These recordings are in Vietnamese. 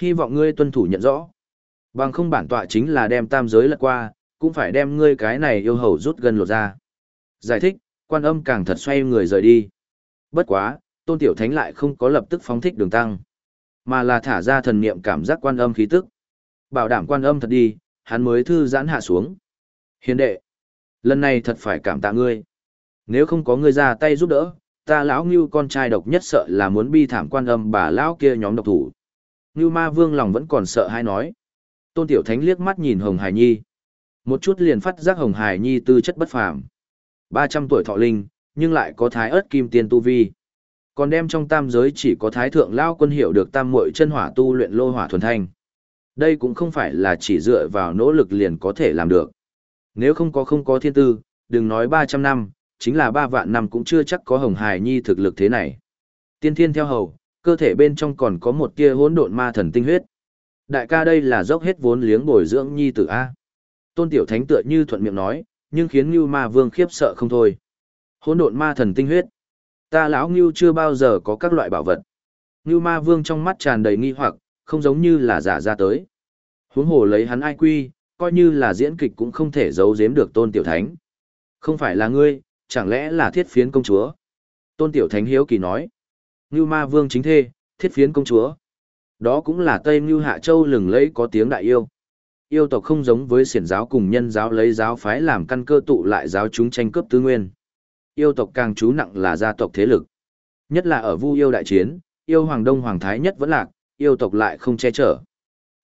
Hy vọng ngươi tuân thủ nhận rõ. Bằng không bản tọa chính là đem tam giới lật qua, cũng phải đem ngươi cái này yêu hầu rút gần lột ra. Giải thích, quan âm càng thật xoay người rời đi. Bất quá, tôn tiểu thánh lại không có lập tức phóng thích đường tăng, mà là thả ra thần niệm cảm giác quan âm khí tức. Bảo đảm quan âm thật đi, hắn mới thư giãn hạ xuống. Hiền đệ, lần này thật phải cảm tạ ngươi. Nếu không có ngươi ra tay giúp đỡ, ta lão ngưu con trai độc nhất sợ là muốn bi thảm quan âm bà lão kia nhóm độc thủ. Ngưu ma vương lòng vẫn còn sợ hay nói. Tôn tiểu thánh liếc mắt nhìn Hồng Hải Nhi. Một chút liền phát giác Hồng Hải Nhi tư chất bất phàm. 300 tuổi thọ linh, nhưng lại có thái ớt kim tiên tu vi. Còn đem trong tam giới chỉ có thái thượng lao quân hiểu được tam muội chân hỏa tu luyện lô hỏa thuần thanh. Đây cũng không phải là chỉ dựa vào nỗ lực liền có thể làm được. Nếu không có không có thiên tư, đừng nói 300 năm, chính là 3 vạn năm cũng chưa chắc có Hồng Hải Nhi thực lực thế này. Tiên thiên theo hầu, cơ thể bên trong còn có một tia hỗn độn ma thần tinh huyết. Đại ca đây là dốc hết vốn liếng bồi dưỡng nhi tử A. Tôn Tiểu Thánh tựa như thuận miệng nói, nhưng khiến Ngưu Ma Vương khiếp sợ không thôi. Hỗn độn ma thần tinh huyết. Ta lão Ngưu chưa bao giờ có các loại bảo vật. Ngưu Ma Vương trong mắt tràn đầy nghi hoặc, không giống như là giả ra tới. Huống hồ lấy hắn ai quy, coi như là diễn kịch cũng không thể giấu giếm được Tôn Tiểu Thánh. Không phải là ngươi, chẳng lẽ là thiết phiến công chúa? Tôn Tiểu Thánh hiếu kỳ nói. Ngưu Ma Vương chính thê, thiết phiến công chúa. Đó cũng là Tây Ngưu Hạ Châu lừng lẫy có tiếng đại yêu. Yêu tộc không giống với xiển giáo cùng nhân giáo lấy giáo phái làm căn cơ tụ lại giáo chúng tranh cướp tư nguyên. Yêu tộc càng chú nặng là gia tộc thế lực. Nhất là ở Vu yêu đại chiến, yêu hoàng đông hoàng thái nhất vẫn lạc, yêu tộc lại không che chở.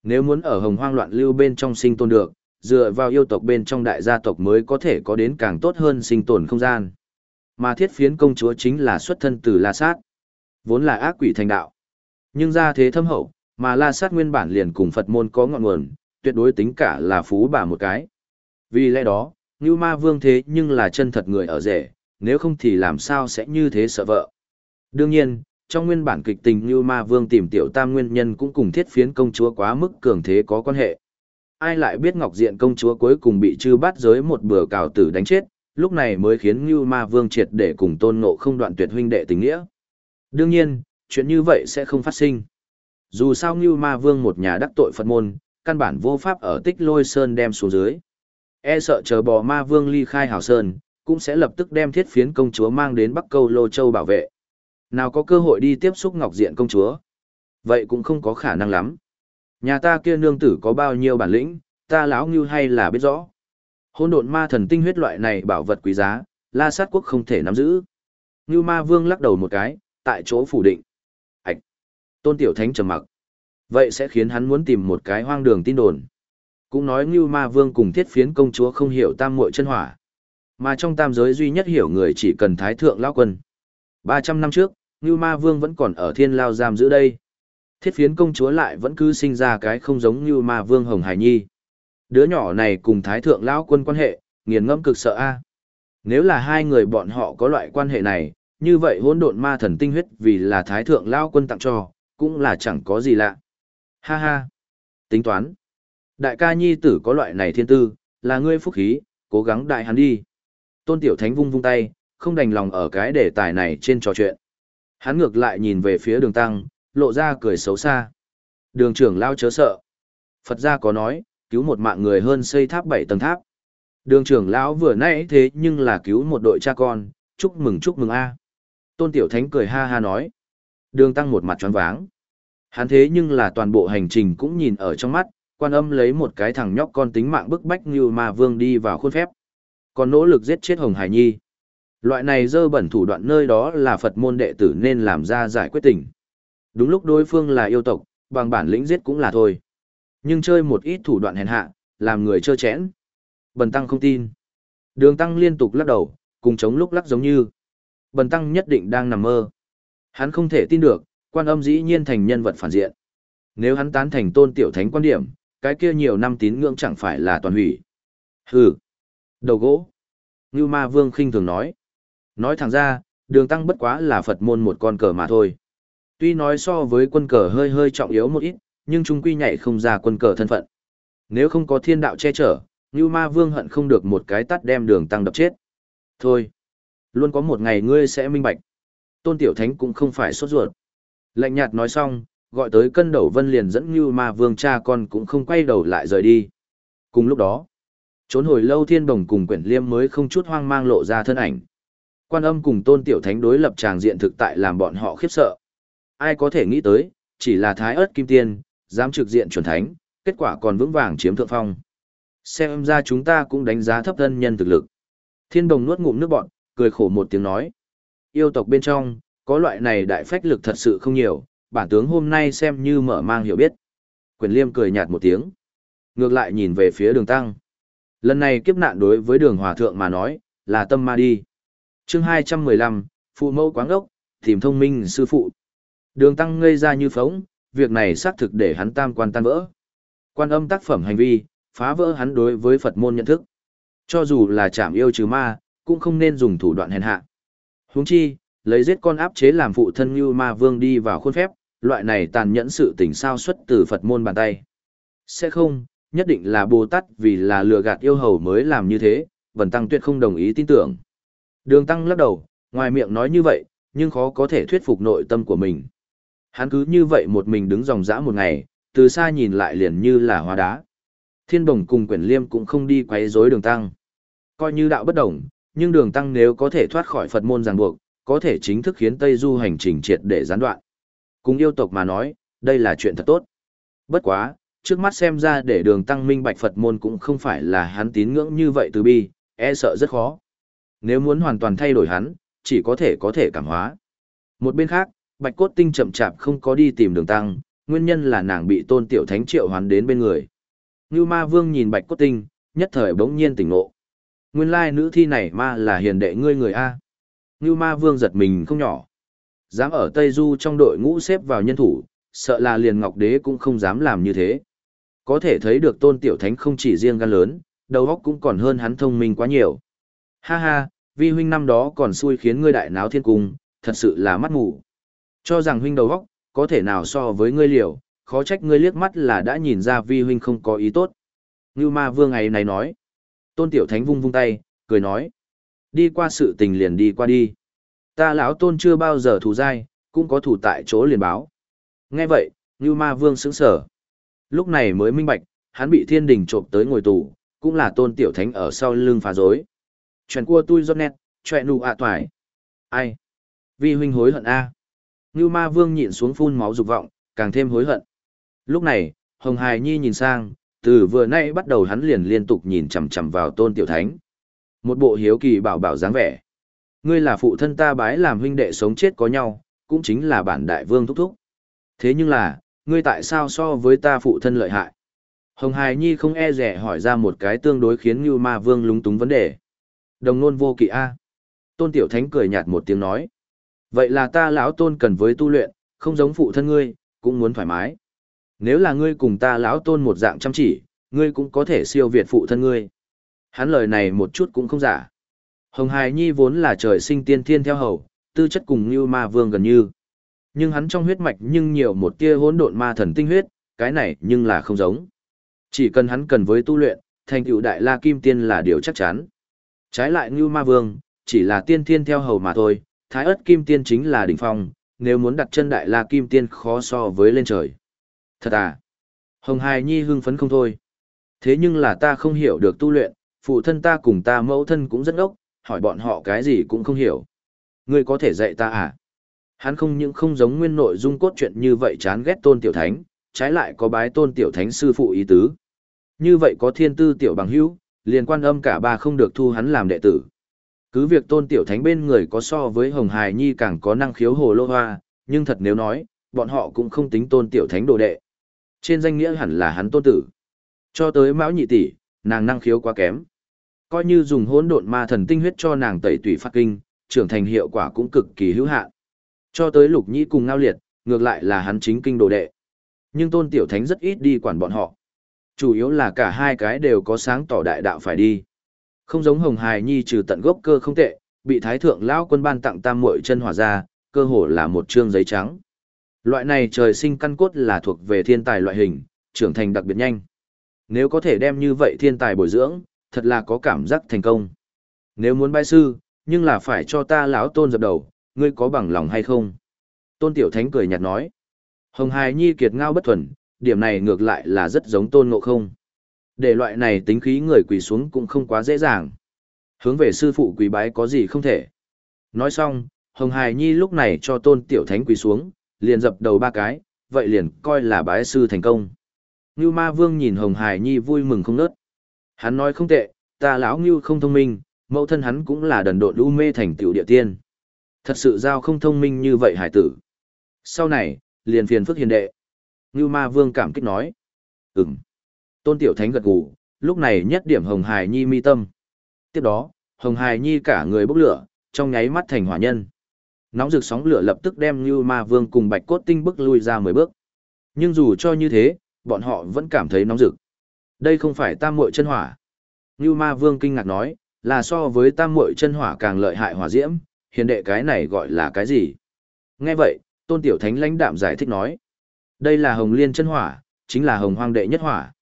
Nếu muốn ở hồng hoang loạn lưu bên trong sinh tồn được, dựa vào yêu tộc bên trong đại gia tộc mới có thể có đến càng tốt hơn sinh tồn không gian. Mà thiết phiến công chúa chính là xuất thân từ La Sát, vốn là ác quỷ thành đạo. Nhưng ra thế thâm hậu, mà La Sát nguyên bản liền cùng Phật môn có ngọn nguồn, tuyệt đối tính cả là phú bà một cái. Vì lẽ đó, Ngưu Ma Vương thế nhưng là chân thật người ở rể, nếu không thì làm sao sẽ như thế sợ vợ. Đương nhiên, trong nguyên bản kịch tình Ngưu Ma Vương tìm tiểu tam nguyên nhân cũng cùng thiết phiến công chúa quá mức cường thế có quan hệ. Ai lại biết Ngọc Diện công chúa cuối cùng bị chư bắt giới một bữa cào tử đánh chết, lúc này mới khiến Ngưu Ma Vương triệt để cùng tôn ngộ không đoạn tuyệt huynh đệ tình nghĩa. Đương nhiên, chuyện như vậy sẽ không phát sinh. Dù sao Ngưu Ma Vương một nhà đắc tội Phật môn, căn bản vô pháp ở tích lôi sơn đem xuống dưới. E sợ chờ bò Ma Vương ly khai hào sơn, cũng sẽ lập tức đem thiết phiến công chúa mang đến Bắc Câu Lô Châu bảo vệ. Nào có cơ hội đi tiếp xúc Ngọc Diện công chúa. Vậy cũng không có khả năng lắm. Nhà ta kia nương tử có bao nhiêu bản lĩnh, ta lão Ngưu hay là biết rõ. Hôn độn ma thần tinh huyết loại này bảo vật quý giá, la sát quốc không thể nắm giữ. Ngưu ma vương lắc đầu một cái, tại chỗ phủ định. Tôn Tiểu Thánh trầm mặc. Vậy sẽ khiến hắn muốn tìm một cái hoang đường tin đồn. Cũng nói Ngưu Ma Vương cùng thiết phiến công chúa không hiểu tam muội chân hỏa. Mà trong tam giới duy nhất hiểu người chỉ cần thái thượng lao quân. 300 năm trước, Ngưu Ma Vương vẫn còn ở thiên lao giam giữ đây. Thiết phiến công chúa lại vẫn cứ sinh ra cái không giống Ngưu Ma Vương Hồng Hải Nhi. Đứa nhỏ này cùng thái thượng lão quân quan hệ, nghiền ngẫm cực sợ a. Nếu là hai người bọn họ có loại quan hệ này, như vậy hỗn độn ma thần tinh huyết vì là thái thượng lao quân tặng cho, cũng là chẳng có gì lạ. Ha ha. Tính toán. Đại ca nhi tử có loại này thiên tư, là ngươi phúc khí, cố gắng đại hắn đi. Tôn Tiểu Thánh vung vung tay, không đành lòng ở cái đề tài này trên trò chuyện. Hắn ngược lại nhìn về phía đường tăng, lộ ra cười xấu xa. Đường trưởng lao chớ sợ. Phật gia có nói, cứu một mạng người hơn xây tháp bảy tầng tháp. Đường trưởng lão vừa nãy thế nhưng là cứu một đội cha con, chúc mừng chúc mừng a. Tôn Tiểu Thánh cười ha ha nói. Đường tăng một mặt tròn váng. Hắn thế nhưng là toàn bộ hành trình cũng nhìn ở trong mắt, quan âm lấy một cái thằng nhóc con tính mạng bức bách như mà vương đi vào khuôn phép. Còn nỗ lực giết chết Hồng Hải Nhi. Loại này dơ bẩn thủ đoạn nơi đó là Phật môn đệ tử nên làm ra giải quyết tình. Đúng lúc đối phương là yêu tộc, bằng bản lĩnh giết cũng là thôi. Nhưng chơi một ít thủ đoạn hèn hạ, làm người trơ chẽn. Bần tăng không tin. Đường tăng liên tục lắc đầu, cùng chống lúc lắc giống như. Bần tăng nhất định đang nằm mơ. Hắn không thể tin được, quan âm dĩ nhiên thành nhân vật phản diện. Nếu hắn tán thành tôn tiểu thánh quan điểm, cái kia nhiều năm tín ngưỡng chẳng phải là toàn hủy. Hừ. Đầu gỗ. Ngưu ma vương khinh thường nói. Nói thẳng ra, đường tăng bất quá là Phật môn một con cờ mà thôi. Tuy nói so với quân cờ hơi hơi trọng yếu một ít, nhưng trung quy nhảy không ra quân cờ thân phận. Nếu không có thiên đạo che chở, Ngưu ma vương hận không được một cái tắt đem đường tăng đập chết. Thôi. Luôn có một ngày ngươi sẽ minh bạch tôn tiểu thánh cũng không phải sốt ruột. Lạnh nhạt nói xong, gọi tới cân đầu vân liền dẫn như ma vương cha con cũng không quay đầu lại rời đi. Cùng lúc đó, trốn hồi lâu thiên đồng cùng quyển liêm mới không chút hoang mang lộ ra thân ảnh. Quan âm cùng tôn tiểu thánh đối lập tràng diện thực tại làm bọn họ khiếp sợ. Ai có thể nghĩ tới, chỉ là thái ớt kim tiên, dám trực diện chuẩn thánh, kết quả còn vững vàng chiếm thượng phong. Xem ra chúng ta cũng đánh giá thấp thân nhân thực lực. Thiên đồng nuốt ngụm nước bọn, cười khổ một tiếng nói. Yêu tộc bên trong, có loại này đại phách lực thật sự không nhiều, bản tướng hôm nay xem như mở mang hiểu biết. Quyền liêm cười nhạt một tiếng. Ngược lại nhìn về phía đường tăng. Lần này kiếp nạn đối với đường hòa thượng mà nói, là tâm ma đi. chương 215, phụ mẫu quáng ốc, tìm thông minh sư phụ. Đường tăng ngây ra như phóng, việc này xác thực để hắn tam quan tan vỡ. Quan âm tác phẩm hành vi, phá vỡ hắn đối với Phật môn nhận thức. Cho dù là chạm yêu trừ ma, cũng không nên dùng thủ đoạn hèn hạ. Huống chi, lấy giết con áp chế làm phụ thân như ma vương đi vào khuôn phép, loại này tàn nhẫn sự tình sao xuất từ Phật môn bàn tay. Sẽ không, nhất định là Bồ Tát vì là lừa gạt yêu hầu mới làm như thế, Vân Tăng tuyệt không đồng ý tin tưởng. Đường Tăng lắc đầu, ngoài miệng nói như vậy, nhưng khó có thể thuyết phục nội tâm của mình. Hắn cứ như vậy một mình đứng dòng dã một ngày, từ xa nhìn lại liền như là hóa đá. Thiên Đồng cùng Quyển Liêm cũng không đi quấy rối Đường Tăng. Coi như đạo bất đồng, nhưng Đường Tăng nếu có thể thoát khỏi Phật môn ràng buộc, có thể chính thức khiến Tây Du hành trình triệt để gián đoạn. Cùng yêu tộc mà nói, đây là chuyện thật tốt. Bất quá, trước mắt xem ra để đường tăng minh bạch Phật môn cũng không phải là hắn tín ngưỡng như vậy từ bi, e sợ rất khó. Nếu muốn hoàn toàn thay đổi hắn, chỉ có thể có thể cảm hóa. Một bên khác, bạch cốt tinh chậm chạp không có đi tìm đường tăng, nguyên nhân là nàng bị tôn tiểu thánh triệu hoán đến bên người. Ngưu ma vương nhìn bạch cốt tinh, nhất thời bỗng nhiên tỉnh ngộ. Nguyên lai nữ thi này ma là hiền đệ ngươi người A. Ngưu ma vương giật mình không nhỏ. Dám ở Tây Du trong đội ngũ xếp vào nhân thủ, sợ là liền ngọc đế cũng không dám làm như thế. Có thể thấy được tôn tiểu thánh không chỉ riêng gan lớn, đầu óc cũng còn hơn hắn thông minh quá nhiều. Ha ha, vi huynh năm đó còn xui khiến ngươi đại náo thiên cung, thật sự là mắt mù. Cho rằng huynh đầu óc, có thể nào so với ngươi liều, khó trách ngươi liếc mắt là đã nhìn ra vi huynh không có ý tốt. Ngưu ma vương ngày này nói. Tôn tiểu thánh vung vung tay, cười nói. Đi qua sự tình liền đi qua đi. Ta lão tôn chưa bao giờ thủ dai, cũng có thủ tại chỗ liền báo. Nghe vậy, Ngưu ma vương sững sở. Lúc này mới minh bạch, hắn bị thiên đình trộm tới ngồi tù, cũng là tôn tiểu thánh ở sau lưng phá rối. Chuyện cua tui giọt nét, chuyện nụ ạ toài. Ai? Vi huynh hối hận a. À. Ngưu ma vương nhịn xuống phun máu dục vọng, càng thêm hối hận. Lúc này, Hồng Hải Nhi nhìn sang, từ vừa nay bắt đầu hắn liền liên tục nhìn chằm chằm vào tôn tiểu thánh. Một bộ hiếu kỳ bảo bảo dáng vẻ. Ngươi là phụ thân ta bái làm huynh đệ sống chết có nhau, cũng chính là bản đại vương thúc thúc. Thế nhưng là, ngươi tại sao so với ta phụ thân lợi hại? Hồng Hải Nhi không e rẻ hỏi ra một cái tương đối khiến Ngưu Ma Vương lúng túng vấn đề. Đồng nôn vô kỵ A. Tôn Tiểu Thánh cười nhạt một tiếng nói. Vậy là ta lão tôn cần với tu luyện, không giống phụ thân ngươi, cũng muốn thoải mái. Nếu là ngươi cùng ta lão tôn một dạng chăm chỉ, ngươi cũng có thể siêu việt phụ thân ngươi. Hắn lời này một chút cũng không giả. Hồng Hải Nhi vốn là trời sinh tiên thiên theo hầu, tư chất cùng như Ma Vương gần như. Nhưng hắn trong huyết mạch nhưng nhiều một tia hỗn độn ma thần tinh huyết, cái này nhưng là không giống. Chỉ cần hắn cần với tu luyện, thành tựu đại la kim tiên là điều chắc chắn. Trái lại như Ma Vương, chỉ là tiên thiên theo hầu mà thôi, thái ớt kim tiên chính là đỉnh phong, nếu muốn đặt chân đại la kim tiên khó so với lên trời. Thật à? Hồng Hải Nhi hưng phấn không thôi. Thế nhưng là ta không hiểu được tu luyện, phụ thân ta cùng ta mẫu thân cũng rất ốc, hỏi bọn họ cái gì cũng không hiểu. Ngươi có thể dạy ta à? Hắn không những không giống nguyên nội dung cốt truyện như vậy chán ghét tôn tiểu thánh, trái lại có bái tôn tiểu thánh sư phụ ý tứ. Như vậy có thiên tư tiểu bằng hữu, liền quan âm cả ba không được thu hắn làm đệ tử. Cứ việc tôn tiểu thánh bên người có so với Hồng Hải Nhi càng có năng khiếu hồ lô hoa, nhưng thật nếu nói, bọn họ cũng không tính tôn tiểu thánh đồ đệ. Trên danh nghĩa hẳn là hắn tôn tử. Cho tới mão nhị tỷ, nàng năng khiếu quá kém. Coi như dùng hỗn độn ma thần tinh huyết cho nàng tẩy tủy phát kinh, trưởng thành hiệu quả cũng cực kỳ hữu hạn. Cho tới lục nhĩ cùng ngao liệt, ngược lại là hắn chính kinh đồ đệ. Nhưng tôn tiểu thánh rất ít đi quản bọn họ. Chủ yếu là cả hai cái đều có sáng tỏ đại đạo phải đi. Không giống hồng hài nhi trừ tận gốc cơ không tệ, bị thái thượng lão quân ban tặng tam muội chân hỏa ra, cơ hồ là một trương giấy trắng. Loại này trời sinh căn cốt là thuộc về thiên tài loại hình, trưởng thành đặc biệt nhanh. Nếu có thể đem như vậy thiên tài bồi dưỡng, thật là có cảm giác thành công. Nếu muốn bái sư, nhưng là phải cho ta lão tôn dập đầu, ngươi có bằng lòng hay không? Tôn Tiểu Thánh cười nhạt nói. Hồng Hải Nhi kiệt ngao bất thuần, điểm này ngược lại là rất giống tôn ngộ không. Để loại này tính khí người quỳ xuống cũng không quá dễ dàng. Hướng về sư phụ quỳ bái có gì không thể. Nói xong, Hồng Hải Nhi lúc này cho tôn tiểu thánh quỳ xuống, liền dập đầu ba cái, vậy liền coi là bái sư thành công. Ngưu Ma Vương nhìn Hồng Hải Nhi vui mừng không nớt. Hắn nói không tệ, ta lão Ngưu không thông minh, mẫu thân hắn cũng là đần độn u mê thành tiểu địa tiên. Thật sự giao không thông minh như vậy hải tử. Sau này, liền phiền phức hiền đệ. Ngưu Ma Vương cảm kích nói. Ừm. Tôn Tiểu Thánh gật gù, lúc này nhất điểm Hồng Hải Nhi mi tâm. Tiếp đó, Hồng Hải Nhi cả người bốc lửa, trong nháy mắt thành hỏa nhân. Nóng rực sóng lửa lập tức đem Như Ma Vương cùng Bạch Cốt Tinh bức lui ra mười bước. Nhưng dù cho như thế, bọn họ vẫn cảm thấy nóng rực. Đây không phải tam muội chân hỏa. Như Ma Vương kinh ngạc nói, là so với tam muội chân hỏa càng lợi hại hỏa diễm, hiền đệ cái này gọi là cái gì? Nghe vậy, Tôn Tiểu Thánh lãnh đạm giải thích nói, đây là Hồng Liên chân hỏa, chính là Hồng Hoang đệ nhất hỏa.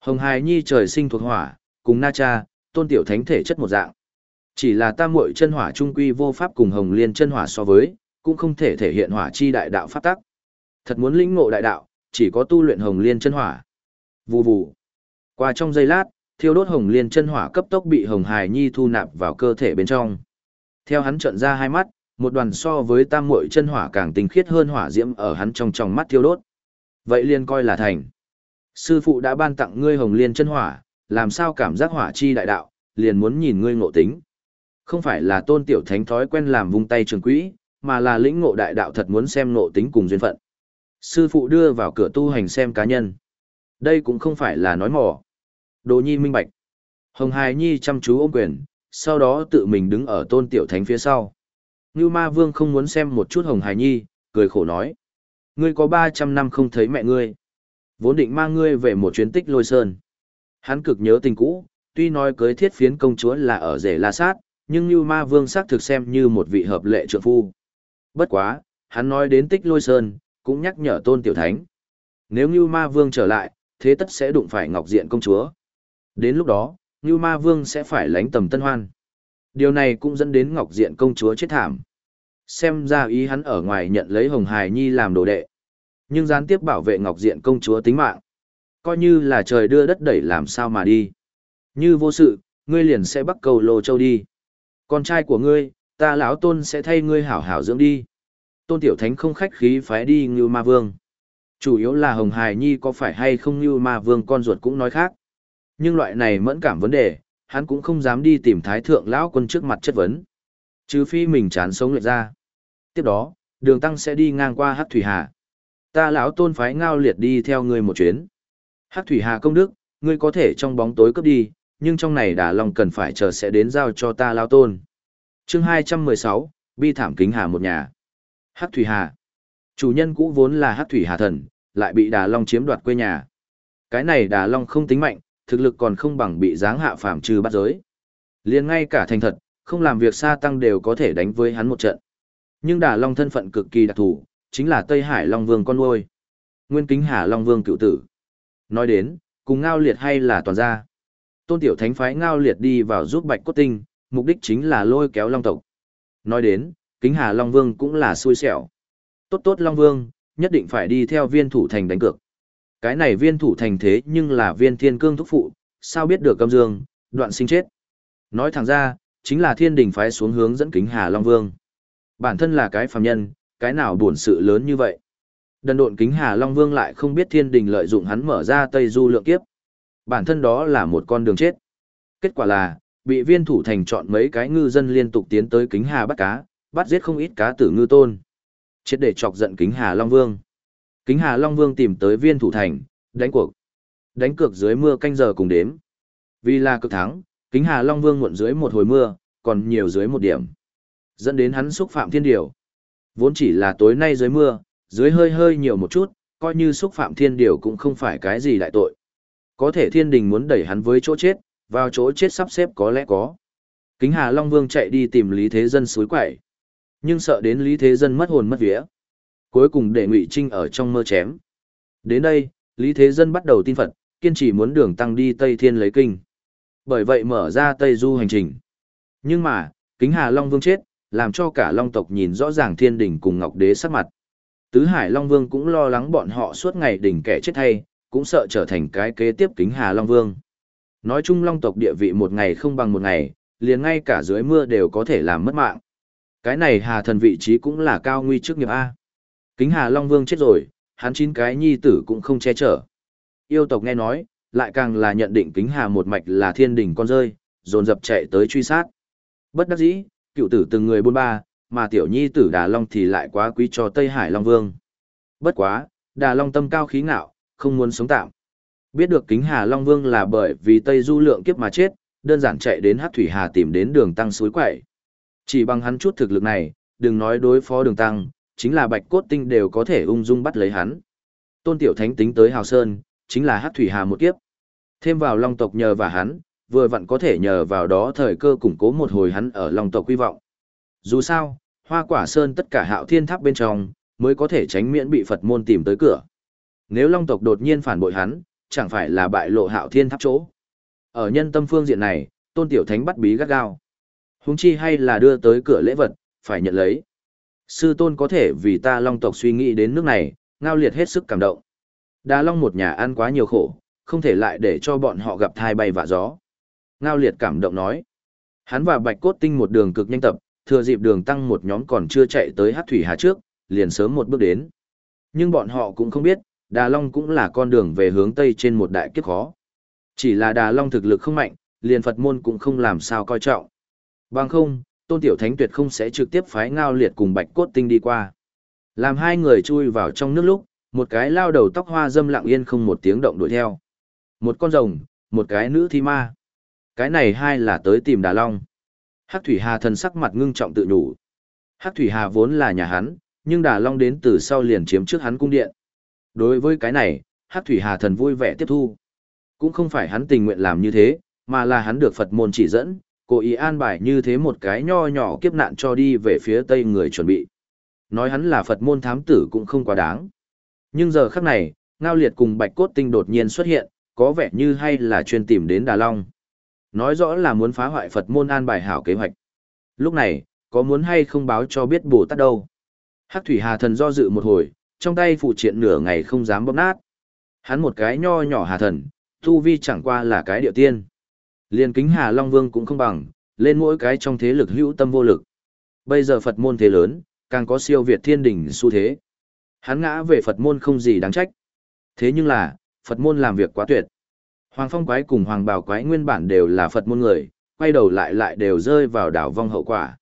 Hồng hài Nhi trời sinh thuộc hỏa, cùng Na Cha, Tôn Tiểu Thánh thể chất một dạng. Chỉ là tam muội chân hỏa trung quy vô pháp cùng Hồng Liên chân hỏa so với, cũng không thể thể hiện hỏa chi đại đạo pháp tắc. Thật muốn lĩnh ngộ đại đạo, chỉ có tu luyện Hồng Liên chân hỏa. Vù vù. Qua trong giây lát, thiêu đốt Hồng Liên chân hỏa cấp tốc bị Hồng Hải Nhi thu nạp vào cơ thể bên trong. Theo hắn trợn ra hai mắt, một đoàn so với tam muội chân hỏa càng tinh khiết hơn hỏa diễm ở hắn trong trong mắt thiêu đốt. Vậy liền coi là thành. Sư phụ đã ban tặng ngươi Hồng Liên chân hỏa, làm sao cảm giác hỏa chi đại đạo, liền muốn nhìn ngươi ngộ tính. Không phải là tôn tiểu thánh thói quen làm vung tay trường quỹ, mà là lĩnh ngộ đại đạo thật muốn xem ngộ tính cùng duyên phận. Sư phụ đưa vào cửa tu hành xem cá nhân. Đây cũng không phải là nói mỏ. Đồ nhi minh bạch. Hồng Hải Nhi chăm chú ôm quyền, sau đó tự mình đứng ở tôn tiểu thánh phía sau. Ngưu ma vương không muốn xem một chút Hồng Hải Nhi, cười khổ nói. Ngươi có 300 năm không thấy mẹ ngươi. Vốn định mang ngươi về một chuyến tích lôi sơn. Hắn cực nhớ tình cũ, tuy nói cưới thiết phiến công chúa là ở rể la sát, nhưng Như ma vương xác thực xem như một vị hợp lệ trượng phu. Bất quá, hắn nói đến tích lôi sơn, cũng nhắc nhở tôn tiểu thánh. Nếu Như ma vương trở lại, thế tất sẽ đụng phải ngọc diện công chúa. Đến lúc đó, Như Ma Vương sẽ phải lánh tầm tân hoan. Điều này cũng dẫn đến Ngọc Diện công chúa chết thảm. Xem ra ý hắn ở ngoài nhận lấy Hồng Hải Nhi làm đồ đệ. Nhưng gián tiếp bảo vệ Ngọc Diện công chúa tính mạng. Coi như là trời đưa đất đẩy làm sao mà đi. Như vô sự, ngươi liền sẽ bắt cầu lô châu đi. Con trai của ngươi, ta lão tôn sẽ thay ngươi hảo hảo dưỡng đi. Tôn Tiểu Thánh không khách khí phái đi Ngưu Ma Vương. Chủ yếu là Hồng Hải Nhi có phải hay không Ngưu Ma Vương con ruột cũng nói khác. Nhưng loại này mẫn cảm vấn đề, hắn cũng không dám đi tìm thái thượng lão quân trước mặt chất vấn. Trừ phi mình chán sống lệch ra. Tiếp đó, đường tăng sẽ đi ngang qua hát thủy hà. Ta lão tôn phái ngao liệt đi theo ngươi một chuyến. Hát thủy hà công đức, ngươi có thể trong bóng tối cướp đi, nhưng trong này đà long cần phải chờ sẽ đến giao cho ta lão tôn. chương 216, bi thảm kính hà một nhà. Hát thủy hà. Chủ nhân cũ vốn là hát thủy hà thần, lại bị đà long chiếm đoạt quê nhà. Cái này đà long không tính mạnh, thực lực còn không bằng bị giáng hạ phàm trừ bắt giới. liền ngay cả thành thật, không làm việc xa tăng đều có thể đánh với hắn một trận. Nhưng Đà Long thân phận cực kỳ đặc thù, chính là Tây Hải Long Vương con nuôi. Nguyên kính Hà Long Vương cựu tử. Nói đến, cùng Ngao Liệt hay là toàn gia. Tôn Tiểu Thánh phái Ngao Liệt đi vào giúp Bạch Cốt Tinh, mục đích chính là lôi kéo Long tộc. Nói đến, kính Hà Long Vương cũng là xui xẻo. Tốt tốt Long Vương, nhất định phải đi theo viên thủ thành đánh cược. Cái này viên thủ thành thế nhưng là viên thiên cương thúc phụ, sao biết được âm dương, đoạn sinh chết. Nói thẳng ra, chính là thiên đình phái xuống hướng dẫn kính Hà Long Vương. Bản thân là cái phàm nhân, cái nào buồn sự lớn như vậy. Đần độn kính Hà Long Vương lại không biết thiên đình lợi dụng hắn mở ra Tây Du lượng kiếp. Bản thân đó là một con đường chết. Kết quả là, bị viên thủ thành chọn mấy cái ngư dân liên tục tiến tới kính Hà bắt cá, bắt giết không ít cá tử ngư tôn. Chết để chọc giận kính Hà Long Vương. Kính Hà Long Vương tìm tới viên thủ thành, đánh cuộc. Đánh cược dưới mưa canh giờ cùng đếm. Vì là cực thắng, Kính Hà Long Vương muộn dưới một hồi mưa, còn nhiều dưới một điểm. Dẫn đến hắn xúc phạm thiên điều. Vốn chỉ là tối nay dưới mưa, dưới hơi hơi nhiều một chút, coi như xúc phạm thiên điều cũng không phải cái gì đại tội. Có thể thiên đình muốn đẩy hắn với chỗ chết, vào chỗ chết sắp xếp có lẽ có. Kính Hà Long Vương chạy đi tìm Lý Thế Dân suối quẩy. Nhưng sợ đến Lý Thế Dân mất hồn mất vía. Cuối cùng để ngụy trinh ở trong mơ chém. Đến đây lý thế dân bắt đầu tin phật kiên trì muốn đường tăng đi tây thiên lấy kinh. Bởi vậy mở ra tây du hành trình. Nhưng mà kính hà long vương chết làm cho cả long tộc nhìn rõ ràng thiên đình cùng ngọc đế sắc mặt. Tứ Hải Long Vương cũng lo lắng bọn họ suốt ngày đỉnh kẻ chết hay, cũng sợ trở thành cái kế tiếp kính Hà Long Vương. Nói chung Long tộc địa vị một ngày không bằng một ngày, liền ngay cả dưới mưa đều có thể làm mất mạng. Cái này Hà thần vị trí cũng là cao nguy trước nghiệp A. Kính Hà Long Vương chết rồi, hắn chín cái nhi tử cũng không che chở. Yêu tộc nghe nói, lại càng là nhận định kính Hà một mạch là thiên đỉnh con rơi, dồn dập chạy tới truy sát. Bất đắc dĩ, cựu tử từng người buôn ba, mà tiểu nhi tử Đà Long thì lại quá quý cho Tây Hải Long Vương. Bất quá, Đà Long tâm cao khí ngạo, không muốn sống tạm. Biết được kính Hà Long Vương là bởi vì Tây Du lượng kiếp mà chết, đơn giản chạy đến Hát Thủy Hà tìm đến đường tăng suối quậy. Chỉ bằng hắn chút thực lực này, đừng nói đối phó đường tăng, chính là bạch cốt tinh đều có thể ung dung bắt lấy hắn. Tôn Tiểu Thánh tính tới Hào Sơn, chính là Hát Thủy Hà một kiếp. Thêm vào Long tộc nhờ và hắn, vừa vặn có thể nhờ vào đó thời cơ củng cố một hồi hắn ở Long tộc quy vọng. Dù sao, hoa quả sơn tất cả hạo thiên tháp bên trong, mới có thể tránh miễn bị Phật môn tìm tới cửa. Nếu Long tộc đột nhiên phản bội hắn, chẳng phải là bại lộ hạo thiên tháp chỗ. Ở nhân tâm phương diện này, tôn tiểu thánh bắt bí gắt gao. Húng chi hay là đưa tới cửa lễ vật, phải nhận lấy. Sư tôn có thể vì ta long tộc suy nghĩ đến nước này, ngao liệt hết sức cảm động. Đa long một nhà ăn quá nhiều khổ, không thể lại để cho bọn họ gặp thai bay vạ gió. Ngao liệt cảm động nói. Hắn và bạch cốt tinh một đường cực nhanh tập, thừa dịp đường tăng một nhóm còn chưa chạy tới hát thủy hà trước, liền sớm một bước đến. Nhưng bọn họ cũng không biết, Đà Long cũng là con đường về hướng Tây trên một đại kiếp khó. Chỉ là Đà Long thực lực không mạnh, liền Phật môn cũng không làm sao coi trọng. Bằng không, Tôn Tiểu Thánh tuyệt không sẽ trực tiếp phái ngao liệt cùng Bạch Cốt Tinh đi qua. Làm hai người chui vào trong nước lúc, một cái lao đầu tóc hoa dâm lặng yên không một tiếng động đuổi theo. Một con rồng, một cái nữ thi ma. Cái này hai là tới tìm Đà Long. Hắc Thủy Hà thần sắc mặt ngưng trọng tự nhủ. Hắc Thủy Hà vốn là nhà hắn, nhưng Đà Long đến từ sau liền chiếm trước hắn cung điện. Đối với cái này, Hắc Thủy Hà thần vui vẻ tiếp thu. Cũng không phải hắn tình nguyện làm như thế, mà là hắn được Phật môn chỉ dẫn, cố ý an bài như thế một cái nho nhỏ kiếp nạn cho đi về phía tây người chuẩn bị. Nói hắn là Phật môn thám tử cũng không quá đáng. Nhưng giờ khắc này, Ngao Liệt cùng Bạch Cốt Tinh đột nhiên xuất hiện, có vẻ như hay là chuyên tìm đến Đà Long. Nói rõ là muốn phá hoại Phật môn an bài hảo kế hoạch. Lúc này, có muốn hay không báo cho biết Bồ Tát đâu. Hắc Thủy Hà thần do dự một hồi, trong tay phụ triện nửa ngày không dám bóp nát. Hắn một cái nho nhỏ hà thần, tu vi chẳng qua là cái địa tiên. Liên kính Hà Long Vương cũng không bằng, lên mỗi cái trong thế lực hữu tâm vô lực. Bây giờ Phật môn thế lớn, càng có siêu việt thiên đỉnh xu thế. Hắn ngã về Phật môn không gì đáng trách. Thế nhưng là, Phật môn làm việc quá tuyệt. Hoàng Phong Quái cùng Hoàng Bảo Quái nguyên bản đều là Phật môn người, quay đầu lại lại đều rơi vào đảo vong hậu quả.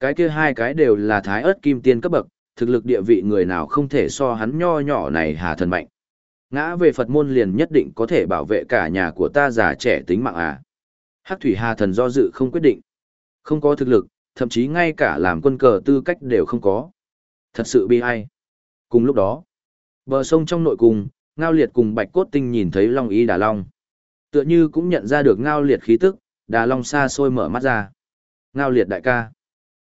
Cái kia hai cái đều là thái ớt kim tiên cấp bậc, thực lực địa vị người nào không thể so hắn nho nhỏ này hà thần mạnh. Ngã về Phật môn liền nhất định có thể bảo vệ cả nhà của ta già trẻ tính mạng à. Hắc thủy hà thần do dự không quyết định. Không có thực lực, thậm chí ngay cả làm quân cờ tư cách đều không có. Thật sự bi ai. Cùng lúc đó, bờ sông trong nội cung, Ngao Liệt cùng Bạch Cốt Tinh nhìn thấy Long Y Đà Long. Tựa như cũng nhận ra được Ngao Liệt khí tức, Đà Long xa xôi mở mắt ra. Ngao Liệt đại ca.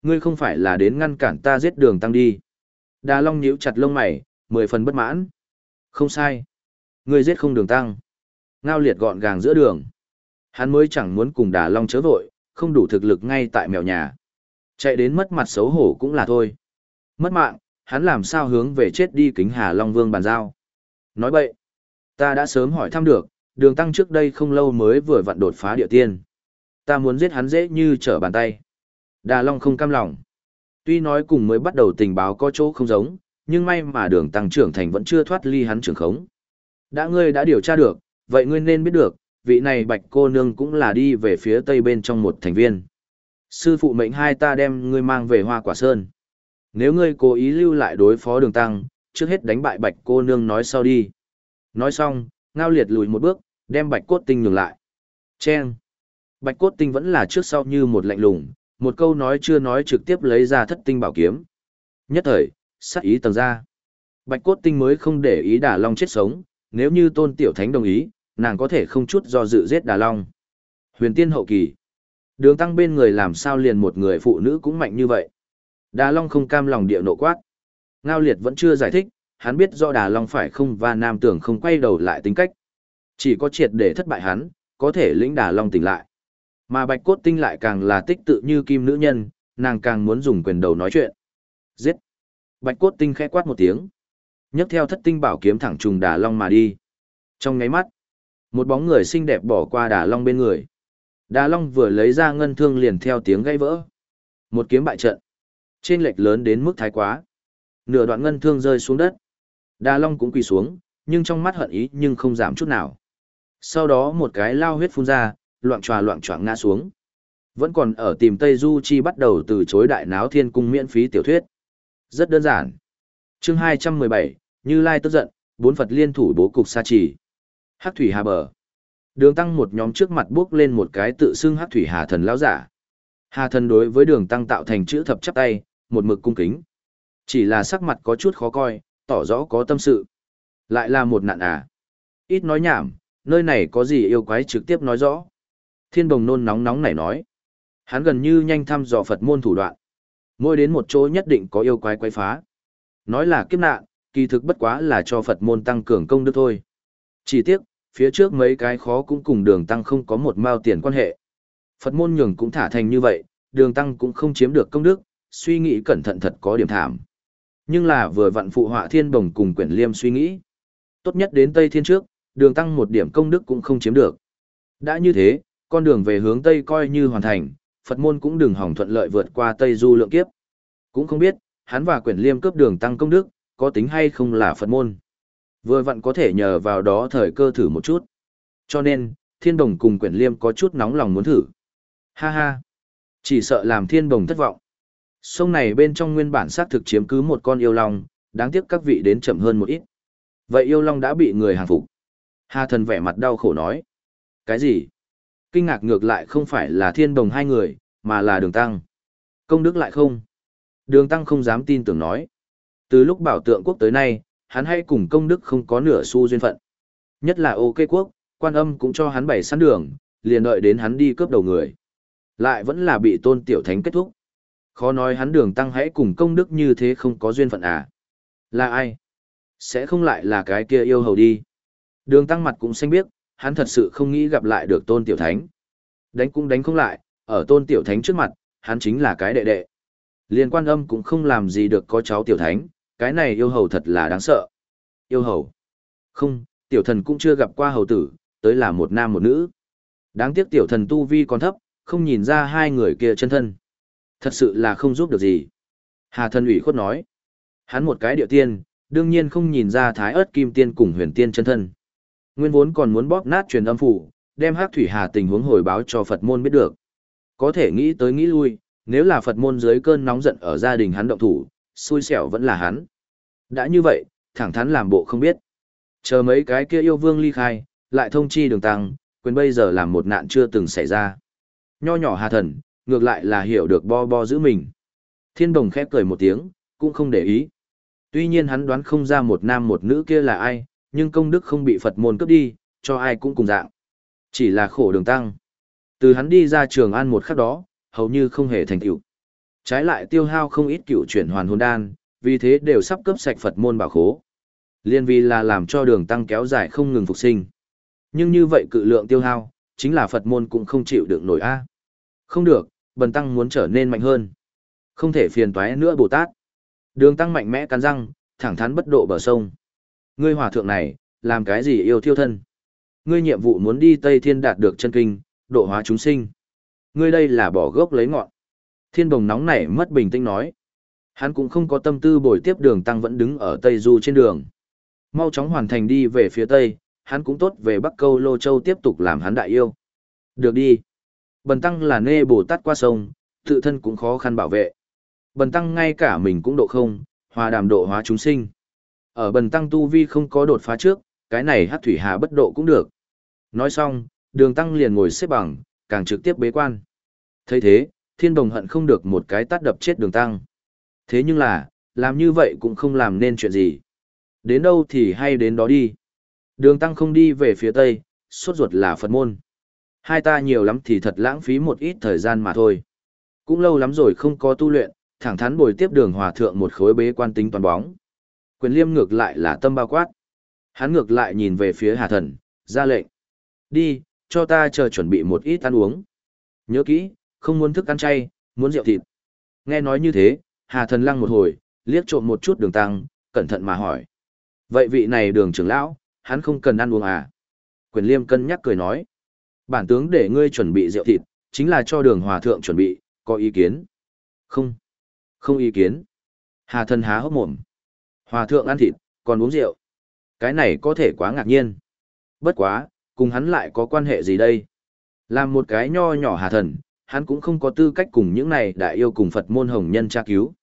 Ngươi không phải là đến ngăn cản ta giết đường tăng đi. Đà Long nhíu chặt lông mày, mười phần bất mãn. Không sai. Ngươi giết không đường tăng. Ngao liệt gọn gàng giữa đường. Hắn mới chẳng muốn cùng Đà Long chớ vội, không đủ thực lực ngay tại mèo nhà. Chạy đến mất mặt xấu hổ cũng là thôi. Mất mạng, hắn làm sao hướng về chết đi kính Hà Long Vương bàn giao. Nói bậy. Ta đã sớm hỏi thăm được, đường tăng trước đây không lâu mới vừa vặn đột phá địa tiên. Ta muốn giết hắn dễ như trở bàn tay. Đà Long không cam lòng. Tuy nói cùng mới bắt đầu tình báo có chỗ không giống, nhưng may mà đường tăng trưởng thành vẫn chưa thoát ly hắn trưởng khống. Đã ngươi đã điều tra được, vậy ngươi nên biết được, vị này bạch cô nương cũng là đi về phía tây bên trong một thành viên. Sư phụ mệnh hai ta đem ngươi mang về hoa quả sơn. Nếu ngươi cố ý lưu lại đối phó đường tăng, trước hết đánh bại bạch cô nương nói sau đi. Nói xong, ngao liệt lùi một bước, đem bạch cốt tinh nhường lại. Chen. Bạch cốt tinh vẫn là trước sau như một lạnh lùng, một câu nói chưa nói trực tiếp lấy ra thất tinh bảo kiếm. Nhất thời, sát ý tầng ra. Bạch cốt tinh mới không để ý đà long chết sống, nếu như tôn tiểu thánh đồng ý, nàng có thể không chút do dự giết đà long. Huyền tiên hậu kỳ. Đường tăng bên người làm sao liền một người phụ nữ cũng mạnh như vậy. Đà long không cam lòng địa nộ quát. Ngao liệt vẫn chưa giải thích, hắn biết do đà long phải không và nam tưởng không quay đầu lại tính cách. Chỉ có triệt để thất bại hắn, có thể lĩnh đà long tỉnh lại. Mà bạch cốt tinh lại càng là tích tự như kim nữ nhân, nàng càng muốn dùng quyền đầu nói chuyện. Giết! Bạch cốt tinh khẽ quát một tiếng. nhấc theo thất tinh bảo kiếm thẳng trùng đà long mà đi. Trong ngáy mắt, một bóng người xinh đẹp bỏ qua đà long bên người. Đà long vừa lấy ra ngân thương liền theo tiếng gãy vỡ. Một kiếm bại trận. Trên lệch lớn đến mức thái quá. Nửa đoạn ngân thương rơi xuống đất. Đà long cũng quỳ xuống, nhưng trong mắt hận ý nhưng không giảm chút nào. Sau đó một cái lao huyết phun ra, loạn tròa loạn choạng ngã xuống. Vẫn còn ở tìm Tây Du Chi bắt đầu từ chối đại náo thiên cung miễn phí tiểu thuyết. Rất đơn giản. chương 217, Như Lai tức giận, bốn Phật liên thủ bố cục sa chỉ. Hắc thủy hà bờ. Đường tăng một nhóm trước mặt bước lên một cái tự xưng hắc thủy hà thần lão giả. Hà thần đối với đường tăng tạo thành chữ thập chắp tay, một mực cung kính. Chỉ là sắc mặt có chút khó coi, tỏ rõ có tâm sự. Lại là một nạn à. Ít nói nhảm, nơi này có gì yêu quái trực tiếp nói rõ. Thiên bồng nôn nóng nóng này nói. Hắn gần như nhanh thăm dò Phật môn thủ đoạn. Mỗi đến một chỗ nhất định có yêu quái quái phá. Nói là kiếp nạn, kỳ thực bất quá là cho Phật môn tăng cường công đức thôi. Chỉ tiếc, phía trước mấy cái khó cũng cùng đường tăng không có một mao tiền quan hệ. Phật môn nhường cũng thả thành như vậy, đường tăng cũng không chiếm được công đức, suy nghĩ cẩn thận thật có điểm thảm. Nhưng là vừa vặn phụ họa thiên bồng cùng quyển liêm suy nghĩ. Tốt nhất đến Tây Thiên trước, đường tăng một điểm công đức cũng không chiếm được. Đã như thế, con đường về hướng Tây coi như hoàn thành, Phật môn cũng đừng hỏng thuận lợi vượt qua Tây Du lượng kiếp. Cũng không biết, hắn và quyển liêm cướp đường tăng công đức, có tính hay không là Phật môn. Vừa vặn có thể nhờ vào đó thời cơ thử một chút. Cho nên, thiên đồng cùng quyển liêm có chút nóng lòng muốn thử. Ha ha! Chỉ sợ làm thiên đồng thất vọng. Sông này bên trong nguyên bản xác thực chiếm cứ một con yêu long, đáng tiếc các vị đến chậm hơn một ít. Vậy yêu long đã bị người hàng phục. Hà thần vẻ mặt đau khổ nói. Cái gì? Kinh ngạc ngược lại không phải là thiên đồng hai người, mà là đường tăng. Công đức lại không? Đường tăng không dám tin tưởng nói. Từ lúc bảo tượng quốc tới nay, hắn hay cùng công đức không có nửa xu duyên phận. Nhất là ok quốc, quan âm cũng cho hắn bày sẵn đường, liền đợi đến hắn đi cướp đầu người. Lại vẫn là bị tôn tiểu thánh kết thúc. Khó nói hắn đường tăng hãy cùng công đức như thế không có duyên phận à. Là ai? Sẽ không lại là cái kia yêu hầu đi. Đường tăng mặt cũng xanh biết, hắn thật sự không nghĩ gặp lại được tôn tiểu thánh. Đánh cũng đánh không lại, ở tôn tiểu thánh trước mặt, hắn chính là cái đệ đệ. Liên quan âm cũng không làm gì được có cháu tiểu thánh, cái này yêu hầu thật là đáng sợ. Yêu hầu? Không, tiểu thần cũng chưa gặp qua hầu tử, tới là một nam một nữ. Đáng tiếc tiểu thần tu vi còn thấp, không nhìn ra hai người kia chân thân. Thật sự là không giúp được gì. Hà thần ủy khuất nói. Hắn một cái địa tiên, đương nhiên không nhìn ra thái ớt kim tiên cùng huyền tiên chân thân. Nguyên vốn còn muốn bóp nát truyền âm phủ, đem hắc thủy hà tình huống hồi báo cho Phật môn biết được. Có thể nghĩ tới nghĩ lui, nếu là Phật môn dưới cơn nóng giận ở gia đình hắn động thủ, xui xẻo vẫn là hắn. Đã như vậy, thẳng thắn làm bộ không biết. Chờ mấy cái kia yêu vương ly khai, lại thông chi đường tăng, quyền bây giờ làm một nạn chưa từng xảy ra. Nho nhỏ hà thần, ngược lại là hiểu được bo bo giữ mình. Thiên đồng khép cười một tiếng, cũng không để ý. Tuy nhiên hắn đoán không ra một nam một nữ kia là ai, nhưng công đức không bị Phật môn cướp đi, cho ai cũng cùng dạng. Chỉ là khổ đường tăng. Từ hắn đi ra trường an một khắc đó, hầu như không hề thành tựu. Trái lại tiêu hao không ít cựu chuyển hoàn hồn đan, vì thế đều sắp cướp sạch Phật môn bảo khố. Liên vì là làm cho đường tăng kéo dài không ngừng phục sinh. Nhưng như vậy cự lượng tiêu hao, chính là Phật môn cũng không chịu được nổi a. Không được, bần tăng muốn trở nên mạnh hơn. Không thể phiền toái nữa Bồ Tát. Đường tăng mạnh mẽ cắn răng, thẳng thắn bất độ bờ sông. Ngươi hòa thượng này, làm cái gì yêu thiêu thân? Ngươi nhiệm vụ muốn đi Tây Thiên đạt được chân kinh, độ hóa chúng sinh. Ngươi đây là bỏ gốc lấy ngọn. Thiên bồng nóng nảy mất bình tĩnh nói. Hắn cũng không có tâm tư bồi tiếp đường tăng vẫn đứng ở Tây Du trên đường. Mau chóng hoàn thành đi về phía Tây, hắn cũng tốt về Bắc Câu Lô Châu tiếp tục làm hắn đại yêu. Được đi. Bần tăng là nê Bồ Tát qua sông, tự thân cũng khó khăn bảo vệ. Bần tăng ngay cả mình cũng độ không, hòa đàm độ hóa chúng sinh. Ở bần tăng tu vi không có đột phá trước, cái này hát thủy hà bất độ cũng được. Nói xong, đường tăng liền ngồi xếp bằng, càng trực tiếp bế quan. thấy thế, thiên đồng hận không được một cái tát đập chết đường tăng. Thế nhưng là, làm như vậy cũng không làm nên chuyện gì. Đến đâu thì hay đến đó đi. Đường tăng không đi về phía tây, suốt ruột là Phật môn. Hai ta nhiều lắm thì thật lãng phí một ít thời gian mà thôi. Cũng lâu lắm rồi không có tu luyện, thẳng thắn bồi tiếp đường hòa thượng một khối bế quan tính toàn bóng. Quyền liêm ngược lại là tâm bao quát. Hắn ngược lại nhìn về phía hà thần, ra lệnh. Đi, cho ta chờ chuẩn bị một ít ăn uống. Nhớ kỹ, không muốn thức ăn chay, muốn rượu thịt. Nghe nói như thế, hà thần lăng một hồi, liếc trộm một chút đường tăng, cẩn thận mà hỏi. Vậy vị này đường trưởng lão, hắn không cần ăn uống à? Quyền liêm cân nhắc cười nói. Bản tướng để ngươi chuẩn bị rượu thịt, chính là cho đường hòa thượng chuẩn bị, có ý kiến? Không. Không ý kiến. Hà Thần há hốc mồm. Hòa thượng ăn thịt, còn uống rượu. Cái này có thể quá ngạc nhiên. Bất quá, cùng hắn lại có quan hệ gì đây? Làm một cái nho nhỏ hà thần, hắn cũng không có tư cách cùng những này đại yêu cùng Phật môn hồng nhân tra cứu.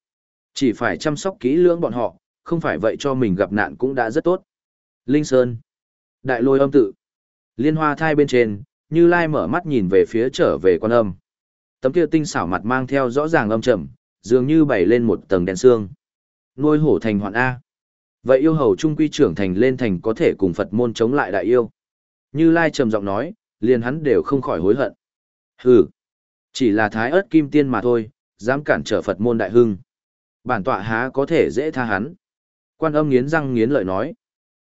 Chỉ phải chăm sóc kỹ lưỡng bọn họ, không phải vậy cho mình gặp nạn cũng đã rất tốt. Linh Sơn. Đại lôi âm tự. Liên hoa thai bên trên, như lai mở mắt nhìn về phía trở về quan âm. Tấm kia tinh xảo mặt mang theo rõ ràng âm trầm, dường như bày lên một tầng đèn xương. Nuôi hổ thành hoạn A. Vậy yêu hầu trung quy trưởng thành lên thành có thể cùng Phật môn chống lại đại yêu. Như Lai trầm giọng nói, liền hắn đều không khỏi hối hận. Hừ, chỉ là thái ớt kim tiên mà thôi, dám cản trở Phật môn đại hưng. Bản tọa há có thể dễ tha hắn. Quan âm nghiến răng nghiến lợi nói.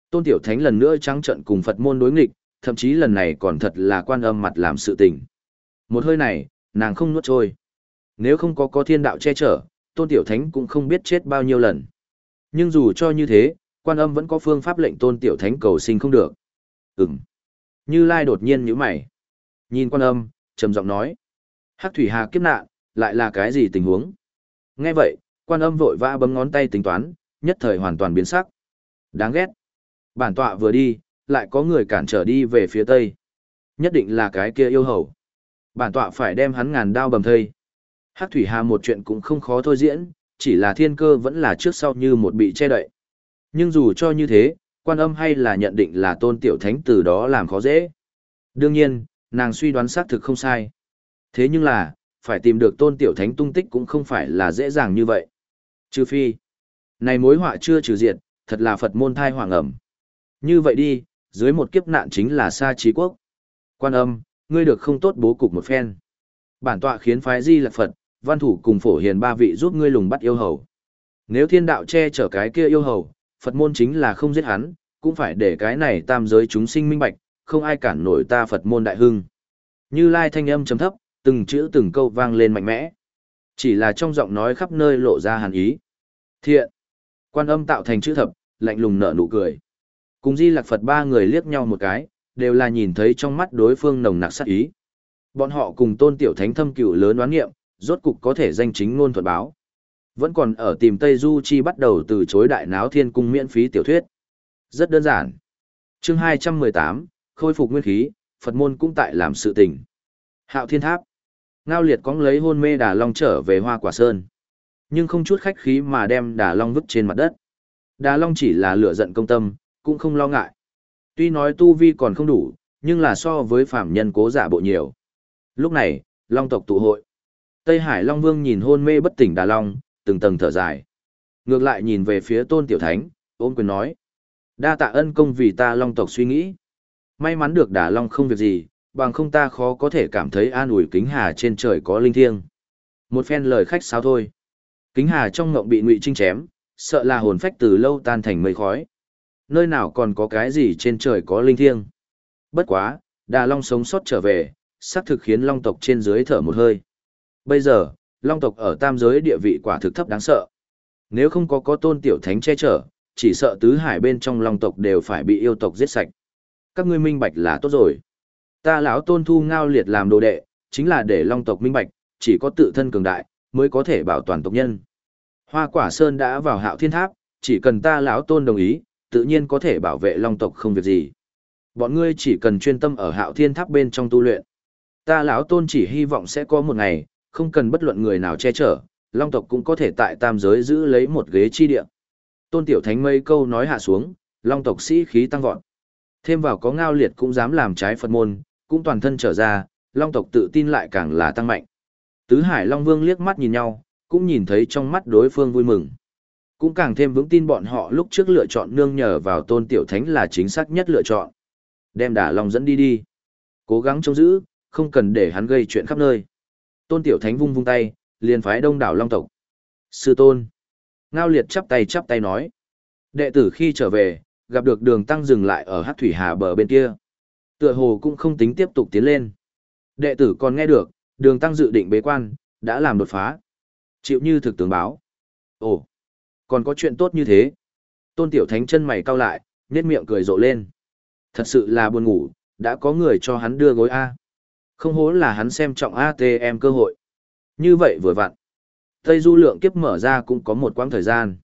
Tôn Tiểu Thánh lần nữa trắng trận cùng Phật môn đối nghịch, thậm chí lần này còn thật là quan âm mặt làm sự tình. Một hơi này, nàng không nuốt trôi. Nếu không có có thiên đạo che chở, Tôn Tiểu Thánh cũng không biết chết bao nhiêu lần. Nhưng dù cho như thế, quan âm vẫn có phương pháp lệnh Tôn Tiểu Thánh cầu sinh không được. Ừm. Như Lai đột nhiên nhíu mày. Nhìn quan âm, trầm giọng nói. Hắc thủy hà kiếp nạn, lại là cái gì tình huống? Nghe vậy, quan âm vội vã bấm ngón tay tính toán, nhất thời hoàn toàn biến sắc. Đáng ghét. Bản tọa vừa đi, lại có người cản trở đi về phía tây. Nhất định là cái kia yêu hầu. Bản tọa phải đem hắn ngàn đao bầm thây. Hắc thủy hà một chuyện cũng không khó thôi diễn, chỉ là thiên cơ vẫn là trước sau như một bị che đậy. Nhưng dù cho như thế, quan âm hay là nhận định là tôn tiểu thánh từ đó làm khó dễ. Đương nhiên, nàng suy đoán xác thực không sai. Thế nhưng là, phải tìm được tôn tiểu thánh tung tích cũng không phải là dễ dàng như vậy. Trừ phi, này mối họa chưa trừ diệt, thật là Phật môn thai hoàng ẩm. Như vậy đi, dưới một kiếp nạn chính là sa trí quốc. Quan âm, ngươi được không tốt bố cục một phen. Bản tọa khiến phái di lạc Phật, văn thủ cùng phổ hiền ba vị giúp ngươi lùng bắt yêu hầu. Nếu thiên đạo che chở cái kia yêu hầu, Phật môn chính là không giết hắn, cũng phải để cái này tam giới chúng sinh minh bạch, không ai cản nổi ta Phật môn đại hưng. Như lai thanh âm chấm thấp, từng chữ từng câu vang lên mạnh mẽ. Chỉ là trong giọng nói khắp nơi lộ ra hàn ý. Thiện. Quan âm tạo thành chữ thập, lạnh lùng nở nụ cười. Cùng di lạc Phật ba người liếc nhau một cái, đều là nhìn thấy trong mắt đối phương nồng nặc sát ý. Bọn họ cùng tôn tiểu thánh thâm cửu lớn đoán nghiệm, rốt cục có thể danh chính ngôn thuận báo. Vẫn còn ở tìm Tây Du Chi bắt đầu từ chối đại náo thiên cung miễn phí tiểu thuyết. Rất đơn giản. chương 218, khôi phục nguyên khí, Phật môn cũng tại làm sự tình. Hạo thiên tháp. Ngao liệt cóng lấy hôn mê đà long trở về hoa quả sơn. Nhưng không chút khách khí mà đem đà long vứt trên mặt đất. Đà long chỉ là lửa giận công tâm, cũng không lo ngại. Tuy nói tu vi còn không đủ, nhưng là so với phạm nhân cố giả bộ nhiều. Lúc này, long tộc tụ hội. Tây Hải Long Vương nhìn hôn mê bất tỉnh Đà Long, từng tầng thở dài. Ngược lại nhìn về phía Tôn Tiểu Thánh, ôm quyền nói. Đa tạ ân công vì ta Long tộc suy nghĩ. May mắn được Đà Long không việc gì, bằng không ta khó có thể cảm thấy an ủi kính hà trên trời có linh thiêng. Một phen lời khách sao thôi. Kính hà trong ngộng bị ngụy trinh chém, sợ là hồn phách từ lâu tan thành mây khói. Nơi nào còn có cái gì trên trời có linh thiêng. Bất quá, Đà Long sống sót trở về, xác thực khiến Long tộc trên dưới thở một hơi. Bây giờ, Long tộc ở tam giới địa vị quả thực thấp đáng sợ. Nếu không có có tôn tiểu thánh che chở, chỉ sợ tứ hải bên trong Long tộc đều phải bị yêu tộc giết sạch. Các ngươi minh bạch là tốt rồi. Ta lão tôn thu ngao liệt làm đồ đệ, chính là để Long tộc minh bạch, chỉ có tự thân cường đại, mới có thể bảo toàn tộc nhân. Hoa quả sơn đã vào hạo thiên tháp, chỉ cần ta lão tôn đồng ý, tự nhiên có thể bảo vệ Long tộc không việc gì. Bọn ngươi chỉ cần chuyên tâm ở hạo thiên tháp bên trong tu luyện. Ta lão tôn chỉ hy vọng sẽ có một ngày, không cần bất luận người nào che chở, Long tộc cũng có thể tại tam giới giữ lấy một ghế chi địa. Tôn Tiểu Thánh mây câu nói hạ xuống, Long tộc sĩ khí tăng vọt. Thêm vào có ngao liệt cũng dám làm trái Phật môn, cũng toàn thân trở ra, Long tộc tự tin lại càng là tăng mạnh. Tứ Hải Long Vương liếc mắt nhìn nhau, cũng nhìn thấy trong mắt đối phương vui mừng. Cũng càng thêm vững tin bọn họ lúc trước lựa chọn nương nhờ vào Tôn Tiểu Thánh là chính xác nhất lựa chọn. Đem đả Long dẫn đi đi. Cố gắng chống giữ, không cần để hắn gây chuyện khắp nơi. Tôn Tiểu Thánh vung vung tay, liền phái đông đảo long tộc. Sư tôn. Ngao liệt chắp tay chắp tay nói. Đệ tử khi trở về, gặp được đường tăng dừng lại ở hát thủy hà bờ bên kia. Tựa hồ cũng không tính tiếp tục tiến lên. Đệ tử còn nghe được, đường tăng dự định bế quan, đã làm đột phá. Chịu như thực tướng báo. Ồ, còn có chuyện tốt như thế. Tôn Tiểu Thánh chân mày cau lại, nhếch miệng cười rộ lên. Thật sự là buồn ngủ, đã có người cho hắn đưa gối A. Không hố là hắn xem trọng ATM cơ hội. Như vậy vừa vặn. Tây du lượng kiếp mở ra cũng có một quãng thời gian.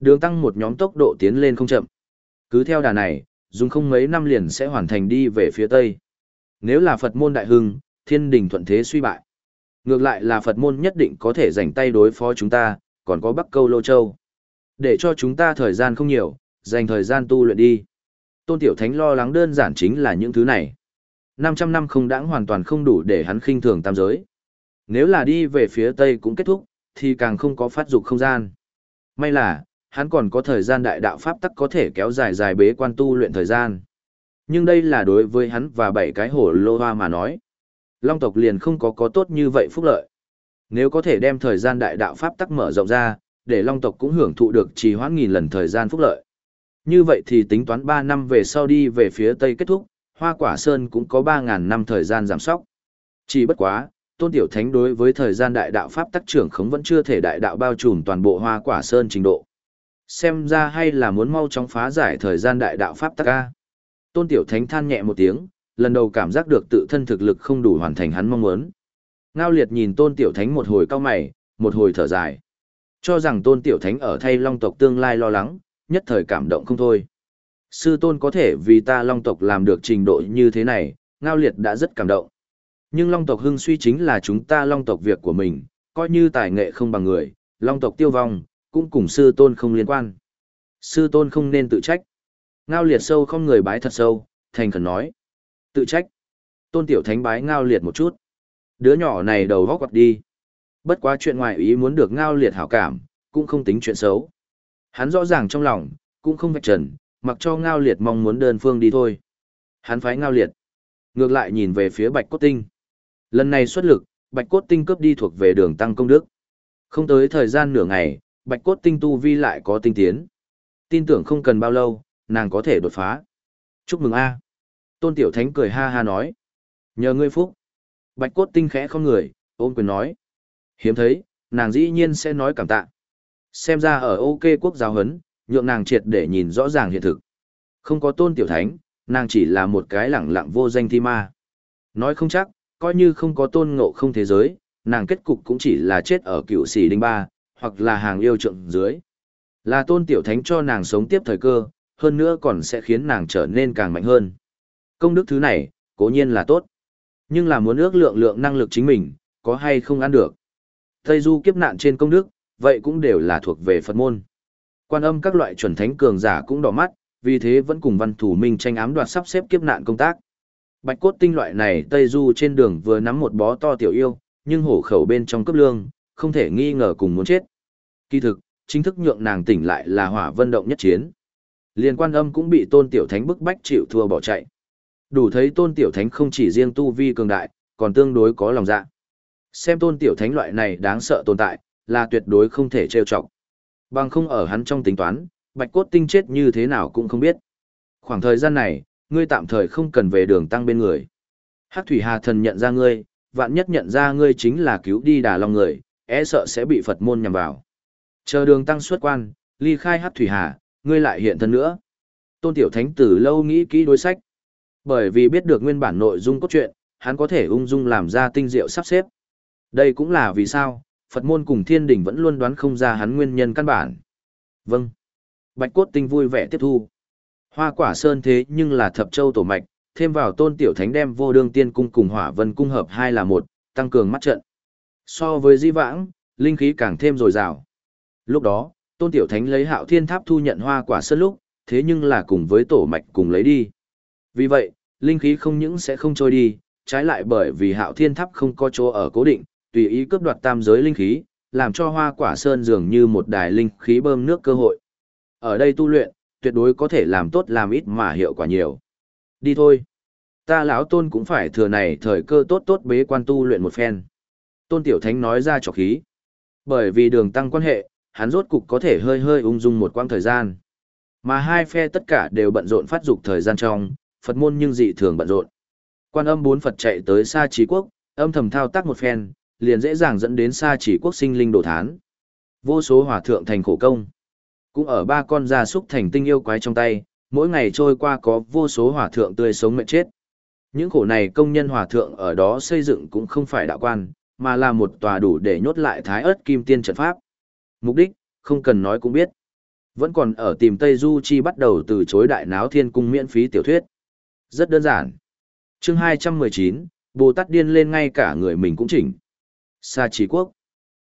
Đường tăng một nhóm tốc độ tiến lên không chậm. Cứ theo đà này, dùng không mấy năm liền sẽ hoàn thành đi về phía Tây. Nếu là Phật môn đại hưng, thiên đình thuận thế suy bại. Ngược lại là Phật môn nhất định có thể giành tay đối phó chúng ta, còn có Bắc Câu Lô Châu. Để cho chúng ta thời gian không nhiều, dành thời gian tu luyện đi. Tôn Tiểu Thánh lo lắng đơn giản chính là những thứ này. 500 năm không đãng hoàn toàn không đủ để hắn khinh thường tam giới. Nếu là đi về phía Tây cũng kết thúc, thì càng không có phát dục không gian. May là, hắn còn có thời gian đại đạo pháp tắc có thể kéo dài dài bế quan tu luyện thời gian. Nhưng đây là đối với hắn và bảy cái hổ lô hoa mà nói. Long tộc liền không có có tốt như vậy phúc lợi. Nếu có thể đem thời gian đại đạo pháp tắc mở rộng ra, để Long tộc cũng hưởng thụ được trì hoãn nghìn lần thời gian phúc lợi. Như vậy thì tính toán 3 năm về sau đi về phía Tây kết thúc, Hoa Quả Sơn cũng có 3.000 năm thời gian giảm sóc. Chỉ bất quá, Tôn Tiểu Thánh đối với thời gian đại đạo pháp tắc trưởng khống vẫn chưa thể đại đạo bao trùm toàn bộ Hoa Quả Sơn trình độ. Xem ra hay là muốn mau chóng phá giải thời gian đại đạo pháp tắc a. Tôn Tiểu Thánh than nhẹ một tiếng, lần đầu cảm giác được tự thân thực lực không đủ hoàn thành hắn mong muốn. Ngao Liệt nhìn Tôn Tiểu Thánh một hồi cao mày, một hồi thở dài. Cho rằng Tôn Tiểu Thánh ở thay Long tộc tương lai lo lắng, nhất thời cảm động không thôi. Sư Tôn có thể vì ta Long tộc làm được trình độ như thế này, Ngao Liệt đã rất cảm động. Nhưng Long tộc hưng suy chính là chúng ta Long tộc việc của mình, coi như tài nghệ không bằng người, Long tộc tiêu vong, cũng cùng sư tôn không liên quan. Sư tôn không nên tự trách. Ngao liệt sâu không người bái thật sâu, thành khẩn nói. Tự trách. Tôn tiểu thánh bái ngao liệt một chút. Đứa nhỏ này đầu góc quặt đi. Bất quá chuyện ngoài ý muốn được ngao liệt hảo cảm, cũng không tính chuyện xấu. Hắn rõ ràng trong lòng, cũng không vạch trần, mặc cho ngao liệt mong muốn đơn phương đi thôi. Hắn phái ngao liệt. Ngược lại nhìn về phía bạch cốt tinh. Lần này xuất lực, bạch cốt tinh cướp đi thuộc về đường tăng công đức. Không tới thời gian nửa ngày, bạch cốt tinh tu vi lại có tinh tiến. Tin tưởng không cần bao lâu, nàng có thể đột phá. Chúc mừng a Tôn Tiểu Thánh cười ha ha nói. Nhờ ngươi phúc. Bạch cốt tinh khẽ không người, ôm quyền nói. Hiếm thấy, nàng dĩ nhiên sẽ nói cảm tạ. Xem ra ở ok quốc giáo huấn, nhượng nàng triệt để nhìn rõ ràng hiện thực. Không có tôn tiểu thánh, nàng chỉ là một cái lẳng lặng vô danh thi ma. Nói không chắc, coi như không có tôn ngộ không thế giới, nàng kết cục cũng chỉ là chết ở cựu sĩ đinh ba, hoặc là hàng yêu trượng dưới. Là tôn tiểu thánh cho nàng sống tiếp thời cơ, hơn nữa còn sẽ khiến nàng trở nên càng mạnh hơn. Công đức thứ này, cố nhiên là tốt. Nhưng là muốn ước lượng lượng năng lực chính mình, có hay không ăn được. Tây du kiếp nạn trên công đức, vậy cũng đều là thuộc về Phật môn. Quan âm các loại chuẩn thánh cường giả cũng đỏ mắt, vì thế vẫn cùng văn thủ minh tranh ám đoạt sắp xếp kiếp nạn công tác. Bạch cốt tinh loại này Tây du trên đường vừa nắm một bó to tiểu yêu, nhưng hổ khẩu bên trong cấp lương, không thể nghi ngờ cùng muốn chết. Kỳ thực, chính thức nhượng nàng tỉnh lại là hỏa vân động nhất chiến. Liên quan âm cũng bị tôn tiểu thánh bức bách chịu thua bỏ chạy. Đủ thấy tôn tiểu thánh không chỉ riêng tu vi cường đại, còn tương đối có lòng dạ. Xem tôn tiểu thánh loại này đáng sợ tồn tại, là tuyệt đối không thể trêu chọc. Bằng không ở hắn trong tính toán, bạch cốt tinh chết như thế nào cũng không biết. Khoảng thời gian này, ngươi tạm thời không cần về đường tăng bên người. Hắc thủy hà thần nhận ra ngươi, vạn nhất nhận ra ngươi chính là cứu đi đà long người, e sợ sẽ bị Phật môn nhằm vào. Chờ đường tăng xuất quan, ly khai Hắc thủy hà, ngươi lại hiện thân nữa. Tôn Tiểu Thánh từ lâu nghĩ kỹ đối sách. Bởi vì biết được nguyên bản nội dung cốt truyện, hắn có thể ung dung làm ra tinh diệu sắp xếp. Đây cũng là vì sao, Phật môn cùng thiên đình vẫn luôn đoán không ra hắn nguyên nhân căn bản. Vâng. Bạch cốt tinh vui vẻ tiếp thu. Hoa quả sơn thế nhưng là thập châu tổ mạch, thêm vào tôn tiểu thánh đem vô đương tiên cung cùng hỏa vân cung hợp hai là một, tăng cường mắt trận. So với di vãng, linh khí càng thêm dồi dào. Lúc đó, tôn tiểu thánh lấy hạo thiên tháp thu nhận hoa quả sơn lúc, thế nhưng là cùng với tổ mạch cùng lấy đi. Vì vậy, linh khí không những sẽ không trôi đi, trái lại bởi vì hạo thiên tháp không có chỗ ở cố định, tùy ý cướp đoạt tam giới linh khí, làm cho hoa quả sơn dường như một đài linh khí bơm nước cơ hội. Ở đây tu luyện, tuyệt đối có thể làm tốt làm ít mà hiệu quả nhiều. Đi thôi. Ta lão tôn cũng phải thừa này thời cơ tốt tốt bế quan tu luyện một phen. Tôn Tiểu Thánh nói ra trọc khí. Bởi vì đường tăng quan hệ, hắn rốt cục có thể hơi hơi ung dung một quãng thời gian. Mà hai phe tất cả đều bận rộn phát dục thời gian trong, Phật môn nhưng dị thường bận rộn. Quan âm bốn Phật chạy tới xa trí quốc, âm thầm thao tác một phen, liền dễ dàng dẫn đến xa chỉ quốc sinh linh đồ thán. Vô số hỏa thượng thành khổ công. Cũng ở ba con gia súc thành tinh yêu quái trong tay, mỗi ngày trôi qua có vô số hỏa thượng tươi sống mệt chết. Những khổ này công nhân hỏa thượng ở đó xây dựng cũng không phải đạo quan, mà là một tòa đủ để nhốt lại thái ớt kim tiên trận pháp. Mục đích, không cần nói cũng biết. Vẫn còn ở tìm Tây Du Chi bắt đầu từ chối đại náo thiên cung miễn phí tiểu thuyết. Rất đơn giản. chương 219, Bồ Tát điên lên ngay cả người mình cũng chỉnh. Sa Trí Quốc.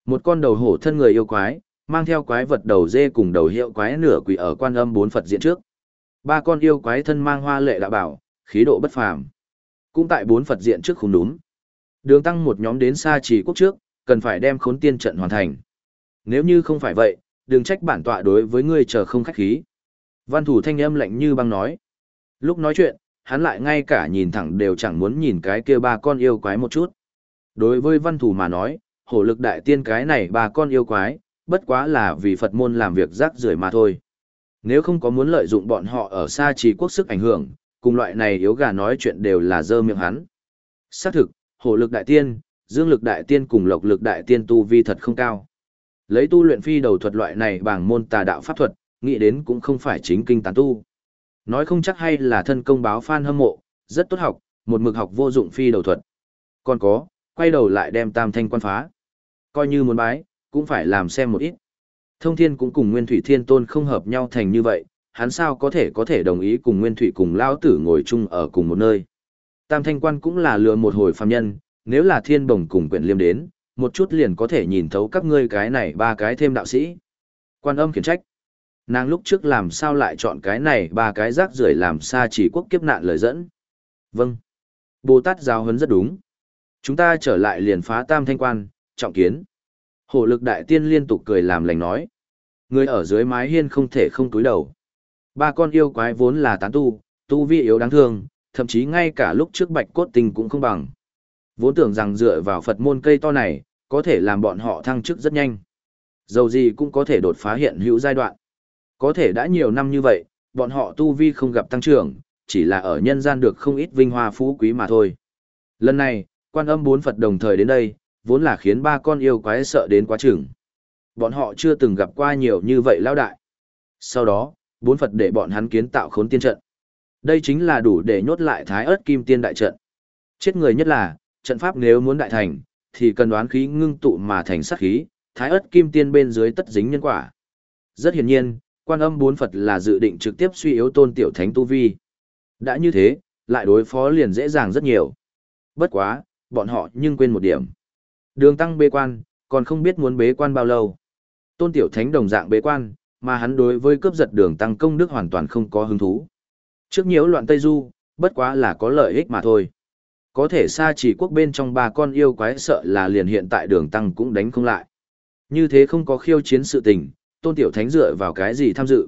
Một con đầu hổ thân người yêu quái, mang theo quái vật đầu dê cùng đầu hiệu quái nửa quỷ ở quan âm bốn Phật diện trước. Ba con yêu quái thân mang hoa lệ đạo bảo, khí độ bất phàm. Cũng tại bốn Phật diện trước khung đúng. Đường tăng một nhóm đến Sa Trì Quốc trước, cần phải đem khốn tiên trận hoàn thành. Nếu như không phải vậy, đừng trách bản tọa đối với ngươi chờ không khách khí. Văn thủ thanh âm lạnh như băng nói. Lúc nói chuyện, hắn lại ngay cả nhìn thẳng đều chẳng muốn nhìn cái kia ba con yêu quái một chút. Đối với văn thủ mà nói, hổ lực đại tiên cái này bà con yêu quái, bất quá là vì Phật môn làm việc rác rưởi mà thôi. Nếu không có muốn lợi dụng bọn họ ở xa trì quốc sức ảnh hưởng, cùng loại này yếu gà nói chuyện đều là dơ miệng hắn. Xác thực, hổ lực đại tiên, dương lực đại tiên cùng lộc lực đại tiên tu vi thật không cao. Lấy tu luyện phi đầu thuật loại này bằng môn tà đạo pháp thuật, nghĩ đến cũng không phải chính kinh tán tu. Nói không chắc hay là thân công báo fan hâm mộ, rất tốt học, một mực học vô dụng phi đầu thuật. Còn có, quay đầu lại đem tam thanh quan phá. Coi như muốn bái, cũng phải làm xem một ít. Thông thiên cũng cùng Nguyên Thủy Thiên Tôn không hợp nhau thành như vậy, hắn sao có thể có thể đồng ý cùng Nguyên Thủy cùng Lao Tử ngồi chung ở cùng một nơi. Tam thanh quan cũng là lừa một hồi phàm nhân, nếu là thiên bồng cùng quyển liêm đến, một chút liền có thể nhìn thấu các ngươi cái này ba cái thêm đạo sĩ. Quan âm khiển trách. Nàng lúc trước làm sao lại chọn cái này ba cái rác rưởi làm xa chỉ quốc kiếp nạn lời dẫn. Vâng. Bồ Tát giáo huấn rất đúng. Chúng ta trở lại liền phá tam thanh quan, trọng kiến. Hổ lực đại tiên liên tục cười làm lành nói. Người ở dưới mái hiên không thể không túi đầu. Ba con yêu quái vốn là tán tu, tu vi yếu đáng thương, thậm chí ngay cả lúc trước bạch cốt tình cũng không bằng. Vốn tưởng rằng dựa vào Phật môn cây to này, có thể làm bọn họ thăng chức rất nhanh. Dầu gì cũng có thể đột phá hiện hữu giai đoạn. Có thể đã nhiều năm như vậy, bọn họ tu vi không gặp tăng trưởng, chỉ là ở nhân gian được không ít vinh hoa phú quý mà thôi. Lần này, quan âm bốn Phật đồng thời đến đây, vốn là khiến ba con yêu quái sợ đến quá chừng. Bọn họ chưa từng gặp qua nhiều như vậy lao đại. Sau đó, bốn Phật để bọn hắn kiến tạo khốn tiên trận. Đây chính là đủ để nhốt lại thái ớt kim tiên đại trận. Chết người nhất là, trận pháp nếu muốn đại thành, thì cần đoán khí ngưng tụ mà thành sát khí, thái ớt kim tiên bên dưới tất dính nhân quả. Rất hiển nhiên, quan âm bốn Phật là dự định trực tiếp suy yếu tôn tiểu thánh tu vi. Đã như thế, lại đối phó liền dễ dàng rất nhiều. Bất quá, bọn họ nhưng quên một điểm. Đường tăng bế quan, còn không biết muốn bế quan bao lâu. Tôn tiểu thánh đồng dạng bế quan, mà hắn đối với cướp giật đường tăng công đức hoàn toàn không có hứng thú. Trước nhiễu loạn Tây Du, bất quá là có lợi ích mà thôi. Có thể xa chỉ quốc bên trong ba con yêu quái sợ là liền hiện tại đường tăng cũng đánh không lại. Như thế không có khiêu chiến sự tình, tôn tiểu thánh dựa vào cái gì tham dự.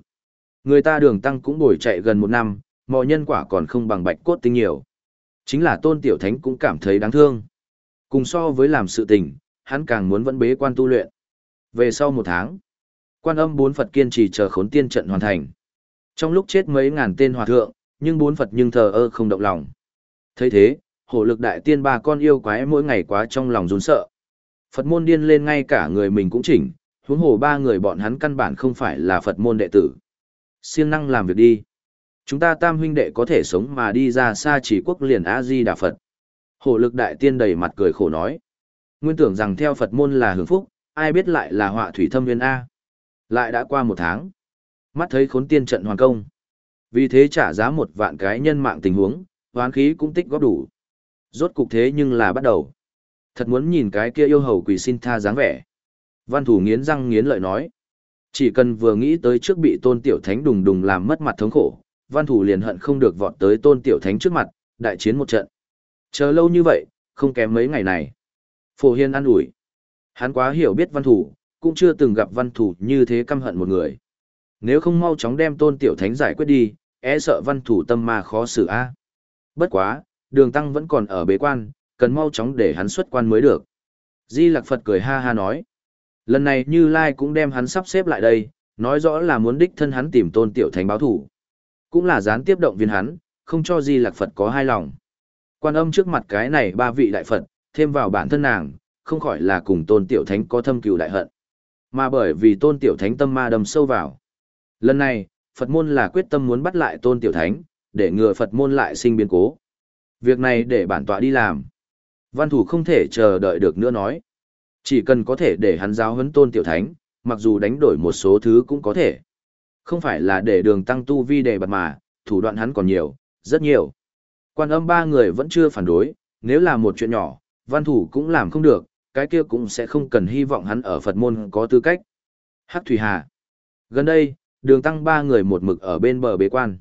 Người ta đường tăng cũng bồi chạy gần một năm, mọi nhân quả còn không bằng bạch cốt tinh nhiều. Chính là tôn tiểu thánh cũng cảm thấy đáng thương. Cùng so với làm sự tình, hắn càng muốn vẫn bế quan tu luyện. Về sau một tháng, quan âm bốn Phật kiên trì chờ khốn tiên trận hoàn thành. Trong lúc chết mấy ngàn tên hòa thượng, nhưng bốn Phật nhưng thờ ơ không động lòng. thấy thế, hổ lực đại tiên ba con yêu quái mỗi ngày quá trong lòng run sợ. Phật môn điên lên ngay cả người mình cũng chỉnh, huống hồ ba người bọn hắn căn bản không phải là Phật môn đệ tử. Siêng năng làm việc đi. Chúng ta tam huynh đệ có thể sống mà đi ra xa chỉ quốc liền A-di Đà Phật. Hổ lực đại tiên đầy mặt cười khổ nói. Nguyên tưởng rằng theo Phật môn là hưởng phúc, ai biết lại là họa thủy thâm nguyên A. Lại đã qua một tháng. Mắt thấy khốn tiên trận hoàn công. Vì thế trả giá một vạn cái nhân mạng tình huống, hoán khí cũng tích góp đủ. Rốt cục thế nhưng là bắt đầu. Thật muốn nhìn cái kia yêu hầu quỷ xin tha dáng vẻ. Văn thủ nghiến răng nghiến lợi nói. Chỉ cần vừa nghĩ tới trước bị tôn tiểu thánh đùng đùng làm mất mặt thống khổ, văn thủ liền hận không được vọt tới tôn tiểu thánh trước mặt, đại chiến một trận. Chờ lâu như vậy, không kém mấy ngày này. Phổ Hiên ăn ủi. Hắn quá hiểu biết văn thủ, cũng chưa từng gặp văn thủ như thế căm hận một người. Nếu không mau chóng đem tôn tiểu thánh giải quyết đi, e sợ văn thủ tâm mà khó xử a. Bất quá, đường tăng vẫn còn ở bế quan, cần mau chóng để hắn xuất quan mới được. Di Lặc Phật cười ha ha nói. Lần này Như Lai cũng đem hắn sắp xếp lại đây, nói rõ là muốn đích thân hắn tìm tôn tiểu thánh báo thủ. Cũng là gián tiếp động viên hắn, không cho Di lạc Phật có hai lòng. Quan âm trước mặt cái này ba vị đại Phật, thêm vào bản thân nàng, không khỏi là cùng tôn tiểu thánh có thâm cừu đại hận. Mà bởi vì tôn tiểu thánh tâm ma đâm sâu vào. Lần này, Phật môn là quyết tâm muốn bắt lại tôn tiểu thánh, để ngừa Phật môn lại sinh biến cố. Việc này để bản tọa đi làm. Văn thủ không thể chờ đợi được nữa nói. Chỉ cần có thể để hắn giáo huấn tôn tiểu thánh, mặc dù đánh đổi một số thứ cũng có thể. Không phải là để đường tăng tu vi đề bật mà, thủ đoạn hắn còn nhiều, rất nhiều. Quan âm ba người vẫn chưa phản đối, nếu là một chuyện nhỏ, văn thủ cũng làm không được, cái kia cũng sẽ không cần hy vọng hắn ở Phật môn có tư cách. Hắc Thủy Hà Gần đây, đường tăng ba người một mực ở bên bờ bế quan.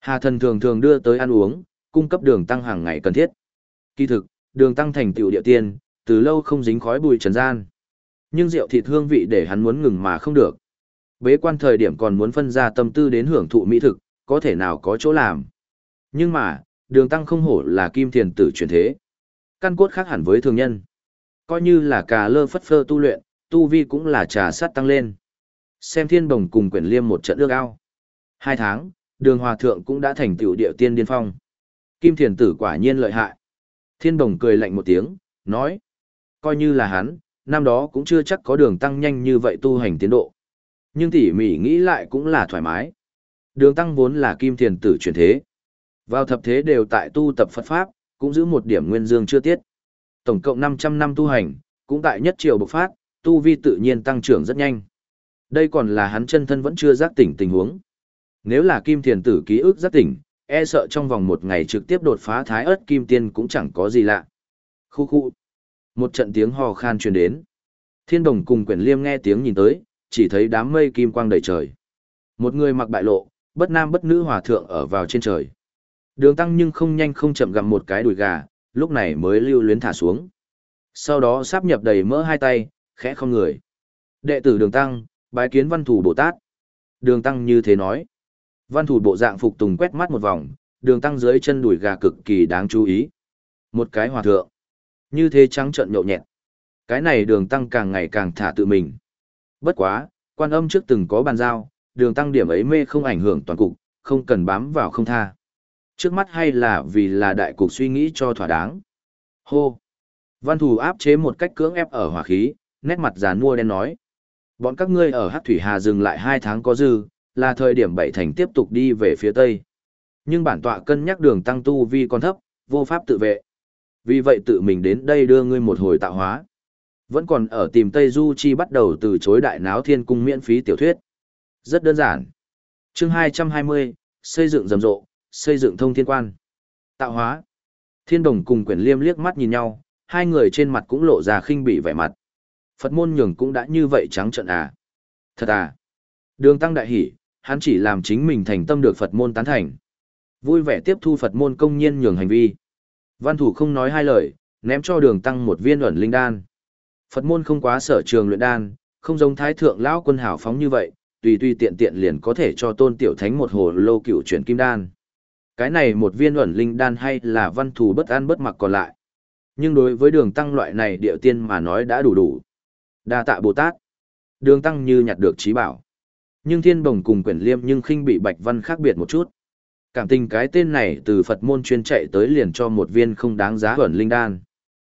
Hà thần thường thường đưa tới ăn uống, cung cấp đường tăng hàng ngày cần thiết. Kỳ thực, đường tăng thành tiểu địa tiên, từ lâu không dính khói bụi trần gian. Nhưng rượu thịt hương vị để hắn muốn ngừng mà không được. Bế quan thời điểm còn muốn phân ra tâm tư đến hưởng thụ mỹ thực, có thể nào có chỗ làm. Nhưng mà, đường tăng không hổ là kim thiền tử truyền thế. Căn cốt khác hẳn với thường nhân. Coi như là cà lơ phất phơ tu luyện, tu vi cũng là trà sắt tăng lên. Xem thiên bồng cùng quyển liêm một trận ước ao. Hai tháng, đường hòa thượng cũng đã thành tiểu địa tiên điên phong. Kim thiền tử quả nhiên lợi hại. Thiên bồng cười lạnh một tiếng, nói. Coi như là hắn, năm đó cũng chưa chắc có đường tăng nhanh như vậy tu hành tiến độ. Nhưng tỉ mỉ nghĩ lại cũng là thoải mái. Đường tăng vốn là kim thiền tử truyền thế. Vào thập thế đều tại tu tập Phật Pháp, cũng giữ một điểm nguyên dương chưa tiết. Tổng cộng 500 năm tu hành, cũng tại nhất triều bộc phát, tu vi tự nhiên tăng trưởng rất nhanh. Đây còn là hắn chân thân vẫn chưa giác tỉnh tình huống. Nếu là kim thiền tử ký ức giác tỉnh, e sợ trong vòng một ngày trực tiếp đột phá thái ớt kim tiên cũng chẳng có gì lạ. Khu khu. Một trận tiếng hò khan truyền đến. Thiên đồng cùng quyển liêm nghe tiếng nhìn tới, chỉ thấy đám mây kim quang đầy trời. Một người mặc bại lộ, bất nam bất nữ hòa thượng ở vào trên trời. Đường tăng nhưng không nhanh không chậm gặm một cái đùi gà, lúc này mới lưu luyến thả xuống. Sau đó sáp nhập đầy mỡ hai tay, khẽ không người. Đệ tử đường tăng, bái kiến văn thủ Bồ Tát. Đường tăng như thế nói. Văn thủ bộ dạng phục tùng quét mắt một vòng, đường tăng dưới chân đùi gà cực kỳ đáng chú ý. Một cái hòa thượng. Như thế trắng trợn nhậu nhẹt. Cái này đường tăng càng ngày càng thả tự mình. Bất quá, quan âm trước từng có bàn giao, đường tăng điểm ấy mê không ảnh hưởng toàn cục, không cần bám vào không tha. Trước mắt hay là vì là đại cục suy nghĩ cho thỏa đáng. Hô! Văn thù áp chế một cách cưỡng ép ở hỏa khí, nét mặt giàn mua đen nói. Bọn các ngươi ở hắc Thủy Hà dừng lại hai tháng có dư, là thời điểm bảy thành tiếp tục đi về phía tây. Nhưng bản tọa cân nhắc đường tăng tu vi còn thấp, vô pháp tự vệ. Vì vậy tự mình đến đây đưa ngươi một hồi tạo hóa. Vẫn còn ở tìm Tây Du Chi bắt đầu từ chối đại náo thiên cung miễn phí tiểu thuyết. Rất đơn giản. chương 220, xây dựng rầm rộ, xây dựng thông thiên quan. Tạo hóa. Thiên đồng cùng quyển liêm liếc mắt nhìn nhau, hai người trên mặt cũng lộ ra khinh bị vẻ mặt. Phật môn nhường cũng đã như vậy trắng trợn à. Thật à. Đường tăng đại hỷ, hắn chỉ làm chính mình thành tâm được Phật môn tán thành. Vui vẻ tiếp thu Phật môn công nhiên nhường hành vi. Văn thủ không nói hai lời, ném cho đường tăng một viên ẩn linh đan. Phật môn không quá sở trường luyện đan, không giống thái thượng lão quân hảo phóng như vậy, tùy tùy tiện tiện liền có thể cho tôn tiểu thánh một hồ lô cựu chuyển kim đan. Cái này một viên ẩn linh đan hay là văn thù bất an bất mặc còn lại. Nhưng đối với đường tăng loại này địa tiên mà nói đã đủ đủ. đa tạ Bồ Tát. Đường tăng như nhặt được trí bảo. Nhưng thiên bồng cùng quyển liêm nhưng khinh bị bạch văn khác biệt một chút. Cảm tình cái tên này từ Phật môn chuyên chạy tới liền cho một viên không đáng giá ẩn linh đan.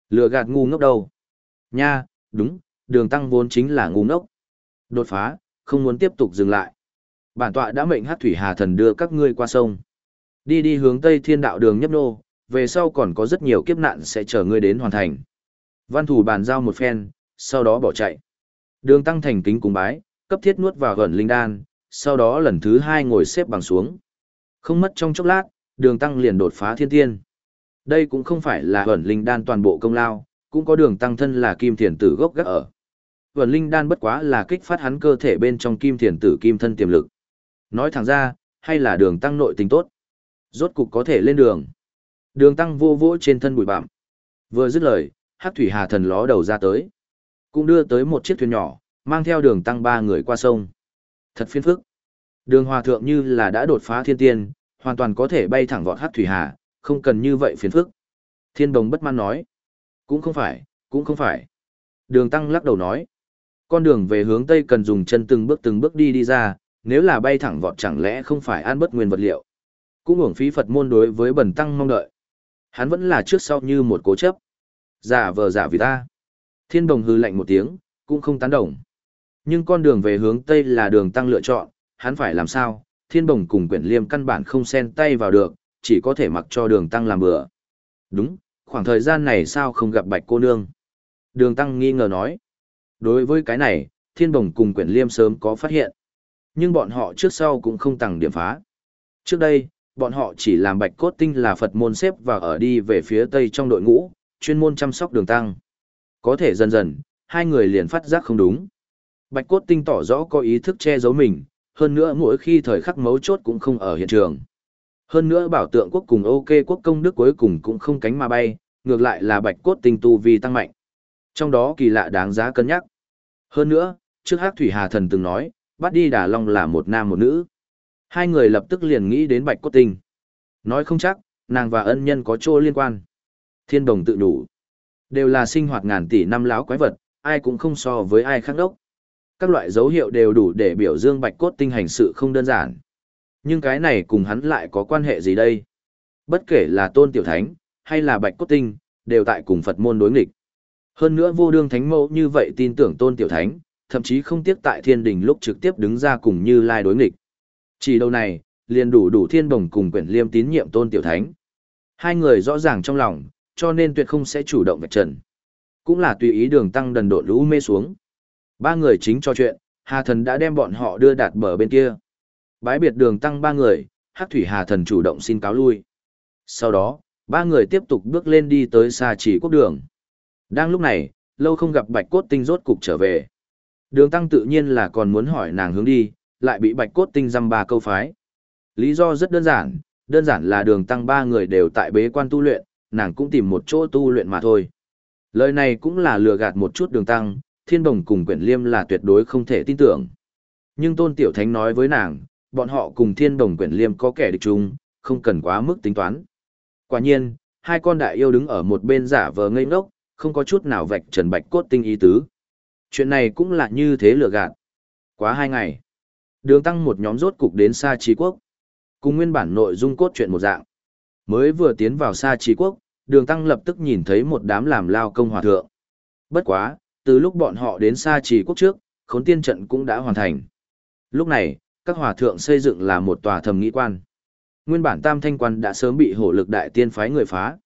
Lừa gạt ngu ngốc đâu. Nha, đúng, đường tăng vốn chính là ngu ngốc. Đột phá, không muốn tiếp tục dừng lại. Bản tọa đã mệnh hát thủy hà thần đưa các ngươi qua sông. Đi đi hướng Tây Thiên Đạo đường nhấp nô, về sau còn có rất nhiều kiếp nạn sẽ chờ ngươi đến hoàn thành. Văn thủ bàn giao một phen, sau đó bỏ chạy. Đường tăng thành kính cùng bái, cấp thiết nuốt vào gần linh đan, sau đó lần thứ hai ngồi xếp bằng xuống. Không mất trong chốc lát, đường tăng liền đột phá thiên tiên. Đây cũng không phải là ẩn linh đan toàn bộ công lao, cũng có đường tăng thân là kim thiền tử gốc gác ở. vần linh đan bất quá là kích phát hắn cơ thể bên trong kim thiền tử kim thân tiềm lực. Nói thẳng ra, hay là đường tăng nội tình tốt. Rốt cục có thể lên đường. Đường tăng vô vỗ trên thân bụi bặm. Vừa dứt lời, Hắc thủy hà thần ló đầu ra tới. Cũng đưa tới một chiếc thuyền nhỏ, mang theo đường tăng ba người qua sông. Thật phiền phức. Đường hòa thượng như là đã đột phá thiên tiên, hoàn toàn có thể bay thẳng vọt Hắc thủy hà, không cần như vậy phiền phức. Thiên đồng bất mãn nói. Cũng không phải, cũng không phải. Đường tăng lắc đầu nói. Con đường về hướng Tây cần dùng chân từng bước từng bước đi đi ra, nếu là bay thẳng vọt chẳng lẽ không phải an bất nguyên vật liệu, cũng hưởng phí Phật môn đối với bần tăng mong đợi. Hắn vẫn là trước sau như một cố chấp. Giả vờ giả vì ta. Thiên đồng hư lạnh một tiếng, cũng không tán đồng. Nhưng con đường về hướng Tây là đường tăng lựa chọn, hắn phải làm sao, thiên bồng cùng quyển liêm căn bản không xen tay vào được, chỉ có thể mặc cho đường tăng làm bừa. Đúng, khoảng thời gian này sao không gặp bạch cô nương? Đường tăng nghi ngờ nói. Đối với cái này, thiên bồng cùng quyển liêm sớm có phát hiện. Nhưng bọn họ trước sau cũng không tăng điểm phá. Trước đây, bọn họ chỉ làm bạch cốt tinh là Phật môn xếp và ở đi về phía tây trong đội ngũ, chuyên môn chăm sóc đường tăng. Có thể dần dần, hai người liền phát giác không đúng. Bạch cốt tinh tỏ rõ có ý thức che giấu mình, hơn nữa mỗi khi thời khắc mấu chốt cũng không ở hiện trường. Hơn nữa bảo tượng quốc cùng ok quốc công đức cuối cùng cũng không cánh mà bay, ngược lại là bạch cốt tinh tu vi tăng mạnh. Trong đó kỳ lạ đáng giá cân nhắc. Hơn nữa, trước Hắc Thủy Hà Thần từng nói, bắt đi Đà Long là một nam một nữ. Hai người lập tức liền nghĩ đến bạch cốt tinh. Nói không chắc, nàng và ân nhân có chỗ liên quan. Thiên đồng tự đủ. Đều là sinh hoạt ngàn tỷ năm láo quái vật, ai cũng không so với ai khác đốc. Các loại dấu hiệu đều đủ để biểu dương bạch cốt tinh hành sự không đơn giản. Nhưng cái này cùng hắn lại có quan hệ gì đây? Bất kể là tôn tiểu thánh, hay là bạch cốt tinh, đều tại cùng Phật môn đối nghịch. Hơn nữa vô đương thánh mẫu như vậy tin tưởng tôn tiểu thánh, thậm chí không tiếc tại thiên đình lúc trực tiếp đứng ra cùng như lai đối nghịch. Chỉ đâu này, liền đủ đủ thiên bồng cùng quyển liêm tín nhiệm tôn tiểu thánh. Hai người rõ ràng trong lòng, cho nên tuyệt không sẽ chủ động vạch trần. Cũng là tùy ý đường tăng đần độn lũ mê xuống. Ba người chính cho chuyện, Hà Thần đã đem bọn họ đưa đạt bờ bên kia. Bái biệt đường tăng ba người, Hắc Thủy Hà Thần chủ động xin cáo lui. Sau đó, ba người tiếp tục bước lên đi tới xa chỉ quốc đường. Đang lúc này, lâu không gặp Bạch Cốt Tinh rốt cục trở về. Đường tăng tự nhiên là còn muốn hỏi nàng hướng đi, lại bị Bạch Cốt Tinh dăm ba câu phái. Lý do rất đơn giản, đơn giản là đường tăng ba người đều tại bế quan tu luyện, nàng cũng tìm một chỗ tu luyện mà thôi. Lời này cũng là lừa gạt một chút đường tăng, thiên đồng cùng quyển liêm là tuyệt đối không thể tin tưởng. Nhưng tôn tiểu thánh nói với nàng, bọn họ cùng thiên đồng quyển liêm có kẻ địch chung, không cần quá mức tính toán. Quả nhiên, hai con đại yêu đứng ở một bên giả vờ ngây ngốc, không có chút nào vạch trần bạch cốt tinh ý tứ. Chuyện này cũng là như thế lừa gạt. Quá hai ngày, đường tăng một nhóm rốt cục đến xa trí quốc. Cùng nguyên bản nội dung cốt truyện một dạng. Mới vừa tiến vào xa trí quốc, đường tăng lập tức nhìn thấy một đám làm lao công hòa thượng. Bất quá, từ lúc bọn họ đến xa trì quốc trước, khốn tiên trận cũng đã hoàn thành. Lúc này, các hòa thượng xây dựng là một tòa thầm nghĩ quan. Nguyên bản tam thanh quan đã sớm bị hổ lực đại tiên phái người phá.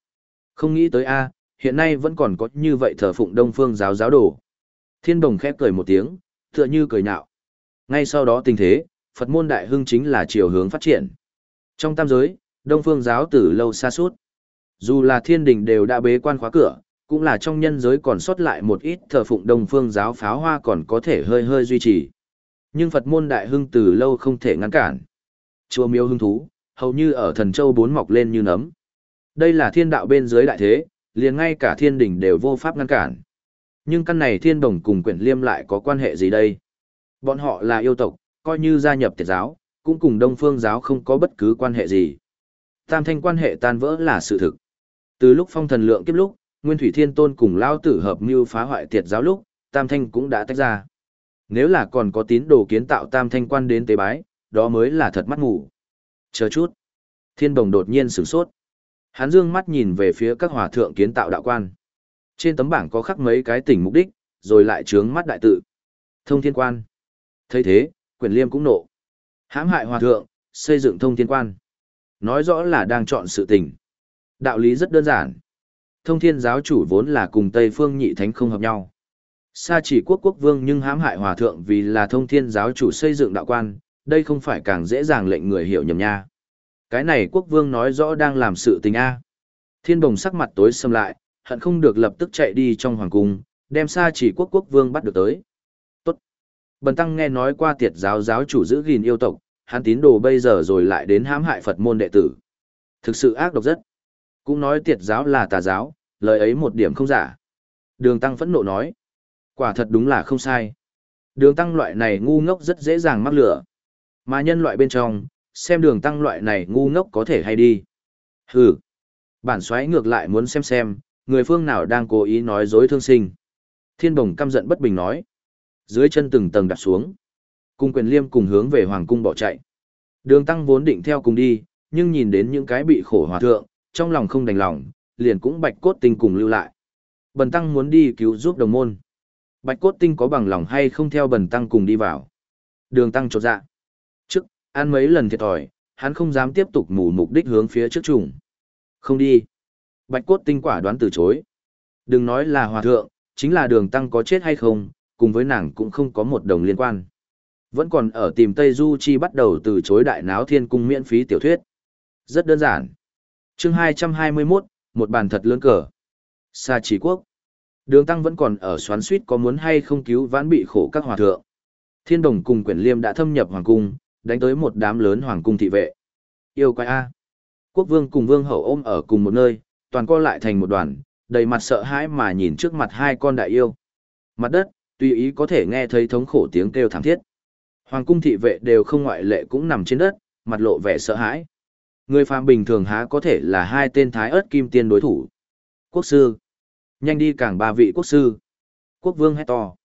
Không nghĩ tới A, hiện nay vẫn còn có như vậy thờ phụng đông phương giáo giáo đồ. Thiên đồng khép cười một tiếng, tựa như cười nhạo. Ngay sau đó tình thế, Phật môn đại hưng chính là chiều hướng phát triển. Trong tam giới, đông phương giáo từ lâu xa suốt. Dù là thiên đình đều đã bế quan khóa cửa, cũng là trong nhân giới còn sót lại một ít thờ phụng đông phương giáo pháo hoa còn có thể hơi hơi duy trì. Nhưng Phật môn đại hưng từ lâu không thể ngăn cản. Chùa miêu hưng thú, hầu như ở thần châu bốn mọc lên như nấm. Đây là thiên đạo bên dưới đại thế, liền ngay cả thiên đình đều vô pháp ngăn cản. Nhưng căn này thiên đồng cùng quyển liêm lại có quan hệ gì đây? Bọn họ là yêu tộc, coi như gia nhập tiệt giáo, cũng cùng đông phương giáo không có bất cứ quan hệ gì. Tam thanh quan hệ tan vỡ là sự thực. Từ lúc phong thần lượng kiếp lúc, Nguyên Thủy Thiên Tôn cùng Lao Tử hợp mưu phá hoại tiệt giáo lúc, Tam Thanh cũng đã tách ra. Nếu là còn có tín đồ kiến tạo Tam Thanh quan đến tế bái, đó mới là thật mắt ngủ. Chờ chút. Thiên Đồng đột nhiên sửng sốt. Hắn dương mắt nhìn về phía các hòa thượng kiến tạo đạo quan. Trên tấm bảng có khắc mấy cái tỉnh mục đích, rồi lại trướng mắt đại tự. Thông thiên quan. thấy thế, quyền liêm cũng nộ. hãm hại hòa thượng, xây dựng thông thiên quan. Nói rõ là đang chọn sự tình. Đạo lý rất đơn giản. Thông thiên giáo chủ vốn là cùng Tây phương nhị thánh không hợp nhau. Sa chỉ quốc quốc vương nhưng hãm hại hòa thượng vì là thông thiên giáo chủ xây dựng đạo quan, đây không phải càng dễ dàng lệnh người hiểu nhầm nha. Cái này quốc vương nói rõ đang làm sự tình A. Thiên bồng sắc mặt tối xâm lại, hận không được lập tức chạy đi trong hoàng cung, đem sa chỉ quốc quốc vương bắt được tới. Tốt. Bần tăng nghe nói qua tiệt giáo giáo chủ giữ gìn yêu tộc, hắn tín đồ bây giờ rồi lại đến hãm hại Phật môn đệ tử. Thực sự ác độc rất. Cũng nói tiệt giáo là tà giáo, lời ấy một điểm không giả. Đường Tăng phẫn nộ nói. Quả thật đúng là không sai. Đường Tăng loại này ngu ngốc rất dễ dàng mắc lửa. Mà nhân loại bên trong, xem đường Tăng loại này ngu ngốc có thể hay đi. Hừ. Bản xoáy ngược lại muốn xem xem, người phương nào đang cố ý nói dối thương sinh. Thiên bồng căm giận bất bình nói. Dưới chân từng tầng đặt xuống. Cung quyền liêm cùng hướng về hoàng cung bỏ chạy. Đường Tăng vốn định theo cùng đi, nhưng nhìn đến những cái bị khổ hòa thượng, trong lòng không đành lòng, liền cũng bạch cốt tinh cùng lưu lại. Bần tăng muốn đi cứu giúp đồng môn. Bạch cốt tinh có bằng lòng hay không theo bần tăng cùng đi vào. Đường tăng chột dạ. Ăn mấy lần thiệt thòi, hắn không dám tiếp tục mù mục đích hướng phía trước trùng. Không đi. Bạch cốt tinh quả đoán từ chối. Đừng nói là hòa thượng, chính là đường tăng có chết hay không, cùng với nàng cũng không có một đồng liên quan. Vẫn còn ở tìm Tây Du Chi bắt đầu từ chối đại náo thiên cung miễn phí tiểu thuyết. Rất đơn giản. chương 221, một bàn thật lớn cờ. Sa chỉ quốc. Đường Tăng vẫn còn ở xoắn suýt có muốn hay không cứu vãn bị khổ các hòa thượng. Thiên đồng cùng quyển liêm đã thâm nhập hoàng cung, đánh tới một đám lớn hoàng cung thị vệ. Yêu quái A. Quốc vương cùng vương hậu ôm ở cùng một nơi, toàn co lại thành một đoàn, đầy mặt sợ hãi mà nhìn trước mặt hai con đại yêu. Mặt đất, tùy ý có thể nghe thấy thống khổ tiếng kêu thảm thiết. Hoàng cung thị vệ đều không ngoại lệ cũng nằm trên đất, mặt lộ vẻ sợ hãi. Người phàm bình thường há có thể là hai tên thái ớt kim tiên đối thủ. Quốc sư. Nhanh đi càng ba vị quốc sư. Quốc vương hét to.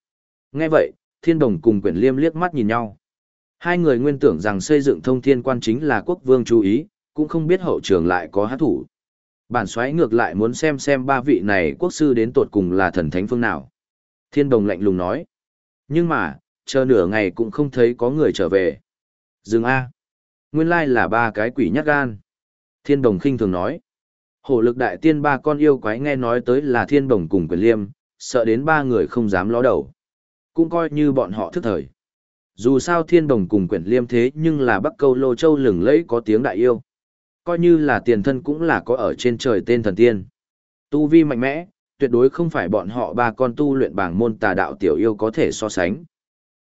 Nghe vậy, thiên đồng cùng quyển liêm liếc mắt nhìn nhau. Hai người nguyên tưởng rằng xây dựng thông thiên quan chính là quốc vương chú ý, cũng không biết hậu trường lại có hát thủ. Bản xoáy ngược lại muốn xem xem ba vị này quốc sư đến tột cùng là thần thánh phương nào. Thiên đồng lạnh lùng nói. Nhưng mà, chờ nửa ngày cũng không thấy có người trở về. Dừng A. Nguyên lai là ba cái quỷ nhát gan. Thiên đồng khinh thường nói. Hổ lực đại tiên ba con yêu quái nghe nói tới là thiên đồng cùng quyền liêm, sợ đến ba người không dám ló đầu. Cũng coi như bọn họ thức thời. Dù sao thiên đồng cùng quyển liêm thế nhưng là bắc câu lô châu lừng lẫy có tiếng đại yêu. Coi như là tiền thân cũng là có ở trên trời tên thần tiên. Tu vi mạnh mẽ, tuyệt đối không phải bọn họ ba con tu luyện bảng môn tà đạo tiểu yêu có thể so sánh.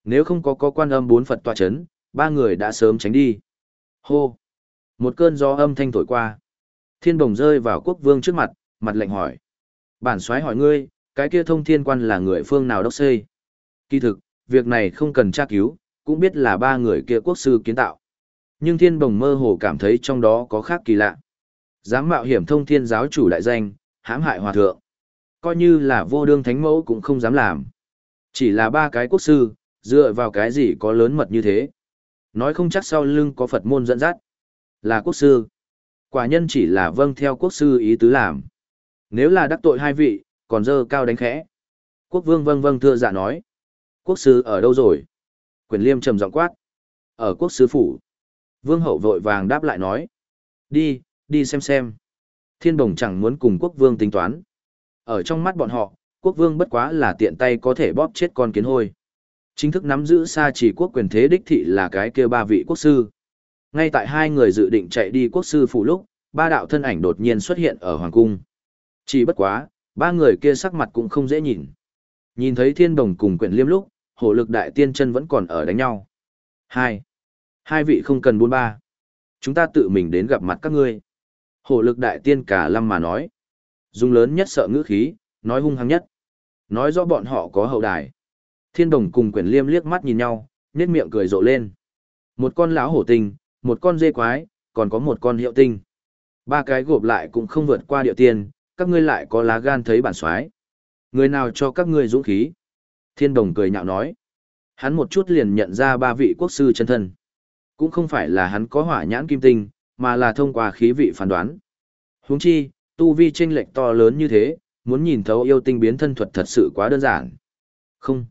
Nếu không có có quan âm bốn Phật tọa chấn, ba người đã sớm tránh đi. Hô! Một cơn gió âm thanh thổi qua. Thiên đồng rơi vào quốc vương trước mặt, mặt lạnh hỏi. Bản soái hỏi ngươi, cái kia thông thiên quan là người phương nào đốc xây? Kỳ thực, việc này không cần tra cứu, cũng biết là ba người kia quốc sư kiến tạo. Nhưng thiên đồng mơ hồ cảm thấy trong đó có khác kỳ lạ. Dám mạo hiểm thông thiên giáo chủ đại danh, hãm hại hòa thượng. Coi như là vô đương thánh mẫu cũng không dám làm. Chỉ là ba cái quốc sư, dựa vào cái gì có lớn mật như thế. Nói không chắc sau lưng có Phật môn dẫn dắt. Là quốc sư. Quả nhân chỉ là vâng theo quốc sư ý tứ làm. Nếu là đắc tội hai vị, còn dơ cao đánh khẽ. Quốc vương vâng vâng thưa dạ nói. Quốc sư ở đâu rồi? Quyền liêm trầm giọng quát. Ở quốc sư phủ. Vương hậu vội vàng đáp lại nói. Đi, đi xem xem. Thiên đồng chẳng muốn cùng quốc vương tính toán. Ở trong mắt bọn họ, quốc vương bất quá là tiện tay có thể bóp chết con kiến hôi. Chính thức nắm giữ xa chỉ quốc quyền thế đích thị là cái kia ba vị quốc sư. Ngay tại hai người dự định chạy đi quốc sư phủ lúc, ba đạo thân ảnh đột nhiên xuất hiện ở hoàng cung. Chỉ bất quá, ba người kia sắc mặt cũng không dễ nhìn. Nhìn thấy thiên đồng cùng quyển liêm lúc, hổ lực đại tiên chân vẫn còn ở đánh nhau. Hai. Hai vị không cần buôn ba. Chúng ta tự mình đến gặp mặt các ngươi. Hổ lực đại tiên cả lâm mà nói. Dung lớn nhất sợ ngữ khí, nói hung hăng nhất. Nói rõ bọn họ có hậu đài. Thiên đồng cùng quyển liêm liếc mắt nhìn nhau, nét miệng cười rộ lên. Một con lão hổ tinh, một con dê quái, còn có một con hiệu tinh. Ba cái gộp lại cũng không vượt qua địa tiên, các ngươi lại có lá gan thấy bản soái. Người nào cho các ngươi dũng khí? Thiên đồng cười nhạo nói. Hắn một chút liền nhận ra ba vị quốc sư chân thân. Cũng không phải là hắn có hỏa nhãn kim tinh, mà là thông qua khí vị phán đoán. Huống chi, tu vi chênh lệch to lớn như thế, muốn nhìn thấu yêu tinh biến thân thuật thật sự quá đơn giản. Không.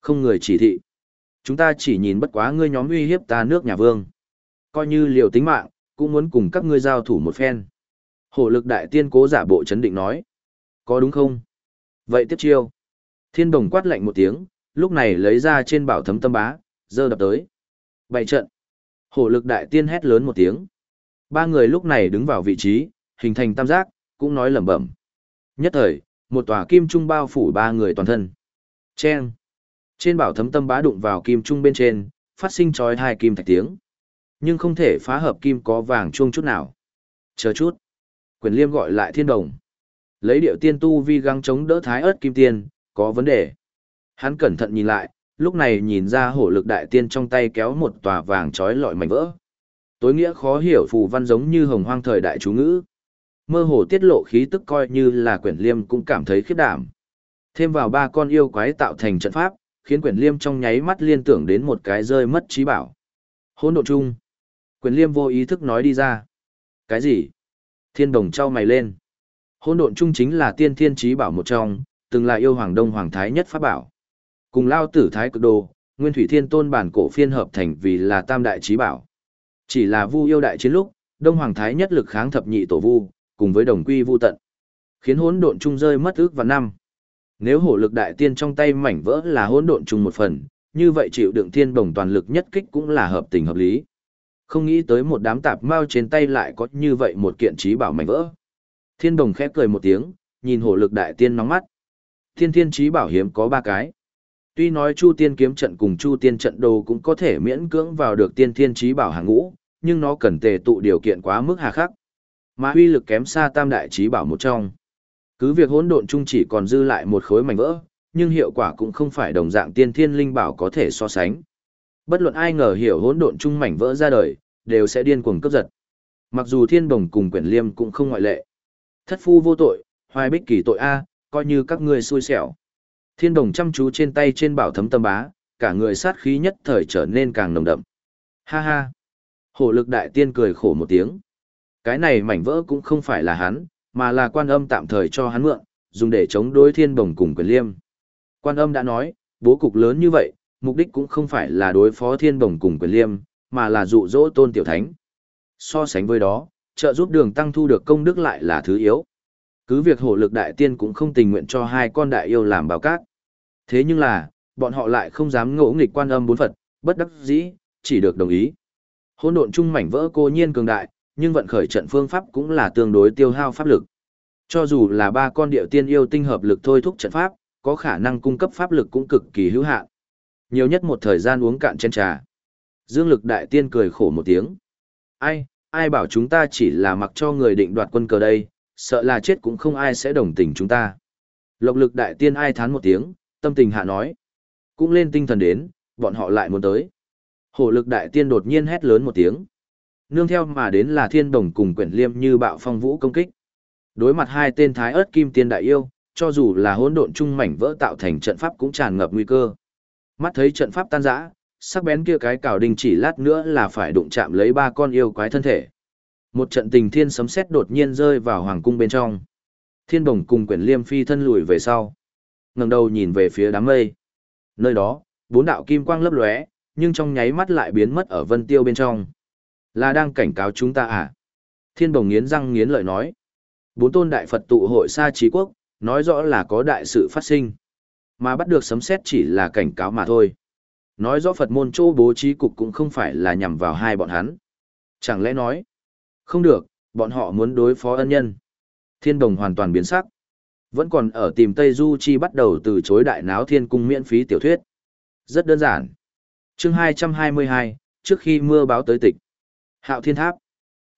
Không người chỉ thị. Chúng ta chỉ nhìn bất quá ngươi nhóm uy hiếp ta nước nhà vương. Coi như liều tính mạng, cũng muốn cùng các ngươi giao thủ một phen. Hổ lực đại tiên cố giả bộ chấn định nói. Có đúng không? Vậy tiếp chiêu. Thiên đồng quát lạnh một tiếng, lúc này lấy ra trên bảo thấm tâm bá, dơ đập tới. Bày trận. Hổ lực đại tiên hét lớn một tiếng. Ba người lúc này đứng vào vị trí, hình thành tam giác, cũng nói lẩm bẩm. Nhất thời, một tòa kim trung bao phủ ba người toàn thân. Chen. Trên bảo thấm tâm bá đụng vào kim trung bên trên, phát sinh chói hai kim thạch tiếng. Nhưng không thể phá hợp kim có vàng chuông chút nào. Chờ chút. Quyền liêm gọi lại thiên đồng. Lấy điệu tiên tu vi găng chống đỡ thái ớt kim tiên, có vấn đề. Hắn cẩn thận nhìn lại, lúc này nhìn ra hổ lực đại tiên trong tay kéo một tòa vàng trói lọi mảnh vỡ. Tối nghĩa khó hiểu phù văn giống như hồng hoang thời đại chú ngữ. Mơ hồ tiết lộ khí tức coi như là quyển liêm cũng cảm thấy khiếp đảm. Thêm vào ba con yêu quái tạo thành trận pháp, khiến quyển liêm trong nháy mắt liên tưởng đến một cái rơi mất trí bảo. Hỗn độn chung. Quyền liêm vô ý thức nói đi ra. Cái gì? Thiên đồng trao mày lên. Hỗn độn Trung chính là tiên thiên trí bảo một trong, từng là yêu hoàng đông hoàng thái nhất pháp bảo. Cùng lao tử thái cực đồ, nguyên thủy thiên tôn bản cổ phiên hợp thành vì là tam đại trí bảo. Chỉ là Vu yêu đại chiến lúc, Đông Hoàng Thái nhất lực kháng thập nhị tổ Vu, cùng với đồng quy Vu tận, khiến hỗn độn Trung rơi mất ước và năm. Nếu hổ lực đại tiên trong tay mảnh vỡ là hỗn độn Trung một phần, như vậy chịu đựng thiên Đồng toàn lực nhất kích cũng là hợp tình hợp lý. Không nghĩ tới một đám tạp mao trên tay lại có như vậy một kiện trí bảo mảnh vỡ. Thiên đồng khẽ cười một tiếng, nhìn hổ lực đại tiên nóng mắt. Thiên thiên trí bảo hiếm có ba cái. Tuy nói Chu Tiên kiếm trận cùng Chu Tiên trận đồ cũng có thể miễn cưỡng vào được tiên thiên trí bảo hàng ngũ, nhưng nó cần tề tụ điều kiện quá mức hà khắc. Mà uy lực kém xa tam đại trí bảo một trong. Cứ việc hỗn độn chung chỉ còn dư lại một khối mảnh vỡ, nhưng hiệu quả cũng không phải đồng dạng tiên thiên linh bảo có thể so sánh. Bất luận ai ngờ hiểu hỗn độn chung mảnh vỡ ra đời, đều sẽ điên cuồng cướp giật. Mặc dù thiên đồng cùng quyển liêm cũng không ngoại lệ. Thất phu vô tội, hoài bích kỳ tội A, coi như các ngươi xui xẻo. Thiên đồng chăm chú trên tay trên bảo thấm tâm bá, cả người sát khí nhất thời trở nên càng nồng đậm. Ha ha! Hổ lực đại tiên cười khổ một tiếng. Cái này mảnh vỡ cũng không phải là hắn, mà là quan âm tạm thời cho hắn mượn, dùng để chống đối thiên đồng cùng quyền liêm. Quan âm đã nói, bố cục lớn như vậy, mục đích cũng không phải là đối phó thiên đồng cùng quyền liêm, mà là dụ dỗ tôn tiểu thánh. So sánh với đó, trợ giúp đường tăng thu được công đức lại là thứ yếu. Cứ việc hổ lực đại tiên cũng không tình nguyện cho hai con đại yêu làm bào cát. Thế nhưng là, bọn họ lại không dám ngỗ nghịch quan âm bốn Phật, bất đắc dĩ, chỉ được đồng ý. Hỗn độn chung mảnh vỡ cô nhiên cường đại, nhưng vận khởi trận phương pháp cũng là tương đối tiêu hao pháp lực. Cho dù là ba con điệu tiên yêu tinh hợp lực thôi thúc trận pháp, có khả năng cung cấp pháp lực cũng cực kỳ hữu hạn. Nhiều nhất một thời gian uống cạn chén trà. Dương lực đại tiên cười khổ một tiếng. Ai, ai bảo chúng ta chỉ là mặc cho người định đoạt quân cờ đây, sợ là chết cũng không ai sẽ đồng tình chúng ta. Lộc lực đại tiên ai thán một tiếng, tâm tình hạ nói. Cũng lên tinh thần đến, bọn họ lại muốn tới. Hổ lực đại tiên đột nhiên hét lớn một tiếng. Nương theo mà đến là thiên đồng cùng quyển liêm như bạo phong vũ công kích. Đối mặt hai tên thái ớt kim tiên đại yêu, cho dù là hỗn độn trung mảnh vỡ tạo thành trận pháp cũng tràn ngập nguy cơ. Mắt thấy trận pháp tan rã, sắc bén kia cái cào đình chỉ lát nữa là phải đụng chạm lấy ba con yêu quái thân thể. Một trận tình thiên sấm sét đột nhiên rơi vào hoàng cung bên trong. Thiên đồng cùng quyển liêm phi thân lùi về sau. ngẩng đầu nhìn về phía đám mây. Nơi đó, bốn đạo kim quang lấp lóe, nhưng trong nháy mắt lại biến mất ở vân tiêu bên trong. Là đang cảnh cáo chúng ta à? Thiên bồng nghiến răng nghiến lợi nói. Bốn tôn đại Phật tụ hội xa trí quốc, nói rõ là có đại sự phát sinh. Mà bắt được sấm sét chỉ là cảnh cáo mà thôi. Nói rõ Phật môn chỗ bố trí cục cũng không phải là nhằm vào hai bọn hắn. Chẳng lẽ nói, không được, bọn họ muốn đối phó ân nhân. Thiên đồng hoàn toàn biến sắc. Vẫn còn ở tìm Tây Du Chi bắt đầu từ chối đại náo thiên cung miễn phí tiểu thuyết. Rất đơn giản. chương 222, trước khi mưa báo tới tịch. Hạo thiên tháp.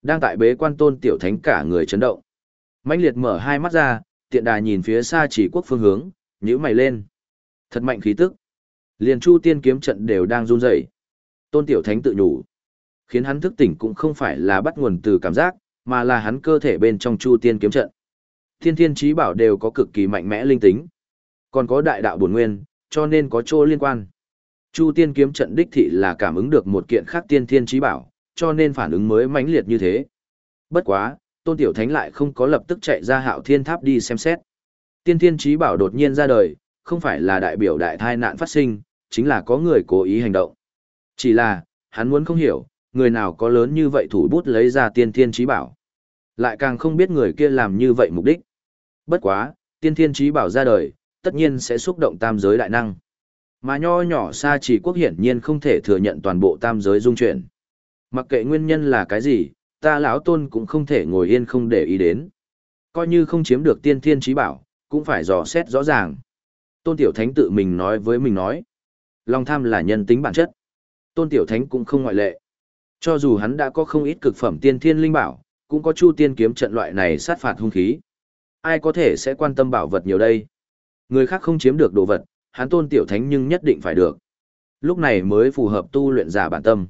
Đang tại bế quan tôn tiểu thánh cả người chấn động. mãnh liệt mở hai mắt ra, tiện đà nhìn phía xa chỉ quốc phương hướng, nhíu mày lên. Thật mạnh khí tức. Liền chu tiên kiếm trận đều đang run rẩy. Tôn tiểu thánh tự nhủ. Khiến hắn thức tỉnh cũng không phải là bắt nguồn từ cảm giác, mà là hắn cơ thể bên trong chu tiên kiếm trận. Thiên thiên trí bảo đều có cực kỳ mạnh mẽ linh tính. Còn có đại đạo bổn nguyên, cho nên có chỗ liên quan. Chu tiên kiếm trận đích thị là cảm ứng được một kiện khác tiên thiên trí bảo, cho nên phản ứng mới mãnh liệt như thế. Bất quá, Tôn Tiểu Thánh lại không có lập tức chạy ra hạo thiên tháp đi xem xét. Tiên thiên trí bảo đột nhiên ra đời, không phải là đại biểu đại thai nạn phát sinh, chính là có người cố ý hành động. Chỉ là, hắn muốn không hiểu, người nào có lớn như vậy thủ bút lấy ra tiên thiên trí bảo. Lại càng không biết người kia làm như vậy mục đích. Bất quá, tiên thiên trí bảo ra đời, tất nhiên sẽ xúc động tam giới đại năng. Mà nho nhỏ xa chỉ quốc hiển nhiên không thể thừa nhận toàn bộ tam giới dung chuyển. Mặc kệ nguyên nhân là cái gì, ta lão tôn cũng không thể ngồi yên không để ý đến. Coi như không chiếm được tiên thiên trí bảo, cũng phải dò xét rõ ràng. Tôn Tiểu Thánh tự mình nói với mình nói. Lòng tham là nhân tính bản chất. Tôn Tiểu Thánh cũng không ngoại lệ. Cho dù hắn đã có không ít cực phẩm tiên thiên linh bảo, cũng có chu tiên kiếm trận loại này sát phạt hung khí. Ai có thể sẽ quan tâm bảo vật nhiều đây? Người khác không chiếm được đồ vật, hắn Tôn Tiểu Thánh nhưng nhất định phải được. Lúc này mới phù hợp tu luyện giả bản tâm.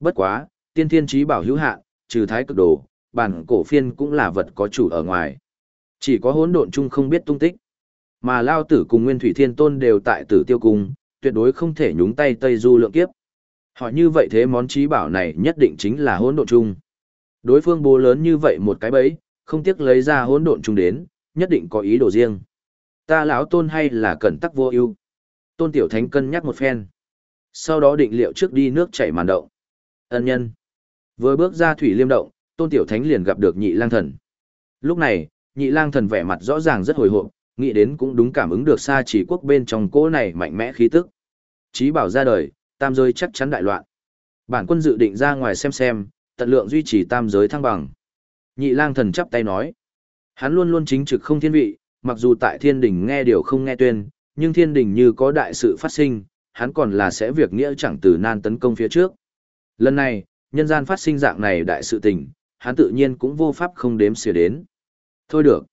Bất quá, tiên thiên trí bảo hữu hạn, trừ thái cực đồ, bản cổ phiên cũng là vật có chủ ở ngoài. Chỉ có hỗn độn chung không biết tung tích. Mà Lao Tử cùng Nguyên Thủy Thiên Tôn đều tại Tử Tiêu Cung, tuyệt đối không thể nhúng tay Tây Du lượng kiếp. Họ như vậy thế món trí bảo này nhất định chính là hỗn độn chung. Đối phương bố lớn như vậy một cái bẫy, không tiếc lấy ra hỗn độn chung đến, nhất định có ý đồ riêng. Ta lão tôn hay là cẩn tắc vô ưu. Tôn Tiểu Thánh cân nhắc một phen. Sau đó định liệu trước đi nước chảy màn động. Ân nhân. Vừa bước ra thủy liêm động, Tôn Tiểu Thánh liền gặp được nhị lang thần. Lúc này, nhị lang thần vẻ mặt rõ ràng rất hồi hộp, nghĩ đến cũng đúng cảm ứng được xa chỉ quốc bên trong cỗ này mạnh mẽ khí tức. Chí bảo ra đời, tam giới chắc chắn đại loạn. Bản quân dự định ra ngoài xem xem, tận lượng duy trì tam giới thăng bằng. Nhị lang thần chắp tay nói. Hắn luôn luôn chính trực không thiên vị, mặc dù tại thiên đình nghe điều không nghe tuyên, nhưng thiên đình như có đại sự phát sinh, hắn còn là sẽ việc nghĩa chẳng từ nan tấn công phía trước. Lần này, nhân gian phát sinh dạng này đại sự tình, hắn tự nhiên cũng vô pháp không đếm xỉa đến. Thôi được.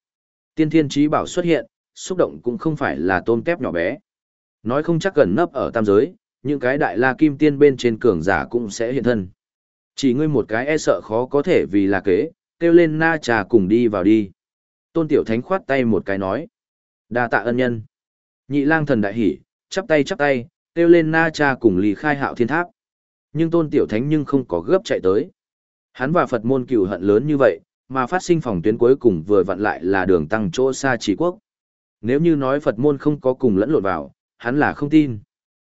Tiên thiên trí bảo xuất hiện, xúc động cũng không phải là tôm tép nhỏ bé. Nói không chắc gần nấp ở tam giới, những cái đại la kim tiên bên trên cường giả cũng sẽ hiện thân. Chỉ ngươi một cái e sợ khó có thể vì là kế, kêu lên na trà cùng đi vào đi. Tôn Tiểu Thánh khoát tay một cái nói. đa tạ ân nhân. Nhị lang thần đại hỉ, chắp tay chắp tay, kêu lên na cha cùng lì khai hạo thiên tháp. Nhưng Tôn Tiểu Thánh nhưng không có gấp chạy tới. Hắn và Phật môn cửu hận lớn như vậy, mà phát sinh phòng tuyến cuối cùng vừa vặn lại là đường tăng chỗ xa chỉ quốc. Nếu như nói Phật môn không có cùng lẫn lộn vào, hắn là không tin.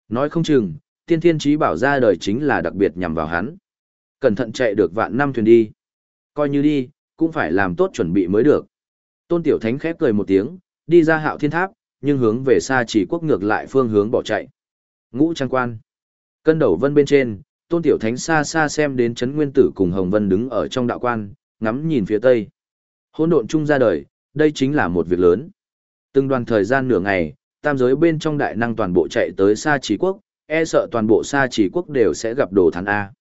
Nói không chừng, tiên thiên trí bảo ra đời chính là đặc biệt nhằm vào hắn. Cẩn thận chạy được vạn năm thuyền đi. Coi như đi, cũng phải làm tốt chuẩn bị mới được. Tôn Tiểu Thánh khép cười một tiếng, đi ra hạo thiên tháp, nhưng hướng về xa chỉ quốc ngược lại phương hướng bỏ chạy. Ngũ trang quan. Cân đầu vân bên trên, Tôn Tiểu Thánh xa xa xem đến Trấn nguyên tử cùng Hồng Vân đứng ở trong đạo quan, ngắm nhìn phía tây. Hỗn độn chung ra đời, đây chính là một việc lớn. Từng đoàn thời gian nửa ngày, tam giới bên trong đại năng toàn bộ chạy tới xa chỉ quốc, e sợ toàn bộ xa chỉ quốc đều sẽ gặp đồ thán A.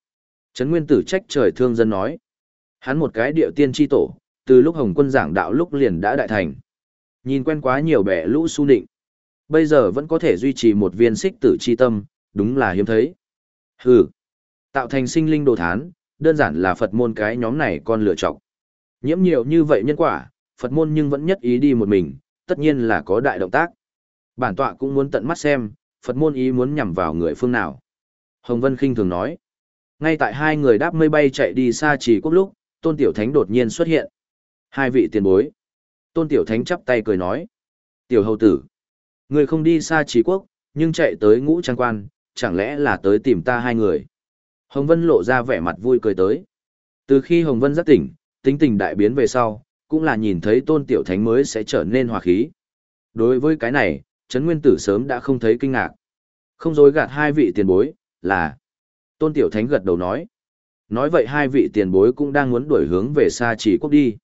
Trấn Nguyên Tử trách trời thương dân nói. Hắn một cái điệu tiên tri tổ, từ lúc Hồng quân giảng đạo lúc liền đã đại thành. Nhìn quen quá nhiều bẻ lũ su định. Bây giờ vẫn có thể duy trì một viên xích tử chi tâm, đúng là hiếm thấy. Hừ. Tạo thành sinh linh đồ thán, đơn giản là Phật môn cái nhóm này con lựa chọc. Nhiễm nhiều như vậy nhân quả, Phật môn nhưng vẫn nhất ý đi một mình, tất nhiên là có đại động tác. Bản tọa cũng muốn tận mắt xem, Phật môn ý muốn nhằm vào người phương nào. Hồng Vân Kinh thường nói. Ngay tại hai người đáp mây bay chạy đi xa chỉ quốc lúc, Tôn Tiểu Thánh đột nhiên xuất hiện. Hai vị tiền bối. Tôn Tiểu Thánh chắp tay cười nói. Tiểu hầu tử. Người không đi xa chỉ quốc, nhưng chạy tới ngũ trang quan, chẳng lẽ là tới tìm ta hai người. Hồng Vân lộ ra vẻ mặt vui cười tới. Từ khi Hồng Vân giác tỉnh, tính tình đại biến về sau, cũng là nhìn thấy tôn tiểu thánh mới sẽ trở nên hòa khí. Đối với cái này, Trấn Nguyên Tử sớm đã không thấy kinh ngạc. Không dối gạt hai vị tiền bối, là... Tôn tiểu thánh gật đầu nói. Nói vậy hai vị tiền bối cũng đang muốn đuổi hướng về xa chỉ quốc đi.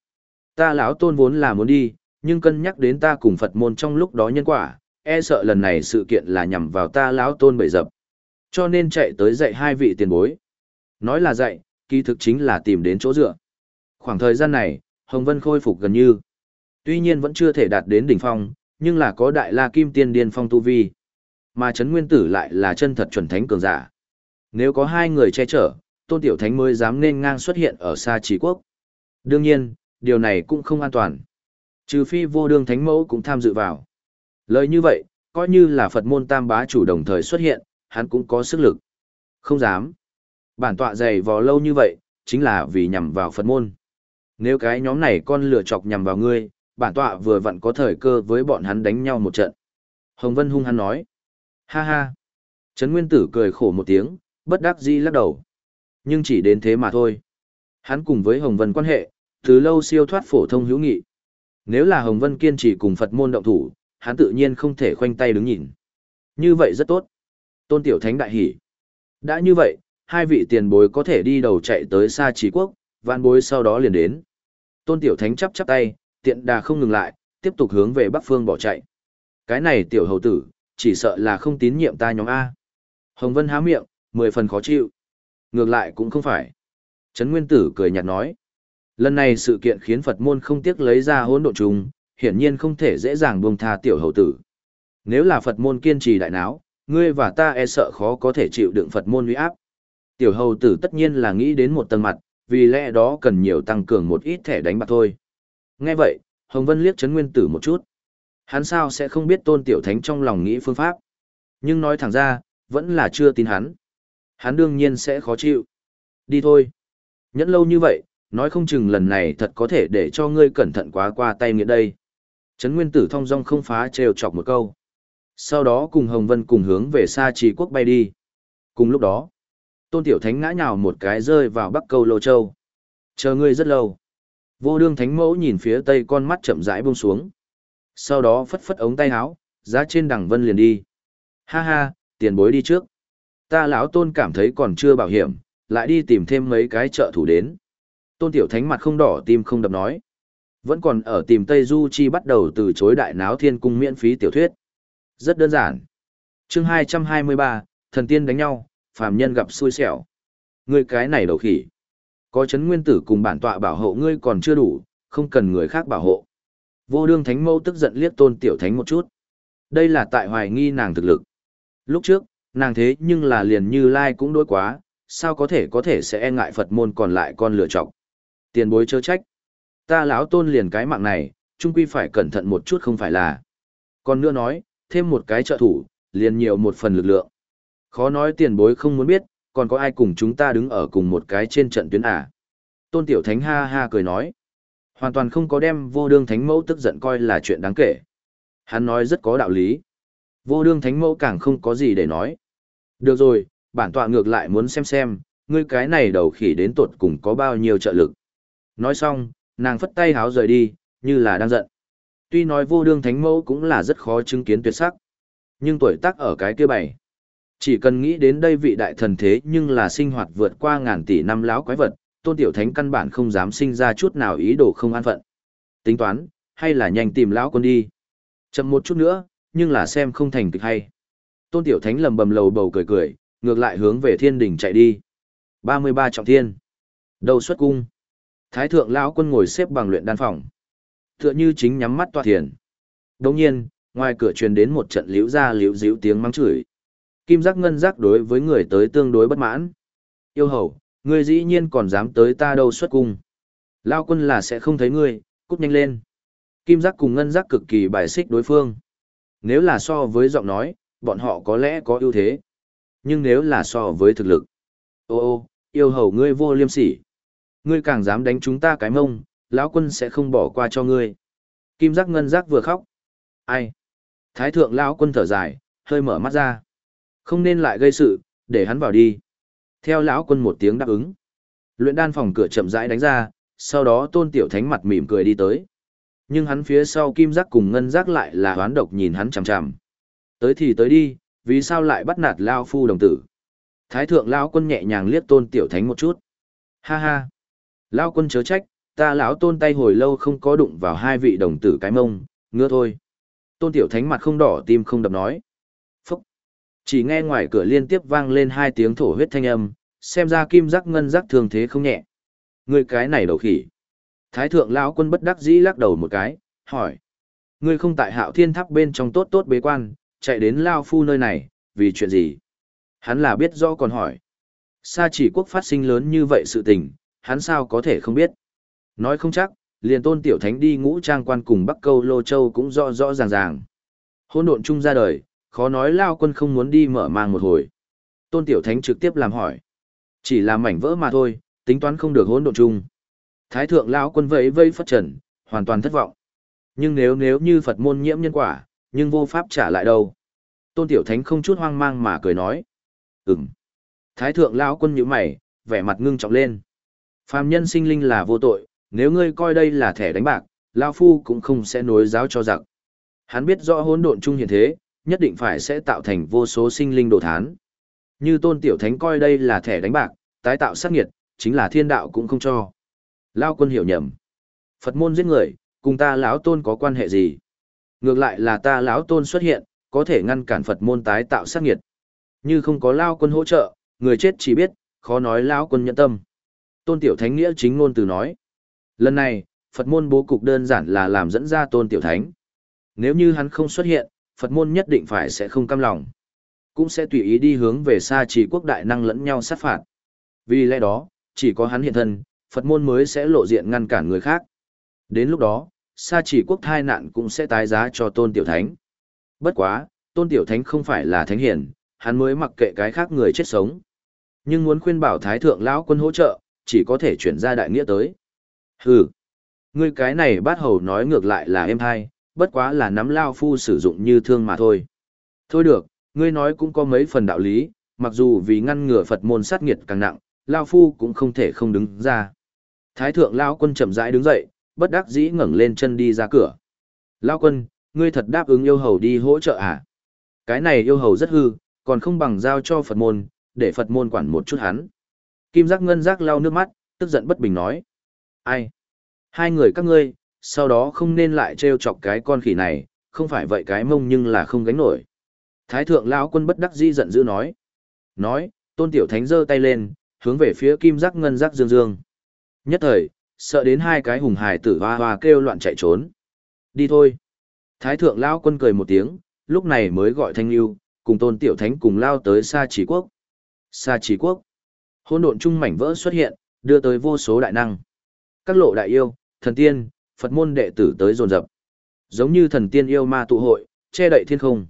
Ta lão tôn vốn là muốn đi, nhưng cân nhắc đến ta cùng Phật môn trong lúc đó nhân quả, e sợ lần này sự kiện là nhằm vào ta lão tôn bậy dập. Cho nên chạy tới dạy hai vị tiền bối. Nói là dạy, kỳ thực chính là tìm đến chỗ dựa. Khoảng thời gian này, Hồng Vân khôi phục gần như. Tuy nhiên vẫn chưa thể đạt đến đỉnh phong, nhưng là có đại la kim tiên điên phong tu vi. Mà Trấn Nguyên Tử lại là chân thật chuẩn thánh cường giả. Nếu có hai người che chở, Tôn Tiểu Thánh mới dám nên ngang xuất hiện ở xa trí quốc. Đương nhiên, điều này cũng không an toàn. Trừ phi vô đương thánh mẫu cũng tham dự vào. Lời như vậy, coi như là Phật môn tam bá chủ đồng thời xuất hiện, hắn cũng có sức lực. Không dám. Bản tọa dày vò lâu như vậy, chính là vì nhằm vào Phật môn. Nếu cái nhóm này con lựa chọc nhằm vào ngươi, bản tọa vừa vặn có thời cơ với bọn hắn đánh nhau một trận. Hồng Vân hung hắn nói. Ha ha. Trấn Nguyên Tử cười khổ một tiếng, bất đắc dĩ lắc đầu. Nhưng chỉ đến thế mà thôi. Hắn cùng với Hồng Vân quan hệ, từ lâu siêu thoát phổ thông hữu nghị. Nếu là Hồng Vân kiên trì cùng Phật môn động thủ, hắn tự nhiên không thể khoanh tay đứng nhìn. Như vậy rất tốt. Tôn Tiểu Thánh đại hỉ. Đã như vậy, hai vị tiền bối có thể đi đầu chạy tới xa trí quốc, Van bối sau đó liền đến. Tôn Tiểu Thánh chắp chắp tay, tiện đà không ngừng lại, tiếp tục hướng về bắc phương bỏ chạy. Cái này tiểu hầu tử, chỉ sợ là không tín nhiệm ta nhóm A. Hồng Vân há miệng, mười phần khó chịu. Ngược lại cũng không phải. Trấn Nguyên Tử cười nhạt nói. Lần này sự kiện khiến Phật môn không tiếc lấy ra hỗn độn trùng, hiển nhiên không thể dễ dàng buông tha tiểu hầu tử. Nếu là Phật môn kiên trì đại náo, ngươi và ta e sợ khó có thể chịu đựng Phật môn uy áp. Tiểu hầu tử tất nhiên là nghĩ đến một tầng mặt, vì lẽ đó cần nhiều tăng cường một ít thẻ đánh bạc thôi. Nghe vậy, Hồng Vân liếc chấn nguyên tử một chút. Hắn sao sẽ không biết tôn tiểu thánh trong lòng nghĩ phương pháp. Nhưng nói thẳng ra, vẫn là chưa tin hắn. Hắn đương nhiên sẽ khó chịu. Đi thôi. Nhẫn lâu như vậy, nói không chừng lần này thật có thể để cho ngươi cẩn thận quá qua tay nghĩa đây. Trấn Nguyên Tử thong dong không phá trêu chọc một câu. Sau đó cùng Hồng Vân cùng hướng về xa trì quốc bay đi. Cùng lúc đó, Tôn Tiểu Thánh ngã nhào một cái rơi vào bắc câu lô châu. Chờ ngươi rất lâu. Vô đương thánh mẫu nhìn phía tây con mắt chậm rãi buông xuống. Sau đó phất phất ống tay áo, giá trên đằng vân liền đi. Ha ha, tiền bối đi trước. Ta lão tôn cảm thấy còn chưa bảo hiểm, lại đi tìm thêm mấy cái trợ thủ đến. Tôn tiểu thánh mặt không đỏ tim không đập nói. Vẫn còn ở tìm Tây Du Chi bắt đầu từ chối đại náo thiên cung miễn phí tiểu thuyết. Rất đơn giản. chương 223, thần tiên đánh nhau, phàm nhân gặp xui xẻo. Ngươi cái này đầu khỉ. Có chấn nguyên tử cùng bản tọa bảo hộ ngươi còn chưa đủ, không cần người khác bảo hộ. Vô đương thánh mâu tức giận liếc tôn tiểu thánh một chút. Đây là tại hoài nghi nàng thực lực. Lúc trước, nàng thế nhưng là liền như lai cũng đối quá, sao có thể có thể sẽ e ngại Phật môn còn lại con lựa chọc. Tiền bối chớ trách. Ta lão tôn liền cái mạng này, chung quy phải cẩn thận một chút không phải là. Còn nữa nói, thêm một cái trợ thủ, liền nhiều một phần lực lượng. Khó nói tiền bối không muốn biết, còn có ai cùng chúng ta đứng ở cùng một cái trên trận tuyến à. Tôn Tiểu Thánh ha ha cười nói. Hoàn toàn không có đem vô đương thánh mẫu tức giận coi là chuyện đáng kể. Hắn nói rất có đạo lý. Vô đương thánh mẫu càng không có gì để nói. Được rồi, bản tọa ngược lại muốn xem xem, ngươi cái này đầu khỉ đến tột cùng có bao nhiêu trợ lực. Nói xong, nàng phất tay háo rời đi, như là đang giận. Tuy nói vô đương thánh mẫu cũng là rất khó chứng kiến tuyệt sắc. Nhưng tuổi tác ở cái kia bảy chỉ cần nghĩ đến đây vị đại thần thế nhưng là sinh hoạt vượt qua ngàn tỷ năm láo quái vật, tôn tiểu thánh căn bản không dám sinh ra chút nào ý đồ không an phận. Tính toán, hay là nhanh tìm lão quân đi. Chậm một chút nữa, nhưng là xem không thành kịch hay. Tôn tiểu thánh lầm bầm lầu bầu cười cười, ngược lại hướng về thiên đỉnh chạy đi. 33 trọng thiên. Đầu xuất cung. Thái thượng lão quân ngồi xếp bằng luyện đan phòng. Tựa như chính nhắm mắt tọa thiền. Đồng nhiên, ngoài cửa truyền đến một trận liễu ra liễu díu tiếng mắng chửi. Kim giác ngân giác đối với người tới tương đối bất mãn. Yêu hầu, ngươi dĩ nhiên còn dám tới ta đâu xuất cung. Lao quân là sẽ không thấy ngươi, cút nhanh lên. Kim giác cùng ngân giác cực kỳ bài xích đối phương. Nếu là so với giọng nói, bọn họ có lẽ có ưu thế. Nhưng nếu là so với thực lực. Ô ô, yêu hầu ngươi vô liêm sỉ. Ngươi càng dám đánh chúng ta cái mông, lão quân sẽ không bỏ qua cho ngươi. Kim giác ngân giác vừa khóc. Ai? Thái thượng lão quân thở dài, hơi mở mắt ra. Không nên lại gây sự, để hắn vào đi. Theo lão quân một tiếng đáp ứng. Luyện đan phòng cửa chậm rãi đánh ra, sau đó tôn tiểu thánh mặt mỉm cười đi tới. Nhưng hắn phía sau kim giác cùng ngân giác lại là hoán độc nhìn hắn chằm chằm. Tới thì tới đi, vì sao lại bắt nạt lao phu đồng tử. Thái thượng lão quân nhẹ nhàng liếc tôn tiểu thánh một chút. Ha ha. Lao quân chớ trách, ta lão tôn tay hồi lâu không có đụng vào hai vị đồng tử cái mông, ngứa thôi. Tôn tiểu thánh mặt không đỏ tim không đập nói. Chỉ nghe ngoài cửa liên tiếp vang lên hai tiếng thổ huyết thanh âm, xem ra kim giác ngân giác thường thế không nhẹ. người cái này đầu khỉ. Thái thượng lão quân bất đắc dĩ lắc đầu một cái, hỏi. Ngươi không tại hạo thiên tháp bên trong tốt tốt bế quan, chạy đến Lao Phu nơi này, vì chuyện gì? Hắn là biết rõ còn hỏi. Sa chỉ quốc phát sinh lớn như vậy sự tình, hắn sao có thể không biết? Nói không chắc, liền tôn tiểu thánh đi ngũ trang quan cùng Bắc Câu Lô Châu cũng rõ rõ ràng ràng. Hôn độn chung ra đời, khó nói lao quân không muốn đi mở mang một hồi. Tôn Tiểu Thánh trực tiếp làm hỏi. Chỉ là mảnh vỡ mà thôi, tính toán không được hỗn độn chung. Thái thượng lão quân vẫy vây phất trần, hoàn toàn thất vọng. Nhưng nếu nếu như Phật môn nhiễm nhân quả, nhưng vô pháp trả lại đâu. Tôn Tiểu Thánh không chút hoang mang mà cười nói. Ừm. Thái thượng lão quân nhíu mày, vẻ mặt ngưng trọng lên. Phàm nhân sinh linh là vô tội, nếu ngươi coi đây là thẻ đánh bạc, lão phu cũng không sẽ nối giáo cho giặc. Hắn biết rõ hỗn độn chung hiện thế, nhất định phải sẽ tạo thành vô số sinh linh đồ thán. Như tôn tiểu thánh coi đây là thẻ đánh bạc, tái tạo sát nghiệt, chính là thiên đạo cũng không cho. Lao quân hiểu nhầm. Phật môn giết người, cùng ta lão tôn có quan hệ gì? Ngược lại là ta lão tôn xuất hiện, có thể ngăn cản Phật môn tái tạo sát nghiệt. Như không có Lao quân hỗ trợ, người chết chỉ biết, khó nói lão quân nhận tâm. Tôn tiểu thánh nghĩa chính ngôn từ nói. Lần này, Phật môn bố cục đơn giản là làm dẫn ra tôn tiểu thánh. Nếu như hắn không xuất hiện, Phật môn nhất định phải sẽ không cam lòng. Cũng sẽ tùy ý đi hướng về xa chỉ quốc đại năng lẫn nhau sát phạt. Vì lẽ đó, chỉ có hắn hiện thân, Phật môn mới sẽ lộ diện ngăn cản người khác. Đến lúc đó, xa chỉ quốc thai nạn cũng sẽ tái giá cho tôn tiểu thánh. Bất quá, tôn tiểu thánh không phải là thánh hiển, hắn mới mặc kệ cái khác người chết sống. Nhưng muốn khuyên bảo thái thượng lão quân hỗ trợ, chỉ có thể chuyển ra đại nghĩa tới. Hừ, ngươi cái này bát hầu nói ngược lại là em hai, bất quá là nắm lao phu sử dụng như thương mà thôi. Thôi được, ngươi nói cũng có mấy phần đạo lý, mặc dù vì ngăn ngừa Phật môn sát nghiệt càng nặng, Lao Phu cũng không thể không đứng ra. Thái thượng Lao quân chậm rãi đứng dậy, bất đắc dĩ ngẩng lên chân đi ra cửa. Lao quân, ngươi thật đáp ứng yêu hầu đi hỗ trợ à? Cái này yêu hầu rất hư, còn không bằng giao cho Phật môn, để Phật môn quản một chút hắn. Kim giác ngân giác lao nước mắt, tức giận bất bình nói. Ai? Hai người các ngươi, sau đó không nên lại trêu chọc cái con khỉ này, không phải vậy cái mông nhưng là không gánh nổi. Thái thượng lão quân bất đắc dĩ giận dữ nói. Nói, tôn tiểu thánh giơ tay lên, hướng về phía kim giác ngân giác dương dương. Nhất thời, sợ đến hai cái hùng hài tử hoa hoa kêu loạn chạy trốn. Đi thôi. Thái thượng lão quân cười một tiếng, lúc này mới gọi thanh lưu, cùng tôn tiểu thánh cùng lao tới xa chỉ quốc. Xa chỉ quốc. Hôn độn trung mảnh vỡ xuất hiện, đưa tới vô số đại năng. Các lộ đại yêu, thần tiên, Phật môn đệ tử tới dồn dập. Giống như thần tiên yêu ma tụ hội, che đậy thiên không.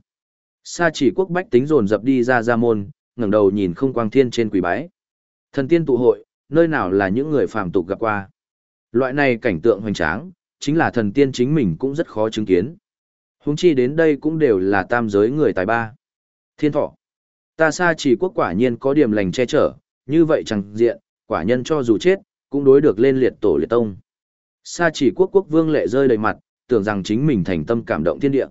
Sa chỉ quốc bách tính dồn dập đi ra ra môn, ngẩng đầu nhìn không quang thiên trên quỷ bái. Thần tiên tụ hội, nơi nào là những người phàm tục gặp qua. Loại này cảnh tượng hoành tráng, chính là thần tiên chính mình cũng rất khó chứng kiến. Húng chi đến đây cũng đều là tam giới người tài ba. Thiên thọ. Ta sa chỉ quốc quả nhiên có điểm lành che chở, như vậy chẳng diện, quả nhân cho dù chết, cũng đối được lên liệt tổ liệt tông. Sa chỉ quốc quốc vương lệ rơi đầy mặt, tưởng rằng chính mình thành tâm cảm động thiên địa.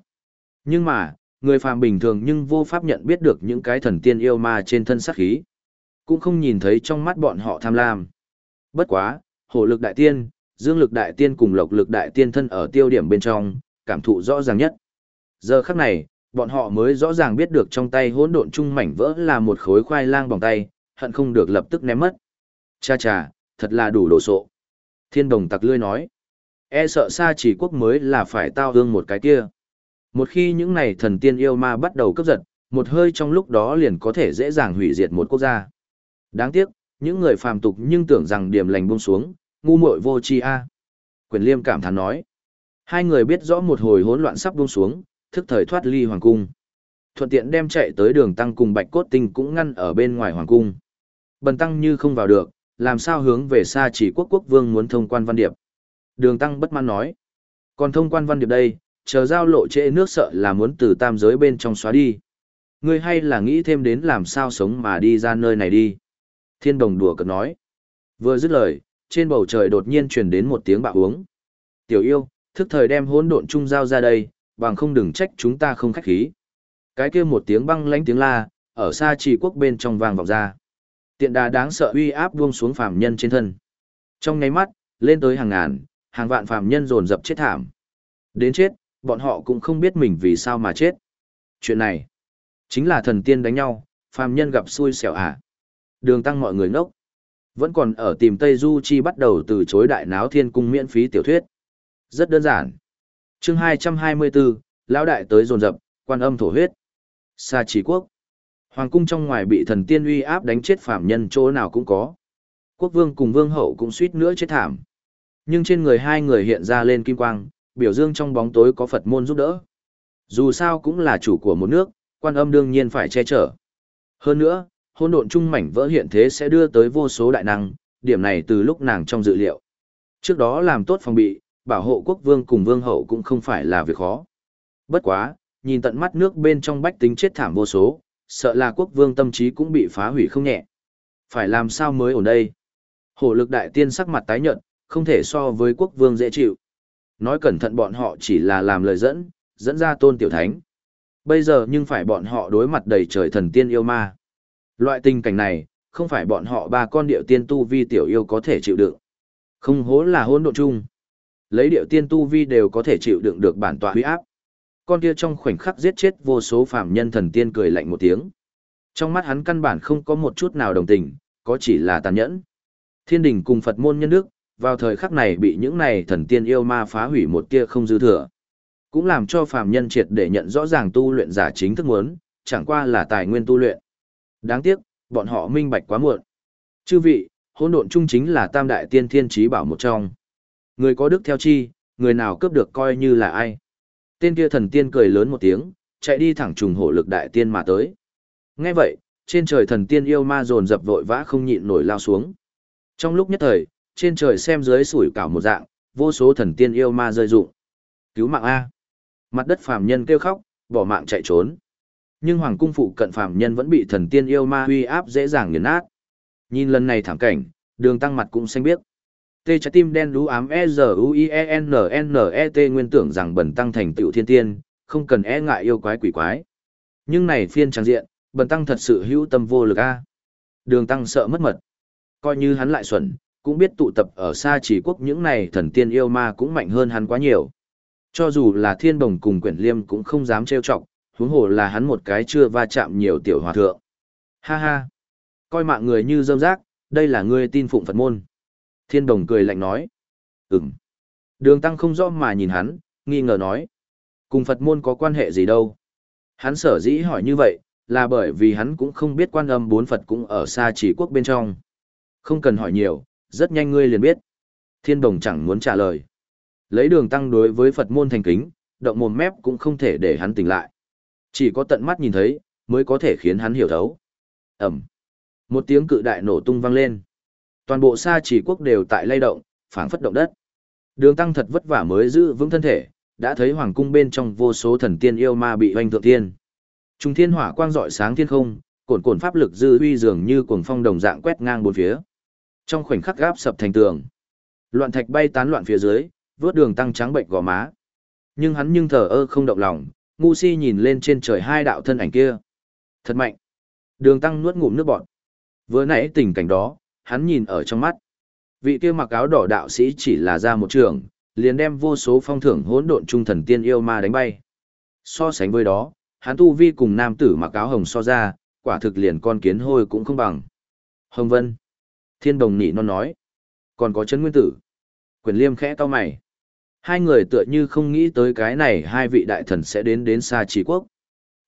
Nhưng mà, người phàm bình thường nhưng vô pháp nhận biết được những cái thần tiên yêu ma trên thân sát khí. Cũng không nhìn thấy trong mắt bọn họ tham lam. Bất quá, hổ lực đại tiên, dương lực đại tiên cùng lộc lực đại tiên thân ở tiêu điểm bên trong, cảm thụ rõ ràng nhất. Giờ khắc này, bọn họ mới rõ ràng biết được trong tay hỗn độn chung mảnh vỡ là một khối khoai lang bằng tay, hận không được lập tức ném mất. Cha cha, thật là đủ đồ sộ. Thiên đồng tặc lươi nói. E sợ xa chỉ quốc mới là phải tao hương một cái kia. Một khi những này thần tiên yêu ma bắt đầu cướp giật, một hơi trong lúc đó liền có thể dễ dàng hủy diệt một quốc gia. Đáng tiếc, những người phàm tục nhưng tưởng rằng điểm lành buông xuống, ngu muội vô tri a. Quyền Liêm cảm thán nói. Hai người biết rõ một hồi hỗn loạn sắp buông xuống, thức thời thoát ly hoàng cung. Thuận tiện đem chạy tới đường tăng cùng bạch cốt tinh cũng ngăn ở bên ngoài hoàng cung. Bần tăng như không vào được, làm sao hướng về xa chỉ quốc quốc vương muốn thông quan văn điệp. Đường tăng bất mãn nói. Còn thông quan văn điệp đây, chờ giao lộ trễ nước sợ là muốn từ tam giới bên trong xóa đi. Ngươi hay là nghĩ thêm đến làm sao sống mà đi ra nơi này đi. Thiên đồng đùa cợt nói. Vừa dứt lời, trên bầu trời đột nhiên truyền đến một tiếng bạo uống. Tiểu yêu, thức thời đem hỗn độn trung giao ra đây, bằng không đừng trách chúng ta không khách khí. Cái kia một tiếng băng lãnh tiếng la, ở xa trì quốc bên trong vang vọng ra. Tiện đà đáng sợ uy áp buông xuống phàm nhân trên thân. Trong nháy mắt, lên tới hàng ngàn, hàng vạn phàm nhân dồn dập chết thảm. Đến chết, bọn họ cũng không biết mình vì sao mà chết. Chuyện này, chính là thần tiên đánh nhau, phàm nhân gặp xui xẻo à. Đường tăng mọi người ngốc. Vẫn còn ở tìm Tây Du Chi bắt đầu từ chối đại náo thiên cung miễn phí tiểu thuyết. Rất đơn giản. chương 224, lão đại tới dồn dập, quan âm thổ huyết. Sa chỉ quốc. Hoàng cung trong ngoài bị thần tiên uy áp đánh chết phạm nhân chỗ nào cũng có. Quốc vương cùng vương hậu cũng suýt nữa chết thảm. Nhưng trên người hai người hiện ra lên kim quang, biểu dương trong bóng tối có Phật môn giúp đỡ. Dù sao cũng là chủ của một nước, quan âm đương nhiên phải che chở. Hơn nữa, hôn độn chung mảnh vỡ hiện thế sẽ đưa tới vô số đại năng, điểm này từ lúc nàng trong dự liệu. Trước đó làm tốt phòng bị, bảo hộ quốc vương cùng vương hậu cũng không phải là việc khó. Bất quá, nhìn tận mắt nước bên trong bách tính chết thảm vô số, sợ là quốc vương tâm trí cũng bị phá hủy không nhẹ. Phải làm sao mới ổn đây? Hổ lực đại tiên sắc mặt tái nhợt, không thể so với quốc vương dễ chịu. Nói cẩn thận bọn họ chỉ là làm lời dẫn, dẫn ra tôn tiểu thánh. Bây giờ nhưng phải bọn họ đối mặt đầy trời thần tiên yêu ma. Loại tình cảnh này, không phải bọn họ ba con điệu tiên tu vi tiểu yêu có thể chịu đựng. Không hố là hôn độ chung. Lấy điệu tiên tu vi đều có thể chịu đựng được bản tọa huy áp. Con kia trong khoảnh khắc giết chết vô số phàm nhân thần tiên cười lạnh một tiếng. Trong mắt hắn căn bản không có một chút nào đồng tình, có chỉ là tàn nhẫn. Thiên đình cùng Phật môn nhân đức, vào thời khắc này bị những này thần tiên yêu ma phá hủy một tia không dư thừa. Cũng làm cho phàm nhân triệt để nhận rõ ràng tu luyện giả chính thức muốn, chẳng qua là tài nguyên tu luyện. Đáng tiếc, bọn họ minh bạch quá muộn. Chư vị, hỗn độn chung chính là tam đại tiên thiên trí bảo một trong. Người có đức theo chi, người nào cướp được coi như là ai. Tên kia thần tiên cười lớn một tiếng, chạy đi thẳng trùng hổ lực đại tiên mà tới. Nghe vậy, trên trời thần tiên yêu ma dồn dập vội vã không nhịn nổi lao xuống. Trong lúc nhất thời, trên trời xem dưới sủi cảo một dạng, vô số thần tiên yêu ma rơi rụng. Cứu mạng A. Mặt đất phàm nhân kêu khóc, bỏ mạng chạy trốn. Nhưng hoàng cung phụ cận phàm nhân vẫn bị thần tiên yêu ma huy áp dễ dàng nghiền nát. Nhìn lần này thảm cảnh, đường tăng mặt cũng xanh biếc. Tê trái tim đen đú ám e z u i e n n e t nguyên tưởng rằng bần tăng thành tựu thiên tiên, không cần e ngại yêu quái quỷ quái. Nhưng này phiên trang diện, bần tăng thật sự hữu tâm vô lực a. Đường tăng sợ mất mật. Coi như hắn lại xuẩn, cũng biết tụ tập ở xa chỉ quốc những này thần tiên yêu ma cũng mạnh hơn hắn quá nhiều. Cho dù là thiên bồng cùng quyển liêm cũng không dám trêu chọc, huống hồ là hắn một cái chưa va chạm nhiều tiểu hòa thượng. Ha ha! Coi mạng người như dâm rác, đây là ngươi tin phụng Phật môn. Thiên đồng cười lạnh nói. Ừm. Đường tăng không rõ mà nhìn hắn, nghi ngờ nói. Cùng Phật môn có quan hệ gì đâu. Hắn sở dĩ hỏi như vậy, là bởi vì hắn cũng không biết quan âm bốn Phật cũng ở xa chỉ quốc bên trong. Không cần hỏi nhiều, rất nhanh ngươi liền biết. Thiên đồng chẳng muốn trả lời. Lấy đường tăng đối với Phật môn thành kính, động mồm mép cũng không thể để hắn tỉnh lại. Chỉ có tận mắt nhìn thấy, mới có thể khiến hắn hiểu thấu. Ẩm. Một tiếng cự đại nổ tung vang lên. Toàn bộ sa chỉ quốc đều tại lay động, phảng phất động đất. Đường tăng thật vất vả mới giữ vững thân thể, đã thấy hoàng cung bên trong vô số thần tiên yêu ma bị hoành thượng tiên. Trung thiên hỏa quang rọi sáng thiên không, cồn cồn pháp lực dư uy dường như cuồng phong đồng dạng quét ngang bốn phía. Trong khoảnh khắc gáp sập thành tường, loạn thạch bay tán loạn phía dưới, vớt đường tăng trắng bệnh gò má. Nhưng hắn nhưng thờ ơ không động lòng, ngu si nhìn lên trên trời hai đạo thân ảnh kia. Thật mạnh. Đường tăng nuốt ngụm nước bọt. Vừa nãy tình cảnh đó, hắn nhìn ở trong mắt. Vị kia mặc áo đỏ đạo sĩ chỉ là ra một trường, liền đem vô số phong thưởng hỗn độn trung thần tiên yêu ma đánh bay. So sánh với đó, hắn tu vi cùng nam tử mặc áo hồng so ra, quả thực liền con kiến hôi cũng không bằng. Hồng Vân. Thiên đồng nị non nói. Còn có chân nguyên tử. Quyền liêm khẽ to mày. Hai người tựa như không nghĩ tới cái này hai vị đại thần sẽ đến đến xa trí quốc.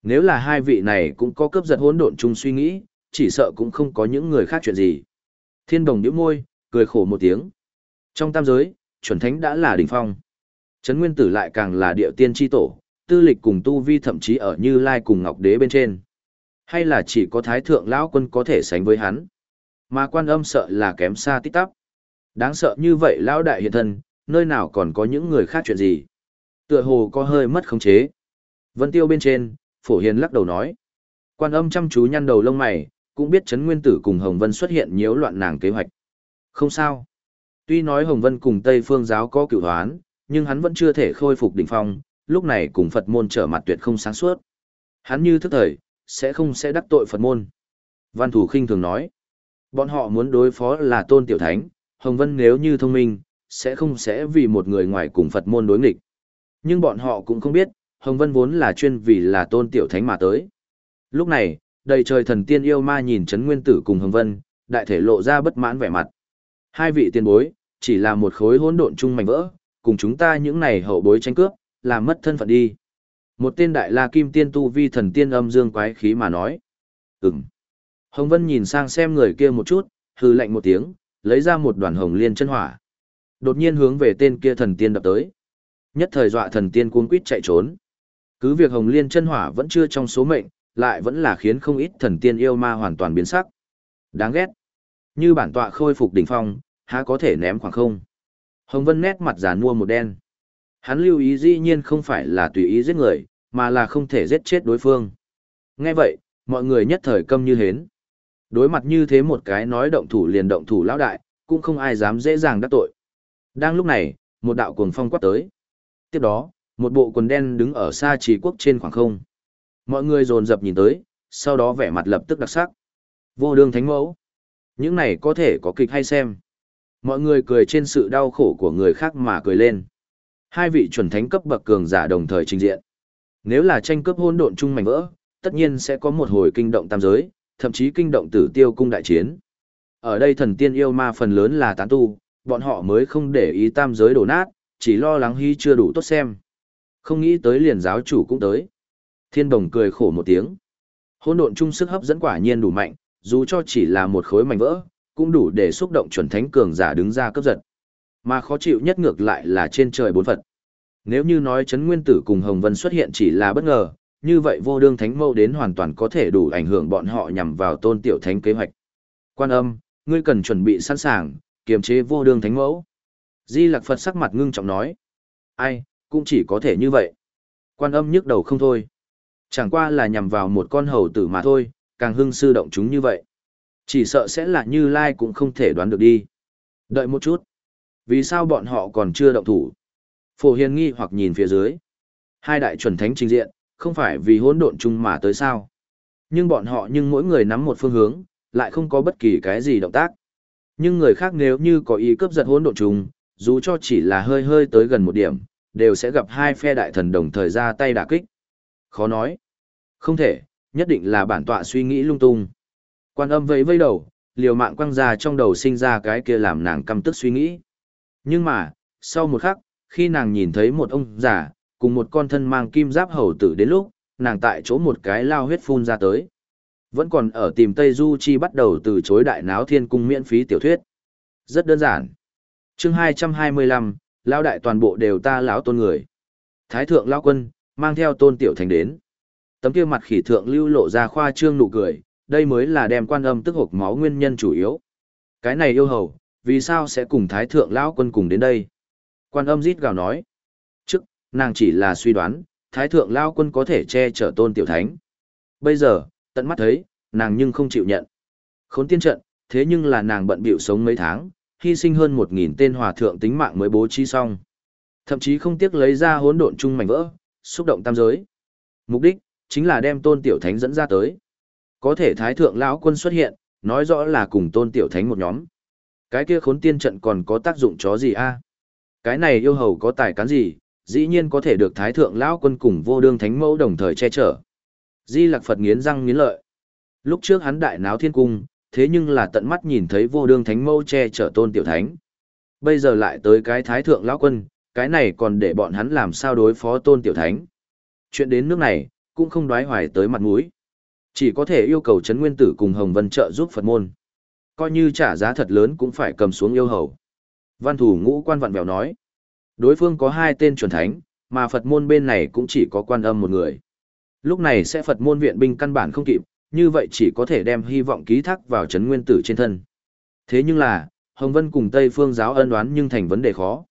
Nếu là hai vị này cũng có cấp giật hỗn độn chung suy nghĩ, chỉ sợ cũng không có những người khác chuyện gì. Thiên đồng nhíu môi, cười khổ một tiếng. Trong tam giới, chuẩn thánh đã là đỉnh phong. Trấn Nguyên Tử lại càng là địa tiên tri tổ, tư lịch cùng tu vi thậm chí ở Như Lai cùng Ngọc Đế bên trên. Hay là chỉ có Thái Thượng Lão Quân có thể sánh với hắn. Mà quan âm sợ là kém xa tít tắp. Đáng sợ như vậy Lão Đại hiện thân, nơi nào còn có những người khác chuyện gì. Tựa hồ có hơi mất khống chế. Vân Tiêu bên trên, Phổ Hiền lắc đầu nói. Quan âm chăm chú nhăn đầu lông mày, cũng biết Trấn Nguyên Tử cùng Hồng Vân xuất hiện nhiễu loạn nàng kế hoạch. Không sao. Tuy nói Hồng Vân cùng Tây Phương giáo có cựu hoán, nhưng hắn vẫn chưa thể khôi phục đỉnh phong, lúc này cùng Phật môn trở mặt tuyệt không sáng suốt. Hắn như thức thời, sẽ không sẽ đắc tội Phật môn. Văn Thủ khinh thường nói, bọn họ muốn đối phó là Tôn Tiểu Thánh, Hồng Vân nếu như thông minh, sẽ không sẽ vì một người ngoài cùng Phật môn đối nghịch. Nhưng bọn họ cũng không biết, Hồng Vân vốn là chuyên vì là Tôn Tiểu Thánh mà tới. Lúc này, đầy trời thần tiên yêu ma nhìn Trấn Nguyên Tử cùng Hồng Vân, đại thể lộ ra bất mãn vẻ mặt. Hai vị tiền bối, chỉ là một khối hỗn độn chung mảnh vỡ, cùng chúng ta những này hậu bối tranh cướp, làm mất thân phận đi. Một tên đại la kim tiên tu vi thần tiên âm dương quái khí mà nói. Ừm. Hồng Vân nhìn sang xem người kia một chút, hư lạnh một tiếng, lấy ra một đoàn hồng liên chân hỏa. Đột nhiên hướng về tên kia thần tiên đập tới. Nhất thời dọa thần tiên cuống quýt chạy trốn. Cứ việc hồng liên chân hỏa vẫn chưa trong số mệnh, lại vẫn là khiến không ít thần tiên yêu ma hoàn toàn biến sắc. Đáng ghét. Như bản tọa khôi phục đỉnh phong, há có thể ném khoảng không. Hồng Vân nét mặt giàn mua một đen. Hắn lưu ý dĩ nhiên không phải là tùy ý giết người, mà là không thể giết chết đối phương. Nghe vậy, mọi người nhất thời câm như hến. Đối mặt như thế một cái nói động thủ liền động thủ lão đại, cũng không ai dám dễ dàng đắc tội. Đang lúc này, một đạo cuồng phong quát tới. Tiếp đó, một bộ quần đen đứng ở xa trì quốc trên khoảng không. Mọi người dồn dập nhìn tới, sau đó vẻ mặt lập tức đặc sắc. Vô đường thánh mẫu. Những này có thể có kịch hay xem. Mọi người cười trên sự đau khổ của người khác mà cười lên. Hai vị chuẩn thánh cấp bậc cường giả đồng thời trình diện. Nếu là tranh cướp hôn độn chung mảnh vỡ, tất nhiên sẽ có một hồi kinh động tam giới, thậm chí kinh động tử tiêu cung đại chiến. Ở đây thần tiên yêu ma phần lớn là tán tu, bọn họ mới không để ý tam giới đổ nát, chỉ lo lắng hy chưa đủ tốt xem. Không nghĩ tới liền giáo chủ cũng tới. Thiên đồng cười khổ một tiếng. hỗn độn chung sức hấp dẫn quả nhiên đủ mạnh, dù cho chỉ là một khối mảnh vỡ, cũng đủ để xúc động chuẩn thánh cường giả đứng ra cấp giật. Mà khó chịu nhất ngược lại là trên trời bốn Phật. Nếu như nói chấn nguyên tử cùng Hồng Vân xuất hiện chỉ là bất ngờ, như vậy vô đương thánh mâu đến hoàn toàn có thể đủ ảnh hưởng bọn họ nhằm vào tôn tiểu thánh kế hoạch. Quan âm, ngươi cần chuẩn bị sẵn sàng, kiềm chế vô đương thánh mẫu. Di Lặc Phật sắc mặt ngưng trọng nói. Ai, cũng chỉ có thể như vậy. Quan âm nhức đầu không thôi. Chẳng qua là nhằm vào một con hầu tử mà thôi, càng hưng sư động chúng như vậy. Chỉ sợ sẽ là như Lai cũng không thể đoán được đi. Đợi một chút. Vì sao bọn họ còn chưa động thủ? Phổ Hiền nghi hoặc nhìn phía dưới. Hai đại chuẩn thánh trình diện, không phải vì hỗn độn chung mà tới sao? Nhưng bọn họ nhưng mỗi người nắm một phương hướng, lại không có bất kỳ cái gì động tác. Nhưng người khác nếu như có ý cướp giật hỗn độn chung, dù cho chỉ là hơi hơi tới gần một điểm, đều sẽ gặp hai phe đại thần đồng thời ra tay đả kích. Khó nói. Không thể, nhất định là bản tọa suy nghĩ lung tung. Quan âm vẫy vây đầu, liều mạng quăng ra trong đầu sinh ra cái kia làm nàng căm tức suy nghĩ. Nhưng mà, sau một khắc, khi nàng nhìn thấy một ông già, cùng một con thân mang kim giáp hầu tử đến lúc, nàng tại chỗ một cái lao huyết phun ra tới. Vẫn còn ở tìm Tây Du Chi bắt đầu từ chối đại náo thiên cung miễn phí tiểu thuyết. Rất đơn giản. chương 225, lao đại toàn bộ đều ta lão tôn người. Thái thượng lao quân, mang theo tôn tiểu thành đến. Tấm kia mặt khỉ thượng lưu lộ ra khoa trương nụ cười, đây mới là đem quan âm tức hộp máu nguyên nhân chủ yếu. Cái này yêu hầu, vì sao sẽ cùng thái thượng lão quân cùng đến đây? Quan âm rít gào nói. Trước, nàng chỉ là suy đoán, thái thượng lão quân có thể che chở tôn tiểu thánh. Bây giờ, tận mắt thấy, nàng nhưng không chịu nhận. Khốn tiên trận, thế nhưng là nàng bận bịu sống mấy tháng, hy sinh hơn một nghìn tên hòa thượng tính mạng mới bố trí xong. Thậm chí không tiếc lấy ra hỗn độn chung mảnh vỡ, xúc động tam giới. Mục đích, chính là đem tôn tiểu thánh dẫn ra tới. Có thể thái thượng lão quân xuất hiện, nói rõ là cùng tôn tiểu thánh một nhóm. Cái kia khốn tiên trận còn có tác dụng chó gì a? Cái này yêu hầu có tài cán gì, dĩ nhiên có thể được thái thượng lão quân cùng vô đương thánh mẫu đồng thời che chở. Di lạc Phật nghiến răng nghiến lợi. Lúc trước hắn đại náo thiên cung, thế nhưng là tận mắt nhìn thấy vô đương thánh mẫu che chở tôn tiểu thánh. Bây giờ lại tới cái thái thượng lão quân, cái này còn để bọn hắn làm sao đối phó tôn tiểu thánh. Chuyện đến nước này, cũng không đoái hoài tới mặt mũi. Chỉ có thể yêu cầu Trấn Nguyên Tử cùng Hồng Vân trợ giúp Phật môn. Coi như trả giá thật lớn cũng phải cầm xuống yêu hầu. Văn thủ ngũ quan vặn bèo nói. Đối phương có hai tên chuẩn thánh, mà Phật môn bên này cũng chỉ có quan âm một người. Lúc này sẽ Phật môn viện binh căn bản không kịp, như vậy chỉ có thể đem hy vọng ký thác vào Trấn Nguyên Tử trên thân. Thế nhưng là, Hồng Vân cùng Tây Phương giáo ân đoán nhưng thành vấn đề khó.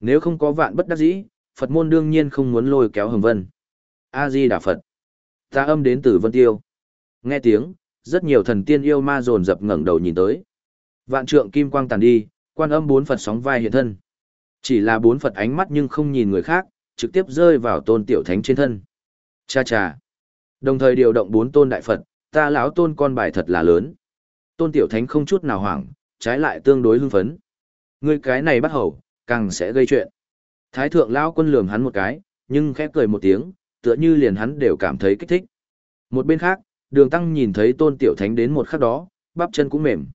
Nếu không có vạn bất đắc dĩ, Phật môn đương nhiên không muốn lôi kéo Hồng Vân. A-di Đà Phật. Ta âm đến từ Vân Tiêu. Nghe tiếng, rất nhiều thần tiên yêu ma dồn dập ngẩng đầu nhìn tới. Vạn trượng kim quang tàn đi, quan âm bốn Phật sóng vai hiện thân. Chỉ là bốn Phật ánh mắt nhưng không nhìn người khác, trực tiếp rơi vào tôn tiểu thánh trên thân. Cha cha. Đồng thời điều động bốn tôn đại Phật, ta lão tôn con bài thật là lớn. Tôn tiểu thánh không chút nào hoảng, trái lại tương đối hưng phấn. ngươi cái này bắt hầu, càng sẽ gây chuyện. Thái thượng lão quân lườm hắn một cái, nhưng khẽ cười một tiếng, tựa như liền hắn đều cảm thấy kích thích. Một bên khác, đường tăng nhìn thấy tôn tiểu thánh đến một khắc đó, bắp chân cũng mềm.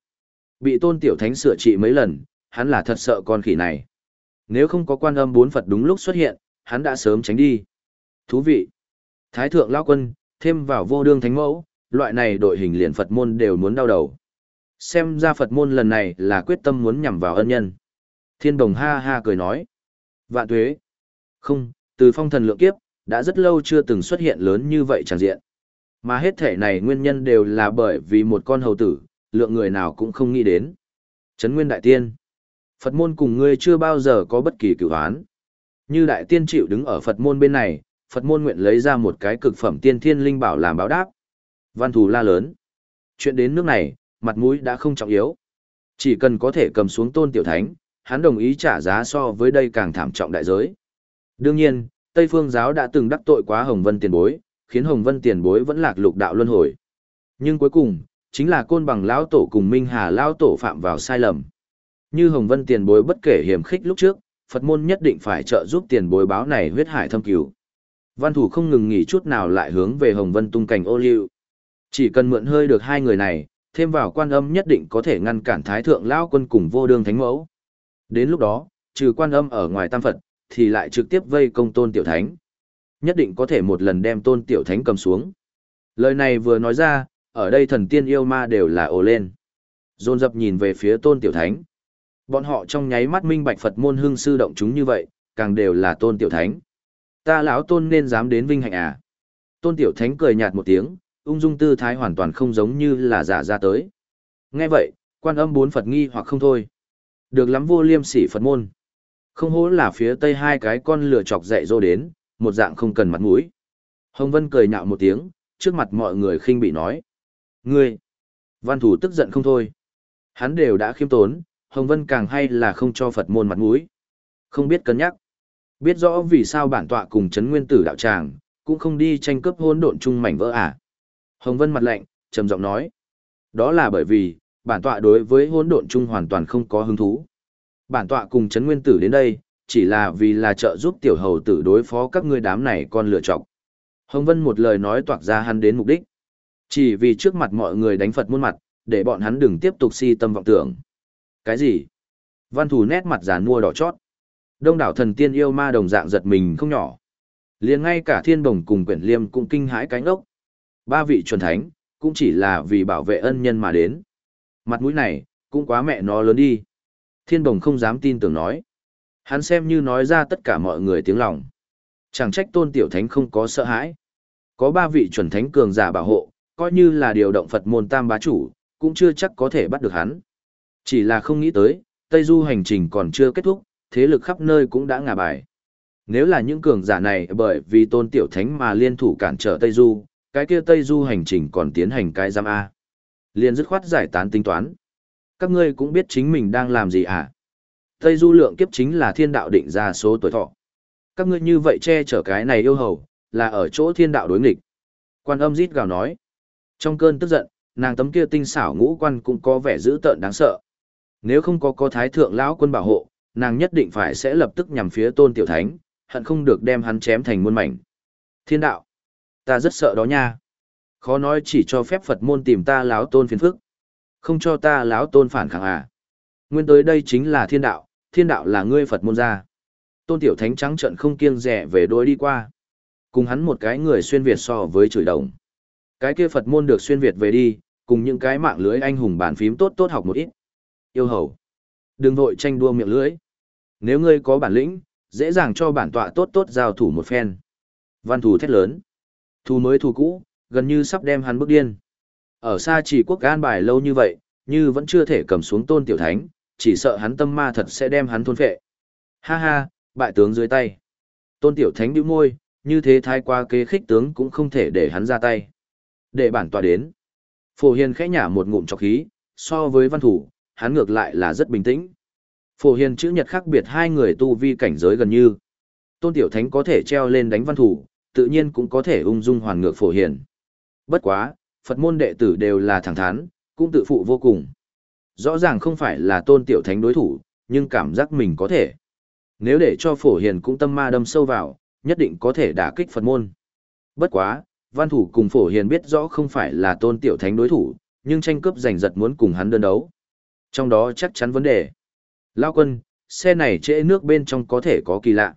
Bị tôn tiểu thánh sửa trị mấy lần, hắn là thật sợ con khỉ này. Nếu không có quan âm bốn Phật đúng lúc xuất hiện, hắn đã sớm tránh đi. Thú vị. Thái thượng lão quân, thêm vào vô đương thánh mẫu, loại này đội hình liền Phật môn đều muốn đau đầu. Xem ra Phật môn lần này là quyết tâm muốn nhằm vào ân nhân. Thiên đồng ha ha cười nói. Vạn tuế. Không, từ phong thần lượng kiếp, đã rất lâu chưa từng xuất hiện lớn như vậy chẳng diện. Mà hết thể này nguyên nhân đều là bởi vì một con hầu tử, lượng người nào cũng không nghĩ đến. Trấn Nguyên Đại Tiên Phật môn cùng ngươi chưa bao giờ có bất kỳ cửu án. Như Đại Tiên chịu đứng ở Phật môn bên này, Phật môn nguyện lấy ra một cái cực phẩm tiên thiên linh bảo làm báo đáp. Văn thù la lớn. Chuyện đến nước này, mặt mũi đã không trọng yếu. Chỉ cần có thể cầm xuống tôn tiểu thánh, hắn đồng ý trả giá so với đây càng thảm trọng đại giới. Đương nhiên, Tây Phương giáo đã từng đắc tội quá Hồng Vân tiền bối, khiến Hồng Vân tiền bối vẫn lạc lục đạo luân hồi. Nhưng cuối cùng, chính là côn bằng lão tổ cùng Minh Hà lão tổ phạm vào sai lầm. Như Hồng Vân tiền bối bất kể hiểm khích lúc trước, Phật môn nhất định phải trợ giúp tiền bối báo này huyết hải thâm cứu. Văn thủ không ngừng nghỉ chút nào lại hướng về Hồng Vân tung cảnh ô liu. Chỉ cần mượn hơi được hai người này, thêm vào quan âm nhất định có thể ngăn cản thái thượng lão quân cùng vô đương thánh mẫu. Đến lúc đó, trừ quan âm ở ngoài tam Phật, thì lại trực tiếp vây công tôn tiểu thánh. Nhất định có thể một lần đem tôn tiểu thánh cầm xuống. Lời này vừa nói ra, ở đây thần tiên yêu ma đều là ồ lên. Dồn dập nhìn về phía tôn tiểu thánh. Bọn họ trong nháy mắt minh bạch Phật môn hưng sư động chúng như vậy, càng đều là tôn tiểu thánh. Ta lão tôn nên dám đến vinh hạnh à. Tôn tiểu thánh cười nhạt một tiếng, ung dung tư thái hoàn toàn không giống như là giả ra tới. Nghe vậy, quan âm bốn Phật nghi hoặc không thôi. Được lắm vô liêm sỉ Phật môn. Không hố là phía tây hai cái con lửa chọc dạy dô đến, một dạng không cần mặt mũi. Hồng Vân cười nhạo một tiếng, trước mặt mọi người khinh bị nói. Ngươi! Văn thủ tức giận không thôi. Hắn đều đã khiêm tốn, Hồng Vân càng hay là không cho Phật môn mặt mũi. Không biết cân nhắc. Biết rõ vì sao bản tọa cùng chấn nguyên tử đạo tràng, cũng không đi tranh cướp hôn độn chung mảnh vỡ à. Hồng Vân mặt lạnh, trầm giọng nói. Đó là bởi vì, bản tọa đối với hỗn độn chung hoàn toàn không có hứng thú. Bản tọa cùng chấn nguyên tử đến đây, chỉ là vì là trợ giúp tiểu hầu tử đối phó các ngươi đám này con lựa chọc. Hồng Vân một lời nói toạc ra hắn đến mục đích. Chỉ vì trước mặt mọi người đánh Phật muôn mặt, để bọn hắn đừng tiếp tục si tâm vọng tưởng. Cái gì? Văn thủ nét mặt giàn mua đỏ chót. Đông đảo thần tiên yêu ma đồng dạng giật mình không nhỏ. liền ngay cả thiên đồng cùng quyển liêm cũng kinh hãi cánh ốc. Ba vị chuẩn thánh, cũng chỉ là vì bảo vệ ân nhân mà đến. Mặt mũi này, cũng quá mẹ nó lớn đi. Thiên đồng không dám tin tưởng nói. Hắn xem như nói ra tất cả mọi người tiếng lòng. Chẳng trách tôn tiểu thánh không có sợ hãi. Có ba vị chuẩn thánh cường giả bảo hộ, coi như là điều động Phật môn tam bá chủ, cũng chưa chắc có thể bắt được hắn. Chỉ là không nghĩ tới, Tây Du hành trình còn chưa kết thúc, thế lực khắp nơi cũng đã ngả bài. Nếu là những cường giả này bởi vì tôn tiểu thánh mà liên thủ cản trở Tây Du, cái kia Tây Du hành trình còn tiến hành cái giam A. Liên dứt khoát giải tán tính toán. Các ngươi cũng biết chính mình đang làm gì à? Tây Du lượng kiếp chính là thiên đạo định ra số tuổi thọ. Các ngươi như vậy che chở cái này yêu hầu, là ở chỗ thiên đạo đối nghịch. Quan âm rít gào nói. Trong cơn tức giận, nàng tấm kia tinh xảo ngũ quan cũng có vẻ dữ tợn đáng sợ. Nếu không có có thái thượng lão quân bảo hộ, nàng nhất định phải sẽ lập tức nhằm phía tôn tiểu thánh, hận không được đem hắn chém thành muôn mảnh. Thiên đạo, ta rất sợ đó nha. Khó nói chỉ cho phép Phật môn tìm ta lão tôn phiền phức. Không cho ta lão tôn phản kháng à. Nguyên tới đây chính là thiên đạo, thiên đạo là ngươi Phật môn ra. Tôn tiểu thánh trắng trận không kiêng rẻ về đôi đi qua. Cùng hắn một cái người xuyên Việt so với chửi đồng. Cái kia Phật môn được xuyên Việt về đi, cùng những cái mạng lưới anh hùng bàn phím tốt tốt học một ít. Yêu hầu. Đừng vội tranh đua miệng lưới. Nếu ngươi có bản lĩnh, dễ dàng cho bản tọa tốt tốt giao thủ một phen. Văn thù thét lớn. Thù mới thù cũ, gần như sắp đem hắn bước điên. Ở xa chỉ quốc an bài lâu như vậy, như vẫn chưa thể cầm xuống tôn tiểu thánh, chỉ sợ hắn tâm ma thật sẽ đem hắn thôn phệ. Ha ha, bại tướng dưới tay. Tôn tiểu thánh bĩu môi, như thế thái qua kế khích tướng cũng không thể để hắn ra tay. Để bản tòa đến. Phổ Hiền khẽ nhả một ngụm trọc khí, so với văn thủ, hắn ngược lại là rất bình tĩnh. Phổ Hiền chữ nhật khác biệt hai người tu vi cảnh giới gần như. Tôn Tiểu Thánh có thể treo lên đánh văn thủ, tự nhiên cũng có thể ung dung hoàn ngược Phổ Hiền. Bất quá, Phật môn đệ tử đều là thẳng thắn, cũng tự phụ vô cùng. Rõ ràng không phải là Tôn Tiểu Thánh đối thủ, nhưng cảm giác mình có thể. Nếu để cho Phổ Hiền cũng tâm ma đâm sâu vào, nhất định có thể đả kích Phật môn. Bất quá, văn thủ cùng Phổ Hiền biết rõ không phải là Tôn Tiểu Thánh đối thủ, nhưng tranh cướp giành giật muốn cùng hắn đơn đấu. Trong đó chắc chắn vấn đề. Lao quân, xe này trễ nước bên trong có thể có kỳ lạ.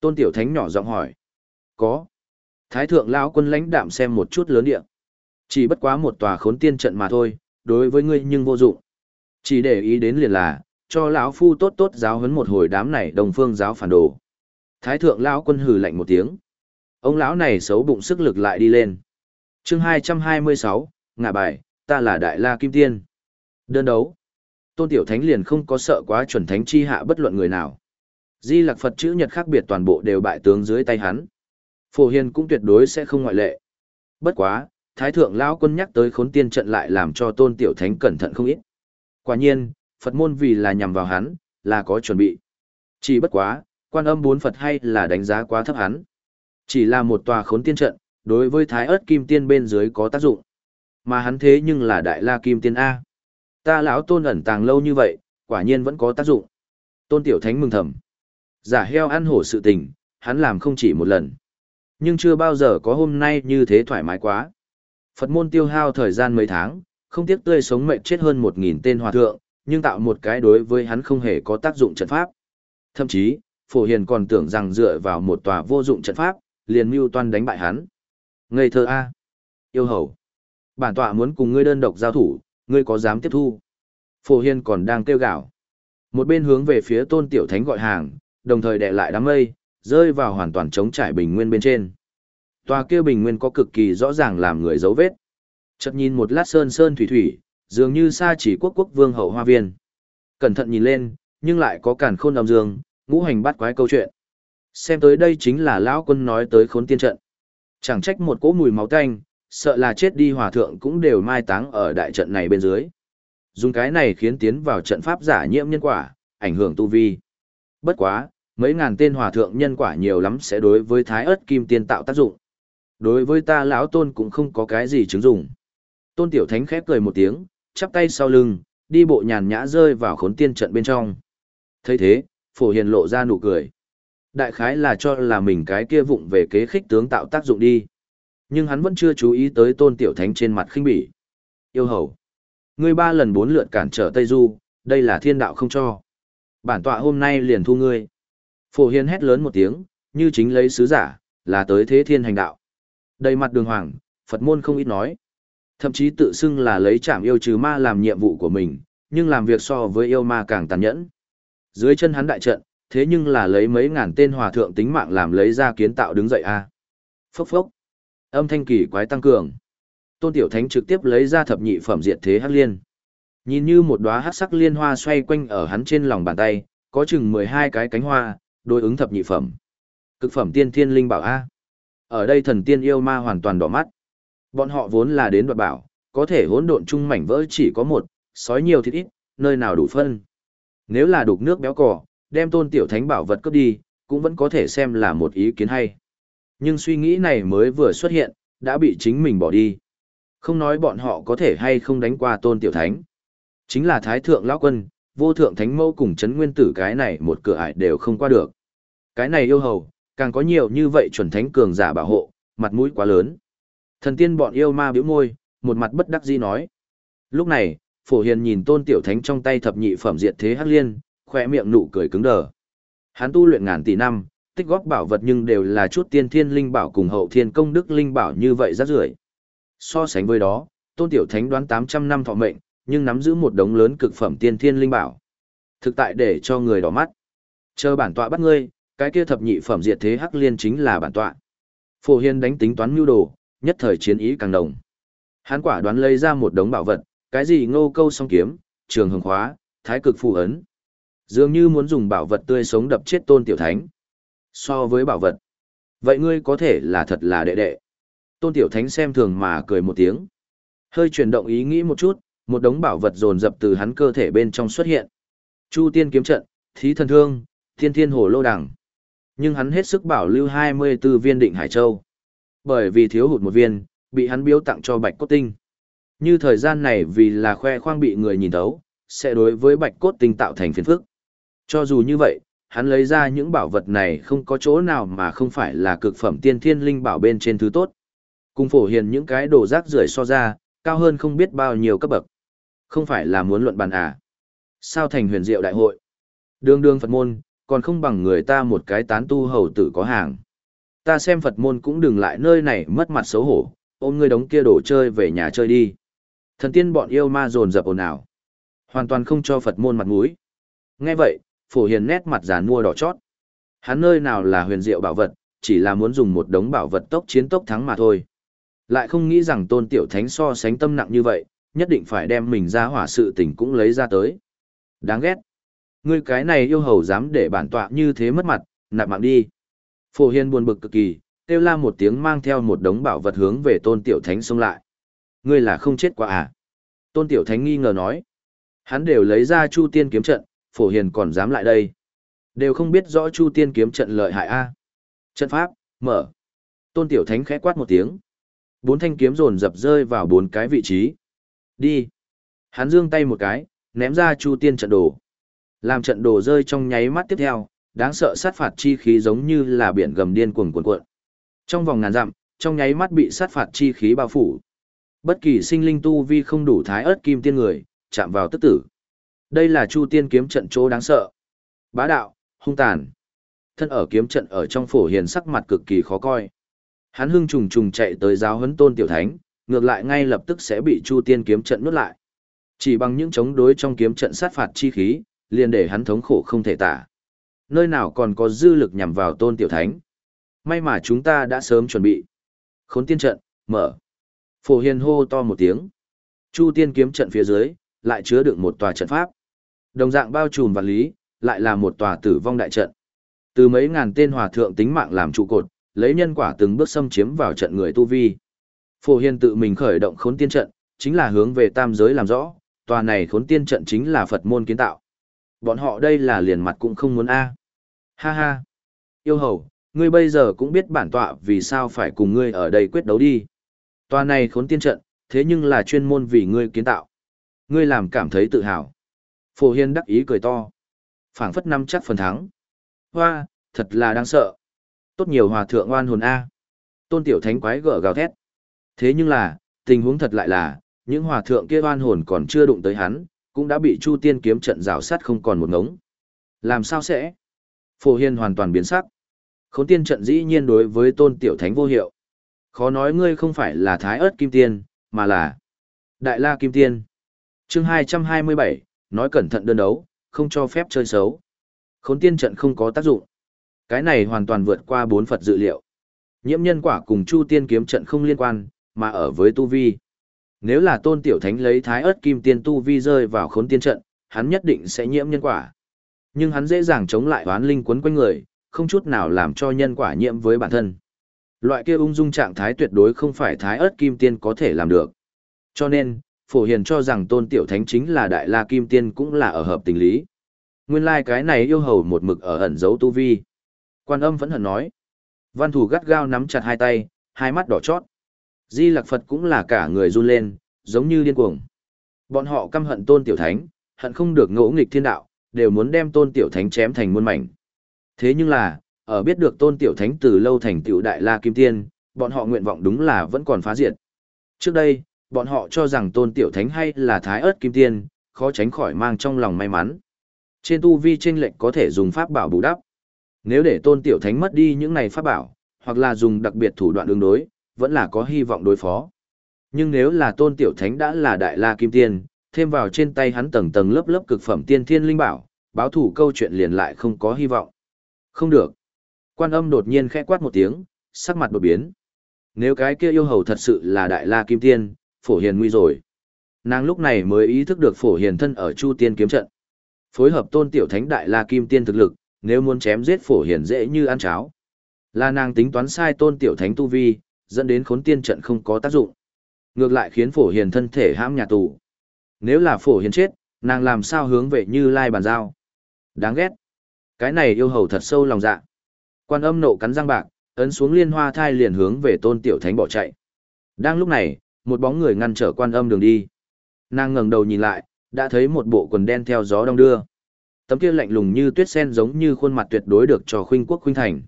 Tôn Tiểu Thánh nhỏ giọng hỏi. Có. Thái thượng lão quân lãnh đạm xem một chút lớn địa. Chỉ bất quá một tòa khốn tiên trận mà thôi, đối với ngươi nhưng vô dụng. Chỉ để ý đến liền là, cho lão phu tốt tốt giáo huấn một hồi đám này đồng phương giáo phản đồ. Thái thượng lão quân hừ lạnh một tiếng. Ông lão này xấu bụng sức lực lại đi lên. Chương 226, ngạ bài, ta là Đại La Kim Tiên. Đơn đấu tôn tiểu thánh liền không có sợ quá chuẩn thánh chi hạ bất luận người nào. Di lạc Phật chữ nhật khác biệt toàn bộ đều bại tướng dưới tay hắn. Phổ Hiền cũng tuyệt đối sẽ không ngoại lệ. Bất quá, Thái thượng lão quân nhắc tới khốn tiên trận lại làm cho tôn tiểu thánh cẩn thận không ít. Quả nhiên, Phật môn vì là nhằm vào hắn, là có chuẩn bị. Chỉ bất quá, quan âm bốn Phật hay là đánh giá quá thấp hắn. Chỉ là một tòa khốn tiên trận, đối với thái ớt kim tiên bên dưới có tác dụng. Mà hắn thế nhưng là đại la kim tiên A. Ta lão tôn ẩn tàng lâu như vậy, quả nhiên vẫn có tác dụng. Tôn Tiểu Thánh mừng thầm. Giả heo ăn hổ sự tình, hắn làm không chỉ một lần. Nhưng chưa bao giờ có hôm nay như thế thoải mái quá. Phật môn tiêu hao thời gian mấy tháng, không tiếc tươi sống mệnh chết hơn một nghìn tên hòa thượng, nhưng tạo một cái đối với hắn không hề có tác dụng trận pháp. Thậm chí, Phổ Hiền còn tưởng rằng dựa vào một tòa vô dụng trận pháp, liền mưu toan đánh bại hắn. Ngây thơ A. Yêu hầu. Bản tọa muốn cùng ngươi đơn độc giao thủ, ngươi có dám tiếp thu? Phổ hiền còn đang kêu gào. Một bên hướng về phía tôn tiểu thánh gọi hàng, đồng thời đè lại đám mây, rơi vào hoàn toàn trống trải bình nguyên bên trên. Tòa kia bình nguyên có cực kỳ rõ ràng làm người dấu vết. Chợt nhìn một lát sơn sơn thủy thủy, dường như xa chỉ quốc quốc vương hậu hoa viên. Cẩn thận nhìn lên, nhưng lại có cản khôn âm dương, ngũ hành bắt quái câu chuyện. Xem tới đây chính là lão quân nói tới khốn tiên trận. Chẳng trách một cỗ mùi máu tanh, sợ là chết đi hòa thượng cũng đều mai táng ở đại trận này bên dưới. Dùng cái này khiến tiến vào trận pháp giả nhiễm nhân quả, ảnh hưởng tu vi. Bất quá, mấy ngàn tên hòa thượng nhân quả nhiều lắm sẽ đối với thái ớt kim tiên tạo tác dụng. Đối với ta lão tôn cũng không có cái gì chứng dụng. Tôn tiểu thánh khép cười một tiếng, chắp tay sau lưng, đi bộ nhàn nhã rơi vào khốn tiên trận bên trong. thấy thế, phổ hiền lộ ra nụ cười. Đại khái là cho là mình cái kia vụng về kế khích tướng tạo tác dụng đi. Nhưng hắn vẫn chưa chú ý tới tôn tiểu thánh trên mặt khinh bỉ. Yêu hầu. Ngươi ba lần bốn lượt cản trở Tây Du, đây là thiên đạo không cho. Bản tọa hôm nay liền thu ngươi. Phổ hiền hét lớn một tiếng, như chính lấy sứ giả, là tới thế thiên hành đạo. Đầy mặt đường hoàng, Phật môn không ít nói. Thậm chí tự xưng là lấy trảm yêu trừ ma làm nhiệm vụ của mình, nhưng làm việc so với yêu ma càng tàn nhẫn. Dưới chân hắn đại trận, thế nhưng là lấy mấy ngàn tên hòa thượng tính mạng làm lấy ra kiến tạo đứng dậy a. Phốc phốc. Âm thanh kỳ quái tăng cường. Tôn Tiểu Thánh trực tiếp lấy ra thập nhị phẩm diệt thế hắc liên. Nhìn như một đóa hắc sắc liên hoa xoay quanh ở hắn trên lòng bàn tay, có chừng 12 cái cánh hoa, đối ứng thập nhị phẩm. Cực phẩm tiên thiên linh bảo a. Ở đây thần tiên yêu ma hoàn toàn đỏ mắt. Bọn họ vốn là đến đoạt bảo, có thể hỗn độn chung mảnh vỡ chỉ có một, sói nhiều thịt ít, nơi nào đủ phân. Nếu là đục nước béo cỏ, đem tôn tiểu thánh bảo vật cướp đi, cũng vẫn có thể xem là một ý kiến hay. Nhưng suy nghĩ này mới vừa xuất hiện, đã bị chính mình bỏ đi. Không nói bọn họ có thể hay không đánh qua tôn tiểu thánh. Chính là thái thượng lão quân, vô thượng thánh mẫu cùng chấn nguyên tử cái này một cửa ải đều không qua được. Cái này yêu hầu, càng có nhiều như vậy chuẩn thánh cường giả bảo hộ, mặt mũi quá lớn. Thần tiên bọn yêu ma biểu môi, một mặt bất đắc dĩ nói. Lúc này, phổ hiền nhìn tôn tiểu thánh trong tay thập nhị phẩm diệt thế hắc liên, khỏe miệng nụ cười cứng đờ. Hắn tu luyện ngàn tỷ năm, tích góp bảo vật nhưng đều là chút tiên thiên linh bảo cùng hậu thiên công đức linh bảo như vậy rất rưởi. So sánh với đó, tôn tiểu thánh đoán 800 năm thọ mệnh, nhưng nắm giữ một đống lớn cực phẩm tiên thiên linh bảo. Thực tại để cho người đỏ mắt. Chờ bản tọa bắt ngươi, cái kia thập nhị phẩm diệt thế hắc liên chính là bản tọa. Phổ Hiên đánh tính toán mưu đồ, nhất thời chiến ý càng đồng. Hắn quả đoán lấy ra một đống bảo vật, cái gì ngô câu song kiếm, trường hồng khóa, thái cực phù ấn. Dường như muốn dùng bảo vật tươi sống đập chết tôn tiểu thánh. So với bảo vật, vậy ngươi có thể là thật là đệ đệ. Tôn tiểu thánh xem thường mà cười một tiếng. Hơi chuyển động ý nghĩ một chút, một đống bảo vật dồn dập từ hắn cơ thể bên trong xuất hiện. Chu tiên kiếm trận, thí thần thương, thiên thiên hồ lô đằng. Nhưng hắn hết sức bảo lưu 24 viên định Hải Châu. Bởi vì thiếu hụt một viên, bị hắn biếu tặng cho Bạch Cốt Tinh. Như thời gian này vì là khoe khoang bị người nhìn thấu, sẽ đối với Bạch Cốt Tinh tạo thành phiền phức. Cho dù như vậy, hắn lấy ra những bảo vật này không có chỗ nào mà không phải là cực phẩm tiên thiên linh bảo bên trên thứ tốt. Cùng phổ hiền những cái đồ rác rưởi so ra, cao hơn không biết bao nhiêu cấp bậc. Không phải là muốn luận bàn à. Sao thành huyền diệu đại hội? Đường đường Phật môn, còn không bằng người ta một cái tán tu hầu tử có hàng. Ta xem Phật môn cũng đừng lại nơi này mất mặt xấu hổ, ôm ngươi đống kia đồ chơi về nhà chơi đi. Thần tiên bọn yêu ma dồn dập ồn ào. Hoàn toàn không cho Phật môn mặt mũi. Nghe vậy, phổ hiền nét mặt giàn mua đỏ chót. Hắn nơi nào là huyền diệu bảo vật, chỉ là muốn dùng một đống bảo vật tốc chiến tốc thắng mà thôi. Lại không nghĩ rằng tôn tiểu thánh so sánh tâm nặng như vậy, nhất định phải đem mình ra hỏa sự tình cũng lấy ra tới. Đáng ghét. Ngươi cái này yêu hầu dám để bản tọa như thế mất mặt, nạp mạng đi. Phổ hiền buồn bực cực kỳ, kêu la một tiếng mang theo một đống bảo vật hướng về tôn tiểu thánh xông lại. Ngươi là không chết quá à? Tôn tiểu thánh nghi ngờ nói. Hắn đều lấy ra chu tiên kiếm trận, phổ hiền còn dám lại đây. Đều không biết rõ chu tiên kiếm trận lợi hại a. Trận pháp, mở. Tôn tiểu thánh khẽ quát một tiếng. Bốn thanh kiếm rồn dập rơi vào bốn cái vị trí. Đi. Hắn dương tay một cái, ném ra chu tiên trận đồ. Làm trận đồ rơi trong nháy mắt tiếp theo, đáng sợ sát phạt chi khí giống như là biển gầm điên cuồng cuộn cuộn. Trong vòng ngàn dặm, trong nháy mắt bị sát phạt chi khí bao phủ. Bất kỳ sinh linh tu vi không đủ thái ớt kim tiên người, chạm vào tức tử. Đây là Chu Tiên kiếm trận chỗ đáng sợ. Bá đạo, hung tàn. Thân ở kiếm trận ở trong phổ hiền sắc mặt cực kỳ khó coi. Hắn hưng trùng trùng chạy tới giáo huấn tôn tiểu thánh, ngược lại ngay lập tức sẽ bị Chu Tiên kiếm trận nuốt lại. Chỉ bằng những chống đối trong kiếm trận sát phạt chi khí, liền để hắn thống khổ không thể tả. Nơi nào còn có dư lực nhằm vào tôn tiểu thánh. May mà chúng ta đã sớm chuẩn bị. Khốn tiên trận, mở. Phổ hiền hô to một tiếng. Chu tiên kiếm trận phía dưới, lại chứa đựng một tòa trận pháp. Đồng dạng bao trùm vật lý, lại là một tòa tử vong đại trận. Từ mấy ngàn tên hòa thượng tính mạng làm trụ cột, lấy nhân quả từng bước xâm chiếm vào trận người tu vi. Phổ Hiền tự mình khởi động khốn tiên trận, chính là hướng về tam giới làm rõ, tòa này khốn tiên trận chính là Phật môn kiến tạo. Bọn họ đây là liền mặt cũng không muốn a. Ha ha. Yêu hầu, ngươi bây giờ cũng biết bản tọa vì sao phải cùng ngươi ở đây quyết đấu đi. Tòa này khốn tiên trận, thế nhưng là chuyên môn vì ngươi kiến tạo. Ngươi làm cảm thấy tự hào. Phổ Hiên đắc ý cười to. phảng phất năm chắc phần thắng. Hoa, thật là đáng sợ. Tốt nhiều hòa thượng oan hồn A. Tôn tiểu thánh quái gở gào thét. Thế nhưng là, tình huống thật lại là, những hòa thượng kia oan hồn còn chưa đụng tới hắn, cũng đã bị Chu Tiên kiếm trận rào sát không còn một ngống. Làm sao sẽ? Phổ Hiên hoàn toàn biến sắc. Khốn tiên trận dĩ nhiên đối với tôn tiểu thánh vô hiệu. Khó nói ngươi không phải là thái ớt kim tiên, mà là đại la kim tiên. chương 227, nói cẩn thận đơn đấu, không cho phép chơi xấu. Khốn tiên trận không có tác dụng. Cái này hoàn toàn vượt qua bốn Phật dự liệu. Nhiễm nhân quả cùng Chu tiên kiếm trận không liên quan, mà ở với tu vi. Nếu là tôn tiểu thánh lấy thái ớt kim tiên tu vi rơi vào khốn tiên trận, hắn nhất định sẽ nhiễm nhân quả. Nhưng hắn dễ dàng chống lại oán linh quấn quanh người, không chút nào làm cho nhân quả nhiễm với bản thân. Loại kia ung dung trạng thái tuyệt đối không phải thái ớt kim tiên có thể làm được. Cho nên, phổ hiền cho rằng tôn tiểu thánh chính là đại la kim tiên cũng là ở hợp tình lý. Nguyên lai like cái này yêu hầu một mực ở ẩn giấu tu vi. Quan âm vẫn hận nói. Văn thủ gắt gao nắm chặt hai tay, hai mắt đỏ chót. Di Lạc Phật cũng là cả người run lên, giống như điên cuồng. Bọn họ căm hận tôn tiểu thánh, hận không được ngỗ nghịch thiên đạo, đều muốn đem tôn tiểu thánh chém thành muôn mảnh. Thế nhưng là, ở biết được tôn tiểu thánh từ lâu thành tiểu đại la kim tiên, bọn họ nguyện vọng đúng là vẫn còn phá diệt. Trước đây, bọn họ cho rằng tôn tiểu thánh hay là thái ớt kim tiên, khó tránh khỏi mang trong lòng may mắn. Trên tu vi trên lệnh có thể dùng pháp bảo bù đắp. Nếu để tôn tiểu thánh mất đi những này pháp bảo, hoặc là dùng đặc biệt thủ đoạn ứng đối, vẫn là có hy vọng đối phó. Nhưng nếu là tôn tiểu thánh đã là đại la kim tiên, thêm vào trên tay hắn tầng tầng lớp lớp cực phẩm tiên thiên linh bảo, báo thủ câu chuyện liền lại không có hy vọng. Không được. Quan âm đột nhiên khẽ quát một tiếng, sắc mặt đột biến. Nếu cái kia yêu hầu thật sự là đại la kim tiên, phổ hiền nguy rồi. Nàng lúc này mới ý thức được phổ hiền thân ở chu tiên kiếm trận. Phối hợp tôn tiểu thánh đại la kim tiên thực lực, nếu muốn chém giết phổ hiền dễ như ăn cháo. Là nàng tính toán sai tôn tiểu thánh tu vi, dẫn đến khốn tiên trận không có tác dụng. Ngược lại khiến phổ hiền thân thể hãm nhà tù. Nếu là phổ hiền chết, nàng làm sao hướng về như lai bàn giao. Đáng ghét. Cái này yêu hầu thật sâu lòng dạ. Quan âm nộ cắn răng bạc, ấn xuống liên hoa thai liền hướng về tôn tiểu thánh bỏ chạy. Đang lúc này, một bóng người ngăn trở quan âm đường đi. Nàng ngẩng đầu nhìn lại, đã thấy một bộ quần đen theo gió đông đưa. Tấm kia lạnh lùng như tuyết sen giống như khuôn mặt tuyệt đối được cho khuynh quốc khuynh thành.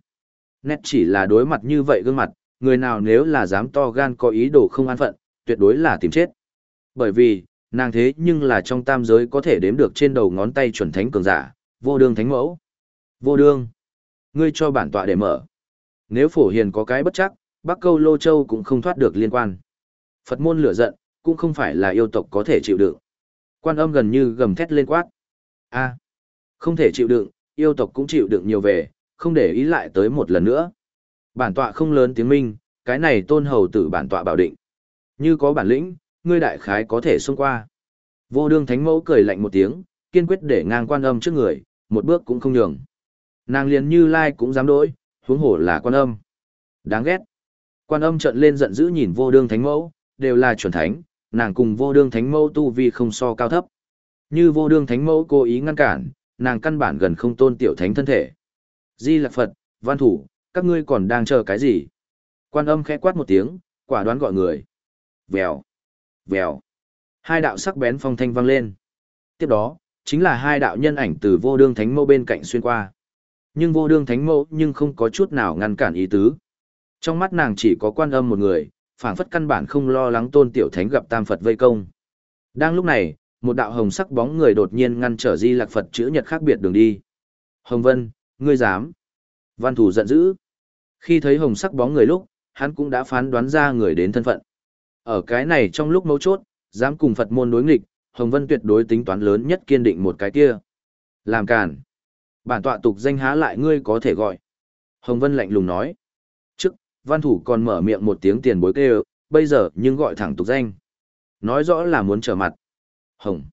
Nét chỉ là đối mặt như vậy gương mặt, người nào nếu là dám to gan có ý đồ không an phận, tuyệt đối là tìm chết. Bởi vì, nàng thế nhưng là trong tam giới có thể đếm được trên đầu ngón tay chuẩn thánh cường giả, vô đương thánh mẫu. Vô đương, ngươi cho bản tọa để mở. Nếu phổ hiền có cái bất chắc, Bắc Câu Lô Châu cũng không thoát được liên quan. Phật môn lửa giận, cũng không phải là yêu tộc có thể chịu đựng. Quan âm gần như gầm thét lên quát. a không thể chịu đựng, yêu tộc cũng chịu đựng nhiều về, không để ý lại tới một lần nữa. Bản tọa không lớn tiếng minh, cái này tôn hầu tử bản tọa bảo định. Như có bản lĩnh, ngươi đại khái có thể xông qua. Vô đương thánh mẫu cười lạnh một tiếng, kiên quyết để ngang quan âm trước người, một bước cũng không nhường. Nàng liền như lai cũng dám đối, huống hổ là quan âm. Đáng ghét. Quan âm trợn lên giận dữ nhìn vô đương thánh mẫu, đều là chuẩn thánh, nàng cùng vô đương thánh mẫu tu vi không so cao thấp. Như vô đương thánh mẫu cố ý ngăn cản, nàng căn bản gần không tôn tiểu thánh thân thể. Di lạc Phật, văn thủ, các ngươi còn đang chờ cái gì? Quan âm khẽ quát một tiếng, quả đoán gọi người. Vèo, vèo. Hai đạo sắc bén phong thanh vang lên. Tiếp đó, chính là hai đạo nhân ảnh từ vô đương thánh mẫu bên cạnh xuyên qua. Nhưng vô đương thánh mẫu nhưng không có chút nào ngăn cản ý tứ. Trong mắt nàng chỉ có quan âm một người, phảng phất căn bản không lo lắng tôn tiểu thánh gặp tam Phật vây công. Đang lúc này, một đạo hồng sắc bóng người đột nhiên ngăn trở di lạc Phật chữ nhật khác biệt đường đi. Hồng Vân, ngươi dám. Văn thủ giận dữ. Khi thấy hồng sắc bóng người lúc, hắn cũng đã phán đoán ra người đến thân phận. Ở cái này trong lúc mấu chốt, dám cùng Phật môn đối nghịch, Hồng Vân tuyệt đối tính toán lớn nhất kiên định một cái kia. Làm cản. Bản tọa tục danh há lại ngươi có thể gọi. Hồng Vân lạnh lùng nói. Trước, văn thủ còn mở miệng một tiếng tiền bối kêu, bây giờ nhưng gọi thẳng tục danh. Nói rõ là muốn trở mặt. Hồng.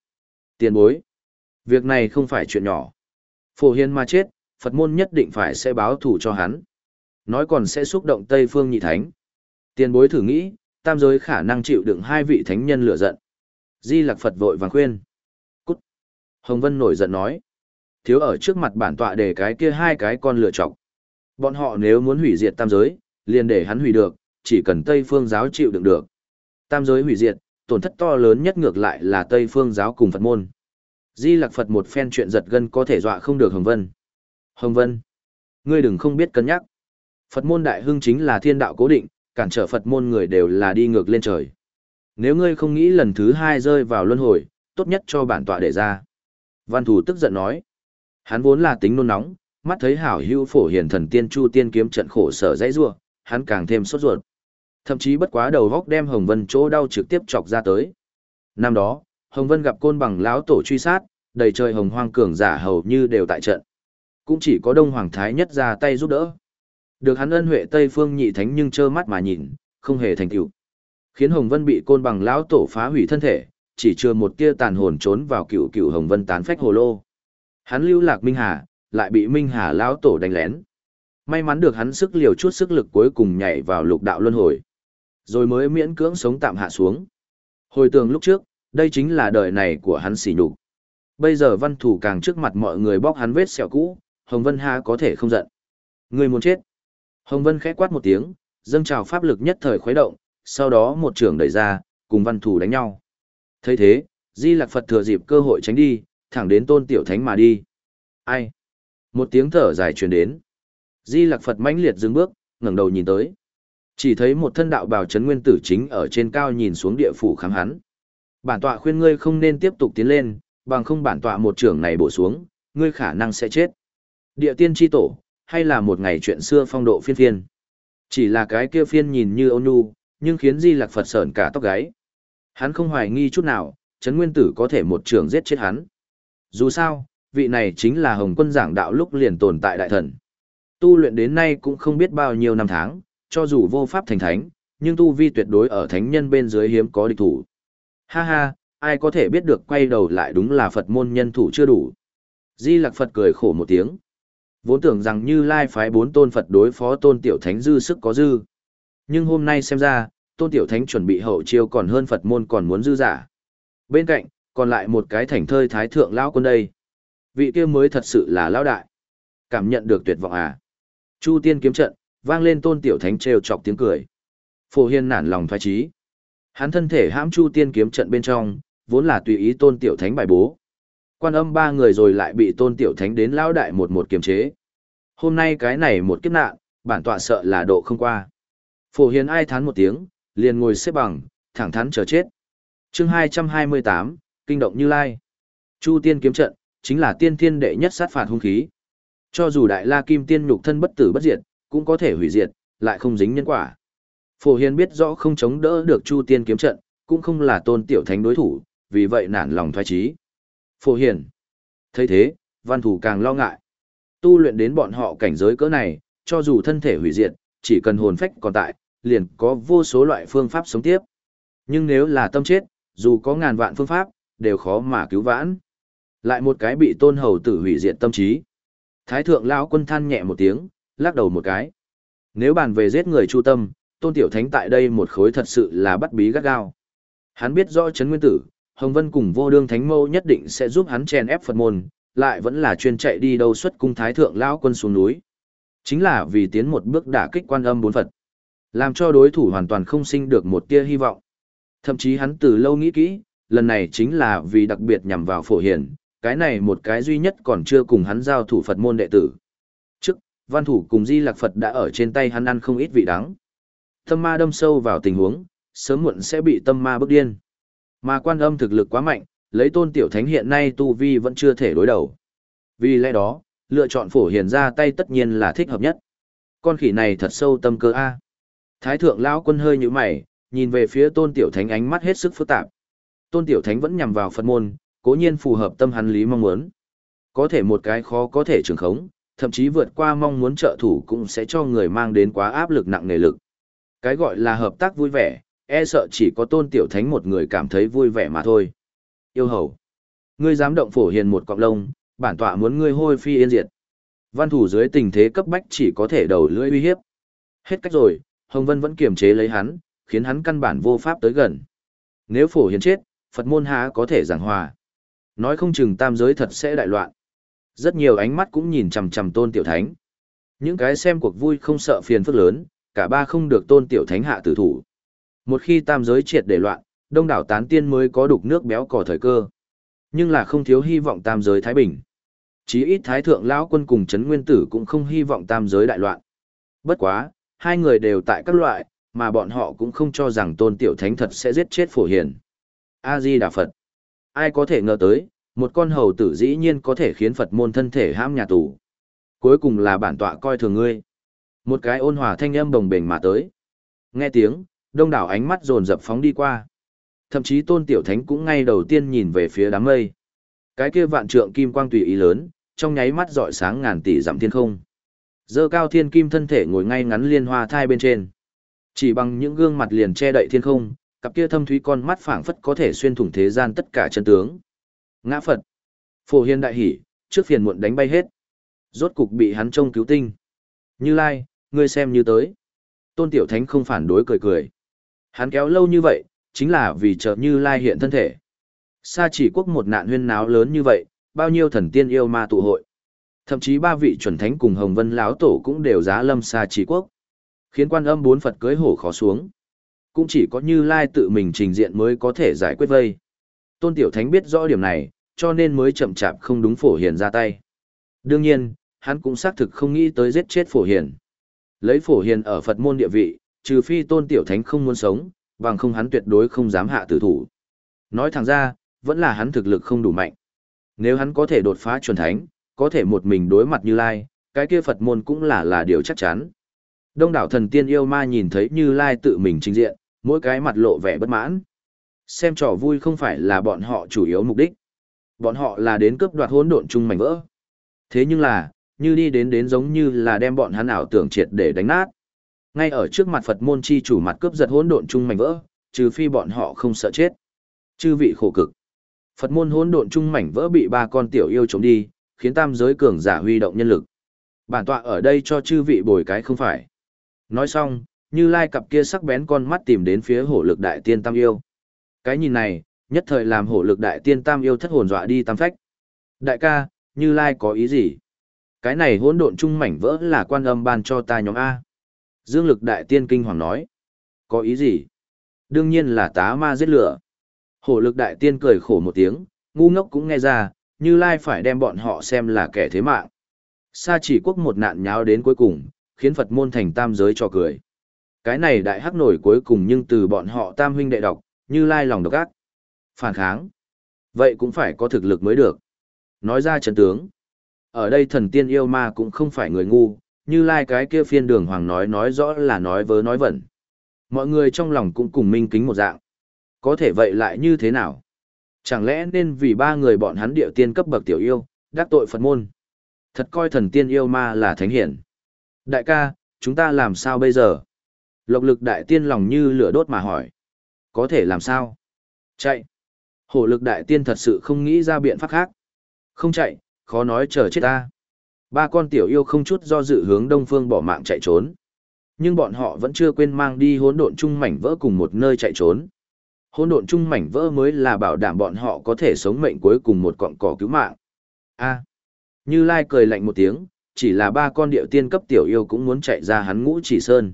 Tiền bối. Việc này không phải chuyện nhỏ. Phổ hiên mà chết, Phật môn nhất định phải sẽ báo thủ cho hắn. Nói còn sẽ xúc động Tây Phương Nhị Thánh. Tiền bối thử nghĩ, tam giới khả năng chịu đựng hai vị thánh nhân lửa giận. Di Lặc Phật vội vàng khuyên. Cút. Hồng Vân nổi giận nói. Thiếu ở trước mặt bản tọa để cái kia hai cái con lửa trọng. Bọn họ nếu muốn hủy diệt tam giới, liền để hắn hủy được, chỉ cần Tây Phương giáo chịu đựng được. Tam giới hủy diệt, tổn thất to lớn nhất ngược lại là Tây Phương giáo cùng Phật môn. Di Lặc Phật một phen chuyện giật gân có thể dọa không được Hồng Vân. Hồng Vân, ngươi đừng không biết cân nhắc. Phật môn đại hưng chính là thiên đạo cố định, cản trở Phật môn người đều là đi ngược lên trời. Nếu ngươi không nghĩ lần thứ hai rơi vào luân hồi, tốt nhất cho bản tọa để ra. Văn thủ tức giận nói. Hắn vốn là tính nôn nóng, mắt thấy hảo hưu phổ hiền thần tiên chu tiên kiếm trận khổ sở dãy rua, hắn càng thêm sốt ruột. Thậm chí bất quá đầu góc đem Hồng Vân chỗ đau trực tiếp chọc ra tới. Năm đó, Hồng Vân gặp côn bằng lão tổ truy sát, đầy trời hồng hoang cường giả hầu như đều tại trận. Cũng chỉ có Đông Hoàng Thái nhất ra tay giúp đỡ. Được hắn ân huệ Tây Phương nhị thánh nhưng trơ mắt mà nhìn, không hề thành tựu. Khiến Hồng Vân bị côn bằng lão tổ phá hủy thân thể, chỉ chưa một tia tàn hồn trốn vào cựu cựu Hồng Vân tán phách hồ lô. Hắn lưu lạc Minh Hà, lại bị Minh Hà lão tổ đánh lén. May mắn được hắn sức liều chút sức lực cuối cùng nhảy vào lục đạo luân hồi. Rồi mới miễn cưỡng sống tạm hạ xuống. Hồi tường lúc trước, đây chính là đời này của hắn xỉ nhục. Bây giờ văn thủ càng trước mặt mọi người bóc hắn vết sẹo cũ, Hồng Vân ha có thể không giận. Người muốn chết. Hồng Vân khẽ quát một tiếng, dâng trào pháp lực nhất thời khuấy động, sau đó một trường đẩy ra, cùng văn thủ đánh nhau. thấy thế, Di Lạc Phật thừa dịp cơ hội tránh đi, thẳng đến tôn tiểu thánh mà đi. Ai? Một tiếng thở dài truyền đến. Di Lạc Phật mãnh liệt dừng bước, ngẩng đầu nhìn tới. Chỉ thấy một thân đạo bào chấn nguyên tử chính ở trên cao nhìn xuống địa phủ kháng hắn. Bản tọa khuyên ngươi không nên tiếp tục tiến lên, bằng không bản tọa một trường này bổ xuống, ngươi khả năng sẽ chết. Địa tiên tri tổ, hay là một ngày chuyện xưa phong độ phiên phiên. Chỉ là cái kia phiên nhìn như ôn nhu, nhưng khiến Di Lạc Phật sởn cả tóc gáy. Hắn không hoài nghi chút nào, Trấn Nguyên Tử có thể một trường giết chết hắn. Dù sao, vị này chính là Hồng Quân giảng đạo lúc liền tồn tại đại thần. Tu luyện đến nay cũng không biết bao nhiêu năm tháng, cho dù vô pháp thành thánh, nhưng tu vi tuyệt đối ở thánh nhân bên dưới hiếm có địch thủ. Ha ha, ai có thể biết được quay đầu lại đúng là Phật môn nhân thủ chưa đủ. Di Lặc Phật cười khổ một tiếng. Vốn tưởng rằng như lai phái bốn tôn Phật đối phó tôn tiểu thánh dư sức có dư. Nhưng hôm nay xem ra, tôn tiểu thánh chuẩn bị hậu chiêu còn hơn Phật môn còn muốn dư giả. Bên cạnh, còn lại một cái thành thơi thái thượng lão quân đây. Vị kia mới thật sự là lão đại. Cảm nhận được tuyệt vọng à. Chu tiên kiếm trận, vang lên tôn tiểu thánh trêu chọc tiếng cười. Phổ hiên nản lòng thoái trí. Hắn thân thể hãm chu tiên kiếm trận bên trong, vốn là tùy ý tôn tiểu thánh bài bố. Quan âm ba người rồi lại bị tôn tiểu thánh đến lão đại một một kiềm chế. Hôm nay cái này một kiếp nạn, bản tọa sợ là độ không qua. Phổ hiền ai thán một tiếng, liền ngồi xếp bằng, thẳng thắn chờ chết. chương 228, Kinh động Như Lai. Chu tiên kiếm trận, chính là tiên thiên đệ nhất sát phạt hung khí. Cho dù đại la kim tiên nhục thân bất tử bất diệt, cũng có thể hủy diệt, lại không dính nhân quả. Phổ Hiền biết rõ không chống đỡ được Chu Tiên kiếm trận, cũng không là tôn tiểu thánh đối thủ, vì vậy nản lòng thoái trí. Phổ Hiền. thấy thế, văn thủ càng lo ngại. Tu luyện đến bọn họ cảnh giới cỡ này, cho dù thân thể hủy diệt, chỉ cần hồn phách còn tại, liền có vô số loại phương pháp sống tiếp. Nhưng nếu là tâm chết, dù có ngàn vạn phương pháp, đều khó mà cứu vãn. Lại một cái bị tôn hầu tử hủy diệt tâm trí. Thái thượng lão quân than nhẹ một tiếng, lắc đầu một cái. Nếu bàn về giết người chu tâm, tôn tiểu thánh tại đây một khối thật sự là bắt bí gắt gao. Hắn biết rõ chấn nguyên tử, Hồng Vân cùng vô đương thánh mâu nhất định sẽ giúp hắn chèn ép Phật môn, lại vẫn là chuyên chạy đi đâu xuất cung thái thượng lão quân xuống núi. Chính là vì tiến một bước đả kích quan âm bốn Phật. Làm cho đối thủ hoàn toàn không sinh được một tia hy vọng. Thậm chí hắn từ lâu nghĩ kỹ, lần này chính là vì đặc biệt nhằm vào phổ hiển, cái này một cái duy nhất còn chưa cùng hắn giao thủ Phật môn đệ tử. Trước, văn thủ cùng Di Lạc Phật đã ở trên tay hắn ăn không ít vị đắng. Tâm ma đâm sâu vào tình huống, sớm muộn sẽ bị tâm ma bức điên. Mà quan âm thực lực quá mạnh, lấy tôn tiểu thánh hiện nay tu vi vẫn chưa thể đối đầu. Vì lẽ đó, lựa chọn phổ hiền ra tay tất nhiên là thích hợp nhất. Con khỉ này thật sâu tâm cơ A. Thái thượng lão quân hơi như mày, nhìn về phía tôn tiểu thánh ánh mắt hết sức phức tạp. Tôn tiểu thánh vẫn nhằm vào Phật môn, cố nhiên phù hợp tâm hắn lý mong muốn. Có thể một cái khó có thể trường khống, thậm chí vượt qua mong muốn trợ thủ cũng sẽ cho người mang đến quá áp lực nặng nề lực. Cái gọi là hợp tác vui vẻ, e sợ chỉ có tôn tiểu thánh một người cảm thấy vui vẻ mà thôi. Yêu hầu, ngươi dám động phổ hiền một cọng lông, bản tọa muốn ngươi hôi phi yên diệt. Văn thủ dưới tình thế cấp bách chỉ có thể đầu lưỡi uy hiếp. Hết cách rồi, Hồng Vân vẫn kiềm chế lấy hắn, khiến hắn căn bản vô pháp tới gần. Nếu phổ hiền chết, Phật môn há có thể giảng hòa. Nói không chừng tam giới thật sẽ đại loạn. Rất nhiều ánh mắt cũng nhìn chằm chằm tôn tiểu thánh. Những cái xem cuộc vui không sợ phiền phức lớn, cả ba không được tôn tiểu thánh hạ tử thủ. Một khi tam giới triệt để loạn, đông đảo tán tiên mới có đục nước béo cò thời cơ. Nhưng là không thiếu hy vọng tam giới thái bình. Chí ít thái thượng lão quân cùng chấn nguyên tử cũng không hy vọng tam giới đại loạn. Bất quá, hai người đều tại các loại, mà bọn họ cũng không cho rằng tôn tiểu thánh thật sẽ giết chết phổ hiền. A-di Đà Phật. Ai có thể ngờ tới, một con hầu tử dĩ nhiên có thể khiến Phật môn thân thể hãm nhà tù. Cuối cùng là bản tọa coi thường ngươi. Một cái ôn hòa thanh âm bồng bềnh mà tới. Nghe tiếng, đông đảo ánh mắt dồn dập phóng đi qua. Thậm chí tôn tiểu thánh cũng ngay đầu tiên nhìn về phía đám mây. Cái kia vạn trượng kim quang tùy ý lớn, trong nháy mắt rọi sáng ngàn tỷ dặm thiên không. Dơ cao thiên kim thân thể ngồi ngay ngắn liên hoa thai bên trên. Chỉ bằng những gương mặt liền che đậy thiên không, cặp kia thâm thúy con mắt phảng phất có thể xuyên thủng thế gian tất cả chân tướng. Ngã Phật. Phổ Hiên đại hỉ, trước phiền muộn đánh bay hết. Rốt cục bị hắn trông cứu tinh. Như Lai, ngươi xem như tới. Tôn Tiểu Thánh không phản đối cười cười. Hắn kéo lâu như vậy, chính là vì chờ Như Lai hiện thân thể. Sa chỉ quốc một nạn huyên náo lớn như vậy, bao nhiêu thần tiên yêu ma tụ hội. Thậm chí ba vị chuẩn thánh cùng Hồng Vân lão tổ cũng đều giá lâm Sa chỉ quốc. Khiến quan âm bốn Phật cưới hổ khó xuống. Cũng chỉ có Như Lai tự mình trình diện mới có thể giải quyết vây. Tôn Tiểu Thánh biết rõ điểm này, cho nên mới chậm chạp không đúng phổ hiền ra tay. Đương nhiên, hắn cũng xác thực không nghĩ tới giết chết phổ hiền. Lấy phổ hiền ở Phật môn địa vị, trừ phi tôn tiểu thánh không muốn sống, bằng không hắn tuyệt đối không dám hạ tử thủ. Nói thẳng ra, vẫn là hắn thực lực không đủ mạnh. Nếu hắn có thể đột phá chuẩn thánh, có thể một mình đối mặt Như Lai, cái kia Phật môn cũng là là điều chắc chắn. Đông đảo thần tiên yêu ma nhìn thấy Như Lai tự mình trình diện, mỗi cái mặt lộ vẻ bất mãn. Xem trò vui không phải là bọn họ chủ yếu mục đích. Bọn họ là đến cướp đoạt hỗn độn chung mảnh vỡ. Thế nhưng là, như đi đến đến giống như là đem bọn hắn ảo tưởng triệt để đánh nát. Ngay ở trước mặt Phật môn chi chủ mặt cướp giật hỗn độn chung mảnh vỡ, trừ phi bọn họ không sợ chết. Chư vị khổ cực. Phật môn hỗn độn chung mảnh vỡ bị ba con tiểu yêu chống đi, khiến tam giới cường giả huy động nhân lực. Bản tọa ở đây cho chư vị bồi cái không phải. Nói xong, Như Lai cặp kia sắc bén con mắt tìm đến phía hổ lực đại tiên tam yêu. Cái nhìn này, nhất thời làm hổ lực đại tiên tam yêu thất hồn dọa đi tam phách. Đại ca, Như Lai có ý gì? Cái này hỗn độn chung mảnh vỡ là quan âm ban cho ta nhóm A. Dương lực đại tiên kinh hoàng nói. Có ý gì? Đương nhiên là tá ma giết lửa. Hổ lực đại tiên cười khổ một tiếng, ngu ngốc cũng nghe ra, Như Lai phải đem bọn họ xem là kẻ thế mạng. Sa chỉ quốc một nạn nháo đến cuối cùng, khiến Phật môn thành tam giới cho cười. Cái này đại hắc nổi cuối cùng nhưng từ bọn họ tam huynh đệ độc, Như Lai lòng độc ác. Phản kháng. Vậy cũng phải có thực lực mới được. Nói ra trận tướng. Ở đây thần tiên yêu ma cũng không phải người ngu, như lai cái kia phiên đường hoàng nói nói rõ là nói vớ nói vẩn. Mọi người trong lòng cũng cùng minh kính một dạng. Có thể vậy lại như thế nào? Chẳng lẽ nên vì ba người bọn hắn địa tiên cấp bậc tiểu yêu, đắc tội Phật môn? Thật coi thần tiên yêu ma là thánh hiển. Đại ca, chúng ta làm sao bây giờ? Lộc lực đại tiên lòng như lửa đốt mà hỏi. Có thể làm sao? Chạy. Hổ lực đại tiên thật sự không nghĩ ra biện pháp khác. Không chạy, khó nói chờ chết ta. Ba con tiểu yêu không chút do dự hướng đông phương bỏ mạng chạy trốn. Nhưng bọn họ vẫn chưa quên mang đi hỗn độn chung mảnh vỡ cùng một nơi chạy trốn. Hỗn độn chung mảnh vỡ mới là bảo đảm bọn họ có thể sống mệnh cuối cùng một cọng cỏ cứu mạng. A. Như Lai cười lạnh một tiếng, chỉ là ba con điệu tiên cấp tiểu yêu cũng muốn chạy ra hắn ngũ chỉ sơn.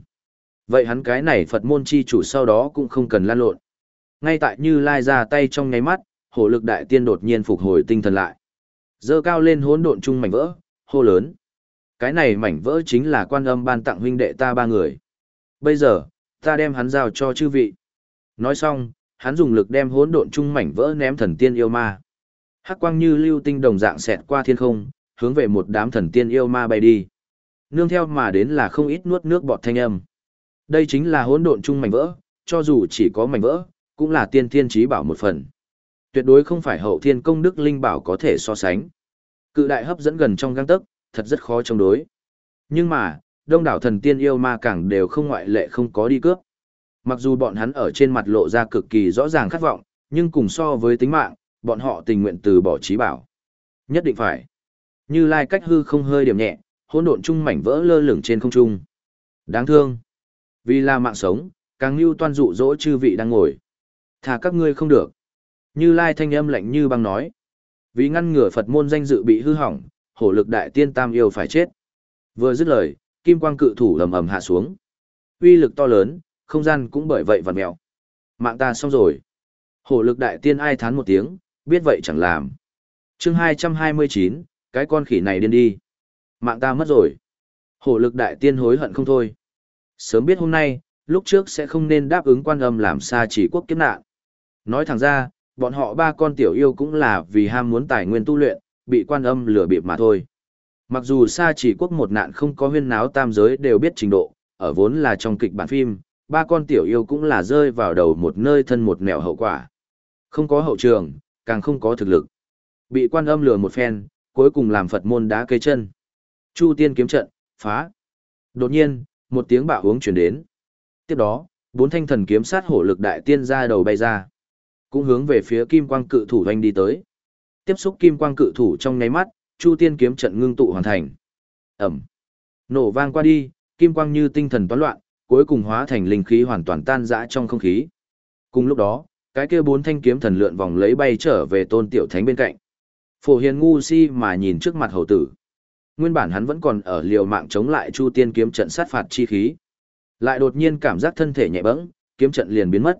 Vậy hắn cái này Phật môn chi chủ sau đó cũng không cần lan lộn. Ngay tại Như Lai ra tay trong nháy mắt, hổ lực đại tiên đột nhiên phục hồi tinh thần lại. Dơ cao lên hỗn độn chung mảnh vỡ, hô lớn. Cái này mảnh vỡ chính là quan âm ban tặng huynh đệ ta ba người. Bây giờ, ta đem hắn giao cho chư vị. Nói xong, hắn dùng lực đem hỗn độn chung mảnh vỡ ném thần tiên yêu ma. Hắc quang như lưu tinh đồng dạng xẹt qua thiên không, hướng về một đám thần tiên yêu ma bay đi. Nương theo mà đến là không ít nuốt nước bọt thanh âm. Đây chính là hỗn độn chung mảnh vỡ, cho dù chỉ có mảnh vỡ, cũng là tiên thiên trí bảo một phần. Tuyệt đối không phải hậu thiên công đức linh bảo có thể so sánh. Cự đại hấp dẫn gần trong găng tấc, thật rất khó chống đối. Nhưng mà, đông đảo thần tiên yêu ma càng đều không ngoại lệ không có đi cướp. Mặc dù bọn hắn ở trên mặt lộ ra cực kỳ rõ ràng khát vọng, nhưng cùng so với tính mạng, bọn họ tình nguyện từ bỏ trí bảo. Nhất định phải. Như lai cách hư không hơi điểm nhẹ, hỗn độn chung mảnh vỡ lơ lửng trên không trung. Đáng thương. Vì là mạng sống, càng lưu toan dụ dỗ chư vị đang ngồi. Thà các ngươi không được. Như Lai thanh âm lạnh như băng nói. Vì ngăn ngừa Phật môn danh dự bị hư hỏng, hổ lực đại tiên tam yêu phải chết. Vừa dứt lời, kim quang cự thủ ầm ầm hạ xuống. Uy lực to lớn, không gian cũng bởi vậy vặn mèo. Mạng ta xong rồi. Hổ lực đại tiên ai thán một tiếng, biết vậy chẳng làm. chương 229, cái con khỉ này điên đi. Mạng ta mất rồi. Hổ lực đại tiên hối hận không thôi. Sớm biết hôm nay, lúc trước sẽ không nên đáp ứng quan âm làm xa chỉ quốc kiếp nạn. Nói thẳng ra, bọn họ ba con tiểu yêu cũng là vì ham muốn tài nguyên tu luyện, bị quan âm lừa bịp mà thôi. Mặc dù xa chỉ quốc một nạn không có huyên náo tam giới đều biết trình độ, ở vốn là trong kịch bản phim, ba con tiểu yêu cũng là rơi vào đầu một nơi thân một mẹo hậu quả. Không có hậu trường, càng không có thực lực. Bị quan âm lừa một phen, cuối cùng làm Phật môn đá cây chân. Chu tiên kiếm trận, phá. Đột nhiên, một tiếng bạo hướng chuyển đến. Tiếp đó, bốn thanh thần kiếm sát hổ lực đại tiên ra đầu bay ra. Cũng hướng về phía kim quang cự thủ doanh đi tới. Tiếp xúc kim quang cự thủ trong nháy mắt, chu tiên kiếm trận ngưng tụ hoàn thành. Ẩm. Nổ vang qua đi, kim quang như tinh thần toán loạn, cuối cùng hóa thành linh khí hoàn toàn tan rã trong không khí. Cùng lúc đó, cái kia bốn thanh kiếm thần lượn vòng lấy bay trở về tôn tiểu thánh bên cạnh. Phổ hiền ngu si mà nhìn trước mặt hầu tử. Nguyên bản hắn vẫn còn ở liều mạng chống lại chu tiên kiếm trận sát phạt chi khí. Lại đột nhiên cảm giác thân thể nhẹ bẫng, kiếm trận liền biến mất.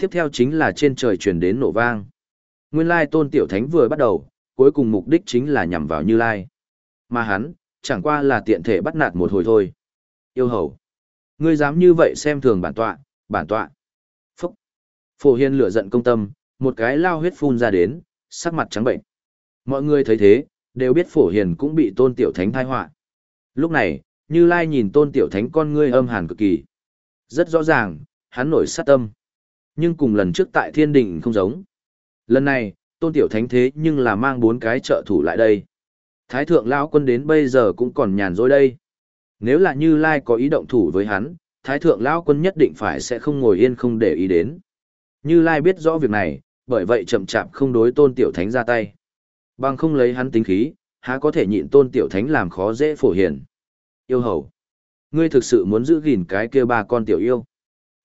Tiếp theo chính là trên trời truyền đến nổ vang. Nguyên lai tôn tiểu thánh vừa bắt đầu, cuối cùng mục đích chính là nhằm vào Như Lai. Mà hắn, chẳng qua là tiện thể bắt nạt một hồi thôi. Yêu hầu. Ngươi dám như vậy xem thường bản tọa, bản tọa. Phúc. Phổ hiên lửa giận công tâm, một cái lao huyết phun ra đến, sắc mặt trắng bệnh. Mọi người thấy thế, đều biết phổ hiền cũng bị tôn tiểu thánh thai họa lúc này như lai nhìn tôn tiểu thánh con ngươi âm hàn cực kỳ rất rõ ràng hắn nổi sát tâm nhưng cùng lần trước tại thiên đình không giống lần này tôn tiểu thánh thế nhưng là mang bốn cái trợ thủ lại đây thái thượng lão quân đến bây giờ cũng còn nhàn rỗi đây nếu là như lai có ý động thủ với hắn thái thượng lão quân nhất định phải sẽ không ngồi yên không để ý đến như lai biết rõ việc này bởi vậy chậm chạp không đối tôn tiểu thánh ra tay Bằng không lấy hắn tính khí, há có thể nhịn tôn tiểu thánh làm khó dễ phổ hiền. Yêu hầu. Ngươi thực sự muốn giữ gìn cái kia ba con tiểu yêu.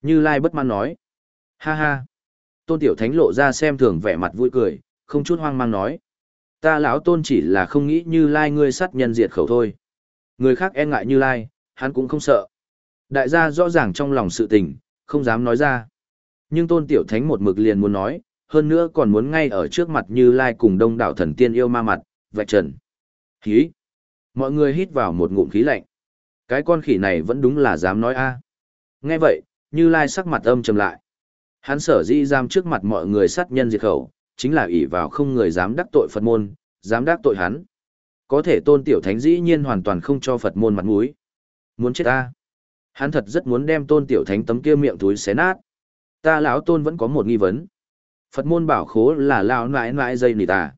Như Lai bất mãn nói. Ha ha. Tôn tiểu thánh lộ ra xem thường vẻ mặt vui cười, không chút hoang mang nói. Ta lão tôn chỉ là không nghĩ như Lai ngươi sát nhân diệt khẩu thôi. Người khác e ngại như Lai, hắn cũng không sợ. Đại gia rõ ràng trong lòng sự tình, không dám nói ra. Nhưng tôn tiểu thánh một mực liền muốn nói, hơn nữa còn muốn ngay ở trước mặt như lai cùng đông đảo thần tiên yêu ma mặt, vạch trần. Khí! Mọi người hít vào một ngụm khí lạnh. Cái con khỉ này vẫn đúng là dám nói a. Nghe vậy, như lai sắc mặt âm trầm lại. Hắn sở dĩ giam trước mặt mọi người sát nhân diệt khẩu, chính là ỷ vào không người dám đắc tội Phật môn, dám đắc tội hắn. Có thể tôn tiểu thánh dĩ nhiên hoàn toàn không cho Phật môn mặt mũi. Muốn chết ta. Hắn thật rất muốn đem tôn tiểu thánh tấm kia miệng túi xé nát. Ta lão tôn vẫn có một nghi vấn. Phật môn bảo khố là lão nãi nãi dây nỉ tà.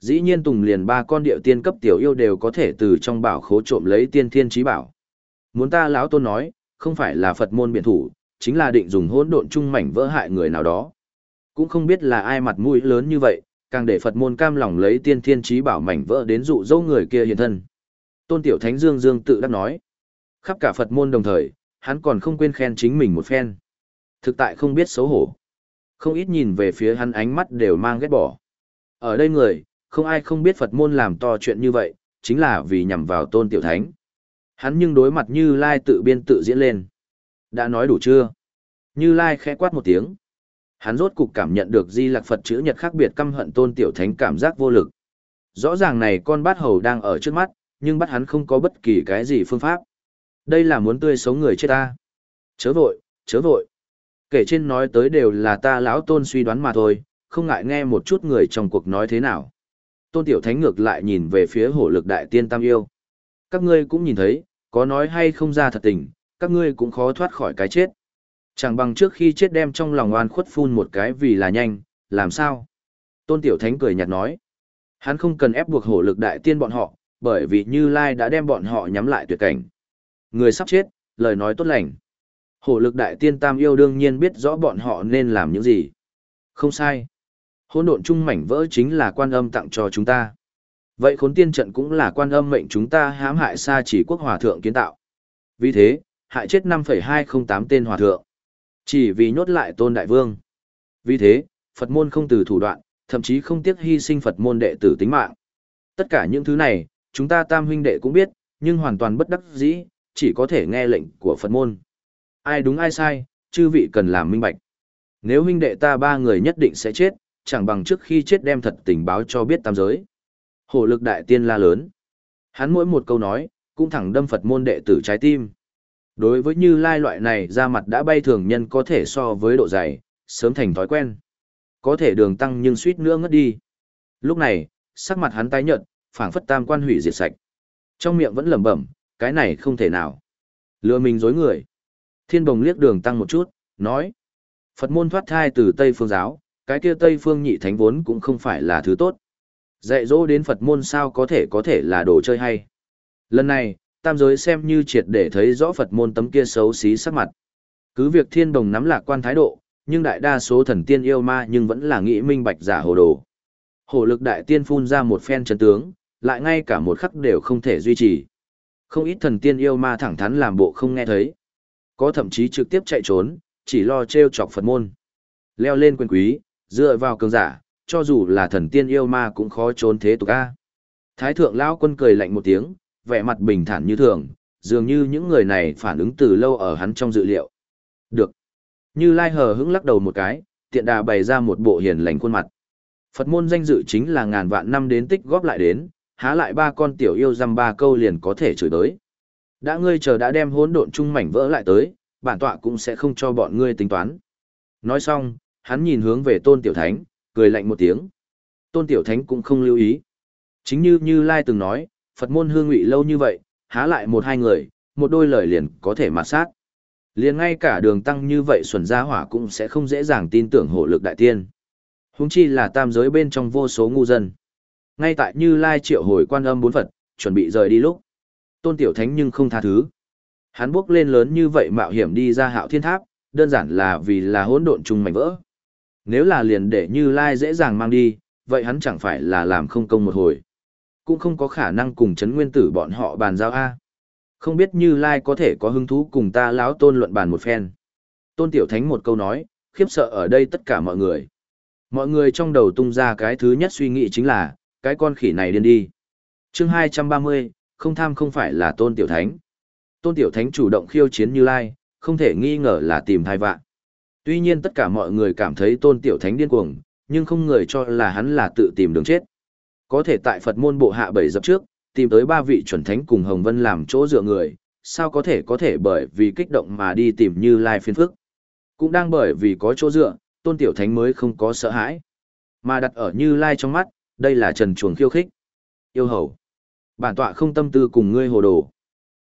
Dĩ nhiên tùng liền ba con điệu tiên cấp tiểu yêu đều có thể từ trong bảo khố trộm lấy tiên thiên trí bảo. Muốn ta lão tôn nói, không phải là Phật môn biện thủ, chính là định dùng hỗn độn chung mảnh vỡ hại người nào đó. Cũng không biết là ai mặt mũi lớn như vậy, càng để Phật môn cam lòng lấy tiên thiên trí bảo mảnh vỡ đến dụ dỗ người kia hiện thân. Tôn Tiểu Thánh Dương Dương tự đắc nói. Khắp cả Phật môn đồng thời, hắn còn không quên khen chính mình một phen. Thực tại không biết xấu hổ. Không ít nhìn về phía hắn ánh mắt đều mang ghét bỏ. Ở đây người, không ai không biết Phật môn làm to chuyện như vậy, chính là vì nhằm vào tôn tiểu thánh. Hắn nhưng đối mặt Như Lai tự biên tự diễn lên. Đã nói đủ chưa? Như Lai khẽ quát một tiếng. Hắn rốt cục cảm nhận được Di Lạc Phật chữ nhật khác biệt căm hận tôn tiểu thánh cảm giác vô lực. Rõ ràng này con bát hầu đang ở trước mắt, nhưng bắt hắn không có bất kỳ cái gì phương pháp. Đây là muốn tươi sống người chết ta. Chớ vội, chớ vội. Kể trên nói tới đều là ta lão tôn suy đoán mà thôi, không ngại nghe một chút người trong cuộc nói thế nào. Tôn Tiểu Thánh ngược lại nhìn về phía hổ lực đại tiên tam yêu. Các ngươi cũng nhìn thấy, có nói hay không ra thật tình, các ngươi cũng khó thoát khỏi cái chết. Chẳng bằng trước khi chết đem trong lòng oan khuất phun một cái vì là nhanh, làm sao? Tôn Tiểu Thánh cười nhạt nói. Hắn không cần ép buộc hổ lực đại tiên bọn họ, bởi vì Như Lai đã đem bọn họ nhắm lại tuyệt cảnh. Người sắp chết, lời nói tốt lành. Hổ lực đại tiên tam yêu đương nhiên biết rõ bọn họ nên làm những gì. Không sai. Hỗn độn chung mảnh vỡ chính là quan âm tặng cho chúng ta. Vậy khốn tiên trận cũng là quan âm mệnh chúng ta hãm hại xa chỉ quốc hòa thượng kiến tạo. Vì thế, hại chết 5,208 tên hòa thượng. Chỉ vì nhốt lại tôn đại vương. Vì thế, Phật môn không từ thủ đoạn, thậm chí không tiếc hy sinh Phật môn đệ tử tính mạng. Tất cả những thứ này, chúng ta tam huynh đệ cũng biết, nhưng hoàn toàn bất đắc dĩ, chỉ có thể nghe lệnh của Phật môn. Ai đúng ai sai, chư vị cần làm minh bạch. Nếu huynh đệ ta ba người nhất định sẽ chết, chẳng bằng trước khi chết đem thật tình báo cho biết tam giới. Hổ lực đại tiên la lớn. Hắn mỗi một câu nói, cũng thẳng đâm Phật môn đệ tử trái tim. Đối với như lai loại này ra mặt đã bay thường nhân có thể so với độ dày, sớm thành thói quen. Có thể đường tăng nhưng suýt nữa ngất đi. Lúc này, sắc mặt hắn tái nhợt, phảng phất tam quan hủy diệt sạch. Trong miệng vẫn lẩm bẩm, cái này không thể nào. Lừa mình dối người. Thiên bồng liếc đường tăng một chút, nói. Phật môn thoát thai từ Tây phương giáo, cái kia Tây phương nhị thánh vốn cũng không phải là thứ tốt. Dạy dỗ đến Phật môn sao có thể có thể là đồ chơi hay. Lần này, tam giới xem như triệt để thấy rõ Phật môn tấm kia xấu xí sắc mặt. Cứ việc thiên đồng nắm lạc quan thái độ, nhưng đại đa số thần tiên yêu ma nhưng vẫn là nghĩ minh bạch giả hồ đồ. Hổ lực đại tiên phun ra một phen chân tướng, lại ngay cả một khắc đều không thể duy trì. Không ít thần tiên yêu ma thẳng thắn làm bộ không nghe thấy. Có thậm chí trực tiếp chạy trốn, chỉ lo treo chọc Phật môn. Leo lên quyền quý, dựa vào cường giả, cho dù là thần tiên yêu ma cũng khó trốn thế tục a. Thái thượng lão quân cười lạnh một tiếng, vẻ mặt bình thản như thường, dường như những người này phản ứng từ lâu ở hắn trong dự liệu. Được. Như Lai hờ hững lắc đầu một cái, tiện đà bày ra một bộ hiền lành khuôn mặt. Phật môn danh dự chính là ngàn vạn năm đến tích góp lại đến, há lại ba con tiểu yêu dăm ba câu liền có thể chửi tới. Đã ngươi chờ đã đem hỗn độn chung mảnh vỡ lại tới, bản tọa cũng sẽ không cho bọn ngươi tính toán. Nói xong, hắn nhìn hướng về tôn tiểu thánh, cười lạnh một tiếng. Tôn tiểu thánh cũng không lưu ý. Chính như Như Lai từng nói, Phật môn hương ngụy lâu như vậy, há lại một hai người, một đôi lời liền có thể mà sát. Liền ngay cả đường tăng như vậy xuẩn gia hỏa cũng sẽ không dễ dàng tin tưởng hộ lực đại tiên. Húng chi là tam giới bên trong vô số ngu dân. Ngay tại Như Lai triệu hồi quan âm bốn Phật, chuẩn bị rời đi lúc. Tôn Tiểu Thánh nhưng không tha thứ. Hắn bước lên lớn như vậy mạo hiểm đi ra hạo thiên tháp, đơn giản là vì là hỗn độn chung mảnh vỡ. Nếu là liền để Như Lai dễ dàng mang đi, vậy hắn chẳng phải là làm không công một hồi. Cũng không có khả năng cùng chấn nguyên tử bọn họ bàn giao A. Không biết Như Lai có thể có hứng thú cùng ta lão tôn luận bàn một phen. Tôn Tiểu Thánh một câu nói, khiếp sợ ở đây tất cả mọi người. Mọi người trong đầu tung ra cái thứ nhất suy nghĩ chính là, cái con khỉ này điên đi. chương 230, không tham không phải là Tôn Tiểu Thánh. Tôn Tiểu Thánh chủ động khiêu chiến Như Lai, không thể nghi ngờ là tìm thai vạn. Tuy nhiên tất cả mọi người cảm thấy Tôn Tiểu Thánh điên cuồng, nhưng không người cho là hắn là tự tìm đường chết. Có thể tại Phật môn bộ hạ bảy dập trước, tìm tới ba vị chuẩn thánh cùng Hồng Vân làm chỗ dựa người, sao có thể có thể bởi vì kích động mà đi tìm Như Lai phiên phức. Cũng đang bởi vì có chỗ dựa, Tôn Tiểu Thánh mới không có sợ hãi. Mà đặt ở Như Lai trong mắt, đây là trần chuồng khiêu khích. Yêu hầu. Bản tọa không tâm tư cùng ngươi hồ đồ.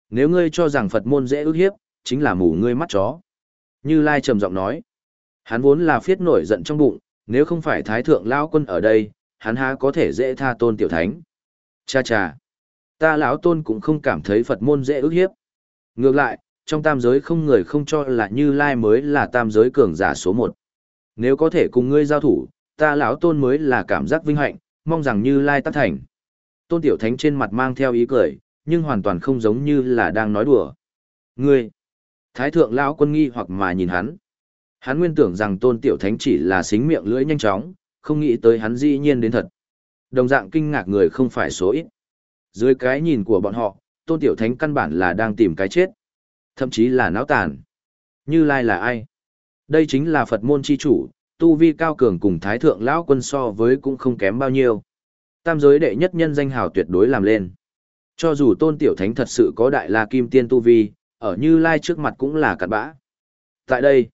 Nếu ngươi cho rằng Phật môn dễ ước hiếp, chính là mù ngươi mắt chó. Như Lai trầm giọng nói. Hắn vốn là phiết nổi giận trong bụng, nếu không phải Thái Thượng Lao Quân ở đây, hắn há có thể dễ tha tôn tiểu thánh. Cha cha. Ta lão tôn cũng không cảm thấy Phật môn dễ ước hiếp. Ngược lại, trong tam giới không người không cho là Như Lai mới là tam giới cường giả số một. Nếu có thể cùng ngươi giao thủ, ta lão tôn mới là cảm giác vinh hạnh, mong rằng Như Lai tác thành. Tôn Tiểu Thánh trên mặt mang theo ý cười, nhưng hoàn toàn không giống như là đang nói đùa. Ngươi! Thái thượng lão quân nghi hoặc mà nhìn hắn. Hắn nguyên tưởng rằng Tôn Tiểu Thánh chỉ là xính miệng lưỡi nhanh chóng, không nghĩ tới hắn dĩ nhiên đến thật. Đồng dạng kinh ngạc người không phải số ít. Dưới cái nhìn của bọn họ, Tôn Tiểu Thánh căn bản là đang tìm cái chết. Thậm chí là náo tàn. Như Lai là ai? Đây chính là Phật môn chi chủ, tu vi cao cường cùng Thái Thượng Lão quân so với cũng không kém bao nhiêu. Tam giới đệ nhất nhân danh hào tuyệt đối làm lên. Cho dù Tôn Tiểu Thánh thật sự có đại la kim tiên tu vi, ở Như Lai trước mặt cũng là cặn bã. Tại đây,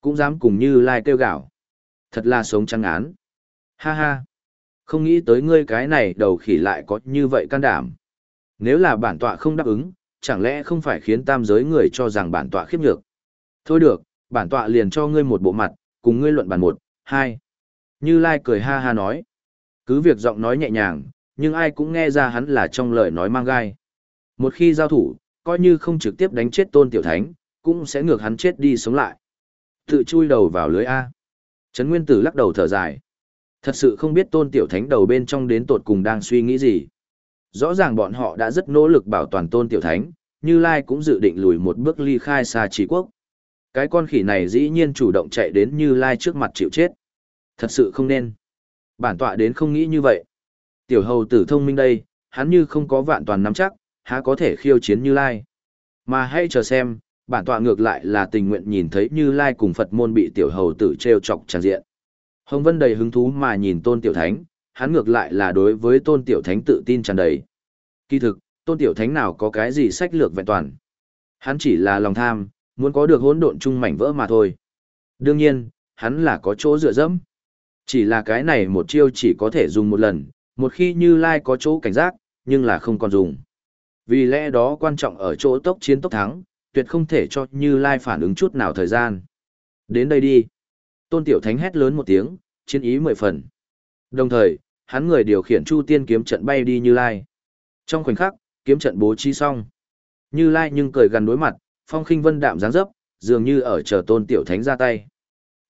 cũng dám cùng Như Lai kêu gạo. Thật là sống trăng án. Ha ha. Không nghĩ tới ngươi cái này đầu khỉ lại có như vậy can đảm. Nếu là bản tọa không đáp ứng, chẳng lẽ không phải khiến tam giới người cho rằng bản tọa khiếp nhược. Thôi được, bản tọa liền cho ngươi một bộ mặt, cùng ngươi luận bàn một, hai. Như Lai cười ha ha nói. Cứ việc giọng nói nhẹ nhàng, nhưng ai cũng nghe ra hắn là trong lời nói mang gai. Một khi giao thủ, coi như không trực tiếp đánh chết tôn tiểu thánh, cũng sẽ ngược hắn chết đi sống lại. Tự chui đầu vào lưới A. Trấn Nguyên Tử lắc đầu thở dài. Thật sự không biết tôn tiểu thánh đầu bên trong đến tột cùng đang suy nghĩ gì. Rõ ràng bọn họ đã rất nỗ lực bảo toàn tôn tiểu thánh, Như Lai cũng dự định lùi một bước ly khai xa trí quốc. Cái con khỉ này dĩ nhiên chủ động chạy đến Như Lai trước mặt chịu chết. Thật sự không nên. Bản tọa đến không nghĩ như vậy. Tiểu hầu tử thông minh đây, hắn như không có vạn toàn nắm chắc, há có thể khiêu chiến Như Lai. Mà hãy chờ xem, bản tọa ngược lại là tình nguyện nhìn thấy Như Lai cùng Phật môn bị tiểu hầu tử treo chọc tràn diện. Hồng Vân đầy hứng thú mà nhìn Tôn Tiểu Thánh, hắn ngược lại là đối với Tôn Tiểu Thánh tự tin tràn đầy. Kỳ thực, Tôn Tiểu Thánh nào có cái gì sách lược vẹn toàn. Hắn chỉ là lòng tham, muốn có được hỗn độn chung mảnh vỡ mà thôi. Đương nhiên, hắn là có chỗ dựa dẫm. Chỉ là cái này một chiêu chỉ có thể dùng một lần, một khi Như Lai có chỗ cảnh giác, nhưng là không còn dùng. Vì lẽ đó quan trọng ở chỗ tốc chiến tốc thắng, tuyệt không thể cho Như Lai phản ứng chút nào thời gian. Đến đây đi. Tôn Tiểu Thánh hét lớn một tiếng, chiến ý mười phần. Đồng thời, hắn người điều khiển Chu Tiên kiếm trận bay đi Như Lai. Trong khoảnh khắc, kiếm trận bố trí xong. Như Lai nhưng cười gần đối mặt, phong khinh vân đạm dáng dấp, dường như ở chờ Tôn Tiểu Thánh ra tay.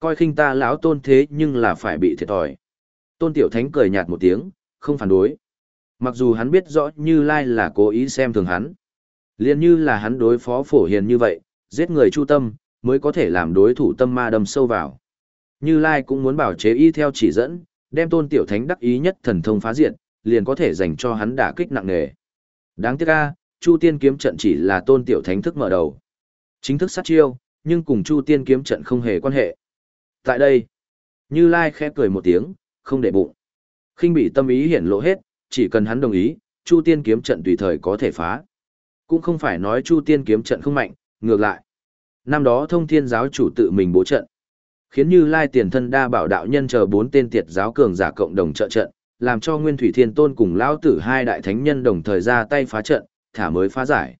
Coi khinh ta lão tôn thế nhưng là phải bị thiệt thòi. Tôn Tiểu Thánh cười nhạt một tiếng, không phản đối. Mặc dù hắn biết rõ Như Lai là cố ý xem thường hắn. liền như là hắn đối phó phổ hiền như vậy, giết người chu tâm, mới có thể làm đối thủ tâm ma đâm sâu vào. Như Lai cũng muốn bảo chế y theo chỉ dẫn, đem tôn tiểu thánh đắc ý nhất thần thông phá diện, liền có thể dành cho hắn đả kích nặng nề. Đáng tiếc a, Chu Tiên kiếm trận chỉ là tôn tiểu thánh thức mở đầu. Chính thức sát chiêu, nhưng cùng Chu Tiên kiếm trận không hề quan hệ. Tại đây, Như Lai khẽ cười một tiếng, không để bụng. khinh bị tâm ý hiển lộ hết, chỉ cần hắn đồng ý, Chu Tiên kiếm trận tùy thời có thể phá. Cũng không phải nói Chu Tiên kiếm trận không mạnh, ngược lại. Năm đó thông thiên giáo chủ tự mình bố trận khiến Như Lai tiền thân đa bảo đạo nhân chờ bốn tên tiệt giáo cường giả cộng đồng trợ trận, làm cho Nguyên Thủy Thiên Tôn cùng lão tử hai đại thánh nhân đồng thời ra tay phá trận, thả mới phá giải.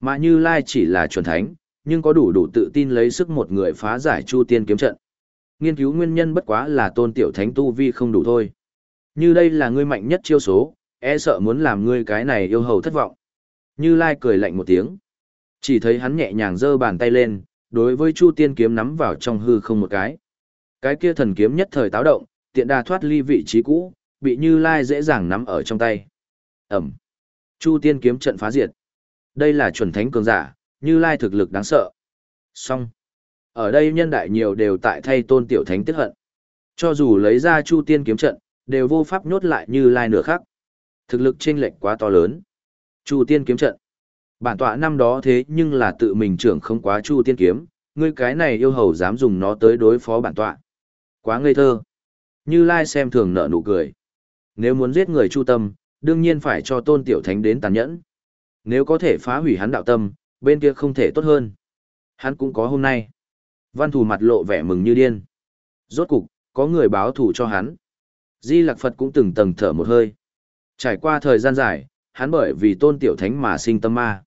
Mà Như Lai chỉ là chuẩn thánh, nhưng có đủ đủ tự tin lấy sức một người phá giải Chu Tiên kiếm trận. Nghiên cứu nguyên nhân bất quá là Tôn tiểu thánh tu vi không đủ thôi. Như đây là ngươi mạnh nhất chiêu số, e sợ muốn làm ngươi cái này yêu hầu thất vọng. Như Lai cười lạnh một tiếng. Chỉ thấy hắn nhẹ nhàng giơ bàn tay lên, đối với Chu Tiên kiếm nắm vào trong hư không một cái. Cái kia thần kiếm nhất thời táo động, tiện đà thoát ly vị trí cũ, bị Như Lai dễ dàng nắm ở trong tay. Ẩm. Chu Tiên kiếm trận phá diệt. Đây là chuẩn thánh cường giả, Như Lai thực lực đáng sợ. Song. Ở đây nhân đại nhiều đều tại thay tôn tiểu thánh tức hận. Cho dù lấy ra Chu Tiên kiếm trận, đều vô pháp nhốt lại Như Lai nửa khắc. Thực lực chênh lệch quá to lớn. Chu Tiên kiếm trận. Bản tọa năm đó thế nhưng là tự mình trưởng không quá chu tiên kiếm, ngươi cái này yêu hầu dám dùng nó tới đối phó bản tọa. Quá ngây thơ. Như Lai xem thường nợ nụ cười. Nếu muốn giết người chu tâm, đương nhiên phải cho tôn tiểu thánh đến tàn nhẫn. Nếu có thể phá hủy hắn đạo tâm, bên kia không thể tốt hơn. Hắn cũng có hôm nay. Văn thù mặt lộ vẻ mừng như điên. Rốt cục, có người báo thù cho hắn. Di Lạc Phật cũng từng tầng thở một hơi. Trải qua thời gian dài, hắn bởi vì tôn tiểu thánh mà sinh tâm ma.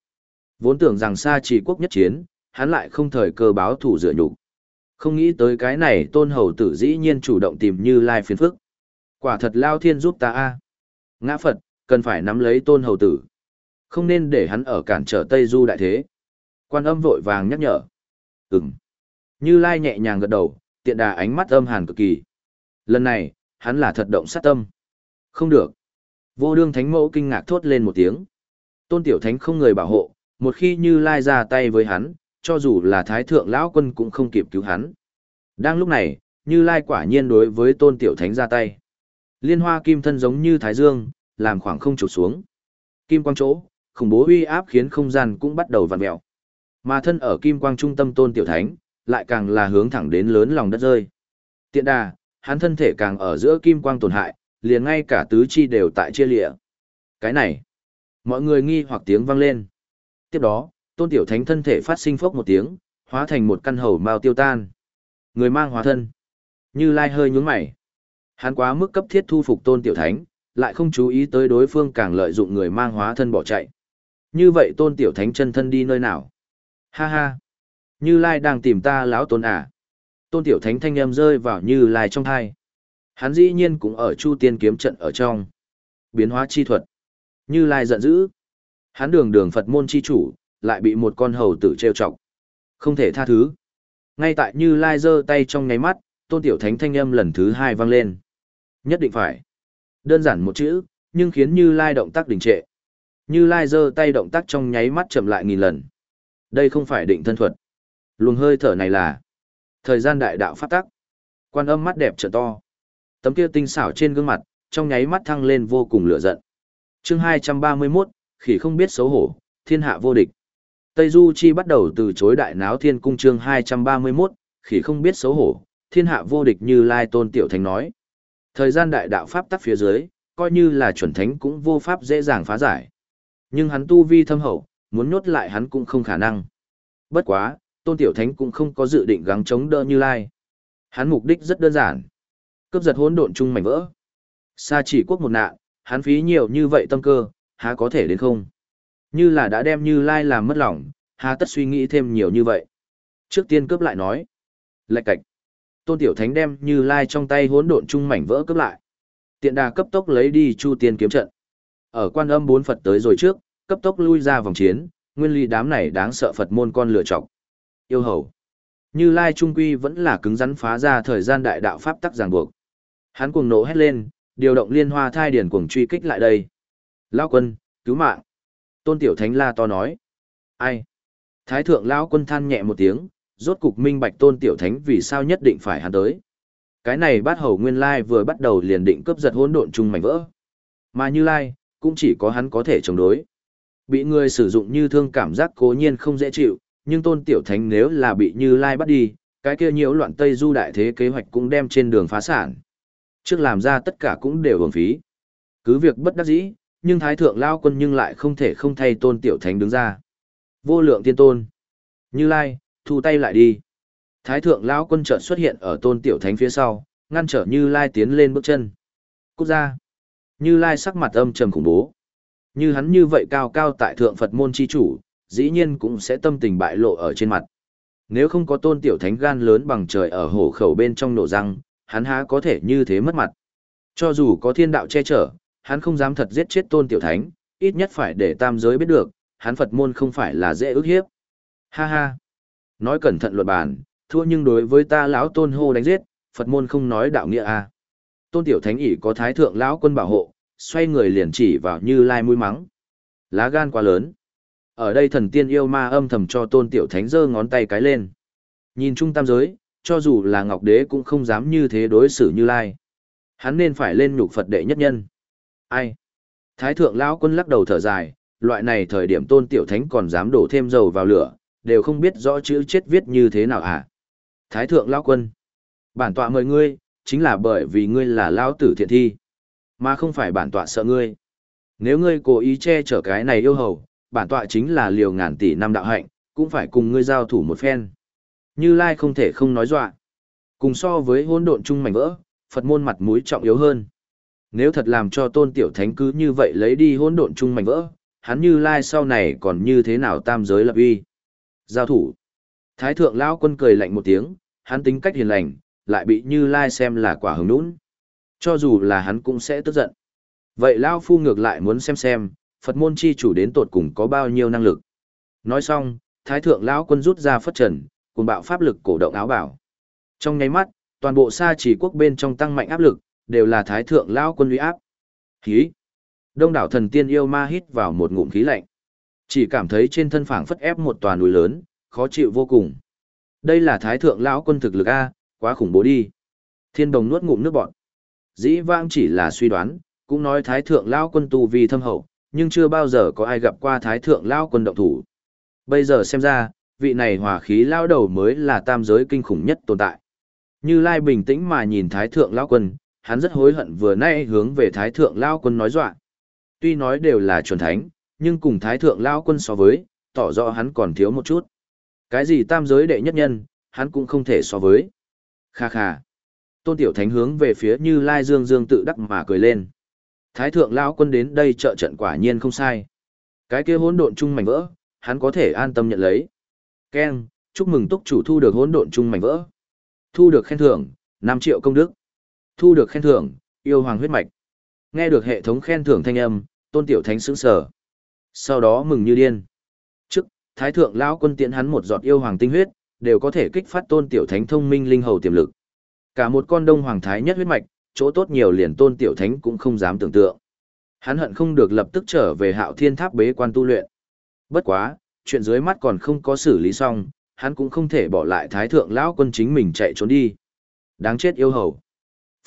Vốn tưởng rằng xa trì quốc nhất chiến, hắn lại không thời cơ báo thủ dựa nhục. Không nghĩ tới cái này tôn hầu tử dĩ nhiên chủ động tìm như lai phiền phức. Quả thật lao thiên giúp ta a Ngã Phật, cần phải nắm lấy tôn hầu tử. Không nên để hắn ở cản trở Tây Du đại thế. Quan âm vội vàng nhắc nhở. Ừm. Như lai nhẹ nhàng gật đầu, tiện đà ánh mắt âm hàn cực kỳ. Lần này, hắn là thật động sát tâm. Không được. Vô đương thánh mẫu kinh ngạc thốt lên một tiếng. Tôn tiểu thánh không người bảo hộ, một khi như lai ra tay với hắn, cho dù là thái thượng lão quân cũng không kịp cứu hắn. Đang lúc này, như lai quả nhiên đối với tôn tiểu thánh ra tay. Liên hoa kim thân giống như thái dương, làm khoảng không trục xuống. Kim quang chỗ, khủng bố uy áp khiến không gian cũng bắt đầu vặn mèo. Mà thân ở kim quang trung tâm tôn tiểu thánh, lại càng là hướng thẳng đến lớn lòng đất rơi. Tiện đà, hắn thân thể càng ở giữa kim quang tổn hại, liền ngay cả tứ chi đều tại chia lịa. Cái này, mọi người nghi hoặc tiếng vang lên. Tiếp đó, tôn tiểu thánh thân thể phát sinh phốc một tiếng, hóa thành một căn hầu mao tiêu tan. Người mang hóa thân. Như Lai hơi nhún mày. Hắn quá mức cấp thiết thu phục tôn tiểu thánh, lại không chú ý tới đối phương càng lợi dụng người mang hóa thân bỏ chạy. Như vậy tôn tiểu thánh chân thân đi nơi nào? Ha ha! Như Lai đang tìm ta lão tôn à? Tôn tiểu thánh thanh âm rơi vào Như Lai trong thai. Hắn dĩ nhiên cũng ở Chu Tiên kiếm trận ở trong. Biến hóa chi thuật. Như Lai giận dữ. Hắn đường đường Phật môn chi chủ, lại bị một con hầu tử trêu chọc. Không thể tha thứ. Ngay tại Như Lai giơ tay trong ngáy mắt, Tôn Tiểu Thánh thanh âm lần thứ hai vang lên. Nhất định phải. Đơn giản một chữ, nhưng khiến Như Lai động tác đình trệ. Như Lai giơ tay động tác trong nháy mắt chậm lại nghìn lần. Đây không phải định thân thuật. Luồng hơi thở này là thời gian đại đạo phát tắc. Quan âm mắt đẹp trợ to. Tấm kia tinh xảo trên gương mặt, trong nháy mắt thăng lên vô cùng lửa giận. chương 231, khỉ không biết xấu hổ, thiên hạ vô địch. Tây Du Chi bắt đầu từ chối đại náo thiên cung chương 231, khỉ không biết xấu hổ, thiên hạ vô địch như Lai Tôn Tiểu Thánh nói. Thời gian đại đạo pháp tắc phía dưới, coi như là chuẩn thánh cũng vô pháp dễ dàng phá giải. Nhưng hắn tu vi thâm hậu, muốn nhốt lại hắn cũng không khả năng. Bất quá, Tôn Tiểu Thánh cũng không có dự định gắng chống đỡ như Lai. Hắn mục đích rất đơn giản. Cướp giật hỗn độn chung mảnh vỡ. Sa chỉ quốc một nạn, hắn phí nhiều như vậy tâm cơ, há có thể đến không? Như là đã đem Như Lai làm mất lòng, há tất suy nghĩ thêm nhiều như vậy. Trước tiên cướp lại nói. Lạch cạch. Tôn Tiểu Thánh đem Như Lai trong tay hỗn độn chung mảnh vỡ cướp lại. Tiện đà cấp tốc lấy đi Chu Tiên kiếm trận. Ở quan âm bốn Phật tới rồi trước, cấp tốc lui ra vòng chiến, nguyên lý đám này đáng sợ Phật môn con lựa chọc. Yêu hầu. Như Lai Trung Quy vẫn là cứng rắn phá ra thời gian đại đạo pháp tắc ràng buộc. Hắn cuồng nộ hét lên, điều động liên hoa thai điển cuồng truy kích lại đây. Lao quân, cứu mạng. Tôn Tiểu Thánh la to nói. Ai? Thái thượng Lão quân than nhẹ một tiếng, rốt cục minh bạch Tôn Tiểu Thánh vì sao nhất định phải hắn tới. Cái này bát hầu nguyên lai vừa bắt đầu liền định cướp giật hỗn độn chung mảnh vỡ. Mà như lai, cũng chỉ có hắn có thể chống đối. Bị người sử dụng như thương cảm giác cố nhiên không dễ chịu, nhưng tôn tiểu thánh nếu là bị như lai bắt đi, cái kia nhiễu loạn Tây Du đại thế kế hoạch cũng đem trên đường phá sản. Trước làm ra tất cả cũng đều hưởng phí. Cứ việc bất đắc dĩ, nhưng thái thượng lao quân nhưng lại không thể không thay tôn tiểu thánh đứng ra. Vô lượng tiên tôn. Như lai, thu tay lại đi. Thái thượng lão quân chợt xuất hiện ở tôn tiểu thánh phía sau, ngăn trở Như Lai tiến lên bước chân. Cút ra. Như Lai sắc mặt âm trầm khủng bố. Như hắn như vậy cao cao tại thượng Phật môn chi chủ, dĩ nhiên cũng sẽ tâm tình bại lộ ở trên mặt. Nếu không có tôn tiểu thánh gan lớn bằng trời ở hổ khẩu bên trong nổ răng, hắn há có thể như thế mất mặt. Cho dù có thiên đạo che chở, hắn không dám thật giết chết tôn tiểu thánh, ít nhất phải để tam giới biết được, hắn Phật môn không phải là dễ ức hiếp. Ha ha. Nói cẩn thận luật bản, thua nhưng đối với ta lão tôn hô đánh giết, Phật môn không nói đạo nghĩa à. Tôn tiểu thánh ỷ có thái thượng lão quân bảo hộ, xoay người liền chỉ vào như lai mũi mắng. Lá gan quá lớn. Ở đây thần tiên yêu ma âm thầm cho tôn tiểu thánh giơ ngón tay cái lên. Nhìn trung tam giới, cho dù là ngọc đế cũng không dám như thế đối xử như lai. Hắn nên phải lên nhục Phật đệ nhất nhân. Ai? Thái thượng lão quân lắc đầu thở dài, loại này thời điểm tôn tiểu thánh còn dám đổ thêm dầu vào lửa, đều không biết rõ chữ chết viết như thế nào à. Thái thượng lão quân. Bản tọa mời ngươi, chính là bởi vì ngươi là lão tử thiện thi, mà không phải bản tọa sợ ngươi. Nếu ngươi cố ý che chở cái này yêu hầu, bản tọa chính là liều ngàn tỷ năm đạo hạnh, cũng phải cùng ngươi giao thủ một phen. Như Lai không thể không nói dọa. Cùng so với hỗn độn chung mảnh vỡ, Phật môn mặt mũi trọng yếu hơn. Nếu thật làm cho tôn tiểu thánh cứ như vậy lấy đi hỗn độn chung mảnh vỡ, hắn Như Lai sau này còn như thế nào tam giới lập uy. Giao thủ. Thái thượng lão quân cười lạnh một tiếng, hắn tính cách hiền lành, lại bị Như Lai xem là quả hứng nũng. Cho dù là hắn cũng sẽ tức giận. Vậy Lão Phu ngược lại muốn xem xem, Phật môn chi chủ đến tột cùng có bao nhiêu năng lực. Nói xong, Thái thượng lão quân rút ra phất trần, cùng bạo pháp lực cổ động áo bảo. Trong nháy mắt, toàn bộ sa chỉ quốc bên trong tăng mạnh áp lực, đều là Thái thượng lão quân uy áp. Khí. Đông đảo thần tiên yêu ma hít vào một ngụm khí lạnh. Chỉ cảm thấy trên thân phảng phất ép một tòa núi lớn, khó chịu vô cùng. Đây là thái thượng lão quân thực lực A, quá khủng bố đi. Thiên đồng nuốt ngụm nước bọn. Dĩ vãng chỉ là suy đoán, cũng nói thái thượng lão quân tu vi thâm hậu, nhưng chưa bao giờ có ai gặp qua thái thượng lão quân động thủ. Bây giờ xem ra, vị này hòa khí lao đầu mới là tam giới kinh khủng nhất tồn tại. Như Lai bình tĩnh mà nhìn thái thượng lao quân, hắn rất hối hận vừa nay hướng về thái thượng lao quân nói dọa. Tuy nói đều là chuẩn thánh, nhưng cùng thái thượng lao quân so với, tỏ rõ hắn còn thiếu một chút. Cái gì tam giới đệ nhất nhân, hắn cũng không thể so với. Kha kha. Tôn Tiểu Thánh hướng về phía Như Lai Dương Dương tự đắc mà cười lên. Thái thượng lao quân đến đây trợ trận quả nhiên không sai. Cái kia hỗn độn chung mảnh vỡ, hắn có thể an tâm nhận lấy. Ken, chúc mừng túc chủ thu được hỗn độn chung mảnh vỡ. Thu được khen thưởng, 5 triệu công đức. Thu được khen thưởng, yêu hoàng huyết mạch. Nghe được hệ thống khen thưởng thanh âm, Tôn Tiểu Thánh sững sờ. Sau đó mừng như điên. Trước, Thái thượng lão quân tiễn hắn một giọt yêu hoàng tinh huyết, đều có thể kích phát tôn tiểu thánh thông minh linh hầu tiềm lực. Cả một con đông hoàng thái nhất huyết mạch, chỗ tốt nhiều liền tôn tiểu thánh cũng không dám tưởng tượng. Hắn hận không được lập tức trở về hạo thiên tháp bế quan tu luyện. Bất quá, chuyện dưới mắt còn không có xử lý xong, hắn cũng không thể bỏ lại thái thượng lão quân chính mình chạy trốn đi. Đáng chết yêu hầu.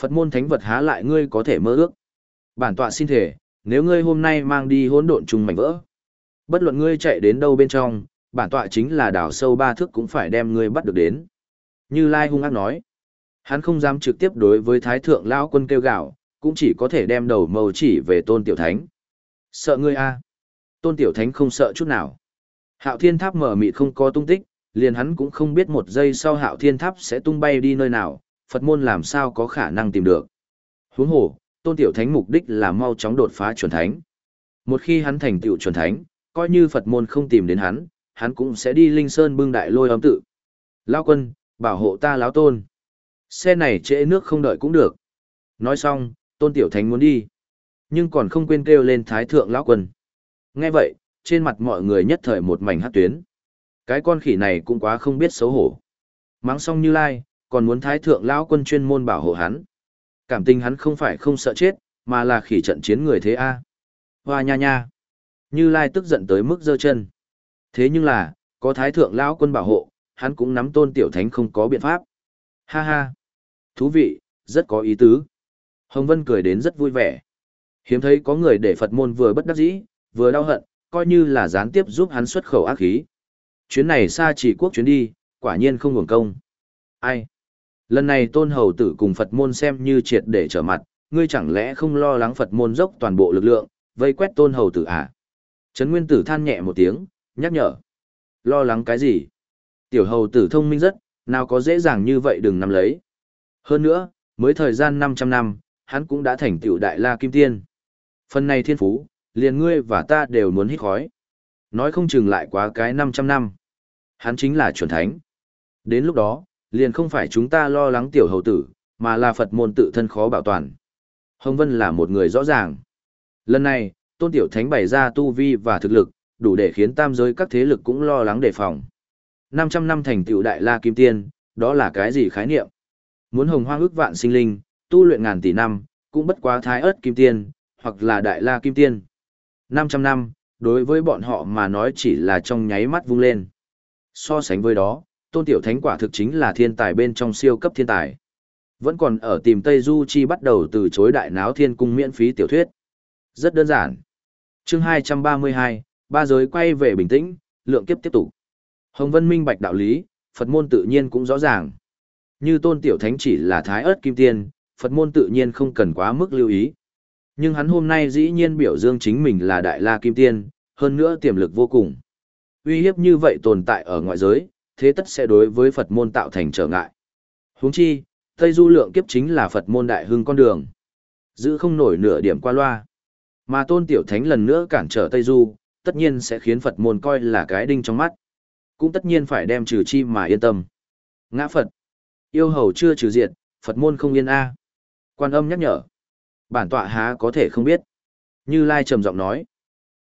Phật môn thánh vật há lại ngươi có thể mơ ước. Bản tọa xin thể, nếu ngươi hôm nay mang đi hỗn độn trùng mảnh vỡ, bất luận ngươi chạy đến đâu bên trong, bản tọa chính là đào sâu ba thước cũng phải đem ngươi bắt được đến. Như Lai hung ác nói, hắn không dám trực tiếp đối với thái thượng lão quân kêu gạo, cũng chỉ có thể đem đầu mâu chỉ về tôn tiểu thánh. Sợ ngươi a? Tôn tiểu thánh không sợ chút nào. Hạo thiên tháp mở mịt không có tung tích, liền hắn cũng không biết một giây sau hạo thiên tháp sẽ tung bay đi nơi nào, Phật môn làm sao có khả năng tìm được. Huống hồ, tôn tiểu thánh mục đích là mau chóng đột phá chuẩn thánh. Một khi hắn thành tựu chuẩn thánh, coi như Phật môn không tìm đến hắn, hắn cũng sẽ đi Linh Sơn bưng đại lôi ấm tự. Lao quân, bảo hộ ta láo tôn. Xe này trễ nước không đợi cũng được. Nói xong, tôn tiểu thánh muốn đi. Nhưng còn không quên kêu lên thái thượng lão quân. Nghe vậy, trên mặt mọi người nhất thời một mảnh hát tuyến. Cái con khỉ này cũng quá không biết xấu hổ. Mắng xong như lai, còn muốn thái thượng lão quân chuyên môn bảo hộ hắn. Cảm tình hắn không phải không sợ chết, mà là khỉ trận chiến người thế A. Hoa nha nha. Như lai tức giận tới mức giơ chân. Thế nhưng là, có thái thượng lão quân bảo hộ, hắn cũng nắm tôn tiểu thánh không có biện pháp. Ha ha. Thú vị, rất có ý tứ. Hồng Vân cười đến rất vui vẻ. Hiếm thấy có người để Phật môn vừa bất đắc dĩ, vừa đau hận, coi như là gián tiếp giúp hắn xuất khẩu ác khí. Chuyến này xa chỉ quốc chuyến đi, quả nhiên không hưởng công. Ai? Lần này tôn hầu tử cùng Phật môn xem như triệt để trở mặt, ngươi chẳng lẽ không lo lắng Phật môn dốc toàn bộ lực lượng, vây quét tôn hầu tử à? Trấn Nguyên tử than nhẹ một tiếng, nhắc nhở. Lo lắng cái gì? Tiểu hầu tử thông minh rất, nào có dễ dàng như vậy đừng nắm lấy. Hơn nữa, mới thời gian 500 năm, hắn cũng đã thành tiểu đại la kim tiên. Phần này thiên phú, liền ngươi và ta đều muốn hít khói. Nói không chừng lại quá cái 500 năm. Hắn chính là chuẩn thánh. Đến lúc đó, liền không phải chúng ta lo lắng tiểu hầu tử, mà là Phật môn tự thân khó bảo toàn. Hồng Vân là một người rõ ràng. Lần này, tôn tiểu thánh bày ra tu vi và thực lực, đủ để khiến tam giới các thế lực cũng lo lắng đề phòng. 500 năm thành tiểu đại la kim tiên, đó là cái gì khái niệm? Muốn hồng hoang ước vạn sinh linh, tu luyện ngàn tỷ năm, cũng bất quá thái ớt kim tiên, hoặc là đại la kim tiên. 500 năm, đối với bọn họ mà nói chỉ là trong nháy mắt vung lên. So sánh với đó, tôn tiểu thánh quả thực chính là thiên tài bên trong siêu cấp thiên tài. Vẫn còn ở tìm Tây Du Chi bắt đầu từ chối đại náo thiên cung miễn phí tiểu thuyết. Rất đơn giản. chương 232, ba giới quay về bình tĩnh, lượng kiếp tiếp tục. Hồng Vân minh bạch đạo lý, Phật môn tự nhiên cũng rõ ràng. Như tôn tiểu thánh chỉ là thái ớt kim tiên, Phật môn tự nhiên không cần quá mức lưu ý. Nhưng hắn hôm nay dĩ nhiên biểu dương chính mình là đại la kim tiên, hơn nữa tiềm lực vô cùng. Uy hiếp như vậy tồn tại ở ngoại giới, thế tất sẽ đối với Phật môn tạo thành trở ngại. Huống chi, Tây Du lượng kiếp chính là Phật môn đại hưng con đường. Giữ không nổi nửa điểm qua loa. Mà tôn tiểu thánh lần nữa cản trở Tây Du, tất nhiên sẽ khiến Phật môn coi là cái đinh trong mắt. Cũng tất nhiên phải đem trừ chi mà yên tâm. Ngã Phật. Yêu hầu chưa trừ diệt, Phật môn không yên A. Quan âm nhắc nhở. Bản tọa há có thể không biết. Như Lai trầm giọng nói.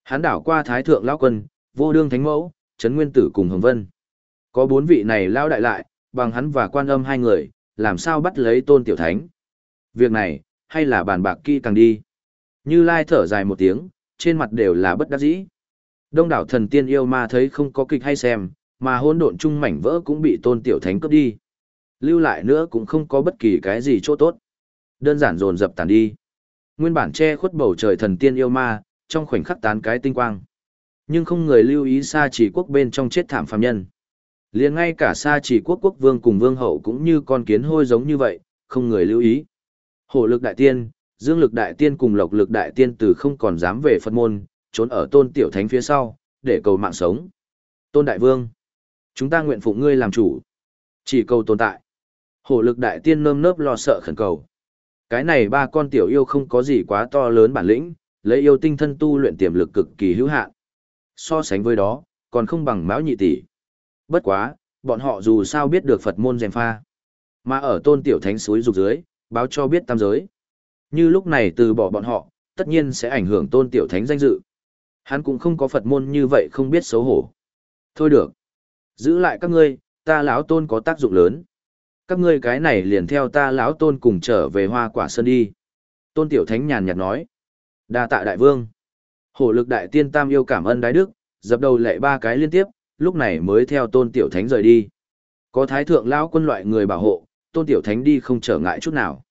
hắn đảo qua Thái Thượng Lão Quân, Vô Đương Thánh Mẫu, Trấn Nguyên Tử cùng Hồng Vân. Có bốn vị này lao đại lại, bằng hắn và quan âm hai người, làm sao bắt lấy tôn tiểu thánh. Việc này, hay là bàn bạc kỹ càng đi. Như Lai thở dài một tiếng, trên mặt đều là bất đắc dĩ. Đông đảo thần tiên yêu ma thấy không có kịch hay xem, mà hỗn độn chung mảnh vỡ cũng bị tôn tiểu thánh cướp đi. Lưu lại nữa cũng không có bất kỳ cái gì chỗ tốt. Đơn giản dồn dập tàn đi. Nguyên bản che khuất bầu trời thần tiên yêu ma, trong khoảnh khắc tán cái tinh quang. Nhưng không người lưu ý xa chỉ quốc bên trong chết thảm phàm nhân. liền ngay cả xa chỉ quốc quốc vương cùng vương hậu cũng như con kiến hôi giống như vậy, không người lưu ý. Hổ lực đại tiên, dương lực đại tiên cùng lộc lực đại tiên từ không còn dám về Phật môn, trốn ở tôn tiểu thánh phía sau, để cầu mạng sống. Tôn đại vương, chúng ta nguyện phụng ngươi làm chủ. Chỉ cầu tồn tại. Hổ lực đại tiên nơm nớp lo sợ khẩn cầu. Cái này ba con tiểu yêu không có gì quá to lớn bản lĩnh, lấy yêu tinh thân tu luyện tiềm lực cực kỳ hữu hạn. So sánh với đó, còn không bằng mão nhị tỷ. Bất quá, bọn họ dù sao biết được Phật môn dèm pha. Mà ở tôn tiểu thánh suối rục dưới, báo cho biết tam giới. Như lúc này từ bỏ bọn họ, tất nhiên sẽ ảnh hưởng tôn tiểu thánh danh dự. Hắn cũng không có Phật môn như vậy không biết xấu hổ. Thôi được. Giữ lại các ngươi, ta lão tôn có tác dụng lớn. Các ngươi cái này liền theo ta lão tôn cùng trở về hoa quả sơn đi. Tôn tiểu thánh nhàn nhạt nói. Đa tạ đại vương. Hổ lực đại tiên tam yêu cảm ơn đái đức, dập đầu lệ ba cái liên tiếp, lúc này mới theo tôn tiểu thánh rời đi. Có thái thượng lão quân loại người bảo hộ, tôn tiểu thánh đi không trở ngại chút nào.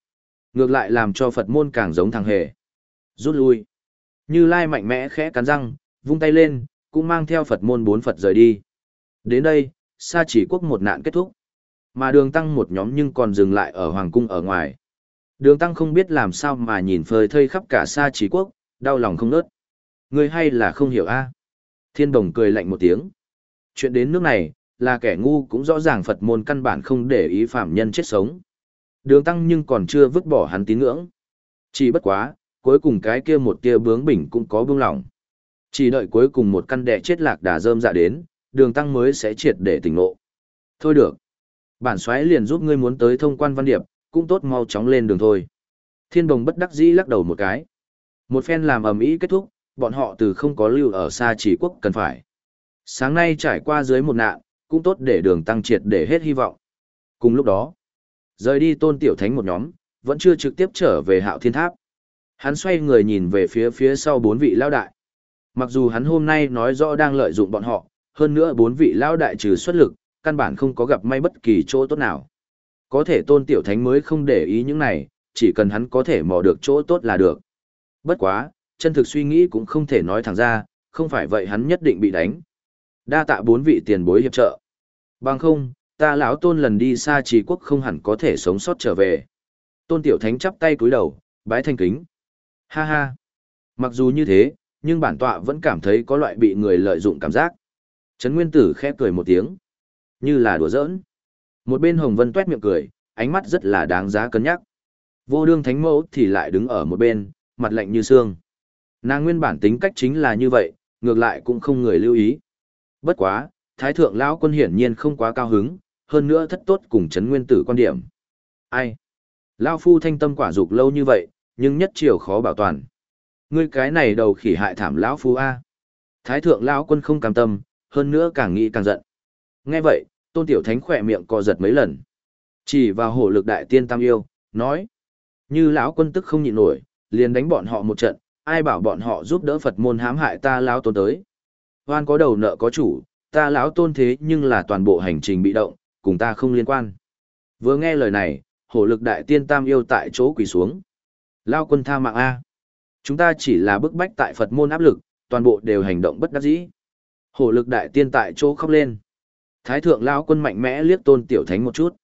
Ngược lại làm cho Phật môn càng giống thằng hề. Rút lui. Như Lai mạnh mẽ khẽ cắn răng, vung tay lên, cũng mang theo Phật môn bốn Phật rời đi. Đến đây, Sa chỉ quốc một nạn kết thúc. Mà đường tăng một nhóm nhưng còn dừng lại ở Hoàng cung ở ngoài. Đường tăng không biết làm sao mà nhìn phơi thây khắp cả Sa chỉ quốc, đau lòng không nớt. Người hay là không hiểu a à? Thiên đồng cười lạnh một tiếng. Chuyện đến nước này, là kẻ ngu cũng rõ ràng Phật môn căn bản không để ý phạm nhân chết sống. Đường tăng nhưng còn chưa vứt bỏ hắn tín ngưỡng. Chỉ bất quá, cuối cùng cái kia một tia bướng bỉnh cũng có bướng lòng. Chỉ đợi cuối cùng một căn đệ chết lạc đà rơm dạ đến, đường tăng mới sẽ triệt để tỉnh ngộ. Thôi được. Bản xoáy liền giúp ngươi muốn tới thông quan văn điệp, cũng tốt mau chóng lên đường thôi. Thiên đồng bất đắc dĩ lắc đầu một cái. Một phen làm ầm ĩ kết thúc, bọn họ từ không có lưu ở xa chỉ quốc cần phải. Sáng nay trải qua dưới một nạn, cũng tốt để đường tăng triệt để hết hy vọng. Cùng lúc đó, rời đi tôn tiểu thánh một nhóm, vẫn chưa trực tiếp trở về hạo thiên tháp. Hắn xoay người nhìn về phía phía sau bốn vị lao đại. Mặc dù hắn hôm nay nói rõ đang lợi dụng bọn họ, hơn nữa bốn vị lao đại trừ xuất lực, căn bản không có gặp may bất kỳ chỗ tốt nào. Có thể tôn tiểu thánh mới không để ý những này, chỉ cần hắn có thể mò được chỗ tốt là được. Bất quá, chân thực suy nghĩ cũng không thể nói thẳng ra, không phải vậy hắn nhất định bị đánh. Đa tạ bốn vị tiền bối hiệp trợ. Bằng không, ta lão tôn lần đi xa trì quốc không hẳn có thể sống sót trở về. Tôn tiểu thánh chắp tay cúi đầu, bái thanh kính. Ha ha. Mặc dù như thế, nhưng bản tọa vẫn cảm thấy có loại bị người lợi dụng cảm giác. Trấn Nguyên Tử khẽ cười một tiếng, như là đùa giỡn. Một bên Hồng Vân tuét miệng cười, ánh mắt rất là đáng giá cân nhắc. Vô đương thánh mẫu thì lại đứng ở một bên, mặt lạnh như xương. Nàng nguyên bản tính cách chính là như vậy, ngược lại cũng không người lưu ý. Bất quá, Thái thượng lão quân hiển nhiên không quá cao hứng, hơn nữa thất tốt cùng chấn Nguyên Tử quan điểm. Ai? Lão phu thanh tâm quả dục lâu như vậy, nhưng nhất chiều khó bảo toàn. Ngươi cái này đầu khỉ hại thảm lão phu a. Thái thượng lão quân không cam tâm, hơn nữa càng nghĩ càng giận. Nghe vậy, Tôn Tiểu Thánh khỏe miệng co giật mấy lần. Chỉ vào hổ lực đại tiên tam yêu, nói: "Như lão quân tức không nhịn nổi, liền đánh bọn họ một trận, ai bảo bọn họ giúp đỡ Phật môn hãm hại ta lão tôn tới. Hoan có đầu nợ có chủ, ta lão tôn thế nhưng là toàn bộ hành trình bị động, cùng ta không liên quan." Vừa nghe lời này, hổ lực đại tiên tam yêu tại chỗ quỳ xuống. Lao quân tha mạng A. Chúng ta chỉ là bức bách tại Phật môn áp lực, toàn bộ đều hành động bất đắc dĩ. Hổ lực đại tiên tại chỗ khóc lên. Thái thượng lão quân mạnh mẽ liếc tôn tiểu thánh một chút.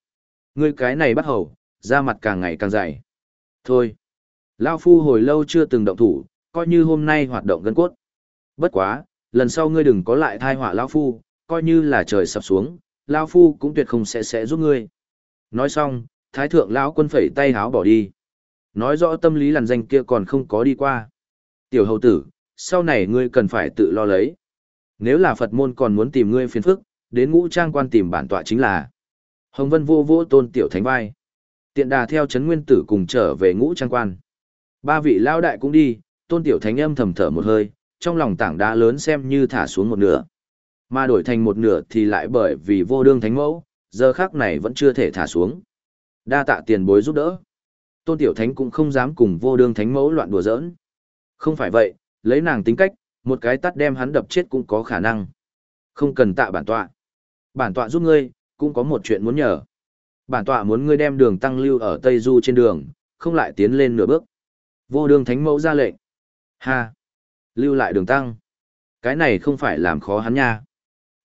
Ngươi cái này bắt hầu, da mặt càng ngày càng dày. Thôi. lão phu hồi lâu chưa từng động thủ, coi như hôm nay hoạt động gân cốt. Bất quá, lần sau ngươi đừng có lại thai họa lão phu, coi như là trời sập xuống, lão phu cũng tuyệt không sẽ sẽ giúp ngươi. Nói xong, Thái thượng lão quân phẩy tay háo bỏ đi. Nói rõ tâm lý lằn danh kia còn không có đi qua. Tiểu hầu tử, sau này ngươi cần phải tự lo lấy. Nếu là Phật môn còn muốn tìm ngươi phiền phức, đến ngũ trang quan tìm bản tọa chính là. Hồng Vân vô vô tôn tiểu thánh vai. Tiện đà theo chấn nguyên tử cùng trở về ngũ trang quan. Ba vị lao đại cũng đi, tôn tiểu thánh âm thầm thở một hơi, trong lòng tảng đá lớn xem như thả xuống một nửa. Mà đổi thành một nửa thì lại bởi vì vô đương thánh mẫu, giờ khác này vẫn chưa thể thả xuống. Đa tạ tiền bối giúp đỡ tôn tiểu thánh cũng không dám cùng vô đương thánh mẫu loạn đùa giỡn. Không phải vậy, lấy nàng tính cách, một cái tắt đem hắn đập chết cũng có khả năng. Không cần tạ bản tọa. Bản tọa giúp ngươi, cũng có một chuyện muốn nhờ. Bản tọa muốn ngươi đem đường tăng lưu ở Tây Du trên đường, không lại tiến lên nửa bước. Vô đường thánh mẫu ra lệnh. Ha! Lưu lại đường tăng. Cái này không phải làm khó hắn nha.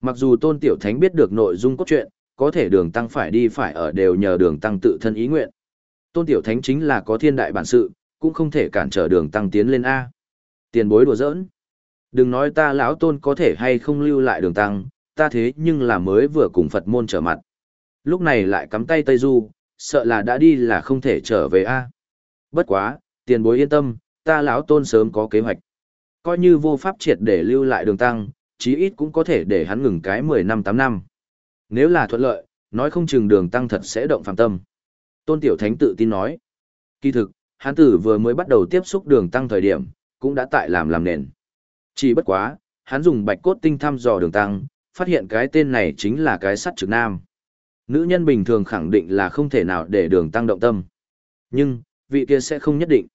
Mặc dù tôn tiểu thánh biết được nội dung cốt truyện, có thể đường tăng phải đi phải ở đều nhờ đường tăng tự thân ý nguyện. Tôn Tiểu Thánh chính là có thiên đại bản sự, cũng không thể cản trở đường tăng tiến lên A. Tiền bối đùa giỡn. Đừng nói ta lão tôn có thể hay không lưu lại đường tăng, ta thế nhưng là mới vừa cùng Phật môn trở mặt. Lúc này lại cắm tay Tây Du, sợ là đã đi là không thể trở về A. Bất quá, tiền bối yên tâm, ta lão tôn sớm có kế hoạch. Coi như vô pháp triệt để lưu lại đường tăng, chí ít cũng có thể để hắn ngừng cái 10 năm 8 năm. Nếu là thuận lợi, nói không chừng đường tăng thật sẽ động phạm tâm. Tôn Tiểu Thánh tự tin nói. Kỳ thực, hắn tử vừa mới bắt đầu tiếp xúc đường tăng thời điểm, cũng đã tại làm làm nền. Chỉ bất quá, hắn dùng bạch cốt tinh thăm dò đường tăng, phát hiện cái tên này chính là cái sắt trực nam. Nữ nhân bình thường khẳng định là không thể nào để đường tăng động tâm. Nhưng, vị kia sẽ không nhất định.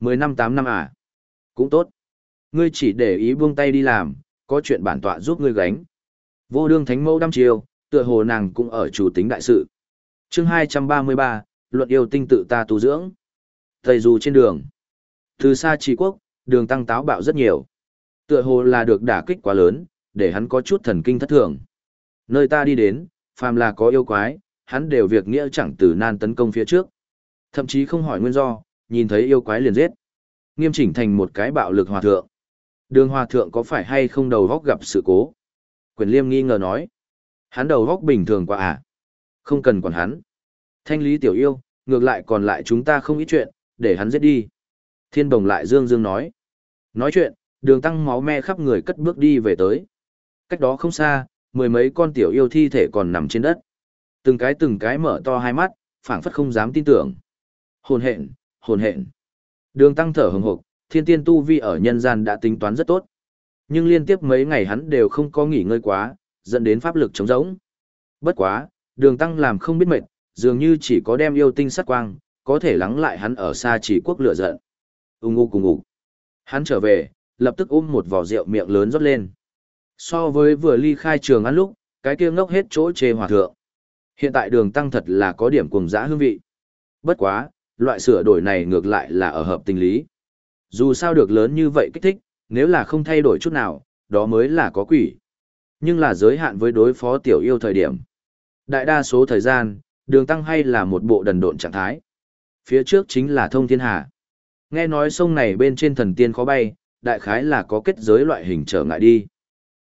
Mười năm tám năm à? cũng tốt. Ngươi chỉ để ý buông tay đi làm, có chuyện bản tọa giúp ngươi gánh. Vô đương thánh mẫu đăm chiêu, tựa hồ nàng cũng ở chủ tính đại sự. chương 233, luận yêu tinh tự ta tu dưỡng. Thầy dù trên đường. Từ xa trì quốc, đường tăng táo bạo rất nhiều. Tựa hồ là được đả kích quá lớn, để hắn có chút thần kinh thất thường. Nơi ta đi đến, phàm là có yêu quái, hắn đều việc nghĩa chẳng từ nan tấn công phía trước. Thậm chí không hỏi nguyên do, nhìn thấy yêu quái liền giết. Nghiêm chỉnh thành một cái bạo lực hòa thượng. Đường hòa thượng có phải hay không đầu góc gặp sự cố? Quyền liêm nghi ngờ nói. Hắn đầu góc bình thường quá à? Không cần quản hắn. Thanh lý tiểu yêu, ngược lại còn lại chúng ta không ít chuyện, để hắn giết đi. Thiên bồng lại dương dương nói. Nói chuyện, đường tăng máu me khắp người cất bước đi về tới. Cách đó không xa, mười mấy con tiểu yêu thi thể còn nằm trên đất. Từng cái từng cái mở to hai mắt, phảng phất không dám tin tưởng. Hồn hện, hồn hện. Đường tăng thở hừng hực, thiên tiên tu vi ở nhân gian đã tính toán rất tốt. Nhưng liên tiếp mấy ngày hắn đều không có nghỉ ngơi quá, dẫn đến pháp lực trống rỗng. Bất quá, đường tăng làm không biết mệt, dường như chỉ có đem yêu tinh sát quang, có thể lắng lại hắn ở xa chỉ quốc lửa giận. Ung ngu cùng ngủ. Hắn trở về, lập tức ôm một vỏ rượu miệng lớn rót lên. So với vừa ly khai trường ăn lúc, cái kia ngốc hết chỗ chê hòa thượng. Hiện tại đường tăng thật là có điểm cùng dã hương vị. Bất quá, loại sửa đổi này ngược lại là ở hợp tình lý. Dù sao được lớn như vậy kích thích, nếu là không thay đổi chút nào, đó mới là có quỷ. Nhưng là giới hạn với đối phó tiểu yêu thời điểm. Đại đa số thời gian, đường tăng hay là một bộ đần độn trạng thái. Phía trước chính là thông thiên hà. Nghe nói sông này bên trên thần tiên khó bay, đại khái là có kết giới loại hình trở ngại đi.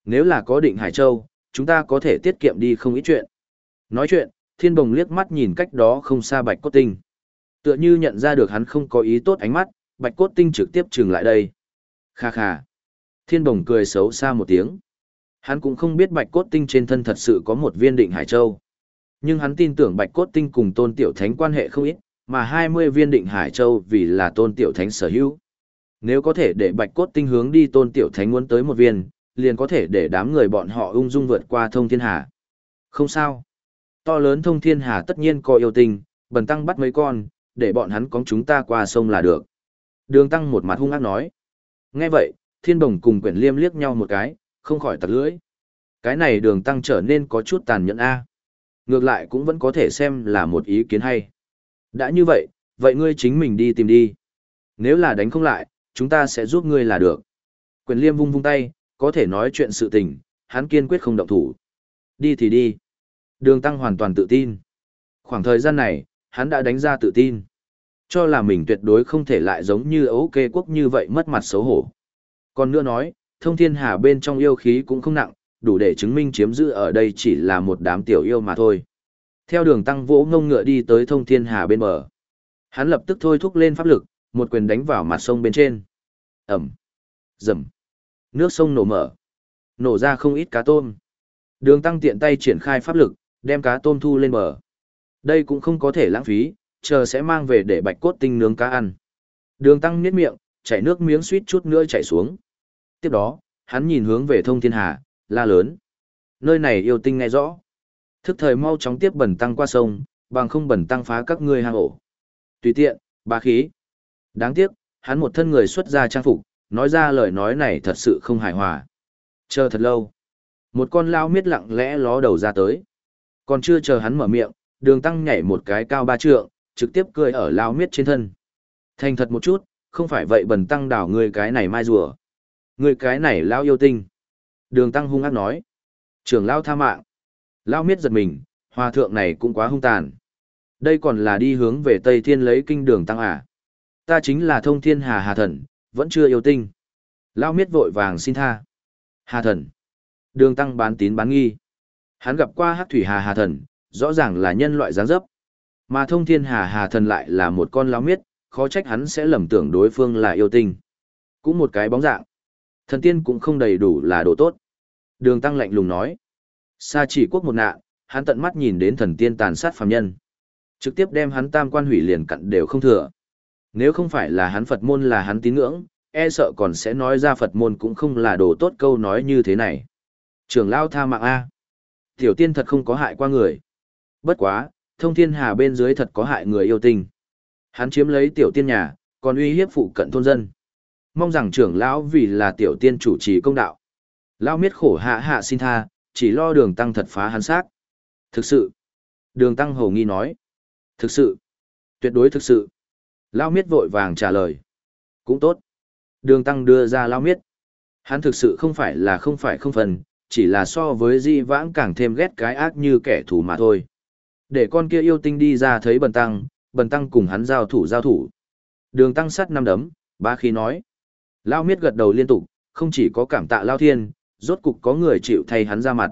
Nếu là có định Hải Châu, chúng ta có thể tiết kiệm đi không ít chuyện. Nói chuyện, thiên bồng liếc mắt nhìn cách đó không xa bạch cốt tinh. Tựa như nhận ra được hắn không có ý tốt ánh mắt, bạch cốt tinh trực tiếp trừng lại đây. Kha kha. Thiên bồng cười xấu xa một tiếng. Hắn cũng không biết bạch cốt tinh trên thân thật sự có một viên định Hải Châu. Nhưng hắn tin tưởng bạch cốt tinh cùng tôn tiểu thánh quan hệ không ít, mà 20 viên định Hải Châu vì là tôn tiểu thánh sở hữu. Nếu có thể để bạch cốt tinh hướng đi tôn tiểu thánh muốn tới một viên, liền có thể để đám người bọn họ ung dung vượt qua thông thiên hà. Không sao. To lớn thông thiên hà tất nhiên có yêu tình, bần tăng bắt mấy con, để bọn hắn có chúng ta qua sông là được. Đường tăng một mặt hung ác nói. Nghe vậy, thiên đồng cùng quyển liêm liếc nhau một cái, không khỏi tật lưỡi. Cái này đường tăng trở nên có chút tàn nhẫn A. Ngược lại cũng vẫn có thể xem là một ý kiến hay. Đã như vậy, vậy ngươi chính mình đi tìm đi. Nếu là đánh không lại, chúng ta sẽ giúp ngươi là được. Quyền liêm vung vung tay, có thể nói chuyện sự tình, hắn kiên quyết không động thủ. Đi thì đi. Đường Tăng hoàn toàn tự tin. Khoảng thời gian này, hắn đã đánh ra tự tin. Cho là mình tuyệt đối không thể lại giống như ấu kê quốc như vậy mất mặt xấu hổ. Còn nữa nói, thông thiên hà bên trong yêu khí cũng không nặng, đủ để chứng minh chiếm giữ ở đây chỉ là một đám tiểu yêu mà thôi. Theo đường tăng vỗ ngông ngựa đi tới thông thiên hà bên bờ. Hắn lập tức thôi thúc lên pháp lực, một quyền đánh vào mặt sông bên trên. Ẩm. Rầm. Nước sông nổ mở. Nổ ra không ít cá tôm. Đường tăng tiện tay triển khai pháp lực, đem cá tôm thu lên bờ. Đây cũng không có thể lãng phí, chờ sẽ mang về để bạch cốt tinh nướng cá ăn. Đường tăng miết miệng, chảy nước miếng suýt chút nữa chảy xuống. Tiếp đó, hắn nhìn hướng về thông thiên hà, la lớn. Nơi này yêu tinh nghe rõ. Thức thời mau chóng tiếp bẩn tăng qua sông, bằng không bẩn tăng phá các ngươi hang ổ. Tùy tiện, bá khí. Đáng tiếc, hắn một thân người xuất ra trang phục, nói ra lời nói này thật sự không hài hòa. Chờ thật lâu. Một con lao miết lặng lẽ ló đầu ra tới. Còn chưa chờ hắn mở miệng, đường tăng nhảy một cái cao ba trượng, trực tiếp cười ở lao miết trên thân. Thành thật một chút, không phải vậy bần tăng đảo người cái này mai rùa. Người cái này lao yêu tinh. Đường tăng hung ác nói. Trưởng lao tha mạng. Lao miết giật mình, hòa thượng này cũng quá hung tàn. Đây còn là đi hướng về Tây Thiên lấy kinh đường tăng à. Ta chính là thông thiên hà hà thần, vẫn chưa yêu tinh. Lao miết vội vàng xin tha. Hà thần. Đường tăng bán tín bán nghi. Hắn gặp qua hát thủy hà hà thần, rõ ràng là nhân loại giáng dấp. Mà thông thiên hà hà thần lại là một con lao miết, khó trách hắn sẽ lầm tưởng đối phương là yêu tinh. Cũng một cái bóng dạng. Thần tiên cũng không đầy đủ là đồ tốt. Đường tăng lạnh lùng nói. Sa chỉ quốc một nạn, hắn tận mắt nhìn đến thần tiên tàn sát phàm nhân. Trực tiếp đem hắn tam quan hủy liền cặn đều không thừa. Nếu không phải là hắn Phật môn là hắn tín ngưỡng, e sợ còn sẽ nói ra Phật môn cũng không là đồ tốt câu nói như thế này. Trường lao tha mạng A. Tiểu tiên thật không có hại qua người. Bất quá, thông thiên hà bên dưới thật có hại người yêu tình. Hắn chiếm lấy tiểu tiên nhà, còn uy hiếp phụ cận thôn dân. mong rằng trưởng lão vì là tiểu tiên chủ trì công đạo. Lão miết khổ hạ hạ xin tha, chỉ lo đường tăng thật phá hắn xác. Thực sự. Đường tăng hầu nghi nói. Thực sự. Tuyệt đối thực sự. Lão miết vội vàng trả lời. Cũng tốt. Đường tăng đưa ra Lão miết. Hắn thực sự không phải là không phải không phần, chỉ là so với di vãng càng thêm ghét cái ác như kẻ thù mà thôi. Để con kia yêu tinh đi ra thấy bần tăng, bần tăng cùng hắn giao thủ giao thủ. Đường tăng sắt năm đấm, ba khí nói. Lao miết gật đầu liên tục, không chỉ có cảm tạ Lao Thiên, rốt cục có người chịu thay hắn ra mặt.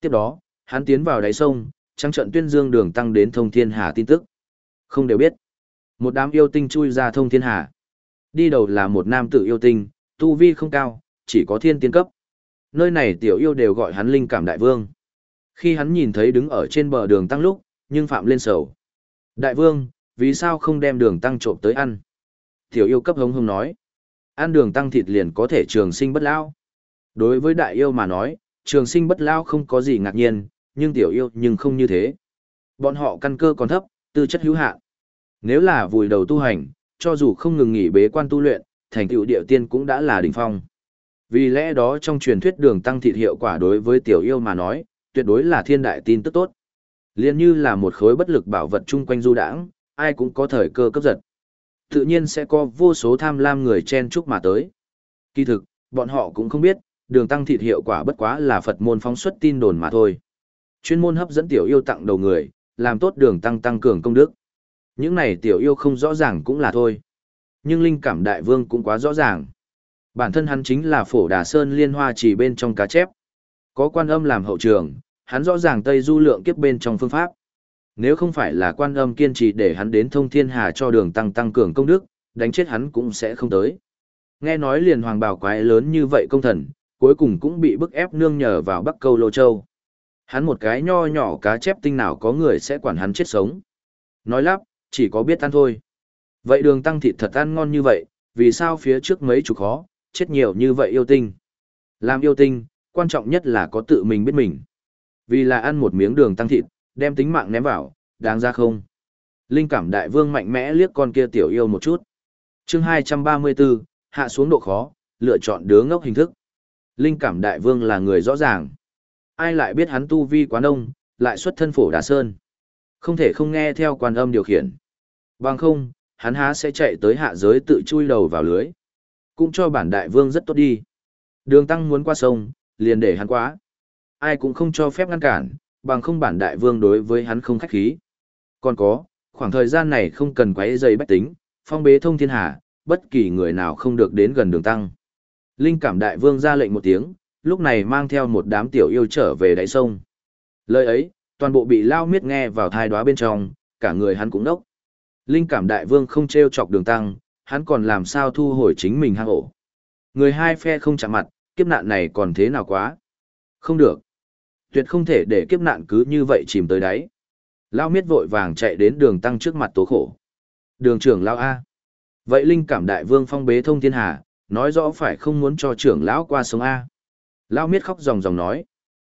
Tiếp đó, hắn tiến vào đáy sông, trăng trận tuyên dương đường tăng đến thông thiên hà tin tức. Không đều biết. Một đám yêu tinh chui ra thông thiên hà. Đi đầu là một nam tử yêu tinh, tu vi không cao, chỉ có thiên tiên cấp. Nơi này tiểu yêu đều gọi hắn linh cảm đại vương. Khi hắn nhìn thấy đứng ở trên bờ đường tăng lúc, nhưng phạm lên sầu. Đại vương, vì sao không đem đường tăng trộm tới ăn? Tiểu yêu cấp hống hống nói. Ăn đường tăng thịt liền có thể trường sinh bất lão. Đối với đại yêu mà nói, trường sinh bất lão không có gì ngạc nhiên, nhưng tiểu yêu nhưng không như thế. Bọn họ căn cơ còn thấp, tư chất hữu hạn. Nếu là vùi đầu tu hành, cho dù không ngừng nghỉ bế quan tu luyện, thành tựu địa tiên cũng đã là đỉnh phong. Vì lẽ đó trong truyền thuyết đường tăng thịt hiệu quả đối với tiểu yêu mà nói, tuyệt đối là thiên đại tin tức tốt. Liên như là một khối bất lực bảo vật chung quanh du đãng, ai cũng có thời cơ cấp giật. Tự nhiên sẽ có vô số tham lam người chen chúc mà tới. Kỳ thực, bọn họ cũng không biết, đường tăng thịt hiệu quả bất quá là Phật môn phóng xuất tin đồn mà thôi. Chuyên môn hấp dẫn tiểu yêu tặng đầu người, làm tốt đường tăng tăng cường công đức. Những này tiểu yêu không rõ ràng cũng là thôi. Nhưng linh cảm đại vương cũng quá rõ ràng. Bản thân hắn chính là phổ đà sơn liên hoa chỉ bên trong cá chép. Có quan âm làm hậu trường, hắn rõ ràng Tây Du lượng kiếp bên trong phương pháp. Nếu không phải là quan âm kiên trì để hắn đến thông thiên hà cho đường tăng tăng cường công đức, đánh chết hắn cũng sẽ không tới. Nghe nói liền hoàng bảo quái lớn như vậy công thần, cuối cùng cũng bị bức ép nương nhờ vào Bắc Câu Lô Châu. Hắn một cái nho nhỏ cá chép tinh nào có người sẽ quản hắn chết sống. Nói lắp, chỉ có biết ăn thôi. Vậy đường tăng thịt thật ăn ngon như vậy, vì sao phía trước mấy chục khó, chết nhiều như vậy yêu tinh. Làm yêu tinh, quan trọng nhất là có tự mình biết mình. Vì là ăn một miếng đường tăng thịt, đem tính mạng ném vào, đáng ra không? Linh cảm đại vương mạnh mẽ liếc con kia tiểu yêu một chút. chương 234, hạ xuống độ khó, lựa chọn đứa ngốc hình thức. Linh cảm đại vương là người rõ ràng. Ai lại biết hắn tu vi quá nông, lại xuất thân phổ đà sơn. Không thể không nghe theo quan âm điều khiển. Bằng không, hắn há sẽ chạy tới hạ giới tự chui đầu vào lưới. Cũng cho bản đại vương rất tốt đi. Đường tăng muốn qua sông, liền để hắn quá. Ai cũng không cho phép ngăn cản, bằng không bản đại vương đối với hắn không khách khí. Còn có, khoảng thời gian này không cần quấy dây bách tính, phong bế thông thiên hà, bất kỳ người nào không được đến gần đường tăng. Linh cảm đại vương ra lệnh một tiếng, lúc này mang theo một đám tiểu yêu trở về đáy sông. Lời ấy, toàn bộ bị lao miết nghe vào thai đoá bên trong, cả người hắn cũng đốc. Linh cảm đại vương không treo chọc đường tăng, hắn còn làm sao thu hồi chính mình hang ổ. Người hai phe không chạm mặt, kiếp nạn này còn thế nào quá. Không được. Tuyệt không thể để kiếp nạn cứ như vậy chìm tới đáy. Lao miết vội vàng chạy đến đường tăng trước mặt tố khổ. Đường trưởng Lao A. Vậy linh cảm đại vương phong bế thông thiên hà, nói rõ phải không muốn cho trưởng lão qua sống A. Lao miết khóc ròng ròng nói.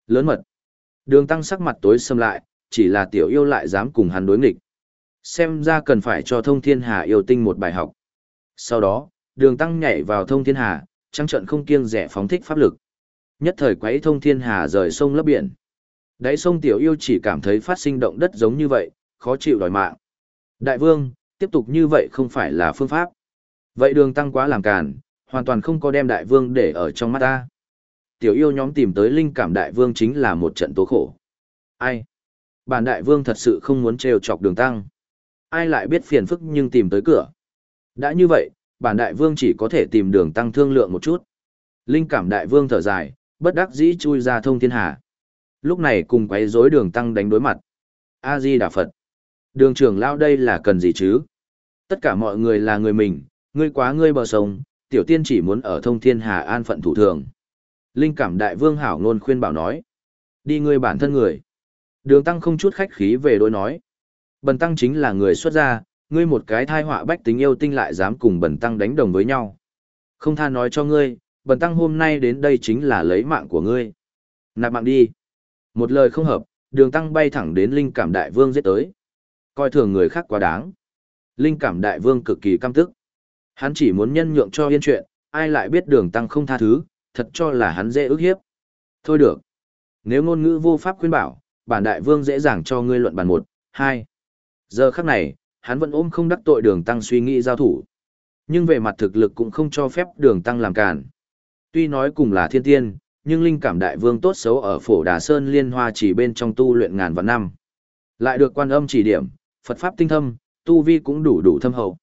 Lớn mật. Đường tăng sắc mặt tối xâm lại, chỉ là tiểu yêu lại dám cùng hắn đối nghịch. Xem ra cần phải cho thông thiên hà yêu tinh một bài học. Sau đó, đường tăng nhảy vào thông thiên hà, trăng trận không kiêng rẻ phóng thích pháp lực. Nhất thời quấy thông thiên hà rời sông lấp biển. Đáy sông tiểu yêu chỉ cảm thấy phát sinh động đất giống như vậy, khó chịu đòi mạng. Đại vương, tiếp tục như vậy không phải là phương pháp. Vậy đường tăng quá làm càn, hoàn toàn không có đem đại vương để ở trong mắt ta. Tiểu yêu nhóm tìm tới linh cảm đại vương chính là một trận tố khổ. Ai? Bản đại vương thật sự không muốn trêu chọc đường tăng. Ai lại biết phiền phức nhưng tìm tới cửa. Đã như vậy, bản đại vương chỉ có thể tìm đường tăng thương lượng một chút. Linh cảm đại vương thở dài, bất đắc dĩ chui ra thông thiên hà. Lúc này cùng quấy rối đường tăng đánh đối mặt. A-di Đà Phật. Đường trưởng lao đây là cần gì chứ? Tất cả mọi người là người mình, ngươi quá ngươi bờ sông, tiểu tiên chỉ muốn ở thông thiên hà an phận thủ thường. Linh cảm đại vương hảo ngôn khuyên bảo nói. Đi ngươi bản thân người. Đường tăng không chút khách khí về đối nói. Bần tăng chính là người xuất gia, ngươi một cái thai họa bách tính yêu tinh lại dám cùng bần tăng đánh đồng với nhau. Không tha nói cho ngươi, bần tăng hôm nay đến đây chính là lấy mạng của ngươi. Nạp mạng đi. Một lời không hợp, đường tăng bay thẳng đến linh cảm đại vương giết tới. Coi thường người khác quá đáng. Linh cảm đại vương cực kỳ căm tức. Hắn chỉ muốn nhân nhượng cho yên chuyện, ai lại biết đường tăng không tha thứ, thật cho là hắn dễ ức hiếp. Thôi được. Nếu ngôn ngữ vô pháp khuyên bảo, bản đại vương dễ dàng cho ngươi luận bàn một, hai. Giờ khắc này, hắn vẫn ôm không đắc tội đường tăng suy nghĩ giao thủ. Nhưng về mặt thực lực cũng không cho phép đường tăng làm cản. Tuy nói cùng là thiên tiên, nhưng linh cảm đại vương tốt xấu ở phổ đà sơn liên hoa chỉ bên trong tu luyện ngàn vạn năm. Lại được quan âm chỉ điểm, Phật Pháp tinh thâm, tu vi cũng đủ đủ thâm hậu.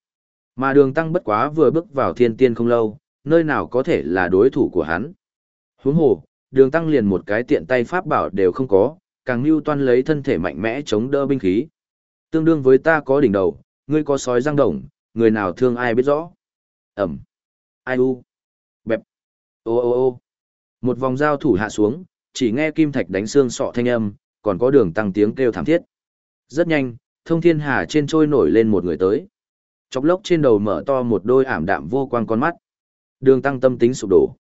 Mà đường tăng bất quá vừa bước vào thiên tiên không lâu, nơi nào có thể là đối thủ của hắn. Huống hồ, đường tăng liền một cái tiện tay pháp bảo đều không có, càng lưu toan lấy thân thể mạnh mẽ chống đỡ binh khí. Tương đương với ta có đỉnh đầu, ngươi có sói răng đồng, người nào thương ai biết rõ. Ẩm. Ai u. Bẹp. Ô ô ô. Một vòng giao thủ hạ xuống, chỉ nghe kim thạch đánh xương sọ thanh âm, còn có đường tăng tiếng kêu thảm thiết. Rất nhanh, thông thiên hà trên trôi nổi lên một người tới. Chọc lốc trên đầu mở to một đôi ảm đạm vô quang con mắt. Đường tăng tâm tính sụp đổ.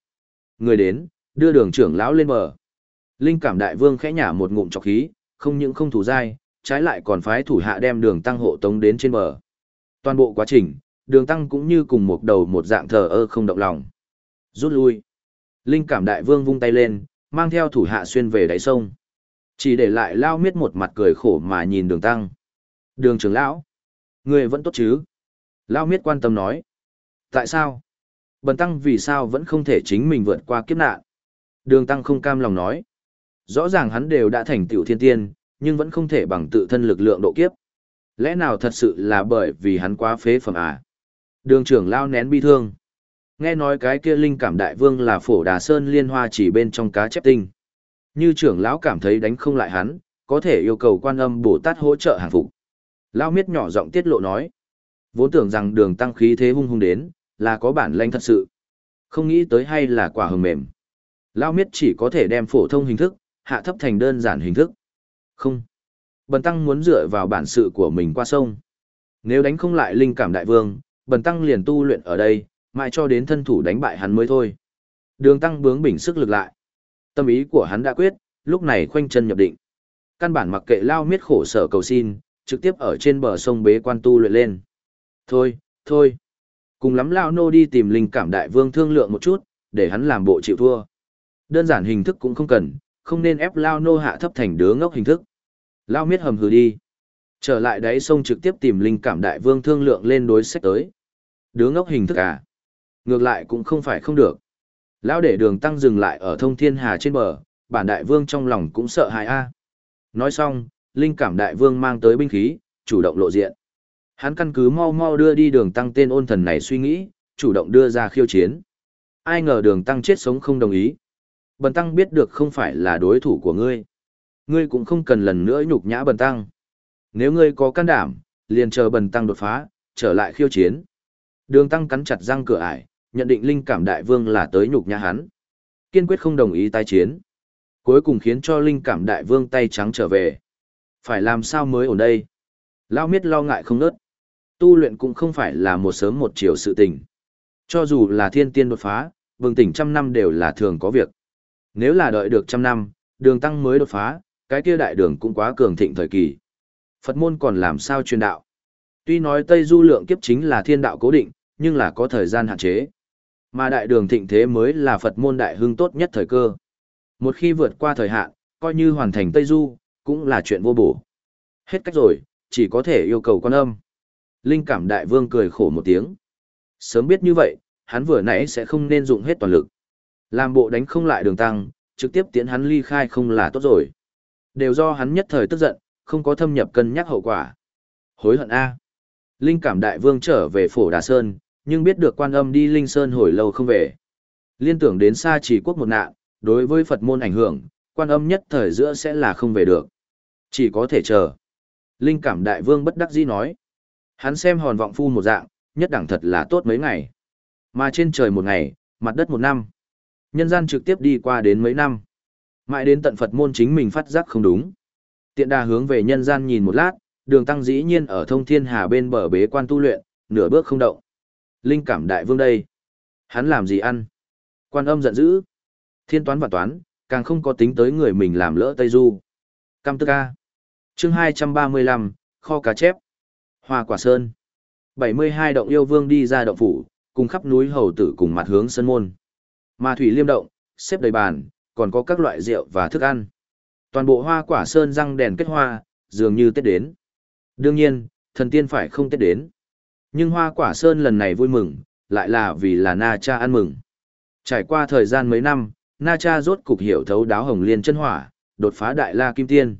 Người đến, đưa đường trưởng lão lên bờ. Linh cảm đại vương khẽ nhả một ngụm chọc khí, không những không thủ dai, trái lại còn phái thủ hạ đem đường tăng hộ tống đến trên bờ. Toàn bộ quá trình, đường tăng cũng như cùng một đầu một dạng thờ ơ không động lòng. Rút lui. Linh cảm đại vương vung tay lên, mang theo thủ hạ xuyên về đáy sông. Chỉ để lại lao miết một mặt cười khổ mà nhìn đường tăng. Đường trưởng lão. Người vẫn tốt chứ? Lao miết quan tâm nói. Tại sao? Bần tăng vì sao vẫn không thể chính mình vượt qua kiếp nạn? Đường tăng không cam lòng nói. Rõ ràng hắn đều đã thành tiểu thiên tiên, nhưng vẫn không thể bằng tự thân lực lượng độ kiếp. Lẽ nào thật sự là bởi vì hắn quá phế phẩm à? Đường trưởng lao nén bi thương. Nghe nói cái kia linh cảm đại vương là phổ đà sơn liên hoa chỉ bên trong cá chép tinh. Như trưởng lão cảm thấy đánh không lại hắn, có thể yêu cầu quan âm Bồ Tát hỗ trợ hàng phục. Lao miết nhỏ giọng tiết lộ nói. Vốn tưởng rằng đường tăng khí thế hung hung đến, là có bản lanh thật sự. Không nghĩ tới hay là quả hừng mềm. Lao miết chỉ có thể đem phổ thông hình thức, hạ thấp thành đơn giản hình thức. Không. Bần tăng muốn dựa vào bản sự của mình qua sông. Nếu đánh không lại linh cảm đại vương, bần tăng liền tu luyện ở đây, mãi cho đến thân thủ đánh bại hắn mới thôi. Đường tăng bướng bỉnh sức lực lại. Tâm ý của hắn đã quyết, lúc này khoanh chân nhập định. Căn bản mặc kệ lao miết khổ sở cầu xin, trực tiếp ở trên bờ sông bế quan tu luyện lên. Thôi, thôi. Cùng lắm lao nô đi tìm linh cảm đại vương thương lượng một chút, để hắn làm bộ chịu thua. Đơn giản hình thức cũng không cần, không nên ép lao nô hạ thấp thành đứa ngốc hình thức. Lao miết hầm hừ đi. Trở lại đáy sông trực tiếp tìm linh cảm đại vương thương lượng lên đối sách tới. Đứa ngốc hình thức à? Ngược lại cũng không phải không được. lao để đường tăng dừng lại ở thông thiên hà trên bờ, bản đại vương trong lòng cũng sợ hãi a. Nói xong, linh cảm đại vương mang tới binh khí, chủ động lộ diện. Hắn căn cứ mau mau đưa đi đường tăng tên ôn thần này suy nghĩ, chủ động đưa ra khiêu chiến. Ai ngờ đường tăng chết sống không đồng ý. Bần tăng biết được không phải là đối thủ của ngươi. Ngươi cũng không cần lần nữa nhục nhã bần tăng. Nếu ngươi có can đảm, liền chờ bần tăng đột phá, trở lại khiêu chiến. Đường tăng cắn chặt răng cửa ải, nhận định linh cảm đại vương là tới nhục nhã hắn. Kiên quyết không đồng ý tái chiến. Cuối cùng khiến cho linh cảm đại vương tay trắng trở về. Phải làm sao mới ổn đây? Lao miết lo ngại không nớt. Tu luyện cũng không phải là một sớm một chiều sự tình. Cho dù là thiên tiên đột phá, vương tỉnh trăm năm đều là thường có việc. Nếu là đợi được trăm năm, đường tăng mới đột phá, cái kia đại đường cũng quá cường thịnh thời kỳ. Phật môn còn làm sao truyền đạo? Tuy nói Tây Du lượng kiếp chính là thiên đạo cố định, nhưng là có thời gian hạn chế. Mà đại đường thịnh thế mới là Phật môn đại hưng tốt nhất thời cơ. Một khi vượt qua thời hạn, coi như hoàn thành Tây Du, cũng là chuyện vô bổ. Hết cách rồi, chỉ có thể yêu cầu quan âm. Linh cảm đại vương cười khổ một tiếng. Sớm biết như vậy, hắn vừa nãy sẽ không nên dụng hết toàn lực. Làm bộ đánh không lại đường tăng, trực tiếp tiến hắn ly khai không là tốt rồi. Đều do hắn nhất thời tức giận, không có thâm nhập cân nhắc hậu quả. Hối hận A. Linh cảm đại vương trở về phổ Đà Sơn, nhưng biết được quan âm đi Linh Sơn hồi lâu không về. Liên tưởng đến xa chỉ quốc một nạn, đối với Phật môn ảnh hưởng, quan âm nhất thời giữa sẽ là không về được. Chỉ có thể chờ. Linh cảm đại vương bất đắc dĩ nói. Hắn xem hòn vọng phu một dạng, nhất đẳng thật là tốt mấy ngày. Mà trên trời một ngày, mặt đất một năm. Nhân gian trực tiếp đi qua đến mấy năm. Mãi đến tận Phật môn chính mình phát giác không đúng. Tiện đà hướng về nhân gian nhìn một lát, đường tăng dĩ nhiên ở thông thiên hà bên bờ bế quan tu luyện, nửa bước không động. Linh cảm đại vương đây. Hắn làm gì ăn? Quan âm giận dữ. Thiên toán và toán, càng không có tính tới người mình làm lỡ Tây Du. Cam tức ca. chương 235, kho cá chép. Hoa quả sơn. 72 động yêu vương đi ra động phủ, cùng khắp núi hầu tử cùng mặt hướng sân môn. Mà thủy liêm động, xếp đầy bàn, còn có các loại rượu và thức ăn. Toàn bộ hoa quả sơn răng đèn kết hoa, dường như Tết đến. Đương nhiên, thần tiên phải không Tết đến. Nhưng hoa quả sơn lần này vui mừng, lại là vì là Na Cha ăn mừng. Trải qua thời gian mấy năm, Na Cha rốt cục hiểu thấu đáo hồng liên chân hỏa, đột phá đại la kim tiên.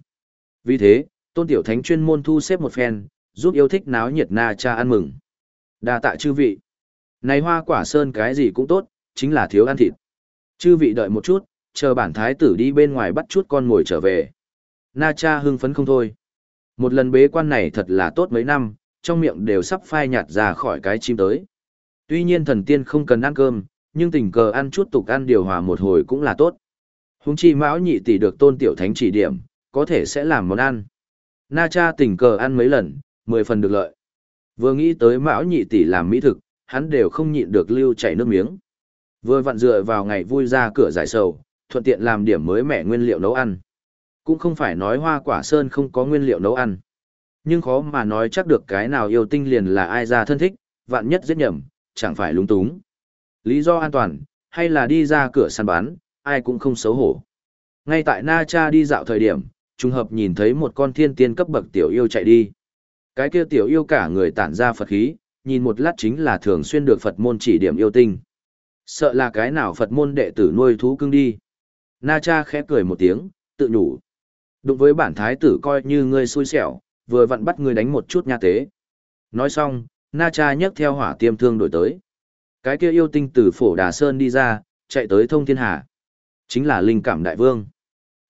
Vì thế, tôn tiểu thánh chuyên môn thu xếp một phen, giúp yêu thích náo nhiệt Na Cha ăn mừng. đa tạ chư vị. Này hoa quả sơn cái gì cũng tốt, chính là thiếu ăn thịt. Chư vị đợi một chút, chờ bản thái tử đi bên ngoài bắt chút con ngồi trở về. Na cha hưng phấn không thôi. Một lần bế quan này thật là tốt mấy năm, trong miệng đều sắp phai nhạt ra khỏi cái chim tới. Tuy nhiên thần tiên không cần ăn cơm, nhưng tình cờ ăn chút tục ăn điều hòa một hồi cũng là tốt. Húng chi mão nhị tỷ được tôn tiểu thánh chỉ điểm, có thể sẽ làm món ăn. Na cha tình cờ ăn mấy lần, mười phần được lợi. Vừa nghĩ tới mão nhị tỷ làm mỹ thực, hắn đều không nhịn được lưu chảy nước miếng. Vừa vặn dựa vào ngày vui ra cửa giải sầu, thuận tiện làm điểm mới mẻ nguyên liệu nấu ăn. Cũng không phải nói hoa quả sơn không có nguyên liệu nấu ăn. Nhưng khó mà nói chắc được cái nào yêu tinh liền là ai ra thân thích, vạn nhất giết nhầm, chẳng phải lúng túng. Lý do an toàn, hay là đi ra cửa săn bán, ai cũng không xấu hổ. Ngay tại Na Cha đi dạo thời điểm, trùng hợp nhìn thấy một con thiên tiên cấp bậc tiểu yêu chạy đi. Cái kia tiểu yêu cả người tản ra Phật khí, nhìn một lát chính là thường xuyên được Phật môn chỉ điểm yêu tinh. Sợ là cái nào Phật môn đệ tử nuôi thú cưng đi. Na cha khẽ cười một tiếng, tự nhủ. Đụng với bản thái tử coi như ngươi xui xẻo, vừa vặn bắt ngươi đánh một chút nha tế. Nói xong, Na cha nhấc theo hỏa tiêm thương đổi tới. Cái kia yêu tinh từ phổ đà sơn đi ra, chạy tới thông thiên hà. Chính là linh cảm đại vương.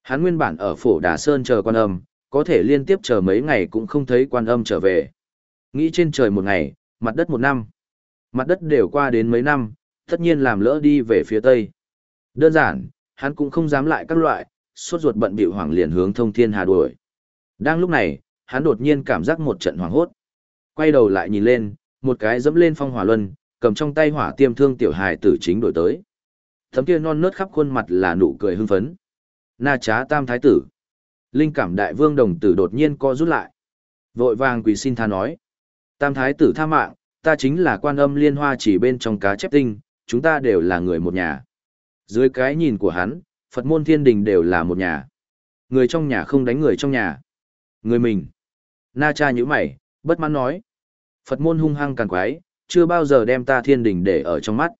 Hắn nguyên bản ở phổ đà sơn chờ quan âm, có thể liên tiếp chờ mấy ngày cũng không thấy quan âm trở về. Nghĩ trên trời một ngày, mặt đất một năm. Mặt đất đều qua đến mấy năm, tất nhiên làm lỡ đi về phía tây. Đơn giản, hắn cũng không dám lại các loại, suốt ruột bận bịu hoảng liền hướng thông thiên hà đuổi. Đang lúc này, hắn đột nhiên cảm giác một trận hoảng hốt. Quay đầu lại nhìn lên, một cái dẫm lên phong hỏa luân, cầm trong tay hỏa tiêm thương tiểu hài tử chính đổi tới. Thấm kia non nớt khắp khuôn mặt là nụ cười hưng phấn. Na trá tam thái tử. Linh cảm đại vương đồng tử đột nhiên co rút lại. Vội vàng quỳ xin tha nói. Tam thái tử tha mạng, ta chính là quan âm liên hoa chỉ bên trong cá chép tinh, chúng ta đều là người một nhà. Dưới cái nhìn của hắn, Phật môn thiên đình đều là một nhà. Người trong nhà không đánh người trong nhà. Người mình. Na cha như mày, bất mãn nói. Phật môn hung hăng càng quái, chưa bao giờ đem ta thiên đình để ở trong mắt.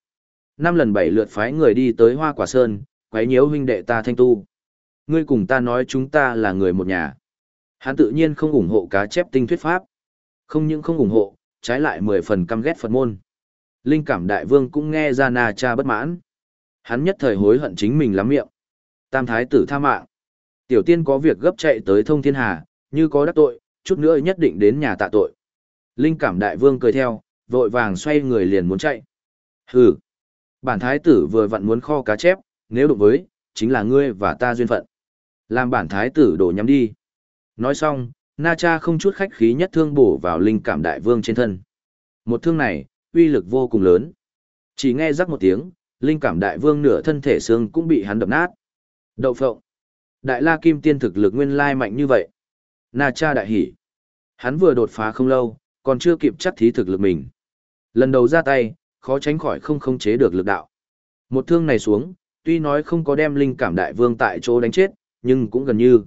Năm lần bảy lượt phái người đi tới hoa quả sơn, quấy nhiễu huynh đệ ta thanh tu. Ngươi cùng ta nói chúng ta là người một nhà. Hắn tự nhiên không ủng hộ cá chép tinh thuyết pháp. Không những không ủng hộ, trái lại mười phần căm ghét Phật môn. Linh cảm đại vương cũng nghe ra na cha bất mãn. Hắn nhất thời hối hận chính mình lắm miệng. Tam thái tử tha mạng. Tiểu tiên có việc gấp chạy tới thông thiên hà, như có đắc tội, chút nữa nhất định đến nhà tạ tội. Linh cảm đại vương cười theo, vội vàng xoay người liền muốn chạy. Hừ. Bản thái tử vừa vặn muốn kho cá chép, nếu đụng với, chính là ngươi và ta duyên phận. Làm bản thái tử đổ nhắm đi. Nói xong, Na Cha không chút khách khí nhất thương bổ vào linh cảm đại vương trên thân. Một thương này, uy lực vô cùng lớn. Chỉ nghe rắc một tiếng, linh cảm đại vương nửa thân thể xương cũng bị hắn đập nát. Đậu phộng. Đại la kim tiên thực lực nguyên lai mạnh như vậy. Na cha đại hỉ. Hắn vừa đột phá không lâu, còn chưa kịp chắc thí thực lực mình. Lần đầu ra tay, khó tránh khỏi không khống chế được lực đạo. Một thương này xuống, tuy nói không có đem linh cảm đại vương tại chỗ đánh chết, nhưng cũng gần như.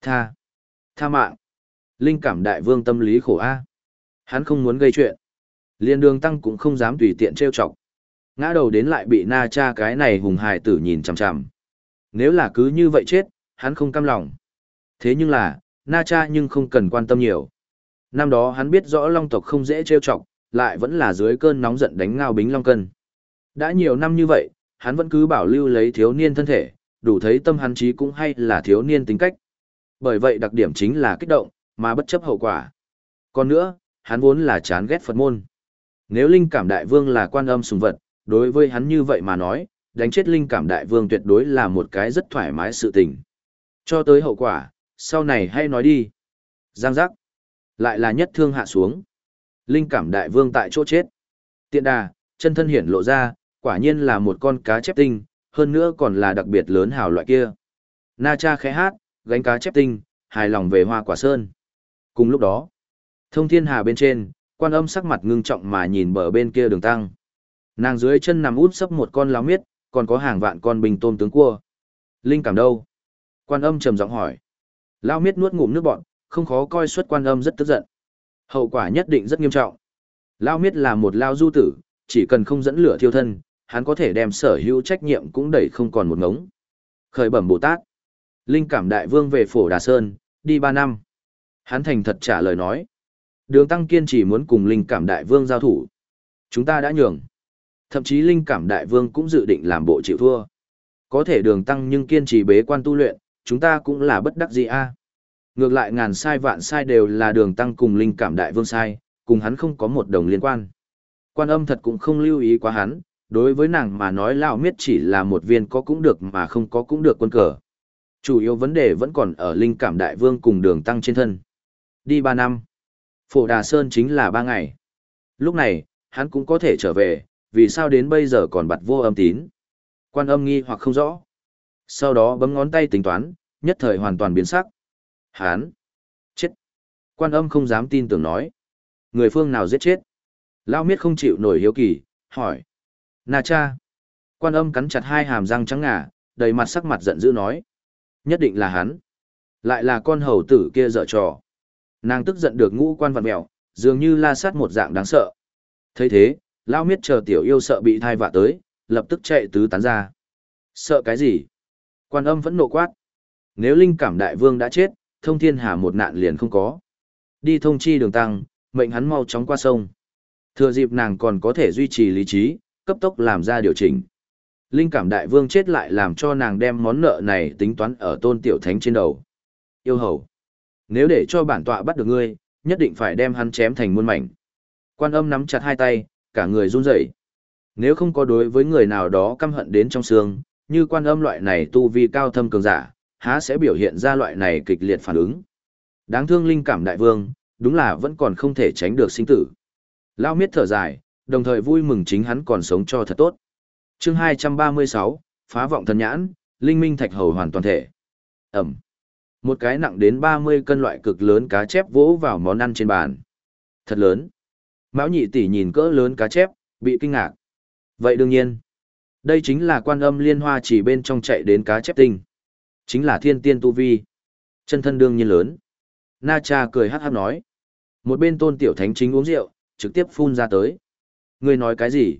Tha. Tha mạng. Linh cảm đại vương tâm lý khổ a. Hắn không muốn gây chuyện. Liên đường tăng cũng không dám tùy tiện trêu chọc. Ngã đầu đến lại bị na cha cái này hùng hài tử nhìn chằm chằm. Nếu là cứ như vậy chết, hắn không cam lòng. Thế nhưng là, na cha nhưng không cần quan tâm nhiều. Năm đó hắn biết rõ long tộc không dễ trêu chọc, lại vẫn là dưới cơn nóng giận đánh ngao bính long cân. Đã nhiều năm như vậy, hắn vẫn cứ bảo lưu lấy thiếu niên thân thể, đủ thấy tâm hắn trí cũng hay là thiếu niên tính cách. Bởi vậy đặc điểm chính là kích động, mà bất chấp hậu quả. Còn nữa, hắn vốn là chán ghét Phật môn. Nếu linh cảm đại vương là quan âm sùng vật, đối với hắn như vậy mà nói, đánh chết linh cảm đại vương tuyệt đối là một cái rất thoải mái sự tình. Cho tới hậu quả, sau này hay nói đi. Giang giác. Lại là nhất thương hạ xuống. Linh cảm đại vương tại chỗ chết. Tiện đà, chân thân hiển lộ ra, quả nhiên là một con cá chép tinh, hơn nữa còn là đặc biệt lớn hào loại kia. Na cha khẽ hát, gánh cá chép tinh, hài lòng về hoa quả sơn. Cùng lúc đó, thông thiên hà bên trên, quan âm sắc mặt ngưng trọng mà nhìn bờ bên kia đường tăng. Nàng dưới chân nằm út sấp một con láo miết, còn có hàng vạn con bình tôm tướng cua. Linh cảm đâu? Quan âm trầm giọng hỏi. Lao miết nuốt ngụm nước bọn, không khó coi xuất quan âm rất tức giận. Hậu quả nhất định rất nghiêm trọng. Lao miết là một lao du tử, chỉ cần không dẫn lửa thiêu thân, hắn có thể đem sở hữu trách nhiệm cũng đẩy không còn một ngống. Khởi bẩm Bồ Tát. Linh cảm đại vương về phổ Đà Sơn, đi ba năm. Hắn thành thật trả lời nói. Đường Tăng kiên trì muốn cùng Linh cảm đại vương giao thủ. Chúng ta đã nhường. Thậm chí Linh cảm đại vương cũng dự định làm bộ chịu thua. Có thể đường Tăng nhưng kiên trì bế quan tu luyện, chúng ta cũng là bất đắc dĩ a. Ngược lại ngàn sai vạn sai đều là đường Tăng cùng Linh cảm đại vương sai, cùng hắn không có một đồng liên quan. Quan âm thật cũng không lưu ý quá hắn, đối với nàng mà nói lão miết chỉ là một viên có cũng được mà không có cũng được quân cờ. Chủ yếu vấn đề vẫn còn ở linh cảm đại vương cùng đường tăng trên thân. Đi ba năm. Phổ Đà Sơn chính là ba ngày. Lúc này, hắn cũng có thể trở về, vì sao đến bây giờ còn bặt vô âm tín. Quan âm nghi hoặc không rõ. Sau đó bấm ngón tay tính toán, nhất thời hoàn toàn biến sắc. Hán. Chết. Quan âm không dám tin tưởng nói. Người phương nào giết chết? Lao miết không chịu nổi hiếu kỳ, hỏi. Na cha. Quan âm cắn chặt hai hàm răng trắng ngà, đầy mặt sắc mặt giận dữ nói. Nhất định là hắn. Lại là con hầu tử kia dở trò. Nàng tức giận được ngũ quan vặn mèo, dường như la sát một dạng đáng sợ. thấy thế, Lao miết chờ tiểu yêu sợ bị thai vạ tới, lập tức chạy tứ tán ra. Sợ cái gì? Quan âm vẫn nộ quát. Nếu linh cảm đại vương đã chết, thông thiên hà một nạn liền không có. Đi thông chi đường tăng, mệnh hắn mau chóng qua sông. Thừa dịp nàng còn có thể duy trì lý trí, cấp tốc làm ra điều chỉnh. Linh cảm đại vương chết lại làm cho nàng đem món nợ này tính toán ở tôn tiểu thánh trên đầu. Yêu hầu. Nếu để cho bản tọa bắt được ngươi, nhất định phải đem hắn chém thành muôn mảnh. Quan âm nắm chặt hai tay, cả người run rẩy. Nếu không có đối với người nào đó căm hận đến trong xương, như quan âm loại này tu vi cao thâm cường giả, há sẽ biểu hiện ra loại này kịch liệt phản ứng. Đáng thương linh cảm đại vương, đúng là vẫn còn không thể tránh được sinh tử. Lao miết thở dài, đồng thời vui mừng chính hắn còn sống cho thật tốt. chương 236, phá vọng thần nhãn, linh minh thạch hầu hoàn toàn thể. Ẩm. Một cái nặng đến 30 cân loại cực lớn cá chép vỗ vào món ăn trên bàn. Thật lớn. Mão nhị tỷ nhìn cỡ lớn cá chép, bị kinh ngạc. Vậy đương nhiên. Đây chính là quan âm liên hoa chỉ bên trong chạy đến cá chép tinh. Chính là thiên tiên tu vi. Chân thân đương nhiên lớn. Na cha cười hát hát nói. Một bên tôn tiểu thánh chính uống rượu, trực tiếp phun ra tới. Ngươi nói cái gì?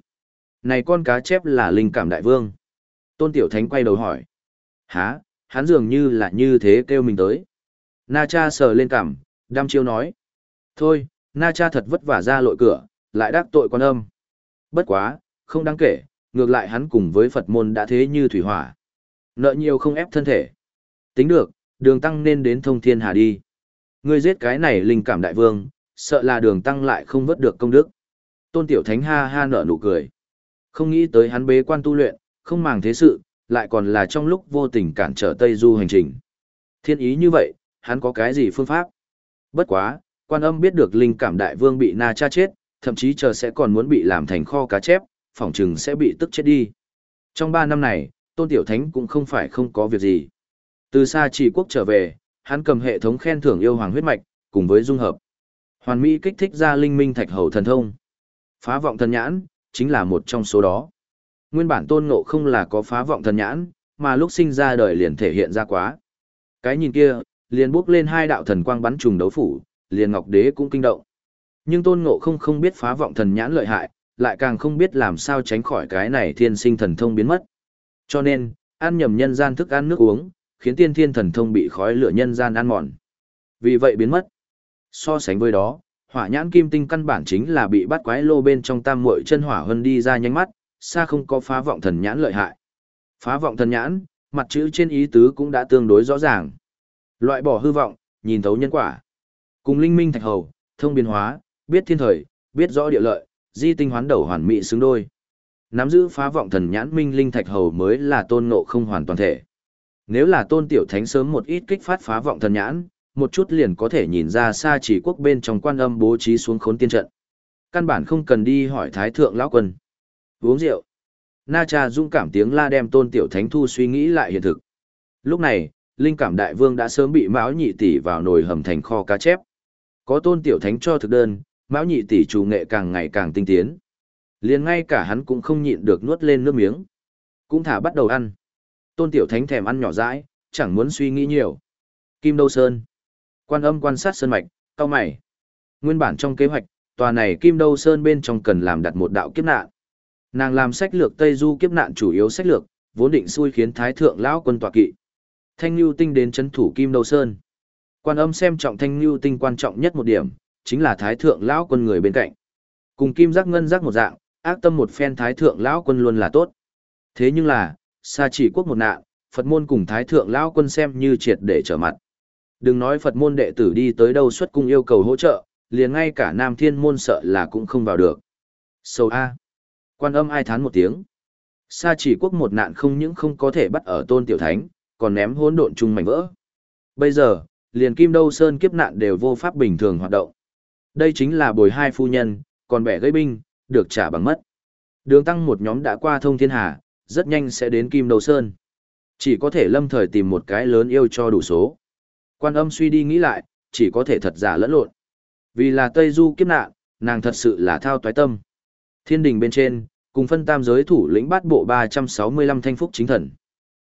Này con cá chép là linh cảm đại vương. Tôn Tiểu Thánh quay đầu hỏi. há, hắn dường như là như thế kêu mình tới. Na cha sờ lên cảm, đăm chiêu nói. Thôi, Na cha thật vất vả ra lội cửa, lại đắc tội quan âm. Bất quá, không đáng kể, ngược lại hắn cùng với Phật môn đã thế như thủy hỏa. Nợ nhiều không ép thân thể. Tính được, đường tăng nên đến thông thiên hà đi. Ngươi giết cái này linh cảm đại vương, sợ là đường tăng lại không vớt được công đức. Tôn Tiểu Thánh ha ha nở nụ cười. Không nghĩ tới hắn bế quan tu luyện, không màng thế sự, lại còn là trong lúc vô tình cản trở Tây Du hành trình. Thiên ý như vậy, hắn có cái gì phương pháp? Bất quá, quan âm biết được linh cảm đại vương bị na cha chết, thậm chí chờ sẽ còn muốn bị làm thành kho cá chép, phỏng chừng sẽ bị tức chết đi. Trong ba năm này, Tôn Tiểu Thánh cũng không phải không có việc gì. Từ xa chỉ quốc trở về, hắn cầm hệ thống khen thưởng yêu hoàng huyết mạch, cùng với dung hợp. Hoàn mỹ kích thích ra linh minh thạch hầu thần thông. Phá vọng thần nhãn, chính là một trong số đó. Nguyên bản tôn ngộ không là có phá vọng thần nhãn, mà lúc sinh ra đời liền thể hiện ra quá. Cái nhìn kia, liền bước lên hai đạo thần quang bắn trùng đấu phủ, liền ngọc đế cũng kinh động. Nhưng tôn ngộ không không biết phá vọng thần nhãn lợi hại, lại càng không biết làm sao tránh khỏi cái này thiên sinh thần thông biến mất. Cho nên, ăn nhầm nhân gian thức ăn nước uống, khiến tiên thiên thần thông bị khói lửa nhân gian ăn mòn. Vì vậy biến mất. So sánh với đó, hỏa nhãn kim tinh căn bản chính là bị bắt quái lô bên trong tam muội chân hỏa hơn đi ra nhanh mắt, xa không có phá vọng thần nhãn lợi hại. Phá vọng thần nhãn, mặt chữ trên ý tứ cũng đã tương đối rõ ràng. Loại bỏ hư vọng, nhìn thấu nhân quả. Cùng linh minh thạch hầu, thông biến hóa, biết thiên thời, biết rõ địa lợi, di tinh hoán đầu hoàn mỹ xứng đôi. Nắm giữ phá vọng thần nhãn minh linh thạch hầu mới là tôn ngộ không hoàn toàn thể. Nếu là tôn tiểu thánh sớm một ít kích phát phá vọng thần nhãn, một chút liền có thể nhìn ra xa chỉ quốc bên trong quan âm bố trí xuống khốn tiên trận. Căn bản không cần đi hỏi thái thượng lão quân. Uống rượu. Na cha dung cảm tiếng la đem tôn tiểu thánh thu suy nghĩ lại hiện thực. Lúc này, linh cảm đại vương đã sớm bị mão nhị tỷ vào nồi hầm thành kho cá chép. Có tôn tiểu thánh cho thực đơn, mão nhị tỷ chủ nghệ càng ngày càng tinh tiến. liền ngay cả hắn cũng không nhịn được nuốt lên nước miếng. Cũng thả bắt đầu ăn. Tôn Tiểu Thánh thèm ăn nhỏ dãi, chẳng muốn suy nghĩ nhiều. Kim Đâu Sơn. Quan âm quan sát sơn mạch, cao mày. Nguyên bản trong kế hoạch, tòa này Kim Đâu Sơn bên trong cần làm đặt một đạo kiếp nạn. Nàng làm sách lược Tây Du kiếp nạn chủ yếu sách lược, vốn định xui khiến Thái Thượng lão quân tọa kỵ. Thanh lưu Tinh đến chấn thủ Kim Đâu Sơn. Quan âm xem trọng Thanh lưu Tinh quan trọng nhất một điểm, chính là Thái Thượng lão quân người bên cạnh. Cùng Kim Giác Ngân Giác một dạng, ác tâm một phen Thái Thượng lão quân luôn là tốt. Thế nhưng là, xa chỉ quốc một nạn, Phật môn cùng Thái Thượng lão quân xem như triệt để trở mặt. Đừng nói Phật môn đệ tử đi tới đâu xuất cung yêu cầu hỗ trợ, liền ngay cả Nam Thiên môn sợ là cũng không vào được. Sâu A. Quan âm ai thán một tiếng. Sa chỉ quốc một nạn không những không có thể bắt ở tôn tiểu thánh, còn ném hỗn độn chung mảnh vỡ. Bây giờ, liền kim đâu sơn kiếp nạn đều vô pháp bình thường hoạt động. Đây chính là bồi hai phu nhân, còn bẻ gây binh, được trả bằng mất. Đường tăng một nhóm đã qua thông thiên hà, rất nhanh sẽ đến kim đâu sơn. Chỉ có thể lâm thời tìm một cái lớn yêu cho đủ số. Quan âm suy đi nghĩ lại, chỉ có thể thật giả lẫn lộn. Vì là Tây Du kiếp nạn, nàng thật sự là thao toái tâm. Thiên đình bên trên, cùng phân tam giới thủ lĩnh bát bộ 365 thanh phúc chính thần.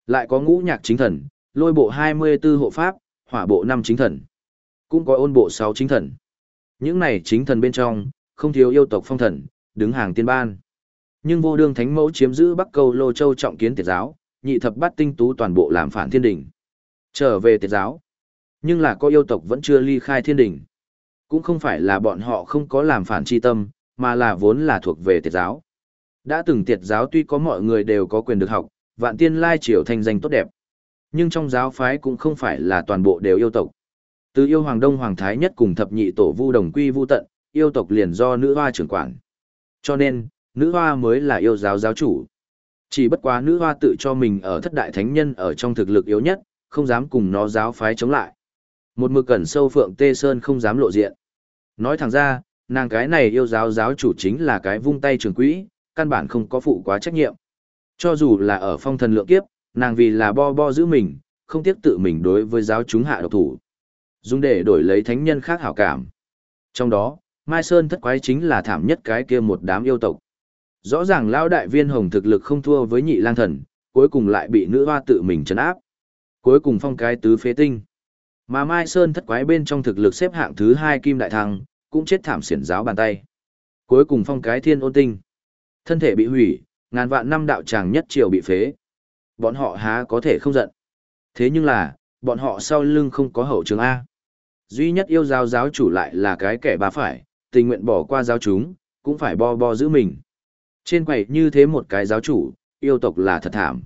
Lại có ngũ nhạc chính thần, lôi bộ 24 hộ pháp, hỏa bộ 5 chính thần. Cũng có ôn bộ 6 chính thần. Những này chính thần bên trong, không thiếu yêu tộc phong thần, đứng hàng tiên ban. Nhưng vô đương thánh mẫu chiếm giữ Bắc Câu Lô Châu trọng kiến tiệt giáo, nhị thập bát tinh tú toàn bộ làm phản thiên đình. Trở về tiệt giáo. Nhưng là có yêu tộc vẫn chưa ly khai thiên đình. Cũng không phải là bọn họ không có làm phản chi tâm, mà là vốn là thuộc về tiệt giáo. Đã từng tiệt giáo tuy có mọi người đều có quyền được học, vạn tiên lai triều thành danh tốt đẹp. Nhưng trong giáo phái cũng không phải là toàn bộ đều yêu tộc. Từ yêu hoàng đông hoàng thái nhất cùng thập nhị tổ vu đồng quy vu tận, yêu tộc liền do nữ hoa trưởng quản. Cho nên, nữ hoa mới là yêu giáo giáo chủ. Chỉ bất quá nữ hoa tự cho mình ở thất đại thánh nhân ở trong thực lực yếu nhất, không dám cùng nó giáo phái chống lại. Một mực cẩn sâu phượng tê sơn không dám lộ diện. Nói thẳng ra, nàng cái này yêu giáo giáo chủ chính là cái vung tay trường quỹ, căn bản không có phụ quá trách nhiệm. Cho dù là ở phong thần lượng kiếp, nàng vì là bo bo giữ mình, không tiếc tự mình đối với giáo chúng hạ độc thủ. Dùng để đổi lấy thánh nhân khác hảo cảm. Trong đó, Mai Sơn thất quái chính là thảm nhất cái kia một đám yêu tộc. Rõ ràng lão đại viên hồng thực lực không thua với nhị lang thần, cuối cùng lại bị nữ hoa tự mình trấn áp. Cuối cùng phong cái tứ phế tinh. Mà Mai Sơn thất quái bên trong thực lực xếp hạng thứ hai kim đại thăng, cũng chết thảm xiển giáo bàn tay. Cuối cùng phong cái thiên ôn tinh. Thân thể bị hủy, ngàn vạn năm đạo tràng nhất triều bị phế. Bọn họ há có thể không giận. Thế nhưng là, bọn họ sau lưng không có hậu trường A. Duy nhất yêu giáo giáo chủ lại là cái kẻ bà phải, tình nguyện bỏ qua giáo chúng, cũng phải bo bo giữ mình. Trên quầy như thế một cái giáo chủ, yêu tộc là thật thảm.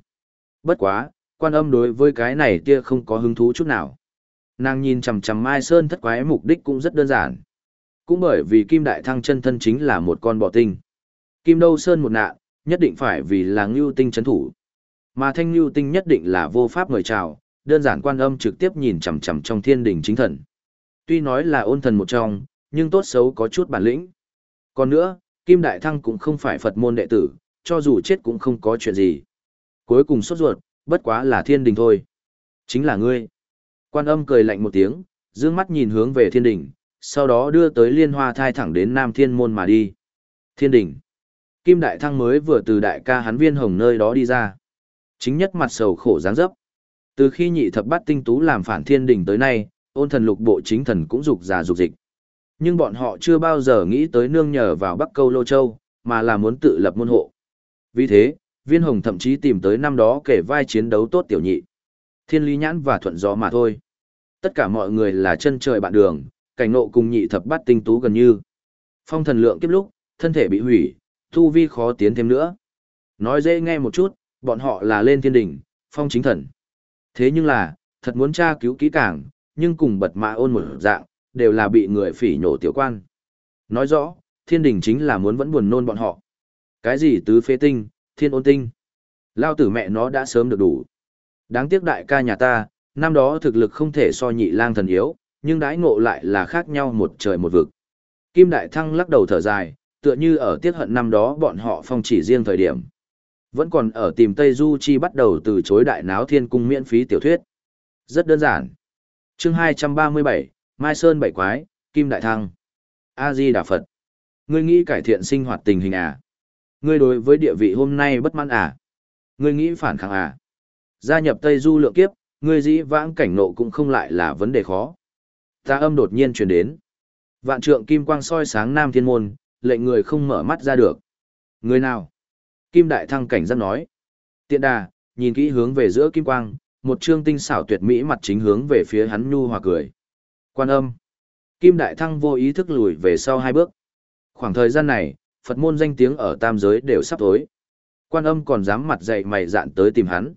Bất quá, quan âm đối với cái này kia không có hứng thú chút nào. Nàng nhìn chằm chằm Mai Sơn thất quái mục đích cũng rất đơn giản. Cũng bởi vì Kim Đại Thăng chân thân chính là một con bọ tinh. Kim Đâu Sơn một nạn, nhất định phải vì là Ngưu Tinh chấn thủ. Mà Thanh Ngưu Tinh nhất định là vô pháp người chào, đơn giản quan âm trực tiếp nhìn chằm chằm trong thiên đình chính thần. Tuy nói là ôn thần một trong, nhưng tốt xấu có chút bản lĩnh. Còn nữa, Kim Đại Thăng cũng không phải Phật môn đệ tử, cho dù chết cũng không có chuyện gì. Cuối cùng sốt ruột, bất quá là thiên đình thôi. Chính là ngươi. Quan âm cười lạnh một tiếng, dương mắt nhìn hướng về thiên đình, sau đó đưa tới liên hoa thai thẳng đến Nam Thiên Môn mà đi. Thiên đình. Kim Đại Thăng mới vừa từ đại ca hắn viên hồng nơi đó đi ra. Chính nhất mặt sầu khổ dáng dấp. Từ khi nhị thập bát tinh tú làm phản thiên đình tới nay, ôn thần lục bộ chính thần cũng dục già dục dịch. Nhưng bọn họ chưa bao giờ nghĩ tới nương nhờ vào Bắc Câu Lô Châu, mà là muốn tự lập môn hộ. Vì thế, viên hồng thậm chí tìm tới năm đó kể vai chiến đấu tốt tiểu nhị. Thiên lý nhãn và thuận gió mà thôi. Tất cả mọi người là chân trời bạn đường, cảnh nộ cùng nhị thập bát tinh tú gần như. Phong thần lượng kiếp lúc, thân thể bị hủy, thu vi khó tiến thêm nữa. Nói dễ nghe một chút, bọn họ là lên thiên đỉnh, phong chính thần. Thế nhưng là, thật muốn tra cứu kỹ càng, nhưng cùng bật mã ôn một dạng, đều là bị người phỉ nhổ tiểu quan. Nói rõ, thiên đỉnh chính là muốn vẫn buồn nôn bọn họ. Cái gì tứ phế tinh, thiên ôn tinh. Lao tử mẹ nó đã sớm được đủ. Đáng tiếc đại ca nhà ta, năm đó thực lực không thể so nhị lang thần yếu, nhưng đãi ngộ lại là khác nhau một trời một vực. Kim Đại Thăng lắc đầu thở dài, tựa như ở tiết hận năm đó bọn họ phong chỉ riêng thời điểm. Vẫn còn ở tìm Tây Du Chi bắt đầu từ chối đại náo thiên cung miễn phí tiểu thuyết. Rất đơn giản. chương 237, Mai Sơn Bảy Quái, Kim Đại Thăng. A-di Đà Phật. Ngươi nghĩ cải thiện sinh hoạt tình hình à? ngươi đối với địa vị hôm nay bất mãn à? Ngươi nghĩ phản kháng à? Gia nhập Tây Du lượng kiếp, ngươi dĩ vãng cảnh nộ cũng không lại là vấn đề khó. Ta âm đột nhiên truyền đến. Vạn trượng kim quang soi sáng nam thiên môn, lệnh người không mở mắt ra được. Người nào? Kim đại thăng cảnh giác nói. Tiện đà, nhìn kỹ hướng về giữa kim quang, một trương tinh xảo tuyệt mỹ mặt chính hướng về phía hắn nhu hòa cười. Quan âm. Kim đại thăng vô ý thức lùi về sau hai bước. Khoảng thời gian này, Phật môn danh tiếng ở tam giới đều sắp tối. Quan âm còn dám mặt dậy mày dạn tới tìm hắn.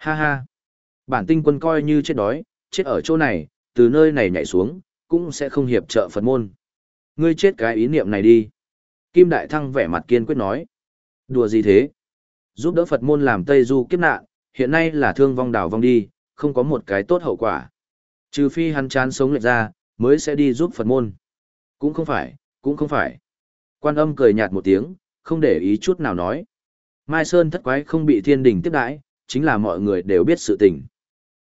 Ha ha. Bản tinh quân coi như chết đói, chết ở chỗ này, từ nơi này nhảy xuống, cũng sẽ không hiệp trợ Phật môn. Ngươi chết cái ý niệm này đi. Kim Đại Thăng vẻ mặt kiên quyết nói. Đùa gì thế? Giúp đỡ Phật môn làm Tây Du kiếp nạn, hiện nay là thương vong đảo vong đi, không có một cái tốt hậu quả. Trừ phi hắn chán sống lệch ra, mới sẽ đi giúp Phật môn. Cũng không phải, cũng không phải. Quan âm cười nhạt một tiếng, không để ý chút nào nói. Mai Sơn thất quái không bị thiên đình tiếp đãi, chính là mọi người đều biết sự tình.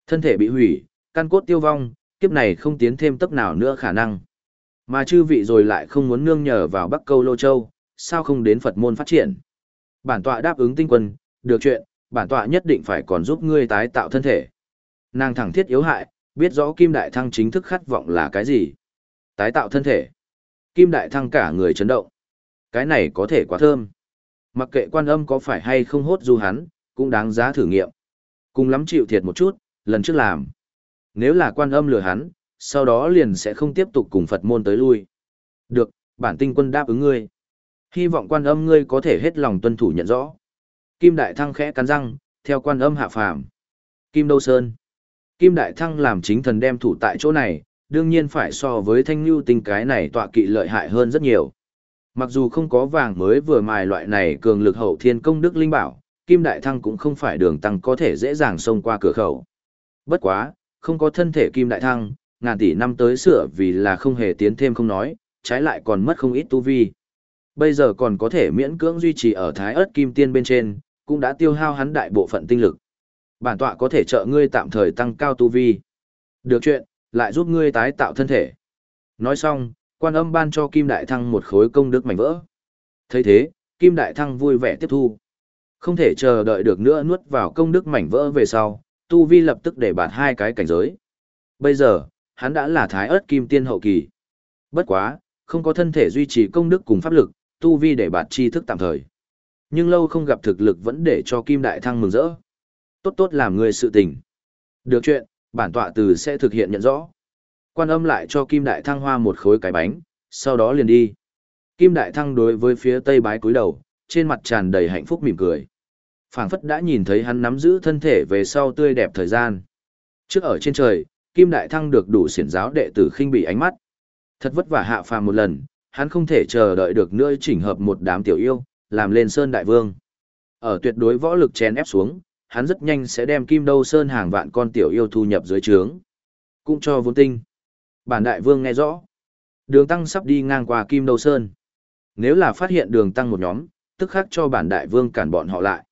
Thân thể bị hủy, căn cốt tiêu vong, kiếp này không tiến thêm tấp nào nữa khả năng. Mà chư vị rồi lại không muốn nương nhờ vào Bắc Câu Lô Châu, sao không đến Phật môn phát triển. Bản tọa đáp ứng tinh quân, được chuyện, bản tọa nhất định phải còn giúp ngươi tái tạo thân thể. Nàng thẳng thiết yếu hại, biết rõ Kim Đại Thăng chính thức khát vọng là cái gì. Tái tạo thân thể. Kim Đại Thăng cả người chấn động. Cái này có thể quá thơm. Mặc kệ quan âm có phải hay không hốt du hắn, cũng đáng giá thử nghiệm. Cùng lắm chịu thiệt một chút, lần trước làm. Nếu là quan âm lừa hắn, sau đó liền sẽ không tiếp tục cùng Phật môn tới lui. Được, bản tinh quân đáp ứng ngươi. Hy vọng quan âm ngươi có thể hết lòng tuân thủ nhận rõ. Kim Đại Thăng khẽ cắn răng, theo quan âm hạ phàm. Kim Đâu Sơn. Kim Đại Thăng làm chính thần đem thủ tại chỗ này, đương nhiên phải so với thanh lưu tinh cái này tọa kỵ lợi hại hơn rất nhiều. Mặc dù không có vàng mới vừa mài loại này cường lực hậu thiên công đức linh bảo, Kim Đại Thăng cũng không phải đường tăng có thể dễ dàng xông qua cửa khẩu. Bất quá, không có thân thể Kim Đại Thăng, ngàn tỷ năm tới sửa vì là không hề tiến thêm không nói, trái lại còn mất không ít tu vi. Bây giờ còn có thể miễn cưỡng duy trì ở thái ớt kim tiên bên trên, cũng đã tiêu hao hắn đại bộ phận tinh lực. Bản tọa có thể trợ ngươi tạm thời tăng cao tu vi. Được chuyện, lại giúp ngươi tái tạo thân thể. Nói xong, quan âm ban cho Kim Đại Thăng một khối công đức mảnh vỡ. thấy thế, Kim Đại Thăng vui vẻ tiếp thu. Không thể chờ đợi được nữa nuốt vào công đức mảnh vỡ về sau, tu vi lập tức để bạt hai cái cảnh giới. Bây giờ, hắn đã là thái ớt kim tiên hậu kỳ. Bất quá, không có thân thể duy trì công đức cùng pháp lực, tu vi để bạt tri thức tạm thời. Nhưng lâu không gặp thực lực vẫn để cho Kim Đại Thăng mừng rỡ. Tốt tốt làm người sự tình. Được chuyện, bản tọa từ sẽ thực hiện nhận rõ. Quan âm lại cho Kim Đại Thăng hoa một khối cái bánh, sau đó liền đi. Kim Đại Thăng đối với phía tây bái cúi đầu, trên mặt tràn đầy hạnh phúc mỉm cười. phảng phất đã nhìn thấy hắn nắm giữ thân thể về sau tươi đẹp thời gian. Trước ở trên trời, Kim Đại Thăng được đủ xiển giáo đệ tử khinh bị ánh mắt. Thật vất vả hạ phàm một lần, hắn không thể chờ đợi được nữa chỉnh hợp một đám tiểu yêu, làm lên Sơn Đại Vương. Ở tuyệt đối võ lực chèn ép xuống, hắn rất nhanh sẽ đem Kim Đâu Sơn hàng vạn con tiểu yêu thu nhập dưới trướng. Cũng cho vốn tinh. Bản Đại Vương nghe rõ. Đường Tăng sắp đi ngang qua Kim Đâu Sơn. Nếu là phát hiện đường Tăng một nhóm, tức khắc cho bản Đại Vương cản bọn họ lại.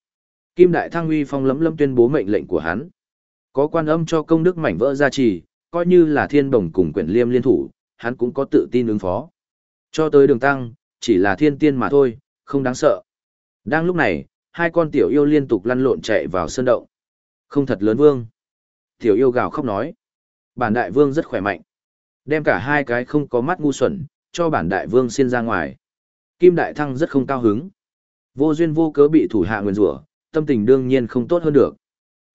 Kim Đại Thăng uy phong lấm lấm tuyên bố mệnh lệnh của hắn. Có quan âm cho công đức mảnh vỡ gia trì, coi như là thiên đồng cùng quyển liêm liên thủ, hắn cũng có tự tin ứng phó. Cho tới đường tăng, chỉ là thiên tiên mà thôi, không đáng sợ. Đang lúc này, hai con tiểu yêu liên tục lăn lộn chạy vào sân động. Không thật lớn vương. Tiểu yêu gào khóc nói. Bản đại vương rất khỏe mạnh. Đem cả hai cái không có mắt ngu xuẩn, cho bản đại vương xin ra ngoài. Kim đại thăng rất không cao hứng. Vô duyên vô cớ bị thủ hạ nguyền rủa, tâm tình đương nhiên không tốt hơn được.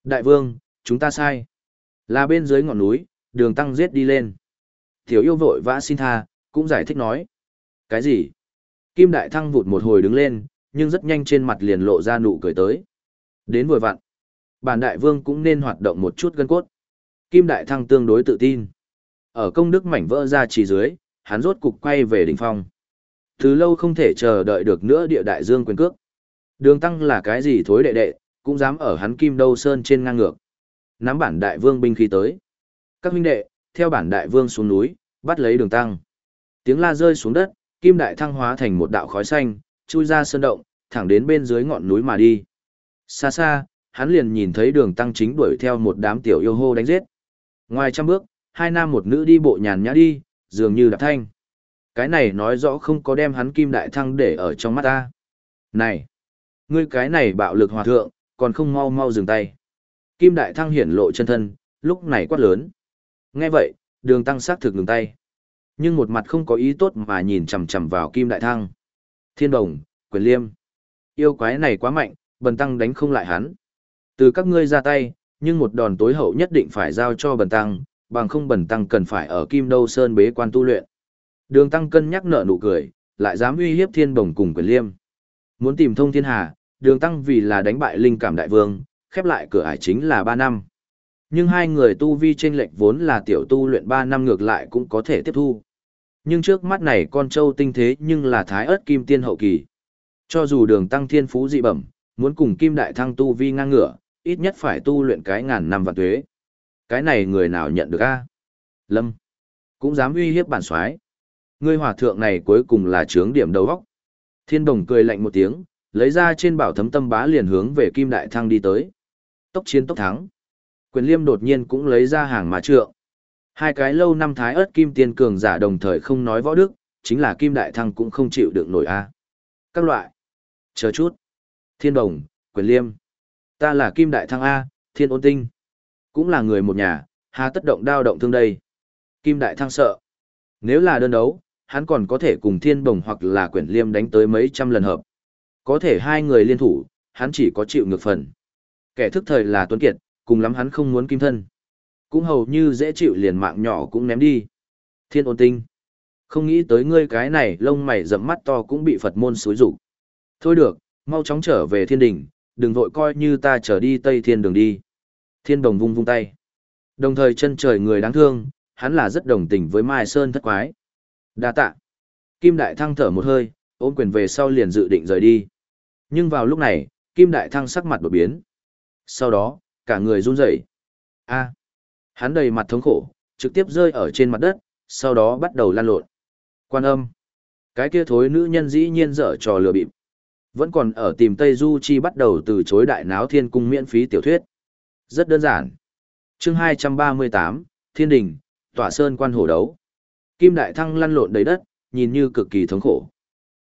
Đại vương, chúng ta sai. Là bên dưới ngọn núi, đường tăng giết đi lên. Tiểu yêu vội vã xin tha, cũng giải thích nói. Cái gì? Kim Đại Thăng vụt một hồi đứng lên, nhưng rất nhanh trên mặt liền lộ ra nụ cười tới. Đến vừa vặn. Bản đại vương cũng nên hoạt động một chút gân cốt. Kim Đại Thăng tương đối tự tin. Ở công đức mảnh vỡ ra chỉ dưới, hắn rốt cục quay về đỉnh phong. Từ lâu không thể chờ đợi được nữa địa đại dương quyền cước. Đường tăng là cái gì thối đệ đệ, cũng dám ở hắn kim đâu sơn trên ngang ngược. Nắm bản đại vương binh khí tới. Các huynh đệ, theo bản đại vương xuống núi, bắt lấy đường tăng. Tiếng la rơi xuống đất, kim đại thăng hóa thành một đạo khói xanh, chui ra sơn động, thẳng đến bên dưới ngọn núi mà đi. Xa xa, hắn liền nhìn thấy đường tăng chính đuổi theo một đám tiểu yêu hô đánh giết. Ngoài trăm bước, hai nam một nữ đi bộ nhàn nhã đi, dường như đạp thanh. Cái này nói rõ không có đem hắn kim đại thăng để ở trong mắt ta. Này! Ngươi cái này bạo lực hòa thượng, còn không mau mau dừng tay. Kim Đại Thăng hiển lộ chân thân, lúc này quát lớn. Nghe vậy, đường tăng sát thực ngừng tay. Nhưng một mặt không có ý tốt mà nhìn chằm chằm vào Kim Đại Thăng. Thiên Đồng, Quyền Liêm. Yêu quái này quá mạnh, bần tăng đánh không lại hắn. Từ các ngươi ra tay, nhưng một đòn tối hậu nhất định phải giao cho bần tăng, bằng không bần tăng cần phải ở Kim Đâu Sơn bế quan tu luyện. Đường tăng cân nhắc nợ nụ cười, lại dám uy hiếp thiên bồng cùng quyền liêm. Muốn tìm thông thiên hà, đường tăng vì là đánh bại linh cảm đại vương, khép lại cửa ải chính là 3 năm. Nhưng hai người tu vi trên lệch vốn là tiểu tu luyện 3 năm ngược lại cũng có thể tiếp thu. Nhưng trước mắt này con trâu tinh thế nhưng là thái ớt kim tiên hậu kỳ. Cho dù đường tăng thiên phú dị bẩm, muốn cùng kim đại thăng tu vi ngang ngửa, ít nhất phải tu luyện cái ngàn năm vạn tuế. Cái này người nào nhận được a? Lâm. Cũng dám uy hiếp bản soái Ngươi hòa thượng này cuối cùng là trướng điểm đầu góc. Thiên đồng cười lạnh một tiếng, lấy ra trên bảo thấm tâm bá liền hướng về Kim Đại Thăng đi tới. Tốc chiến tốc thắng. Quyền liêm đột nhiên cũng lấy ra hàng mà trượng. Hai cái lâu năm thái ớt kim tiên cường giả đồng thời không nói võ đức, chính là Kim Đại Thăng cũng không chịu được nổi a. Các loại. Chờ chút. Thiên đồng, quyền liêm. Ta là Kim Đại Thăng A, Thiên ôn tinh. Cũng là người một nhà, hà tất động đao động thương đây. Kim Đại Thăng sợ. Nếu là đơn đấu, hắn còn có thể cùng thiên bồng hoặc là quyển liêm đánh tới mấy trăm lần hợp. Có thể hai người liên thủ, hắn chỉ có chịu ngược phần. Kẻ thức thời là Tuấn Kiệt, cùng lắm hắn không muốn kim thân. Cũng hầu như dễ chịu liền mạng nhỏ cũng ném đi. Thiên ôn tinh. Không nghĩ tới ngươi cái này lông mày rậm mắt to cũng bị Phật môn xối rủ. Thôi được, mau chóng trở về thiên đình, đừng vội coi như ta trở đi Tây Thiên đường đi. Thiên đồng vung vung tay. Đồng thời chân trời người đáng thương, hắn là rất đồng tình với Mai Sơn thất quái. Đa tạ. Kim Đại Thăng thở một hơi, ôm quyền về sau liền dự định rời đi. Nhưng vào lúc này, Kim Đại Thăng sắc mặt đột biến. Sau đó, cả người run rẩy. A. Hắn đầy mặt thống khổ, trực tiếp rơi ở trên mặt đất, sau đó bắt đầu lan lộn. Quan âm. Cái kia thối nữ nhân dĩ nhiên dở trò lừa bịp. Vẫn còn ở tìm Tây Du Chi bắt đầu từ chối đại náo thiên cung miễn phí tiểu thuyết. Rất đơn giản. chương 238, Thiên Đình, Tỏa Sơn quan hổ đấu. Kim Đại Thăng lăn lộn đầy đất, nhìn như cực kỳ thống khổ.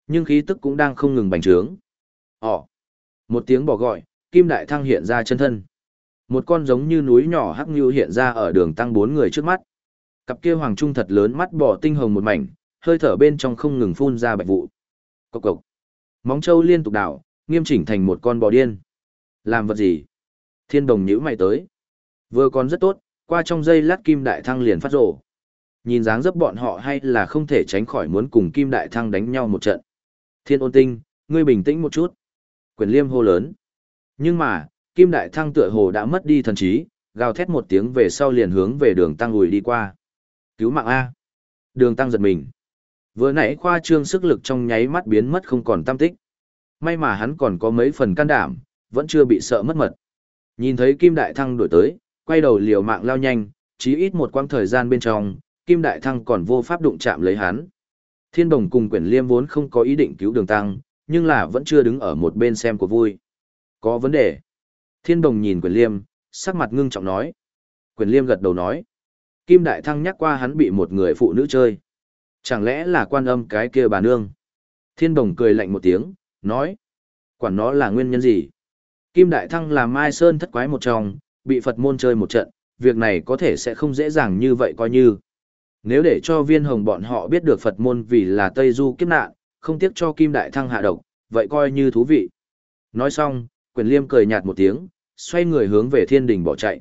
Nhưng khí tức cũng đang không ngừng bành trướng. Ồ! Một tiếng bỏ gọi, Kim Đại Thăng hiện ra chân thân. Một con giống như núi nhỏ hắc như hiện ra ở đường tăng bốn người trước mắt. Cặp kia hoàng trung thật lớn mắt bỏ tinh hồng một mảnh, hơi thở bên trong không ngừng phun ra bạch vụ. Cộc cộc. Móng trâu liên tục đảo, nghiêm chỉnh thành một con bò điên. Làm vật gì? Thiên đồng nhữ mày tới. Vừa còn rất tốt, qua trong giây lát kim đại thăng liền phát rổ. Nhìn dáng dấp bọn họ hay là không thể tránh khỏi muốn cùng kim đại thăng đánh nhau một trận. Thiên ôn tinh, ngươi bình tĩnh một chút. Quyền liêm hô lớn. Nhưng mà, kim đại thăng tựa hồ đã mất đi thần trí, gào thét một tiếng về sau liền hướng về đường tăng ùi đi qua. Cứu mạng A. Đường tăng giật mình. Vừa nãy khoa trương sức lực trong nháy mắt biến mất không còn tam tích. May mà hắn còn có mấy phần can đảm, vẫn chưa bị sợ mất mật. Nhìn thấy Kim Đại Thăng đổi tới, quay đầu liều mạng lao nhanh, chí ít một quãng thời gian bên trong, Kim Đại Thăng còn vô pháp đụng chạm lấy hắn. Thiên Đồng cùng Quyển Liêm vốn không có ý định cứu Đường Tăng, nhưng là vẫn chưa đứng ở một bên xem của vui. Có vấn đề. Thiên Đồng nhìn Quyển Liêm, sắc mặt ngưng trọng nói. Quyển Liêm gật đầu nói. Kim Đại Thăng nhắc qua hắn bị một người phụ nữ chơi. Chẳng lẽ là quan âm cái kia bà nương? Thiên Đồng cười lạnh một tiếng, nói. Quản nó là nguyên nhân gì? Kim Đại Thăng là Mai Sơn thất quái một trong, bị Phật môn chơi một trận, việc này có thể sẽ không dễ dàng như vậy coi như. Nếu để cho viên hồng bọn họ biết được Phật môn vì là Tây Du kiếp nạn, không tiếc cho Kim Đại Thăng hạ độc, vậy coi như thú vị. Nói xong, quyền liêm cười nhạt một tiếng, xoay người hướng về thiên đình bỏ chạy.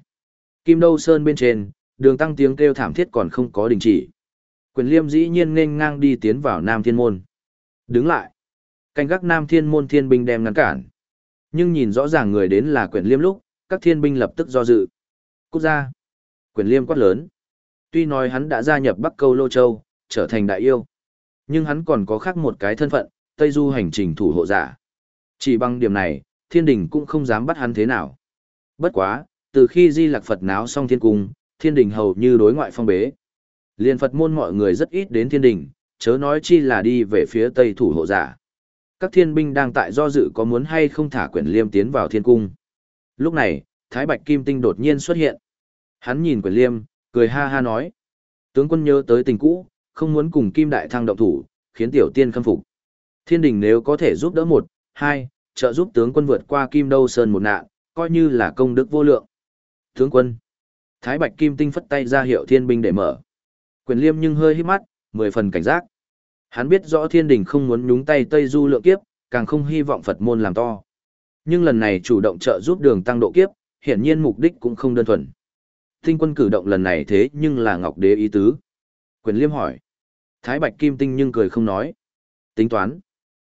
Kim Đâu Sơn bên trên, đường tăng tiếng kêu thảm thiết còn không có đình chỉ. Quyền liêm dĩ nhiên nên ngang đi tiến vào Nam Thiên Môn. Đứng lại. Canh gác Nam Thiên Môn thiên binh đem ngăn cản. Nhưng nhìn rõ ràng người đến là quyền liêm lúc, các thiên binh lập tức do dự. Cút ra. Quyền liêm quát lớn. Tuy nói hắn đã gia nhập Bắc Câu Lô Châu, trở thành đại yêu. Nhưng hắn còn có khác một cái thân phận, Tây Du hành trình thủ hộ giả. Chỉ bằng điểm này, thiên đình cũng không dám bắt hắn thế nào. Bất quá, từ khi Di Lạc Phật náo xong thiên cung, thiên đình hầu như đối ngoại phong bế. Liên Phật môn mọi người rất ít đến thiên đình, chớ nói chi là đi về phía Tây thủ hộ giả. Các thiên binh đang tại do dự có muốn hay không thả quyển liêm tiến vào thiên cung. Lúc này, Thái Bạch Kim Tinh đột nhiên xuất hiện. Hắn nhìn quyển liêm, cười ha ha nói. Tướng quân nhớ tới tình cũ, không muốn cùng Kim Đại Thăng động thủ, khiến tiểu tiên khâm phục. Thiên đình nếu có thể giúp đỡ một, hai, trợ giúp tướng quân vượt qua Kim Đâu Sơn một nạn, coi như là công đức vô lượng. Tướng quân. Thái Bạch Kim Tinh phất tay ra hiệu thiên binh để mở. Quyền liêm nhưng hơi hít mắt, mười phần cảnh giác. Hắn biết rõ thiên đình không muốn nhúng tay Tây Du lượng kiếp, càng không hy vọng Phật môn làm to. Nhưng lần này chủ động trợ giúp đường tăng độ kiếp, hiển nhiên mục đích cũng không đơn thuần. Tinh quân cử động lần này thế nhưng là Ngọc Đế ý tứ. Quyền liêm hỏi. Thái Bạch Kim Tinh nhưng cười không nói. Tính toán.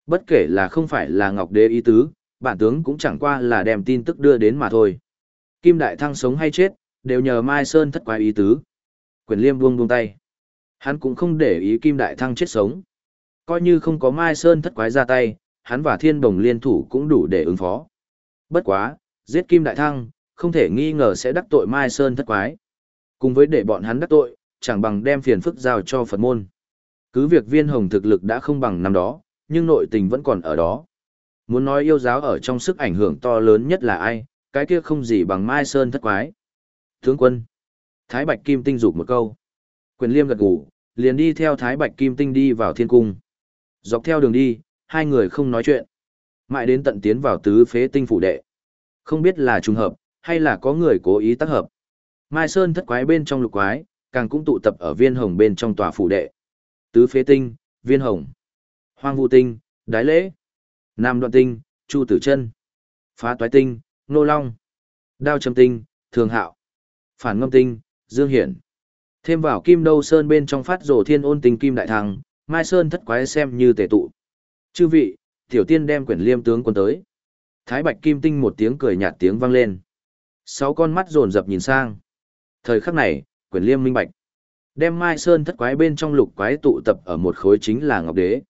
Bất kể là không phải là Ngọc Đế ý tứ, bản tướng cũng chẳng qua là đem tin tức đưa đến mà thôi. Kim Đại Thăng sống hay chết, đều nhờ Mai Sơn thất quái ý tứ. Quyền liêm buông buông tay. Hắn cũng không để ý Kim Đại Thăng chết sống. Coi như không có Mai Sơn thất quái ra tay, hắn và Thiên Đồng liên thủ cũng đủ để ứng phó. Bất quá, giết Kim Đại Thăng, không thể nghi ngờ sẽ đắc tội Mai Sơn thất quái. Cùng với để bọn hắn đắc tội, chẳng bằng đem phiền phức giao cho Phật môn. Cứ việc viên hồng thực lực đã không bằng năm đó, nhưng nội tình vẫn còn ở đó. Muốn nói yêu giáo ở trong sức ảnh hưởng to lớn nhất là ai, cái kia không gì bằng Mai Sơn thất quái. Tướng quân. Thái Bạch Kim Tinh rụt một câu. Quyền liêm gật gù, liền đi theo Thái Bạch Kim Tinh đi vào thiên cung. Dọc theo đường đi, hai người không nói chuyện. Mãi đến tận tiến vào tứ phế tinh phủ đệ. Không biết là trùng hợp, hay là có người cố ý tác hợp. Mai Sơn thất quái bên trong lục quái, càng cũng tụ tập ở viên hồng bên trong tòa phủ đệ. Tứ phế tinh, viên hồng, hoang vu tinh, đái lễ, nam đoạn tinh, chu tử chân, phá toái tinh, nô long, đao trầm tinh, thường hạo, phản ngâm tinh, dương hiển. Thêm vào kim đâu sơn bên trong phát rổ thiên ôn tinh kim đại thăng, mai sơn thất quái xem như tề tụ. Chư vị, tiểu tiên đem quyển liêm tướng quân tới. Thái bạch kim tinh một tiếng cười nhạt tiếng vang lên. Sáu con mắt rồn rập nhìn sang. Thời khắc này, Quyền liêm minh bạch. Đem mai sơn thất quái bên trong lục quái tụ tập ở một khối chính là Ngọc Đế.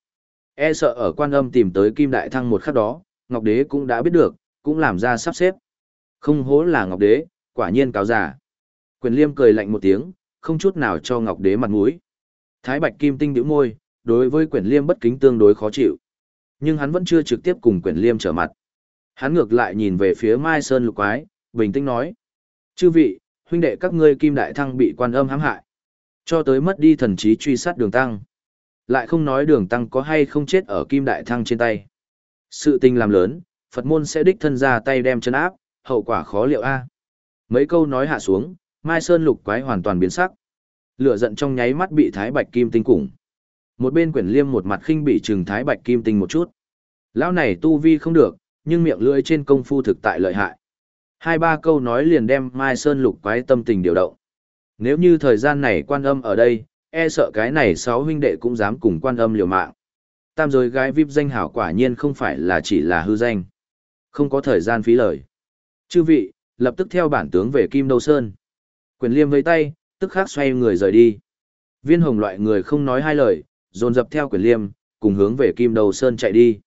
E sợ ở quan âm tìm tới Kim Đại Thăng một khắc đó, Ngọc Đế cũng đã biết được, cũng làm ra sắp xếp. Không hố là Ngọc Đế, quả nhiên cáo giả. Quyền liêm cười lạnh một tiếng, không chút nào cho Ngọc Đế mặt mũi. Thái Bạch Kim Tinh nhíu môi, đối với Quyền liêm bất kính tương đối khó chịu. Nhưng hắn vẫn chưa trực tiếp cùng Quyền liêm trở mặt. Hắn ngược lại nhìn về phía Mai Sơn lục quái, bình tĩnh nói. Chư vị, huynh đệ các ngươi Kim Đại Thăng bị quan âm hãm hại. Cho tới mất đi thần trí truy sát đường tăng. Lại không nói đường tăng có hay không chết ở Kim Đại Thăng trên tay. Sự tình làm lớn, Phật môn sẽ đích thân ra tay đem chân áp, hậu quả khó liệu a. Mấy câu nói hạ xuống, Mai Sơn lục quái hoàn toàn biến sắc. Lửa giận trong nháy mắt bị Thái Bạch Kim Tinh củng. Một bên quyển liêm một mặt khinh bị trừng Thái Bạch Kim Tinh một chút. Lão này tu vi không được, nhưng miệng lưỡi trên công phu thực tại lợi hại. Hai ba câu nói liền đem Mai Sơn lục quái tâm tình điều động. Nếu như thời gian này quan âm ở đây, e sợ cái này sáu huynh đệ cũng dám cùng quan âm liều mạng. Tam giới gái vip danh hảo quả nhiên không phải là chỉ là hư danh. Không có thời gian phí lời. Chư vị, lập tức theo bản tướng về Kim Đâu Sơn. Quyền liêm với tay, tức khắc xoay người rời đi. Viên hồng loại người không nói hai lời, dồn dập theo quyền liêm, cùng hướng về Kim Đâu Sơn chạy đi.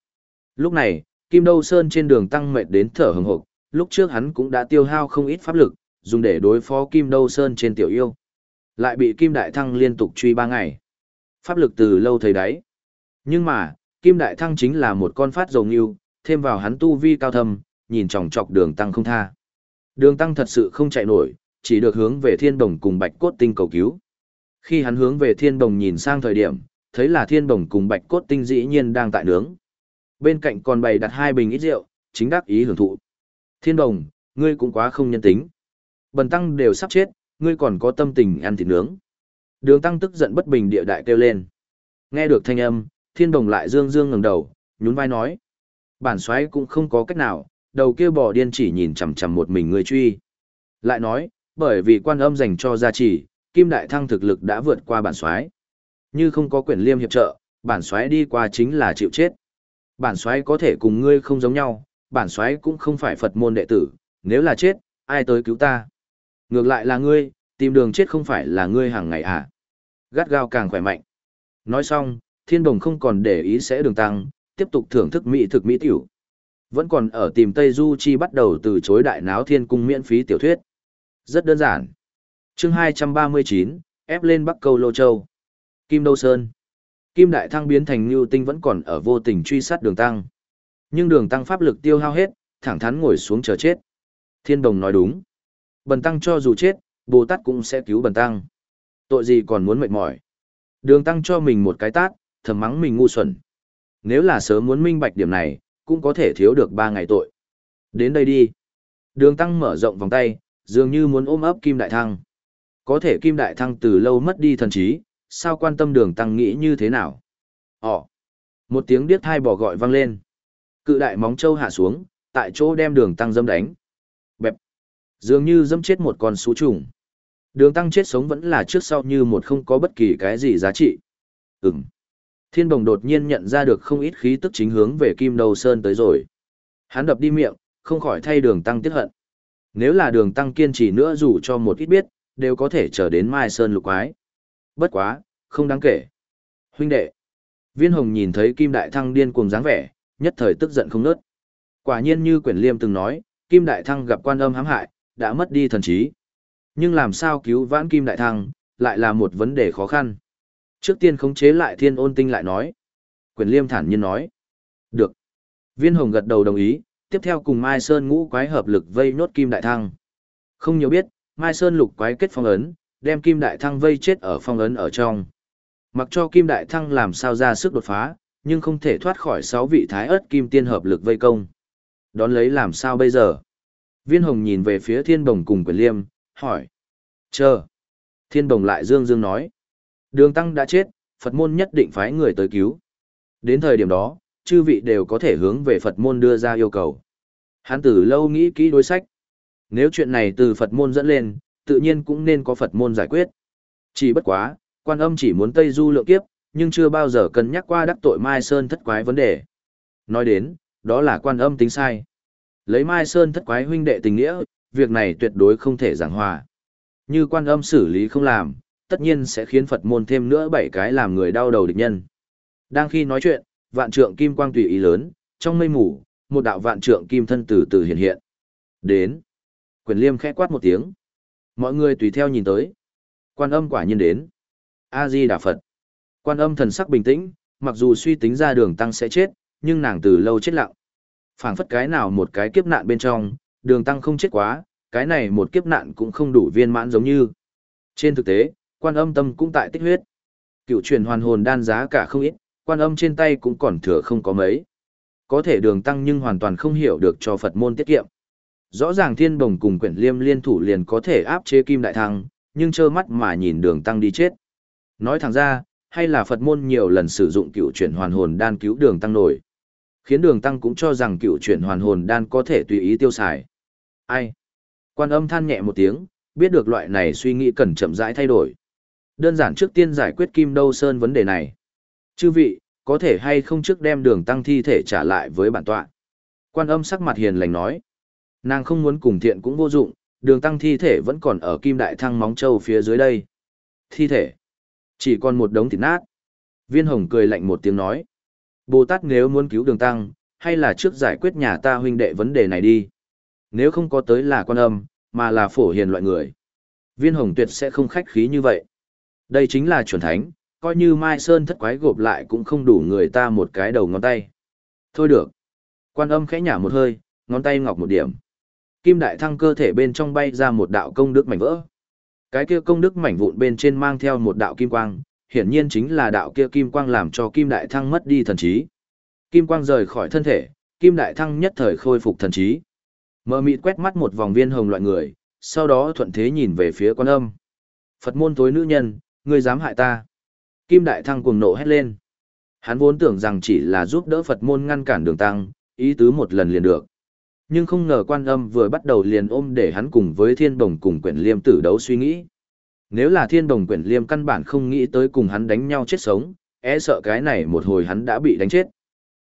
Lúc này, Kim Đâu Sơn trên đường tăng mệt đến thở hừng hực, lúc trước hắn cũng đã tiêu hao không ít pháp lực, dùng để đối phó Kim Đâu Sơn trên tiểu yêu. Lại bị Kim Đại Thăng liên tục truy ba ngày. Pháp lực từ lâu thấy đáy. Nhưng mà, Kim Đại Thăng chính là một con phát rồng yêu, thêm vào hắn tu vi cao thâm, nhìn chòng chọc đường tăng không tha. Đường tăng thật sự không chạy nổi, chỉ được hướng về thiên đồng cùng bạch cốt tinh cầu cứu. Khi hắn hướng về thiên đồng nhìn sang thời điểm, thấy là thiên đồng cùng bạch cốt tinh dĩ nhiên đang tại nướng. Bên cạnh còn bày đặt hai bình ít rượu, chính đắc ý hưởng thụ. Thiên đồng, ngươi cũng quá không nhân tính. Bần tăng đều sắp chết, ngươi còn có tâm tình ăn thịt nướng. Đường tăng tức giận bất bình địa đại kêu lên. Nghe được thanh âm, thiên đồng lại dương dương ngẩng đầu, nhún vai nói. Bản xoáy cũng không có cách nào, đầu kia bò điên chỉ nhìn chằm chằm một mình người truy. Lại nói, bởi vì quan âm dành cho gia trì, kim đại thăng thực lực đã vượt qua bản xoáy. Như không có quyền liêm hiệp trợ, bản xoáy đi qua chính là chịu chết. Bản xoáy có thể cùng ngươi không giống nhau, bản xoáy cũng không phải Phật môn đệ tử, nếu là chết, ai tới cứu ta? Ngược lại là ngươi, tìm đường chết không phải là ngươi hàng ngày à? Gắt gao càng khỏe mạnh. Nói xong, thiên đồng không còn để ý sẽ đường tăng, tiếp tục thưởng thức mỹ thực mỹ tiểu. Vẫn còn ở tìm Tây Du Chi bắt đầu từ chối đại náo thiên cung miễn phí tiểu thuyết. Rất đơn giản. chương 239, ép lên Bắc Câu Lô Châu. Kim Đô Sơn. Kim Đại Thăng biến thành Ngưu Tinh vẫn còn ở vô tình truy sát đường tăng. Nhưng đường tăng pháp lực tiêu hao hết, thẳng thắn ngồi xuống chờ chết. Thiên đồng nói đúng. Bần tăng cho dù chết, Bồ Tát cũng sẽ cứu bần tăng. Tội gì còn muốn mệt mỏi. Đường tăng cho mình một cái tát, thầm mắng mình ngu xuẩn. Nếu là sớm muốn minh bạch điểm này, cũng có thể thiếu được ba ngày tội. Đến đây đi. Đường tăng mở rộng vòng tay, dường như muốn ôm ấp Kim Đại Thăng. Có thể Kim Đại Thăng từ lâu mất đi thần trí, sao quan tâm đường tăng nghĩ như thế nào? Ồ! Một tiếng điếc thai bỏ gọi vang lên. Cự đại móng trâu hạ xuống, tại chỗ đem đường tăng dâm đánh. Bẹp! Dường như dâm chết một con sú trùng. Đường tăng chết sống vẫn là trước sau như một không có bất kỳ cái gì giá trị. Ừm. Thiên bồng đột nhiên nhận ra được không ít khí tức chính hướng về Kim Đầu Sơn tới rồi. Hắn đập đi miệng, không khỏi thay đường tăng tiết hận. Nếu là đường tăng kiên trì nữa dù cho một ít biết, đều có thể trở đến Mai Sơn lục quái. Bất quá, không đáng kể. Huynh đệ. Viên hồng nhìn thấy Kim Đại Thăng điên cuồng dáng vẻ, nhất thời tức giận không nớt. Quả nhiên như quyển liêm từng nói, Kim Đại Thăng gặp quan âm hãm hại, đã mất đi thần trí. Nhưng làm sao cứu vãn Kim Đại Thăng, lại là một vấn đề khó khăn. Trước tiên khống chế lại thiên ôn tinh lại nói. Quyển liêm thản nhiên nói. Được. Viên hồng gật đầu đồng ý, tiếp theo cùng Mai Sơn ngũ quái hợp lực vây nốt Kim Đại Thăng. Không nhiều biết, Mai Sơn lục quái kết phong ấn, đem Kim Đại Thăng vây chết ở phong ấn ở trong. Mặc cho Kim Đại Thăng làm sao ra sức đột phá, nhưng không thể thoát khỏi sáu vị thái ớt kim tiên hợp lực vây công. Đón lấy làm sao bây giờ? Viên Hồng nhìn về phía Thiên Bồng cùng Quyền Liêm, hỏi. Chờ. Thiên Bồng lại dương dương nói. Đường Tăng đã chết, Phật môn nhất định phái người tới cứu. Đến thời điểm đó, chư vị đều có thể hướng về Phật môn đưa ra yêu cầu. Hán tử lâu nghĩ kỹ đối sách. Nếu chuyện này từ Phật môn dẫn lên, tự nhiên cũng nên có Phật môn giải quyết. Chỉ bất quá, quan âm chỉ muốn Tây Du lượng kiếp, nhưng chưa bao giờ cân nhắc qua đắc tội Mai Sơn thất quái vấn đề. Nói đến, đó là quan âm tính sai. Lấy Mai Sơn thất quái huynh đệ tình nghĩa, việc này tuyệt đối không thể giảng hòa. Như quan âm xử lý không làm, tất nhiên sẽ khiến Phật môn thêm nữa bảy cái làm người đau đầu địch nhân. Đang khi nói chuyện, vạn trượng kim quang tùy ý lớn, trong mây mù, một đạo vạn trượng kim thân từ từ hiện hiện. Đến. Quyền liêm khẽ quát một tiếng. Mọi người tùy theo nhìn tới. Quan âm quả nhiên đến. A-di Đà Phật. Quan âm thần sắc bình tĩnh, mặc dù suy tính ra đường tăng sẽ chết, nhưng nàng từ lâu chết lặng. phảng phất cái nào một cái kiếp nạn bên trong, đường tăng không chết quá, cái này một kiếp nạn cũng không đủ viên mãn giống như. Trên thực tế, quan âm tâm cũng tại tích huyết. Cựu truyền hoàn hồn đan giá cả không ít, quan âm trên tay cũng còn thừa không có mấy. Có thể đường tăng nhưng hoàn toàn không hiểu được cho Phật môn tiết kiệm. Rõ ràng thiên bồng cùng quyển liêm liên thủ liền có thể áp chế kim đại thăng, nhưng trơ mắt mà nhìn đường tăng đi chết. Nói thẳng ra, hay là Phật môn nhiều lần sử dụng cựu chuyển hoàn hồn đan cứu đường tăng nổi. Khiến đường tăng cũng cho rằng cựu chuyển hoàn hồn đan có thể tùy ý tiêu xài. Ai? Quan âm than nhẹ một tiếng, biết được loại này suy nghĩ cần chậm rãi thay đổi. Đơn giản trước tiên giải quyết Kim Đâu Sơn vấn đề này. Chư vị, có thể hay không trước đem đường tăng thi thể trả lại với bản tọa. Quan âm sắc mặt hiền lành nói. Nàng không muốn cùng thiện cũng vô dụng, đường tăng thi thể vẫn còn ở kim đại thăng móng châu phía dưới đây. Thi thể. Chỉ còn một đống thịt nát. Viên hồng cười lạnh một tiếng nói. Bồ Tát nếu muốn cứu đường tăng, hay là trước giải quyết nhà ta huynh đệ vấn đề này đi. Nếu không có tới là quan âm, mà là phổ hiền loại người. Viên hồng tuyệt sẽ không khách khí như vậy. Đây chính là chuẩn thánh, coi như Mai Sơn thất quái gộp lại cũng không đủ người ta một cái đầu ngón tay. Thôi được. Quan âm khẽ nhả một hơi, ngón tay ngọc một điểm. Kim đại thăng cơ thể bên trong bay ra một đạo công đức mảnh vỡ. Cái kia công đức mảnh vụn bên trên mang theo một đạo kim quang, hiển nhiên chính là đạo kia kim quang làm cho kim đại thăng mất đi thần trí. Kim quang rời khỏi thân thể, kim đại thăng nhất thời khôi phục thần trí. Mờ mịt quét mắt một vòng viên hồng loại người, sau đó thuận thế nhìn về phía quan âm. Phật môn tối nữ nhân, ngươi dám hại ta. Kim đại thăng cuồng nộ hét lên. Hắn vốn tưởng rằng chỉ là giúp đỡ Phật môn ngăn cản đường tăng, ý tứ một lần liền được. Nhưng không ngờ quan âm vừa bắt đầu liền ôm để hắn cùng với thiên đồng cùng quyển liêm tử đấu suy nghĩ. Nếu là thiên đồng quyển liêm căn bản không nghĩ tới cùng hắn đánh nhau chết sống, e sợ cái này một hồi hắn đã bị đánh chết.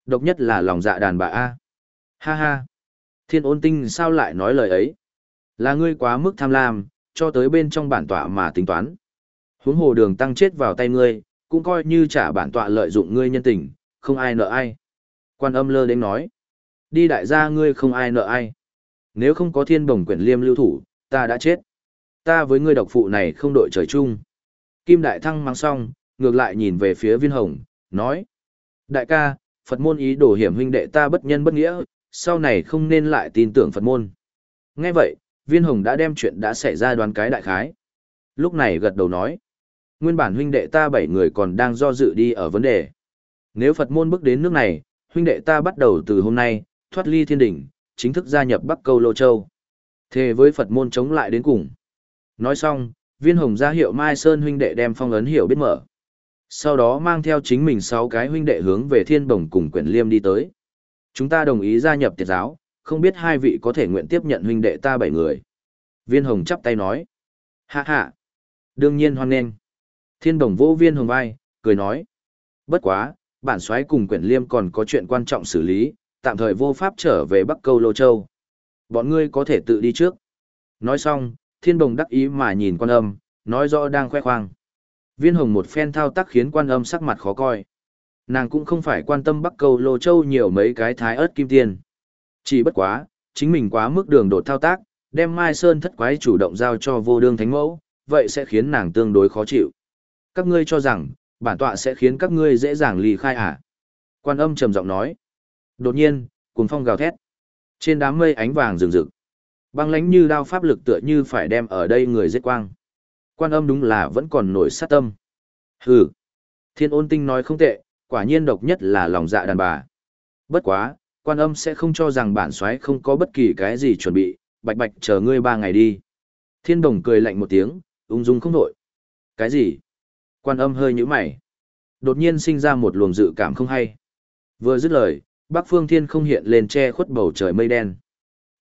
Độc nhất là lòng dạ đàn bà A. Ha ha. Thiên ôn tinh sao lại nói lời ấy? Là ngươi quá mức tham lam, cho tới bên trong bản tọa mà tính toán. Huống hồ đường tăng chết vào tay ngươi, cũng coi như trả bản tọa lợi dụng ngươi nhân tình, không ai nợ ai. Quan âm lơ đến nói. Đi đại gia ngươi không ai nợ ai. Nếu không có thiên bồng quyển liêm lưu thủ, ta đã chết. Ta với ngươi độc phụ này không đội trời chung. Kim đại thăng mang xong, ngược lại nhìn về phía viên hồng, nói. Đại ca, Phật môn ý đồ hiểm huynh đệ ta bất nhân bất nghĩa, sau này không nên lại tin tưởng Phật môn. Nghe vậy, viên hồng đã đem chuyện đã xảy ra đoán cái đại khái. Lúc này gật đầu nói. Nguyên bản huynh đệ ta bảy người còn đang do dự đi ở vấn đề. Nếu Phật môn bước đến nước này, huynh đệ ta bắt đầu từ hôm nay, thoát ly thiên đỉnh, chính thức gia nhập Bắc Câu Lô Châu. Thề với Phật môn chống lại đến cùng. Nói xong, viên hồng ra hiệu Mai Sơn huynh đệ đem phong ấn hiểu biết mở. Sau đó mang theo chính mình sáu cái huynh đệ hướng về thiên bồng cùng quyển liêm đi tới. Chúng ta đồng ý gia nhập tiệt giáo, không biết hai vị có thể nguyện tiếp nhận huynh đệ ta bảy người. Viên hồng chắp tay nói. Hạ hạ. Đương nhiên hoan nghênh. Thiên đồng vô viên hồng vai, cười nói. Bất quá, bản soái cùng quyển liêm còn có chuyện quan trọng xử lý, tạm thời vô pháp trở về Bắc Câu Lô Châu. Bọn ngươi có thể tự đi trước. Nói xong, thiên đồng đắc ý mà nhìn quan âm, nói rõ đang khoe khoang. Viên hồng một phen thao tác khiến quan âm sắc mặt khó coi. Nàng cũng không phải quan tâm Bắc Câu Lô Châu nhiều mấy cái thái ớt kim tiền. Chỉ bất quá, chính mình quá mức đường đột thao tác, đem Mai Sơn thất quái chủ động giao cho vô đương thánh mẫu, vậy sẽ khiến nàng tương đối khó chịu. Các ngươi cho rằng, bản tọa sẽ khiến các ngươi dễ dàng lì khai à? Quan âm trầm giọng nói. Đột nhiên, cuồng phong gào thét. Trên đám mây ánh vàng rừng rực. Băng lánh như đao pháp lực tựa như phải đem ở đây người giết quang. Quan âm đúng là vẫn còn nổi sát tâm. Hừ. Thiên ôn tinh nói không tệ, quả nhiên độc nhất là lòng dạ đàn bà. Bất quá, quan âm sẽ không cho rằng bản soái không có bất kỳ cái gì chuẩn bị, bạch bạch chờ ngươi ba ngày đi. Thiên đồng cười lạnh một tiếng, ung dung không nổi. Cái gì? Quan âm hơi nhíu mày. Đột nhiên sinh ra một luồng dự cảm không hay. Vừa dứt lời, Bắc Phương Thiên không hiện lên che khuất bầu trời mây đen.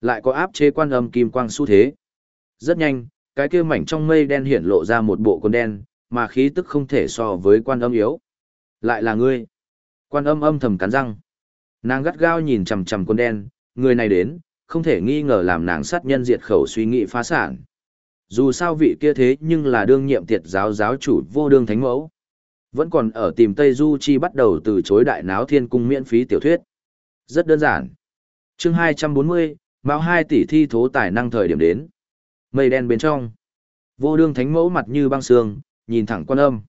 Lại có áp chế quan âm kim quang xu thế. Rất nhanh, cái kia mảnh trong mây đen hiện lộ ra một bộ con đen, mà khí tức không thể so với quan âm yếu. Lại là ngươi. Quan âm âm thầm cắn răng. Nàng gắt gao nhìn chằm chằm con đen, người này đến, không thể nghi ngờ làm nàng sát nhân diệt khẩu suy nghĩ phá sản. Dù sao vị kia thế nhưng là đương nhiệm tiệt giáo giáo chủ vô đương thánh mẫu. Vẫn còn ở tìm Tây Du Chi bắt đầu từ chối đại náo thiên cung miễn phí tiểu thuyết. Rất đơn giản. chương 240, Mão 2 tỷ thi thố tài năng thời điểm đến. Mây đen bên trong. Vô đương thánh mẫu mặt như băng sương, nhìn thẳng quan âm.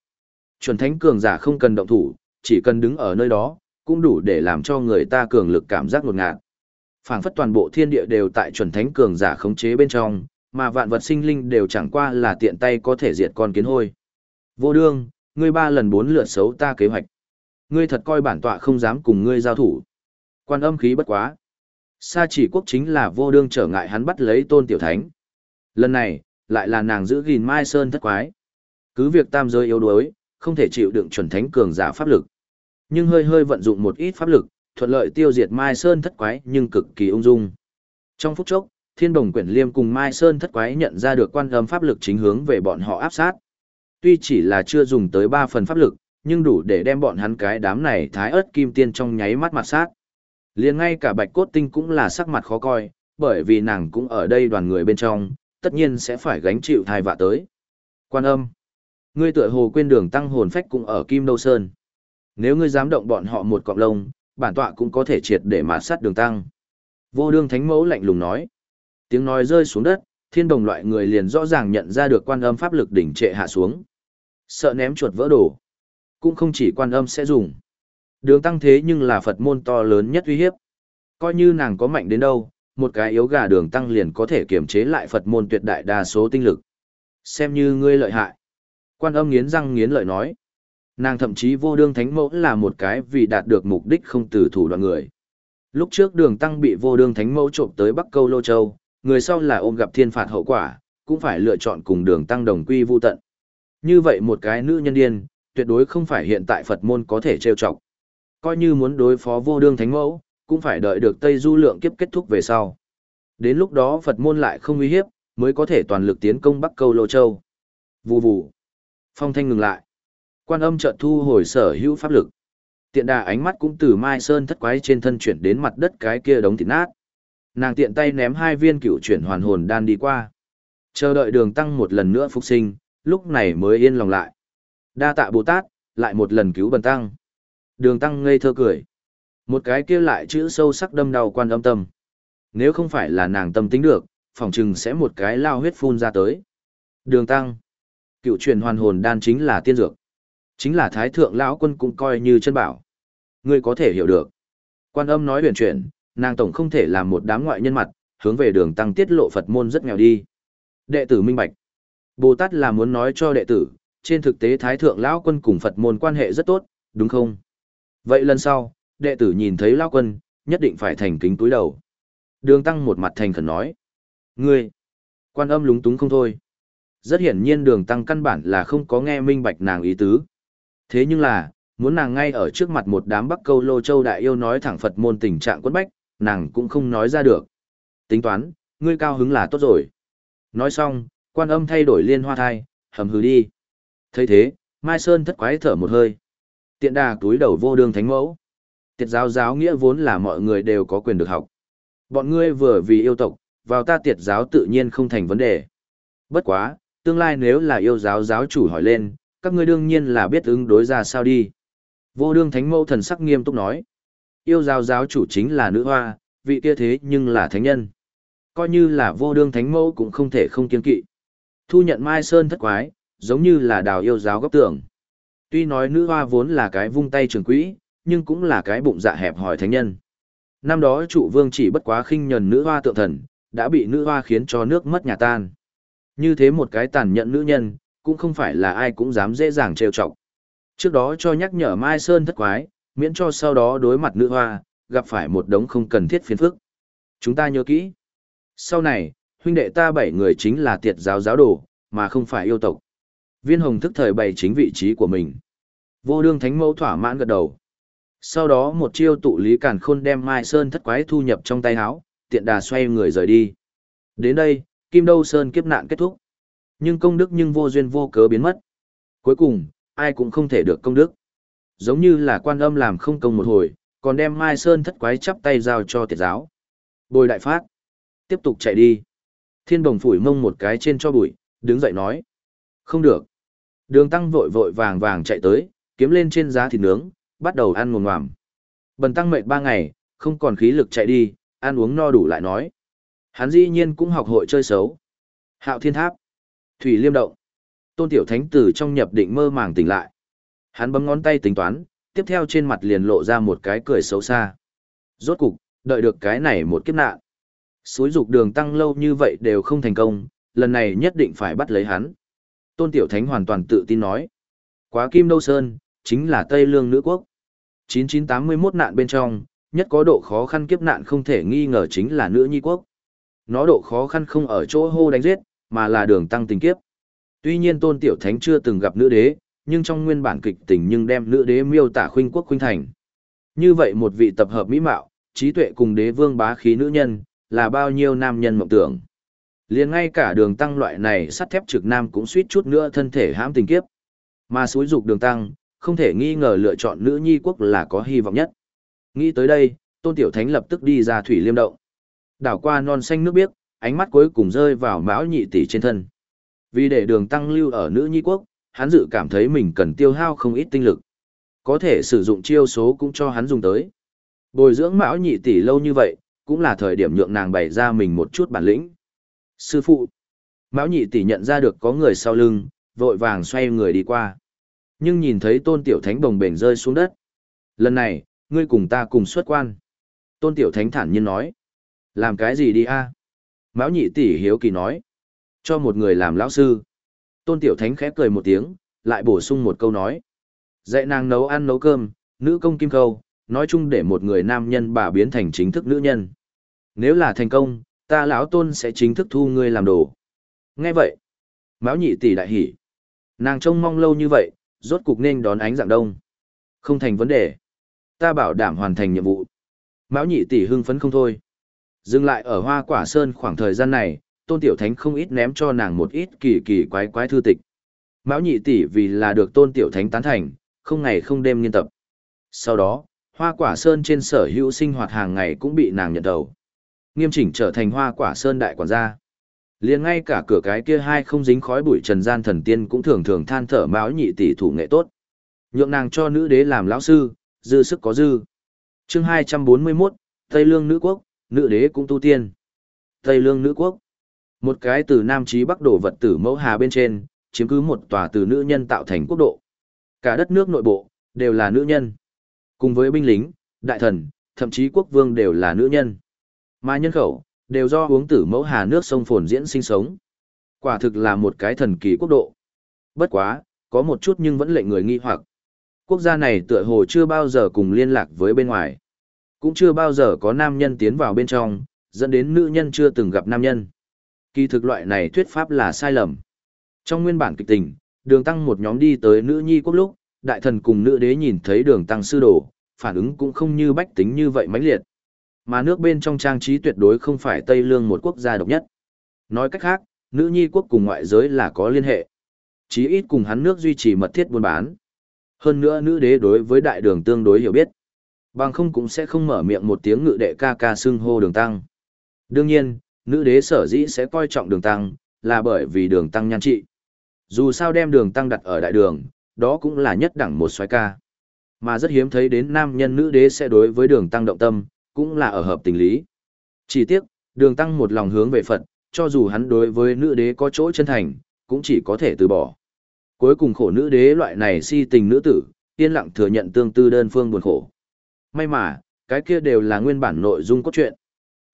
Chuẩn thánh cường giả không cần động thủ, chỉ cần đứng ở nơi đó, cũng đủ để làm cho người ta cường lực cảm giác ngột ngạt. Phảng phất toàn bộ thiên địa đều tại chuẩn thánh cường giả khống chế bên trong, mà vạn vật sinh linh đều chẳng qua là tiện tay có thể diệt con kiến hôi. Vô đương, ngươi ba lần bốn lượt xấu ta kế hoạch. Ngươi thật coi bản tọa không dám cùng ngươi giao thủ. Quan âm khí bất quá. Sa chỉ quốc chính là vô đương trở ngại hắn bắt lấy tôn tiểu thánh. Lần này, lại là nàng giữ gìn mai sơn thất quái. Cứ việc tam giới yếu đuối, không thể chịu đựng chuẩn thánh cường giả pháp lực. Nhưng hơi hơi vận dụng một ít pháp lực, thuận lợi tiêu diệt Mai Sơn thất quái nhưng cực kỳ ung dung. Trong phút chốc, Thiên Đồng Quyển Liêm cùng Mai Sơn thất quái nhận ra được quan âm pháp lực chính hướng về bọn họ áp sát. Tuy chỉ là chưa dùng tới 3 phần pháp lực, nhưng đủ để đem bọn hắn cái đám này thái ớt kim tiên trong nháy mắt mặt sát. Liền ngay cả Bạch Cốt Tinh cũng là sắc mặt khó coi, bởi vì nàng cũng ở đây đoàn người bên trong, tất nhiên sẽ phải gánh chịu thai vạ tới. Quan âm, ngươi tựa hồ quên đường tăng hồn phách cũng ở Kim Đâu Sơn. Nếu ngươi dám động bọn họ một cọng lông, bản tọa cũng có thể triệt để mạt sát đường tăng. Vô đương thánh mẫu lạnh lùng nói. Tiếng nói rơi xuống đất, thiên đồng loại người liền rõ ràng nhận ra được quan âm pháp lực đỉnh trệ hạ xuống. Sợ ném chuột vỡ đồ. Cũng không chỉ quan âm sẽ dùng. Đường tăng thế nhưng là Phật môn to lớn nhất uy hiếp. Coi như nàng có mạnh đến đâu, một cái yếu gà đường tăng liền có thể kiềm chế lại Phật môn tuyệt đại đa số tinh lực. Xem như ngươi lợi hại. Quan âm nghiến răng nghiến lợi nói. Nàng thậm chí vô đương thánh mẫu là một cái vì đạt được mục đích không từ thủ đoạn người. Lúc trước đường tăng bị vô đương thánh mẫu trộm tới Bắc Câu Lô Châu, người sau là ôm gặp thiên phạt hậu quả, cũng phải lựa chọn cùng đường tăng đồng quy vô tận. Như vậy một cái nữ nhân điên, tuyệt đối không phải hiện tại Phật môn có thể trêu chọc. Coi như muốn đối phó vô đương thánh mẫu, cũng phải đợi được Tây Du lượng kiếp kết thúc về sau. Đến lúc đó Phật môn lại không uy hiếp, mới có thể toàn lực tiến công Bắc Câu Lô Châu. Vù vù. Phong thanh ngừng lại. Quan âm chợt thu hồi sở hữu pháp lực. Tiện đà ánh mắt cũng từ Mai Sơn thất quái trên thân chuyển đến mặt đất cái kia đống thịt nát. Nàng tiện tay ném hai viên cựu chuyển hoàn hồn đan đi qua. Chờ đợi đường tăng một lần nữa phục sinh, lúc này mới yên lòng lại. Đa tạ Bồ Tát, lại một lần cứu bần tăng. Đường tăng ngây thơ cười. Một cái kia lại chữ sâu sắc đâm đau quan âm tâm. Nếu không phải là nàng tâm tính được, phỏng chừng sẽ một cái lao huyết phun ra tới. Đường tăng. Cựu truyền hoàn hồn đan chính là tiên dược. Chính là thái thượng lão quân cũng coi như chân bảo. Ngươi có thể hiểu được. Quan âm nói huyền chuyển, nàng tổng không thể làm một đám ngoại nhân mặt, hướng về đường tăng tiết lộ Phật môn rất nghèo đi. Đệ tử minh bạch. Bồ Tát là muốn nói cho đệ tử, trên thực tế thái thượng lão quân cùng Phật môn quan hệ rất tốt, đúng không? Vậy lần sau, đệ tử nhìn thấy lao quân, nhất định phải thành kính túi đầu. Đường tăng một mặt thành khẩn nói. Ngươi, quan âm lúng túng không thôi. Rất hiển nhiên đường tăng căn bản là không có nghe minh bạch nàng ý tứ. Thế nhưng là, muốn nàng ngay ở trước mặt một đám bắc câu lô châu đại yêu nói thẳng Phật môn tình trạng quất bách, nàng cũng không nói ra được. Tính toán, ngươi cao hứng là tốt rồi. Nói xong, quan âm thay đổi liên hoa thai, hầm hừ đi. thấy thế, Mai Sơn thất quái thở một hơi. Tiện đà túi đầu vô đương thánh mẫu. Tiệt giáo giáo nghĩa vốn là mọi người đều có quyền được học. Bọn ngươi vừa vì yêu tộc, vào ta tiệt giáo tự nhiên không thành vấn đề. Bất quá, tương lai nếu là yêu giáo giáo chủ hỏi lên, các ngươi đương nhiên là biết ứng đối ra sao đi. Vô đương thánh mẫu thần sắc nghiêm túc nói. Yêu giáo giáo chủ chính là nữ hoa, vị kia thế nhưng là thánh nhân. Coi như là vô đương thánh mẫu cũng không thể không kiên kỵ. Thu nhận Mai Sơn thất quái, giống như là đào yêu giáo góc tưởng. Tuy nói nữ hoa vốn là cái vung tay trường quỹ, nhưng cũng là cái bụng dạ hẹp hỏi thánh nhân. Năm đó trụ vương chỉ bất quá khinh nhần nữ hoa tượng thần, đã bị nữ hoa khiến cho nước mất nhà tan. Như thế một cái tàn nhẫn nữ nhân, cũng không phải là ai cũng dám dễ dàng trêu chọc. Trước đó cho nhắc nhở Mai Sơn thất quái, miễn cho sau đó đối mặt nữ hoa, gặp phải một đống không cần thiết phiền phức. Chúng ta nhớ kỹ. Sau này, huynh đệ ta bảy người chính là tiệt giáo giáo đồ, mà không phải yêu tộc. Viên hồng thức thời bày chính vị trí của mình. Vô đương thánh mẫu thỏa mãn gật đầu. Sau đó một chiêu tụ lý cản khôn đem Mai Sơn thất quái thu nhập trong tay háo, tiện đà xoay người rời đi. Đến đây, Kim Đâu Sơn kiếp nạn kết thúc. Nhưng công đức nhưng vô duyên vô cớ biến mất. Cuối cùng, ai cũng không thể được công đức. Giống như là quan âm làm không công một hồi, còn đem Mai Sơn thất quái chắp tay giao cho tiệt giáo. Bồi đại phát. Tiếp tục chạy đi. Thiên bồng phủi mông một cái trên cho bụi, đứng dậy nói. Không được. Đường tăng vội vội vàng vàng chạy tới, kiếm lên trên giá thịt nướng, bắt đầu ăn ngồm ngoàm. Bần tăng mệt ba ngày, không còn khí lực chạy đi, ăn uống no đủ lại nói. Hắn dĩ nhiên cũng học hội chơi xấu. Hạo thiên tháp. Thủy liêm động. Tôn tiểu thánh tử trong nhập định mơ màng tỉnh lại. Hắn bấm ngón tay tính toán, tiếp theo trên mặt liền lộ ra một cái cười xấu xa. Rốt cục, đợi được cái này một kiếp nạn. Suối dục đường tăng lâu như vậy đều không thành công, lần này nhất định phải bắt lấy hắn. Tôn Tiểu Thánh hoàn toàn tự tin nói. Quá Kim Đâu Sơn, chính là Tây Lương nữ quốc. 9981 nạn bên trong, nhất có độ khó khăn kiếp nạn không thể nghi ngờ chính là nữ nhi quốc. Nó độ khó khăn không ở chỗ hô đánh giết, mà là đường tăng tình kiếp. Tuy nhiên Tôn Tiểu Thánh chưa từng gặp nữ đế, nhưng trong nguyên bản kịch tình nhưng đem nữ đế miêu tả khuynh quốc khuynh thành. Như vậy một vị tập hợp mỹ mạo, trí tuệ cùng đế vương bá khí nữ nhân, là bao nhiêu nam nhân mộng tưởng. liền ngay cả đường tăng loại này sắt thép trực nam cũng suýt chút nữa thân thể hãm tình kiếp. Mà suối dục đường tăng, không thể nghi ngờ lựa chọn nữ nhi quốc là có hy vọng nhất. Nghĩ tới đây, Tôn Tiểu Thánh lập tức đi ra thủy liêm động. Đảo qua non xanh nước biếc, ánh mắt cuối cùng rơi vào mão nhị tỷ trên thân. Vì để đường tăng lưu ở nữ nhi quốc, hắn dự cảm thấy mình cần tiêu hao không ít tinh lực. Có thể sử dụng chiêu số cũng cho hắn dùng tới. Bồi dưỡng mão nhị tỷ lâu như vậy, cũng là thời điểm nhượng nàng bày ra mình một chút bản lĩnh. Sư phụ, mão nhị tỷ nhận ra được có người sau lưng, vội vàng xoay người đi qua. Nhưng nhìn thấy tôn tiểu thánh bồng bềnh rơi xuống đất. Lần này, ngươi cùng ta cùng xuất quan. Tôn tiểu thánh thản nhiên nói. Làm cái gì đi a? Mão nhị tỷ hiếu kỳ nói. Cho một người làm lão sư. Tôn tiểu thánh khẽ cười một tiếng, lại bổ sung một câu nói. Dạy nàng nấu ăn nấu cơm, nữ công kim khâu, nói chung để một người nam nhân bà biến thành chính thức nữ nhân. Nếu là thành công, ta lão tôn sẽ chính thức thu ngươi làm đồ. Nghe vậy, Mão nhị tỷ đại hỉ. Nàng trông mong lâu như vậy, rốt cục nên đón ánh dạng đông. Không thành vấn đề. Ta bảo đảm hoàn thành nhiệm vụ. Mão nhị tỷ hưng phấn không thôi. Dừng lại ở hoa quả sơn khoảng thời gian này, tôn tiểu thánh không ít ném cho nàng một ít kỳ kỳ quái quái thư tịch. Mão nhị tỷ vì là được tôn tiểu thánh tán thành, không ngày không đêm nghiên tập. Sau đó, hoa quả sơn trên sở hữu sinh hoạt hàng ngày cũng bị nàng nhận đầu. Nghiêm chỉnh trở thành hoa quả sơn đại quản gia liền ngay cả cửa cái kia hai không dính khói bụi trần gian thần tiên cũng thường thường than thở máu nhị tỷ thủ nghệ tốt. Nhượng nàng cho nữ đế làm lão sư, dư sức có dư. chương hai trăm bốn mươi 241, Tây Lương nữ quốc, nữ đế cũng tu tiên. Tây Lương nữ quốc. Một cái từ Nam Chí Bắc đổ vật tử mẫu hà bên trên, chiếm cứ một tòa từ nữ nhân tạo thành quốc độ. Cả đất nước nội bộ, đều là nữ nhân. Cùng với binh lính, đại thần, thậm chí quốc vương đều là nữ nhân. Mà nhân khẩu, đều do uống tử mẫu hà nước sông phồn diễn sinh sống. Quả thực là một cái thần kỳ quốc độ. Bất quá, có một chút nhưng vẫn lệnh người nghi hoặc. Quốc gia này tựa hồ chưa bao giờ cùng liên lạc với bên ngoài. Cũng chưa bao giờ có nam nhân tiến vào bên trong, dẫn đến nữ nhân chưa từng gặp nam nhân. Kỳ thực loại này thuyết pháp là sai lầm. Trong nguyên bản kịch tình, đường tăng một nhóm đi tới nữ nhi quốc lúc, đại thần cùng nữ đế nhìn thấy đường tăng sư đồ, phản ứng cũng không như bách tính như vậy mãnh liệt. Mà nước bên trong trang trí tuyệt đối không phải Tây Lương một quốc gia độc nhất. Nói cách khác, nữ nhi quốc cùng ngoại giới là có liên hệ. Chí ít cùng hắn nước duy trì mật thiết buôn bán. Hơn nữa nữ đế đối với đại đường tương đối hiểu biết. Bằng không cũng sẽ không mở miệng một tiếng ngự đệ ca ca xưng hô đường tăng. Đương nhiên, nữ đế sở dĩ sẽ coi trọng đường tăng, là bởi vì đường tăng nhan trị. Dù sao đem đường tăng đặt ở đại đường, đó cũng là nhất đẳng một xoái ca. Mà rất hiếm thấy đến nam nhân nữ đế sẽ đối với đường tăng động tâm, cũng là ở hợp tình lý. Chỉ tiếc, đường tăng một lòng hướng về Phật, cho dù hắn đối với nữ đế có chỗ chân thành, cũng chỉ có thể từ bỏ. Cuối cùng khổ nữ đế loại này si tình nữ tử, yên lặng thừa nhận tương tư đơn phương buồn khổ. May mà, cái kia đều là nguyên bản nội dung cốt truyện.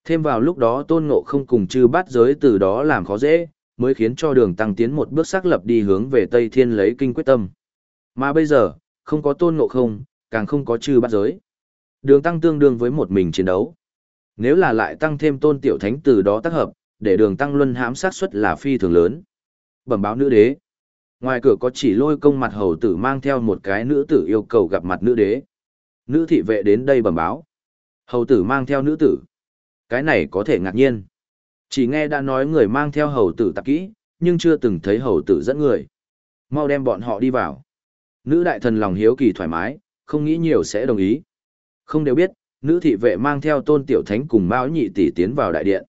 Thêm vào lúc đó tôn ngộ không cùng chư bát giới từ đó làm khó dễ, mới khiến cho đường tăng tiến một bước xác lập đi hướng về Tây Thiên lấy kinh quyết tâm. Mà bây giờ, không có tôn ngộ không, càng không có chư bát giới. Đường tăng tương đương với một mình chiến đấu. Nếu là lại tăng thêm tôn tiểu thánh từ đó tác hợp, để đường tăng luân hãm sát suất là phi thường lớn. Bẩm báo nữ đế. Ngoài cửa có chỉ lôi công mặt hầu tử mang theo một cái nữ tử yêu cầu gặp mặt nữ đế. Nữ thị vệ đến đây bẩm báo. Hầu tử mang theo nữ tử. Cái này có thể ngạc nhiên. Chỉ nghe đã nói người mang theo hầu tử tạp kỹ, nhưng chưa từng thấy hầu tử dẫn người. Mau đem bọn họ đi vào. Nữ đại thần lòng hiếu kỳ thoải mái, không nghĩ nhiều sẽ đồng ý. Không đều biết, nữ thị vệ mang theo tôn tiểu thánh cùng mão nhị tỷ tiến vào đại điện.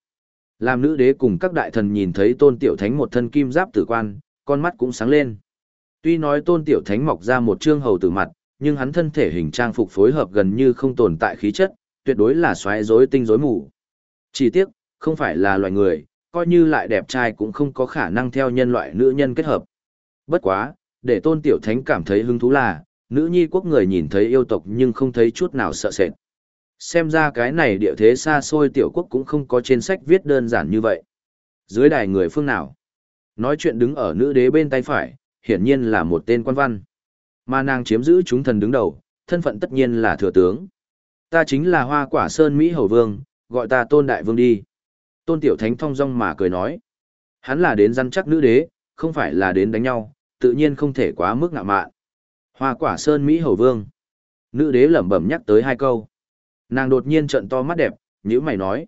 Làm nữ đế cùng các đại thần nhìn thấy tôn tiểu thánh một thân kim giáp tử quan, con mắt cũng sáng lên. Tuy nói tôn tiểu thánh mọc ra một trương hầu tử mặt, nhưng hắn thân thể hình trang phục phối hợp gần như không tồn tại khí chất, tuyệt đối là xoáy rối tinh rối mù. Chỉ tiếc, không phải là loài người, coi như lại đẹp trai cũng không có khả năng theo nhân loại nữ nhân kết hợp. Bất quá, để tôn tiểu thánh cảm thấy hứng thú là, nữ nhi quốc người nhìn thấy yêu tộc nhưng không thấy chút nào sợ sệt. Xem ra cái này địa thế xa xôi tiểu quốc cũng không có trên sách viết đơn giản như vậy. Dưới đài người phương nào? Nói chuyện đứng ở nữ đế bên tay phải, hiển nhiên là một tên quan văn. Mà nàng chiếm giữ chúng thần đứng đầu, thân phận tất nhiên là thừa tướng. Ta chính là hoa quả sơn Mỹ Hầu Vương, gọi ta tôn đại vương đi. Tôn tiểu thánh thong dong mà cười nói. Hắn là đến răn chắc nữ đế, không phải là đến đánh nhau, tự nhiên không thể quá mức ngạ mạn. Hoa quả sơn Mỹ Hầu Vương. Nữ đế lẩm bẩm nhắc tới hai câu. Nàng đột nhiên trận to mắt đẹp, nhữ mày nói.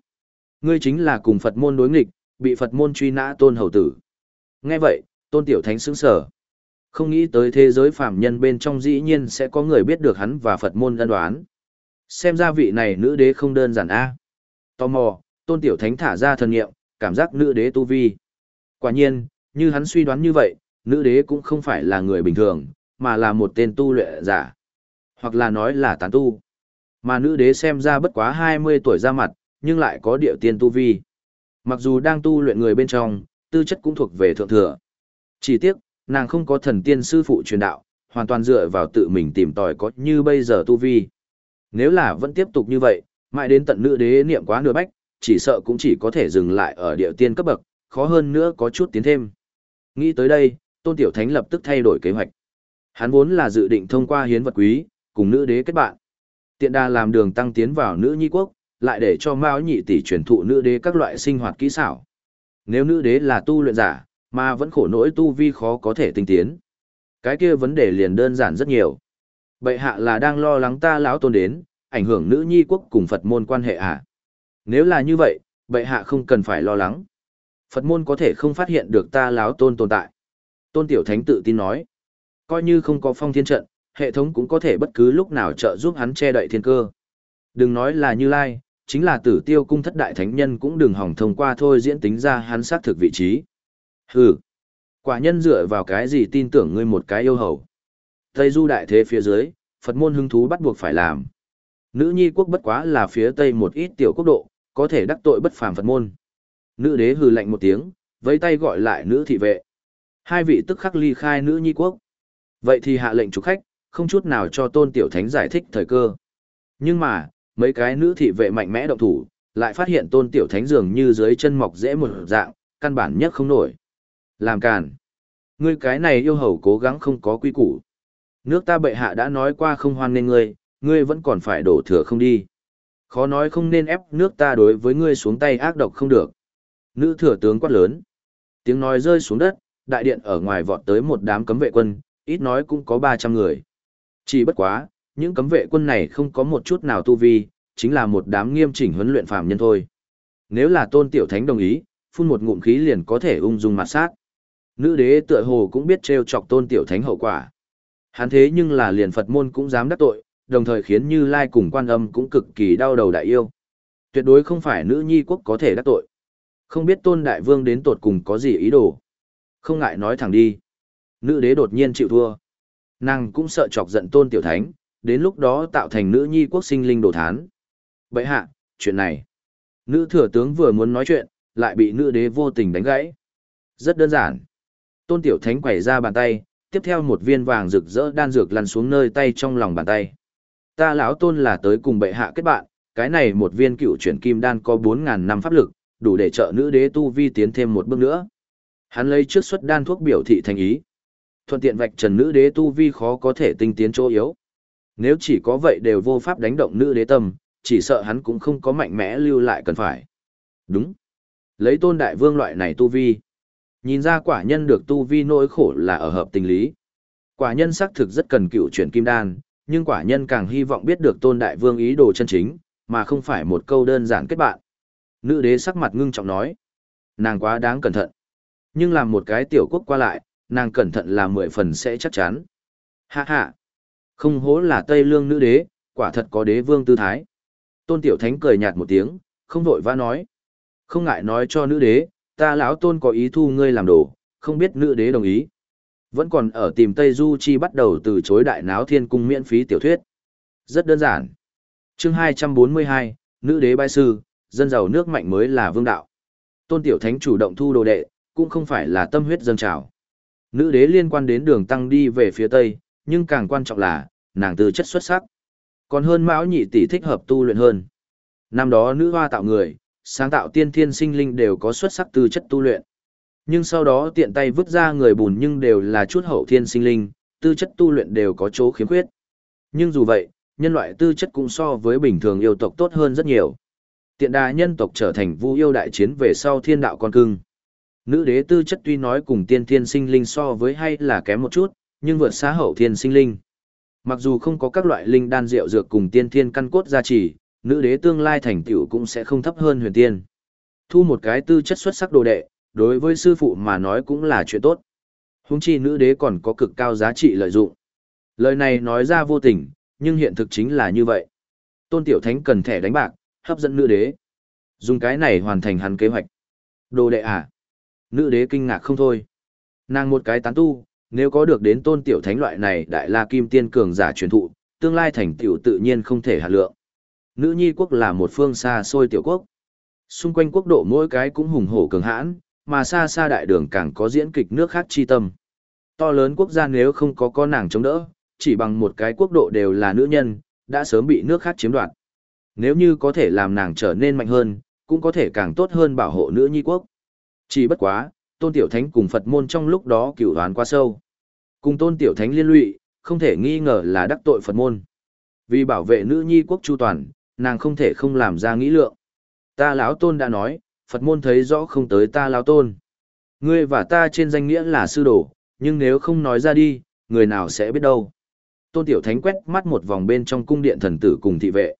Ngươi chính là cùng Phật môn đối nghịch, bị Phật môn truy nã tôn hầu tử. Nghe vậy, tôn tiểu thánh sững sở. Không nghĩ tới thế giới phàm nhân bên trong dĩ nhiên sẽ có người biết được hắn và Phật môn ân đoán. Xem ra vị này nữ đế không đơn giản a. Tò mò, tôn tiểu thánh thả ra thần nghiệm, cảm giác nữ đế tu vi. Quả nhiên, như hắn suy đoán như vậy, nữ đế cũng không phải là người bình thường, mà là một tên tu luyện giả. Hoặc là nói là tán tu. Mà nữ đế xem ra bất quá 20 tuổi ra mặt, nhưng lại có địa tiên tu vi. Mặc dù đang tu luyện người bên trong, tư chất cũng thuộc về thượng thừa. Chỉ tiếc, nàng không có thần tiên sư phụ truyền đạo, hoàn toàn dựa vào tự mình tìm tòi có như bây giờ tu vi. Nếu là vẫn tiếp tục như vậy, mãi đến tận nữ đế niệm quá nửa bách, chỉ sợ cũng chỉ có thể dừng lại ở địa tiên cấp bậc, khó hơn nữa có chút tiến thêm. Nghĩ tới đây, Tôn Tiểu Thánh lập tức thay đổi kế hoạch. Hắn vốn là dự định thông qua hiến vật quý, cùng nữ đế kết bạn. Tiện đà làm đường tăng tiến vào nữ nhi quốc, lại để cho Mao nhị tỷ truyền thụ nữ đế các loại sinh hoạt kỹ xảo. Nếu nữ đế là tu luyện giả, mà vẫn khổ nỗi tu vi khó có thể tinh tiến. Cái kia vấn đề liền đơn giản rất nhiều. Bệ hạ là đang lo lắng ta lão tôn đến, ảnh hưởng nữ nhi quốc cùng Phật môn quan hệ à? Nếu là như vậy, bệ hạ không cần phải lo lắng. Phật môn có thể không phát hiện được ta lão tôn tồn tại. Tôn Tiểu Thánh tự tin nói. Coi như không có phong thiên trận, hệ thống cũng có thể bất cứ lúc nào trợ giúp hắn che đậy thiên cơ. Đừng nói là Như Lai, chính là tử tiêu cung thất đại thánh nhân cũng đừng hỏng thông qua thôi diễn tính ra hắn xác thực vị trí. Hừ, quả nhân dựa vào cái gì tin tưởng ngươi một cái yêu hầu. Tây du đại thế phía dưới, Phật môn hứng thú bắt buộc phải làm. Nữ nhi quốc bất quá là phía tây một ít tiểu quốc độ, có thể đắc tội bất phàm Phật môn. Nữ đế hừ lạnh một tiếng, vẫy tay gọi lại nữ thị vệ. Hai vị tức khắc ly khai nữ nhi quốc. Vậy thì hạ lệnh chủ khách, không chút nào cho tôn tiểu thánh giải thích thời cơ. Nhưng mà, mấy cái nữ thị vệ mạnh mẽ động thủ, lại phát hiện tôn tiểu thánh dường như dưới chân mọc dễ một dạng, căn bản nhất không nổi. Làm càn. Ngươi cái này yêu hầu cố gắng không có quy củ. Nước ta bệ hạ đã nói qua không hoan nên ngươi, ngươi vẫn còn phải đổ thừa không đi. Khó nói không nên ép nước ta đối với ngươi xuống tay ác độc không được. Nữ thừa tướng quát lớn. Tiếng nói rơi xuống đất, đại điện ở ngoài vọt tới một đám cấm vệ quân, ít nói cũng có 300 người. Chỉ bất quá, những cấm vệ quân này không có một chút nào tu vi, chính là một đám nghiêm chỉnh huấn luyện phạm nhân thôi. Nếu là tôn tiểu thánh đồng ý, phun một ngụm khí liền có thể ung dung mặt sát. Nữ đế tựa hồ cũng biết trêu chọc tôn tiểu thánh hậu quả. Hắn thế nhưng là liền Phật môn cũng dám đắc tội, đồng thời khiến Như Lai cùng quan âm cũng cực kỳ đau đầu đại yêu. Tuyệt đối không phải nữ nhi quốc có thể đắc tội. Không biết tôn đại vương đến tột cùng có gì ý đồ. Không ngại nói thẳng đi. Nữ đế đột nhiên chịu thua. Nàng cũng sợ chọc giận tôn tiểu thánh, đến lúc đó tạo thành nữ nhi quốc sinh linh đồ thán. Bậy hạ, chuyện này. Nữ thừa tướng vừa muốn nói chuyện, lại bị nữ đế vô tình đánh gãy. Rất đơn giản. Tôn tiểu thánh quẩy ra bàn tay, tiếp theo một viên vàng rực rỡ đan dược lăn xuống nơi tay trong lòng bàn tay. Ta lão tôn là tới cùng bệ hạ kết bạn, cái này một viên cựu chuyển kim đan có 4.000 năm pháp lực, đủ để trợ nữ đế tu vi tiến thêm một bước nữa. Hắn lấy trước suất đan thuốc biểu thị thành ý. Thuận tiện vạch trần nữ đế tu vi khó có thể tinh tiến chỗ yếu. Nếu chỉ có vậy đều vô pháp đánh động nữ đế tâm, chỉ sợ hắn cũng không có mạnh mẽ lưu lại cần phải. Đúng. Lấy tôn đại vương loại này tu vi. Nhìn ra quả nhân được tu vi nỗi khổ là ở hợp tình lý. Quả nhân xác thực rất cần cựu chuyển kim đan, nhưng quả nhân càng hy vọng biết được tôn đại vương ý đồ chân chính, mà không phải một câu đơn giản kết bạn. Nữ đế sắc mặt ngưng trọng nói. Nàng quá đáng cẩn thận. Nhưng làm một cái tiểu quốc qua lại, nàng cẩn thận là mười phần sẽ chắc chắn. Hạ hạ. Không hố là Tây Lương nữ đế, quả thật có đế vương tư thái. Tôn Tiểu Thánh cười nhạt một tiếng, không vội vã nói. Không ngại nói cho nữ đế, ta lão tôn có ý thu ngươi làm đồ, không biết nữ đế đồng ý. Vẫn còn ở tìm Tây Du Chi bắt đầu từ chối đại náo thiên cung miễn phí tiểu thuyết. Rất đơn giản. chương 242, nữ đế bái sư, dân giàu nước mạnh mới là vương đạo. Tôn Tiểu Thánh chủ động thu đồ đệ, cũng không phải là tâm huyết dân trào. Nữ đế liên quan đến đường tăng đi về phía Tây, nhưng càng quan trọng là, nàng tư chất xuất sắc. Còn hơn Mão Nhị tỷ thích hợp tu luyện hơn. Năm đó nữ hoa tạo người, sáng tạo tiên thiên sinh linh đều có xuất sắc tư chất tu luyện. Nhưng sau đó tiện tay vứt ra người bùn nhưng đều là chút hậu thiên sinh linh, tư chất tu luyện đều có chỗ khiếm khuyết. Nhưng dù vậy, nhân loại tư chất cũng so với bình thường yêu tộc tốt hơn rất nhiều. Tiện đà nhân tộc trở thành vu yêu đại chiến về sau thiên đạo con cưng. Nữ đế tư chất tuy nói cùng tiên thiên sinh linh so với hay là kém một chút, nhưng vượt xa hậu thiên sinh linh. Mặc dù không có các loại linh đan rượu dược cùng tiên thiên căn cốt gia trì, nữ đế tương lai thành tựu cũng sẽ không thấp hơn huyền tiên. Thu một cái tư chất xuất sắc đồ đệ, đối với sư phụ mà nói cũng là chuyện tốt. Huống chi nữ đế còn có cực cao giá trị lợi dụng. Lời này nói ra vô tình, nhưng hiện thực chính là như vậy. Tôn Tiểu Thánh cần thẻ đánh bạc, hấp dẫn nữ đế. Dùng cái này hoàn thành hắn kế hoạch. Đồ đệ à? Nữ đế kinh ngạc không thôi. Nàng một cái tán tu, nếu có được đến tôn tiểu thánh loại này đại la kim tiên cường giả truyền thụ, tương lai thành tiểu tự nhiên không thể hạ lượng. Nữ nhi quốc là một phương xa xôi tiểu quốc. Xung quanh quốc độ mỗi cái cũng hùng hổ cường hãn, mà xa xa đại đường càng có diễn kịch nước khác chi tâm. To lớn quốc gia nếu không có con nàng chống đỡ, chỉ bằng một cái quốc độ đều là nữ nhân, đã sớm bị nước khác chiếm đoạt. Nếu như có thể làm nàng trở nên mạnh hơn, cũng có thể càng tốt hơn bảo hộ nữ nhi quốc. Chỉ bất quá, tôn tiểu thánh cùng Phật môn trong lúc đó cửu đoán quá sâu. Cùng tôn tiểu thánh liên lụy, không thể nghi ngờ là đắc tội Phật môn. Vì bảo vệ nữ nhi quốc chu toàn, nàng không thể không làm ra nghĩ lượng. Ta lão tôn đã nói, Phật môn thấy rõ không tới ta lão tôn. Ngươi và ta trên danh nghĩa là sư đồ, nhưng nếu không nói ra đi, người nào sẽ biết đâu. Tôn Tiểu Thánh quét mắt một vòng bên trong cung điện thần tử cùng thị vệ.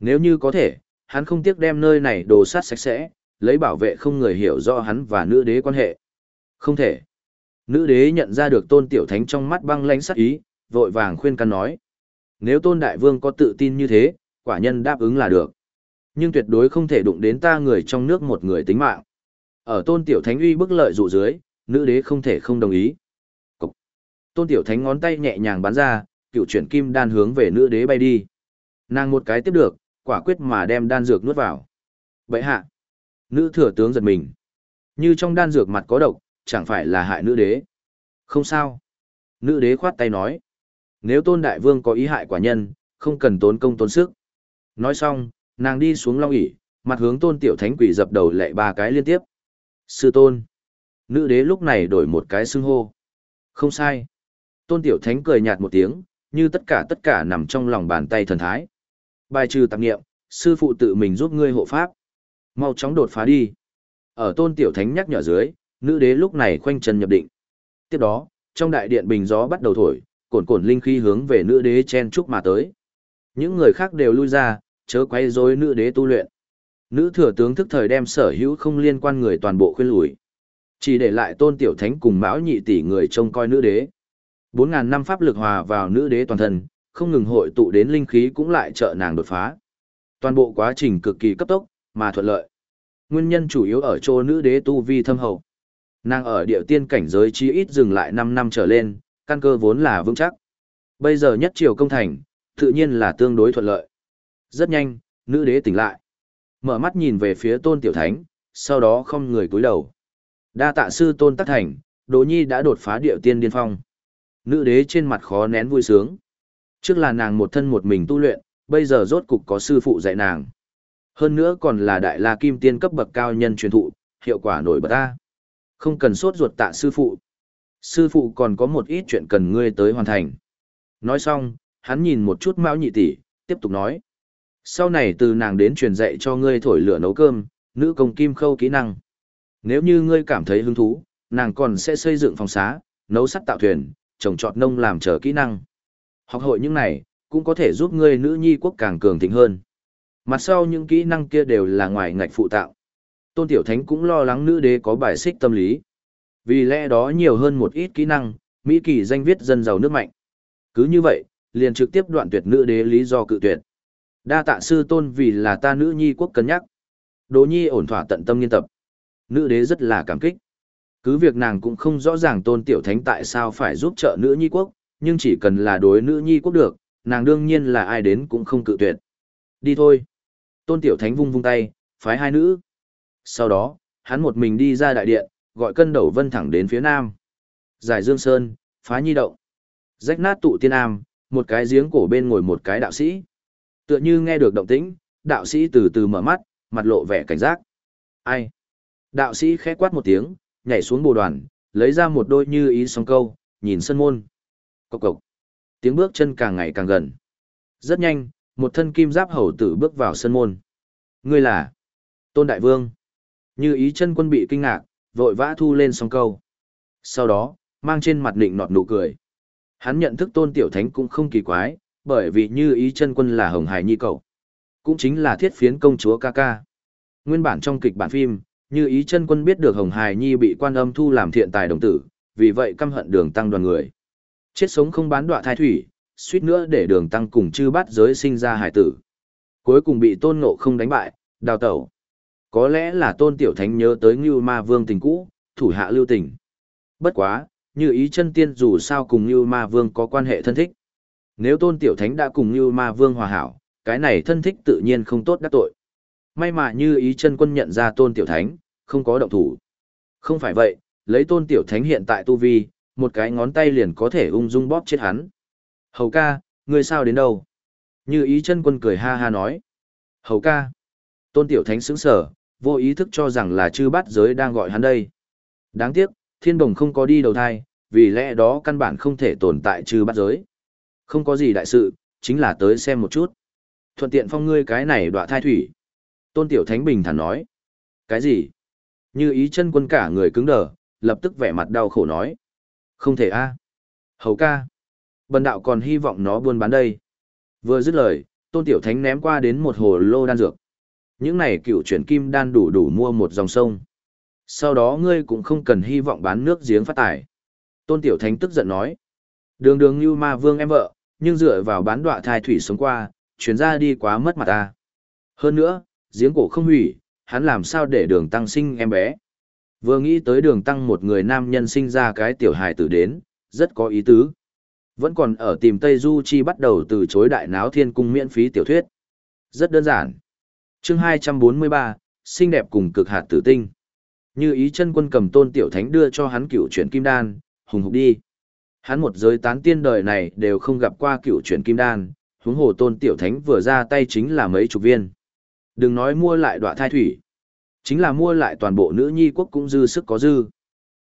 Nếu như có thể, hắn không tiếc đem nơi này đồ sát sạch sẽ, lấy bảo vệ không người hiểu rõ hắn và nữ đế quan hệ. Không thể. Nữ đế nhận ra được tôn tiểu thánh trong mắt băng lãnh sắc ý, vội vàng khuyên can nói. Nếu tôn đại vương có tự tin như thế, quả nhân đáp ứng là được. Nhưng tuyệt đối không thể đụng đến ta người trong nước một người tính mạng. Ở tôn tiểu thánh uy bức lợi dụ dưới, nữ đế không thể không đồng ý. Cục. Tôn tiểu thánh ngón tay nhẹ nhàng bắn ra, cựu chuyển kim đan hướng về nữ đế bay đi. Nàng một cái tiếp được, quả quyết mà đem đan dược nuốt vào. Vậy hạ. Nữ thừa tướng giật mình. Như trong đan dược mặt có độc, chẳng phải là hại nữ đế. Không sao. Nữ đế khoát tay nói. Nếu tôn đại vương có ý hại quả nhân, không cần tốn công tốn sức. Nói xong, nàng đi xuống long ỉ, mặt hướng tôn tiểu thánh quỷ dập đầu lệ ba cái liên tiếp. Sư tôn. Nữ đế lúc này đổi một cái xưng hô. Không sai. Tôn Tiểu Thánh cười nhạt một tiếng, như tất cả tất cả nằm trong lòng bàn tay thần thái. Bài trừ tạp nghiệm, sư phụ tự mình giúp ngươi hộ pháp. Mau chóng đột phá đi. Ở Tôn Tiểu Thánh nhắc nhở dưới, nữ đế lúc này khoanh chân nhập định. Tiếp đó, trong đại điện bình gió bắt đầu thổi, cồn cồn linh khí hướng về nữ đế chen chúc mà tới. Những người khác đều lui ra, chớ quay rối nữ đế tu luyện. Nữ thừa tướng thức thời đem sở hữu không liên quan người toàn bộ khuyên lùi. Chỉ để lại tôn tiểu thánh cùng mão nhị tỷ người trông coi nữ đế. Bốn ngàn năm pháp lực hòa vào nữ đế toàn thân, không ngừng hội tụ đến linh khí cũng lại trợ nàng đột phá. Toàn bộ quá trình cực kỳ cấp tốc, mà thuận lợi. Nguyên nhân chủ yếu ở chỗ nữ đế tu vi thâm hậu. Nàng ở địa tiên cảnh giới chí ít dừng lại 5 năm trở lên, căn cơ vốn là vững chắc. Bây giờ nhất triều công thành, tự nhiên là tương đối thuận lợi. Rất nhanh, nữ đế tỉnh lại. Mở mắt nhìn về phía tôn tiểu thánh, sau đó không người cúi đầu. Đa tạ sư tôn tắc thành, Đỗ Nhi đã đột phá địa tiên điên phong. Nữ đế trên mặt khó nén vui sướng. Trước là nàng một thân một mình tu luyện, bây giờ rốt cục có sư phụ dạy nàng. Hơn nữa còn là đại la kim tiên cấp bậc cao nhân truyền thụ, hiệu quả nổi bật ta. Không cần sốt ruột tạ sư phụ. Sư phụ còn có một ít chuyện cần ngươi tới hoàn thành. Nói xong, hắn nhìn một chút Mao nhị tỷ, tiếp tục nói. Sau này từ nàng đến truyền dạy cho ngươi thổi lửa nấu cơm, nữ công kim khâu kỹ năng. Nếu như ngươi cảm thấy hứng thú, nàng còn sẽ xây dựng phòng xá, nấu sắt tạo thuyền, trồng trọt nông làm chờ kỹ năng. Học hội những này, cũng có thể giúp ngươi nữ nhi quốc càng cường thịnh hơn. Mặt sau những kỹ năng kia đều là ngoài ngạch phụ tạo. Tôn Tiểu Thánh cũng lo lắng nữ đế có bài xích tâm lý. Vì lẽ đó nhiều hơn một ít kỹ năng, Mỹ kỳ danh viết dân giàu nước mạnh. Cứ như vậy, liền trực tiếp đoạn tuyệt nữ đế lý do cự tuyệt. Đa tạ sư tôn vì là ta nữ nhi quốc cân nhắc. Đỗ nhi ổn thỏa tận tâm nghiên tập. Nữ đế rất là cảm kích. Cứ việc nàng cũng không rõ ràng tôn tiểu thánh tại sao phải giúp trợ nữ nhi quốc, nhưng chỉ cần là đối nữ nhi quốc được, nàng đương nhiên là ai đến cũng không cự tuyệt. Đi thôi. Tôn tiểu thánh vung vung tay, phái hai nữ. Sau đó, hắn một mình đi ra đại điện, gọi cân đầu vân thẳng đến phía nam. Giải Dương Sơn, phá nhi động. Rách nát tụ tiên am, một cái giếng cổ bên ngồi một cái đạo sĩ. Tựa như nghe được động tĩnh, đạo sĩ từ từ mở mắt, mặt lộ vẻ cảnh giác. Ai? Đạo sĩ khẽ quát một tiếng, nhảy xuống bồ đoàn, lấy ra một đôi như ý song câu, nhìn sân môn. Cộc cộc. Tiếng bước chân càng ngày càng gần. Rất nhanh, một thân kim giáp hầu tử bước vào sân môn. Ngươi là? Tôn Đại Vương. Như ý chân quân bị kinh ngạc, vội vã thu lên song câu. Sau đó, mang trên mặt định nọt nụ cười. Hắn nhận thức tôn tiểu thánh cũng không kỳ quái, bởi vì như ý chân quân là hồng hải nhi cậu. Cũng chính là thiết phiến công chúa ca ca. Nguyên bản trong kịch bản phim, như ý chân quân biết được hồng hải nhi bị quan âm thu làm thiện tài đồng tử, vì vậy căm hận đường tăng đoàn người. Chết sống không bán đọa thai thủy, suýt nữa để đường tăng cùng chư bát giới sinh ra hải tử. Cuối cùng bị tôn ngộ không đánh bại, đào tẩu. Có lẽ là tôn tiểu thánh nhớ tới Ngưu Ma Vương tình cũ, thủ hạ lưu tình. Bất quá, như ý chân tiên dù sao cùng Ngưu Ma Vương có quan hệ thân thích. Nếu tôn tiểu thánh đã cùng Ngưu Ma Vương hòa hảo, cái này thân thích tự nhiên không tốt đắc tội. May mà như ý chân quân nhận ra tôn tiểu thánh, không có động thủ. Không phải vậy, lấy tôn tiểu thánh hiện tại tu vi, một cái ngón tay liền có thể ung dung bóp chết hắn. Hầu ca, ngươi sao đến đâu? Như ý chân quân cười ha ha nói. Hầu ca. Tôn tiểu thánh sững sở, vô ý thức cho rằng là chư bát giới đang gọi hắn đây. Đáng tiếc, thiên đồng không có đi đầu thai, vì lẽ đó căn bản không thể tồn tại chư bát giới. Không có gì đại sự, chính là tới xem một chút. Thuận tiện phong ngươi cái này đọa thai thủy. Tôn Tiểu Thánh bình thản nói. Cái gì? Như ý chân quân cả người cứng đờ, lập tức vẻ mặt đau khổ nói. Không thể a Hầu ca. Bần đạo còn hy vọng nó buôn bán đây. Vừa dứt lời, Tôn Tiểu Thánh ném qua đến một hồ lô đan dược. Những này cựu chuyển kim đan đủ đủ mua một dòng sông. Sau đó ngươi cũng không cần hy vọng bán nước giếng phát tài. Tôn Tiểu Thánh tức giận nói. Đường đường như ma vương em vợ, nhưng dựa vào bán đọa thai thủy sống qua, chuyến ra đi quá mất mặt ta. Hơn nữa, giếng cổ không hủy, hắn làm sao để đường tăng sinh em bé. Vừa nghĩ tới đường tăng một người nam nhân sinh ra cái tiểu hài tử đến, rất có ý tứ. Vẫn còn ở tìm Tây Du Chi bắt đầu từ chối đại náo thiên cung miễn phí tiểu thuyết. Rất đơn giản. chương 243, xinh đẹp cùng cực hạt tử tinh. Như ý chân quân cầm tôn tiểu thánh đưa cho hắn cựu chuyển kim đan, hùng hục đi. Hắn một giới tán tiên đời này đều không gặp qua cựu chuyển kim đan, huống hồ tôn tiểu thánh vừa ra tay chính là mấy chục viên. Đừng nói mua lại đoạn thai thủy. Chính là mua lại toàn bộ nữ nhi quốc cũng dư sức có dư.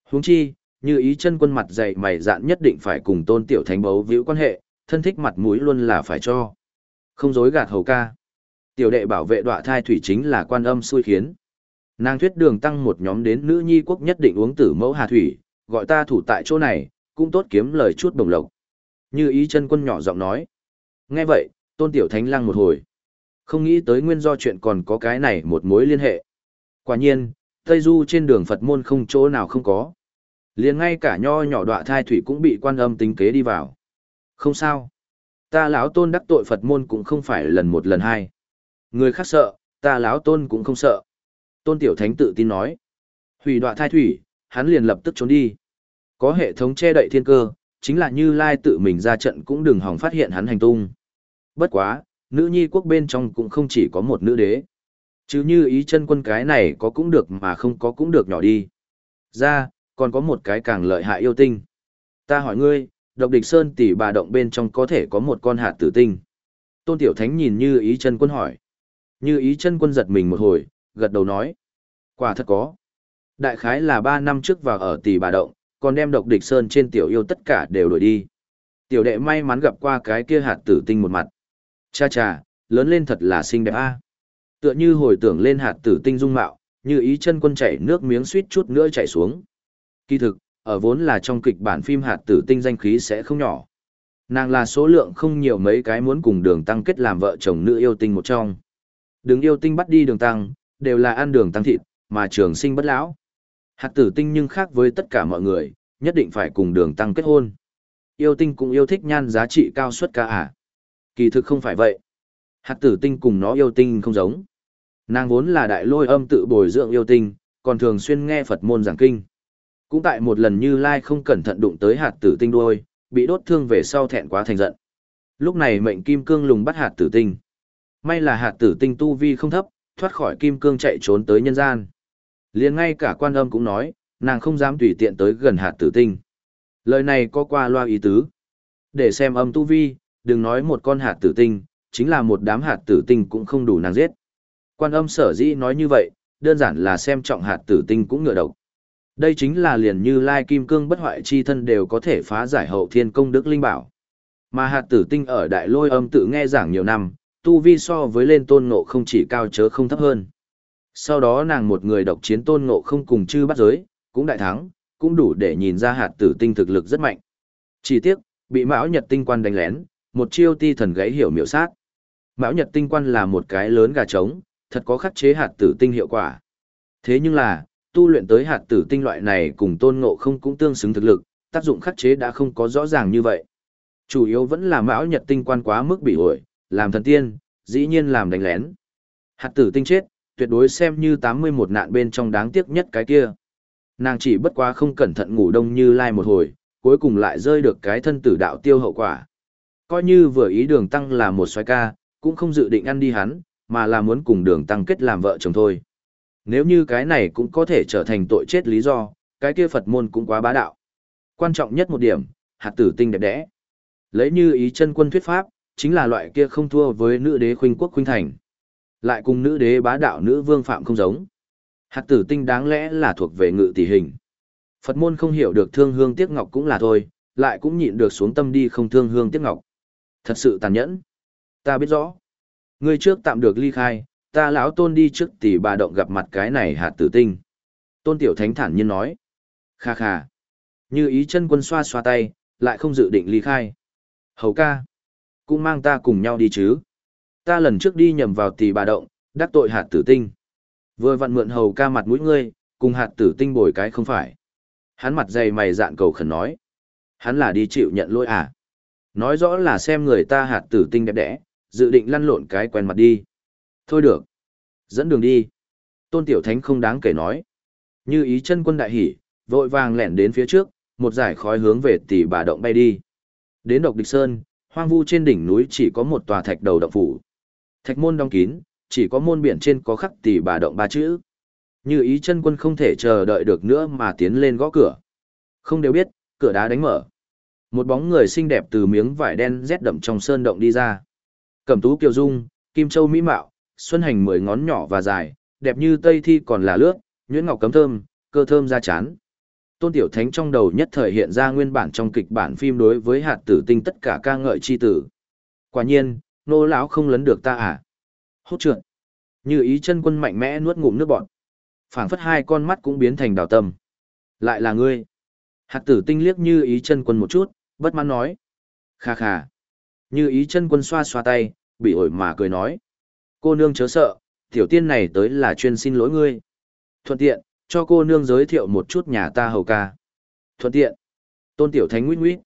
Huống chi, như ý chân quân mặt dày mày dạn nhất định phải cùng tôn tiểu thánh bấu víu quan hệ, thân thích mặt mũi luôn là phải cho. Không dối gạt hầu ca. Tiểu đệ bảo vệ đọa thai thủy chính là quan âm xui khiến. Nàng thuyết đường tăng một nhóm đến nữ nhi quốc nhất định uống tử mẫu hà thủy, gọi ta thủ tại chỗ này, cũng tốt kiếm lời chút đồng lộc. Như ý chân quân nhỏ giọng nói. Nghe vậy, tôn tiểu thánh lăng một hồi. Không nghĩ tới nguyên do chuyện còn có cái này một mối liên hệ. Quả nhiên, Tây Du trên đường Phật môn không chỗ nào không có liền ngay cả nho nhỏ đọa thai thủy cũng bị quan âm tính kế đi vào. Không sao. Ta lão tôn đắc tội Phật môn cũng không phải lần một lần hai. Người khác sợ, ta lão tôn cũng không sợ. Tôn tiểu thánh tự tin nói. Hủy đọa thai thủy, hắn liền lập tức trốn đi. Có hệ thống che đậy thiên cơ, chính là như lai tự mình ra trận cũng đừng hòng phát hiện hắn hành tung. Bất quá, nữ nhi quốc bên trong cũng không chỉ có một nữ đế. Chứ như ý chân quân cái này có cũng được mà không có cũng được nhỏ đi. Ra, còn có một cái càng lợi hại yêu tinh. Ta hỏi ngươi, độc địch sơn tỷ bà động bên trong có thể có một con hạt tử tinh. Tôn Tiểu Thánh nhìn như ý chân quân hỏi. Như ý chân quân giật mình một hồi, gật đầu nói. Quả thật có. Đại khái là ba năm trước vào ở tỷ bà động, còn đem độc địch sơn trên tiểu yêu tất cả đều đổi đi. Tiểu đệ may mắn gặp qua cái kia hạt tử tinh một mặt. Cha cha, lớn lên thật là xinh đẹp a. Tựa như hồi tưởng lên hạt tử tinh dung mạo, như ý chân quân chảy nước miếng suýt chút nữa chảy xuống. Kỳ thực, ở vốn là trong kịch bản phim hạt tử tinh danh khí sẽ không nhỏ. Nàng là số lượng không nhiều mấy cái muốn cùng đường tăng kết làm vợ chồng nữ yêu tinh một trong. Đường yêu tinh bắt đi đường tăng, đều là ăn đường tăng thịt, mà trường sinh bất lão. Hạt tử tinh nhưng khác với tất cả mọi người, nhất định phải cùng đường tăng kết hôn. Yêu tinh cũng yêu thích nhan giá trị cao suất ca à. Kỳ thực không phải vậy. Hạt tử tinh cùng nó yêu tinh không giống. Nàng vốn là đại lôi âm tự bồi dưỡng yêu tinh, còn thường xuyên nghe Phật môn giảng kinh. Cũng tại một lần như Lai không cẩn thận đụng tới hạt tử tinh đuôi, bị đốt thương về sau thẹn quá thành giận. Lúc này mệnh kim cương lùng bắt hạt tử tinh. May là hạt tử tinh tu vi không thấp, thoát khỏi kim cương chạy trốn tới nhân gian. liền ngay cả quan âm cũng nói, nàng không dám tùy tiện tới gần hạt tử tinh. Lời này có qua loa ý tứ. Để xem âm tu vi, đừng nói một con hạt tử tinh, chính là một đám hạt tử tinh cũng không đủ nàng giết. Quan âm sở dĩ nói như vậy, đơn giản là xem trọng hạt tử tinh cũng ngựa độc. Đây chính là liền như lai kim cương bất hoại chi thân đều có thể phá giải hậu thiên công đức linh bảo. Mà hạt tử tinh ở đại lôi âm tự nghe giảng nhiều năm, tu vi so với lên tôn ngộ không chỉ cao chớ không thấp hơn. Sau đó nàng một người độc chiến tôn ngộ không cùng chư bắt giới, cũng đại thắng, cũng đủ để nhìn ra hạt tử tinh thực lực rất mạnh. Chỉ tiếc, bị mão nhật tinh quan đánh lén, một chiêu ti thần gãy hiểu miểu sát. Mão nhật tinh quan là một cái lớn gà trống, thật có khắc chế hạt tử tinh hiệu quả. Thế nhưng là, tu luyện tới hạt tử tinh loại này cùng tôn ngộ không cũng tương xứng thực lực, tác dụng khắc chế đã không có rõ ràng như vậy. Chủ yếu vẫn là mão nhật tinh quan quá mức bị ổi, làm thần tiên, dĩ nhiên làm đánh lén. Hạt tử tinh chết, tuyệt đối xem như 81 nạn bên trong đáng tiếc nhất cái kia. Nàng chỉ bất quá không cẩn thận ngủ đông như lai một hồi, cuối cùng lại rơi được cái thân tử đạo tiêu hậu quả. Coi như vừa ý đường tăng là một xoay ca, cũng không dự định ăn đi hắn, mà là muốn cùng đường tăng kết làm vợ chồng thôi. Nếu như cái này cũng có thể trở thành tội chết lý do, cái kia Phật môn cũng quá bá đạo. Quan trọng nhất một điểm, hạt tử tinh đẹp đẽ. Lấy như ý chân quân thuyết pháp, chính là loại kia không thua với nữ đế khuynh quốc khuynh thành. Lại cùng nữ đế bá đạo nữ vương phạm không giống. Hạt tử tinh đáng lẽ là thuộc về ngự tỷ hình. Phật môn không hiểu được thương hương tiếc ngọc cũng là thôi, lại cũng nhịn được xuống tâm đi không thương hương tiếc ngọc. Thật sự tàn nhẫn. Ta biết rõ. Ngươi trước tạm được ly khai, ta lão tôn đi trước tỷ bà động gặp mặt cái này hạt tử tinh. Tôn tiểu thánh thản nhiên nói. Kha kha. Như ý chân quân xoa xoa tay, lại không dự định ly khai. Hầu ca. Cũng mang ta cùng nhau đi chứ. Ta lần trước đi nhầm vào tỷ bà động, đắc tội hạt tử tinh. Vừa vặn mượn hầu ca mặt mũi ngươi, cùng hạt tử tinh bồi cái không phải. Hắn mặt dày mày dạn cầu khẩn nói. Hắn là đi chịu nhận lỗi à? Nói rõ là xem người ta hạt tử tinh đẹp đẽ, dự định lăn lộn cái quen mặt đi. Thôi được. Dẫn đường đi. Tôn Tiểu Thánh không đáng kể nói. Như ý chân quân đại hỉ, vội vàng lẻn đến phía trước, một giải khói hướng về tỷ bà động bay đi. Đến độc địch sơn, hoang vu trên đỉnh núi chỉ có một tòa thạch đầu động phủ. Thạch môn đóng kín, chỉ có môn biển trên có khắc tỷ bà động ba chữ. Như ý chân quân không thể chờ đợi được nữa mà tiến lên gõ cửa. Không đều biết, cửa đá đánh mở. Một bóng người xinh đẹp từ miếng vải đen rét đậm trong sơn động đi ra. Cẩm tú kiều dung, kim châu mỹ mạo, xuân hành mười ngón nhỏ và dài, đẹp như tây thi còn là lướt, nhuyễn ngọc cấm thơm, cơ thơm ra chán. Tôn Tiểu Thánh trong đầu nhất thời hiện ra nguyên bản trong kịch bản phim đối với hạt tử tinh tất cả ca ngợi chi tử. Quả nhiên, nô lão không lấn được ta à? Hốt trượt. Như ý chân quân mạnh mẽ nuốt ngụm nước bọt. phảng phất hai con mắt cũng biến thành đào tâm. Lại là ngươi. Hạt tử tinh liếc như ý chân quân một chút, bất mãn nói. Kha kha. Như ý chân quân xoa xoa tay, bị ổi mà cười nói. Cô nương chớ sợ, tiểu tiên này tới là chuyên xin lỗi ngươi. Thuận tiện, cho cô nương giới thiệu một chút nhà ta hầu ca. Thuận tiện. Tôn tiểu thánh nguyết nguyết.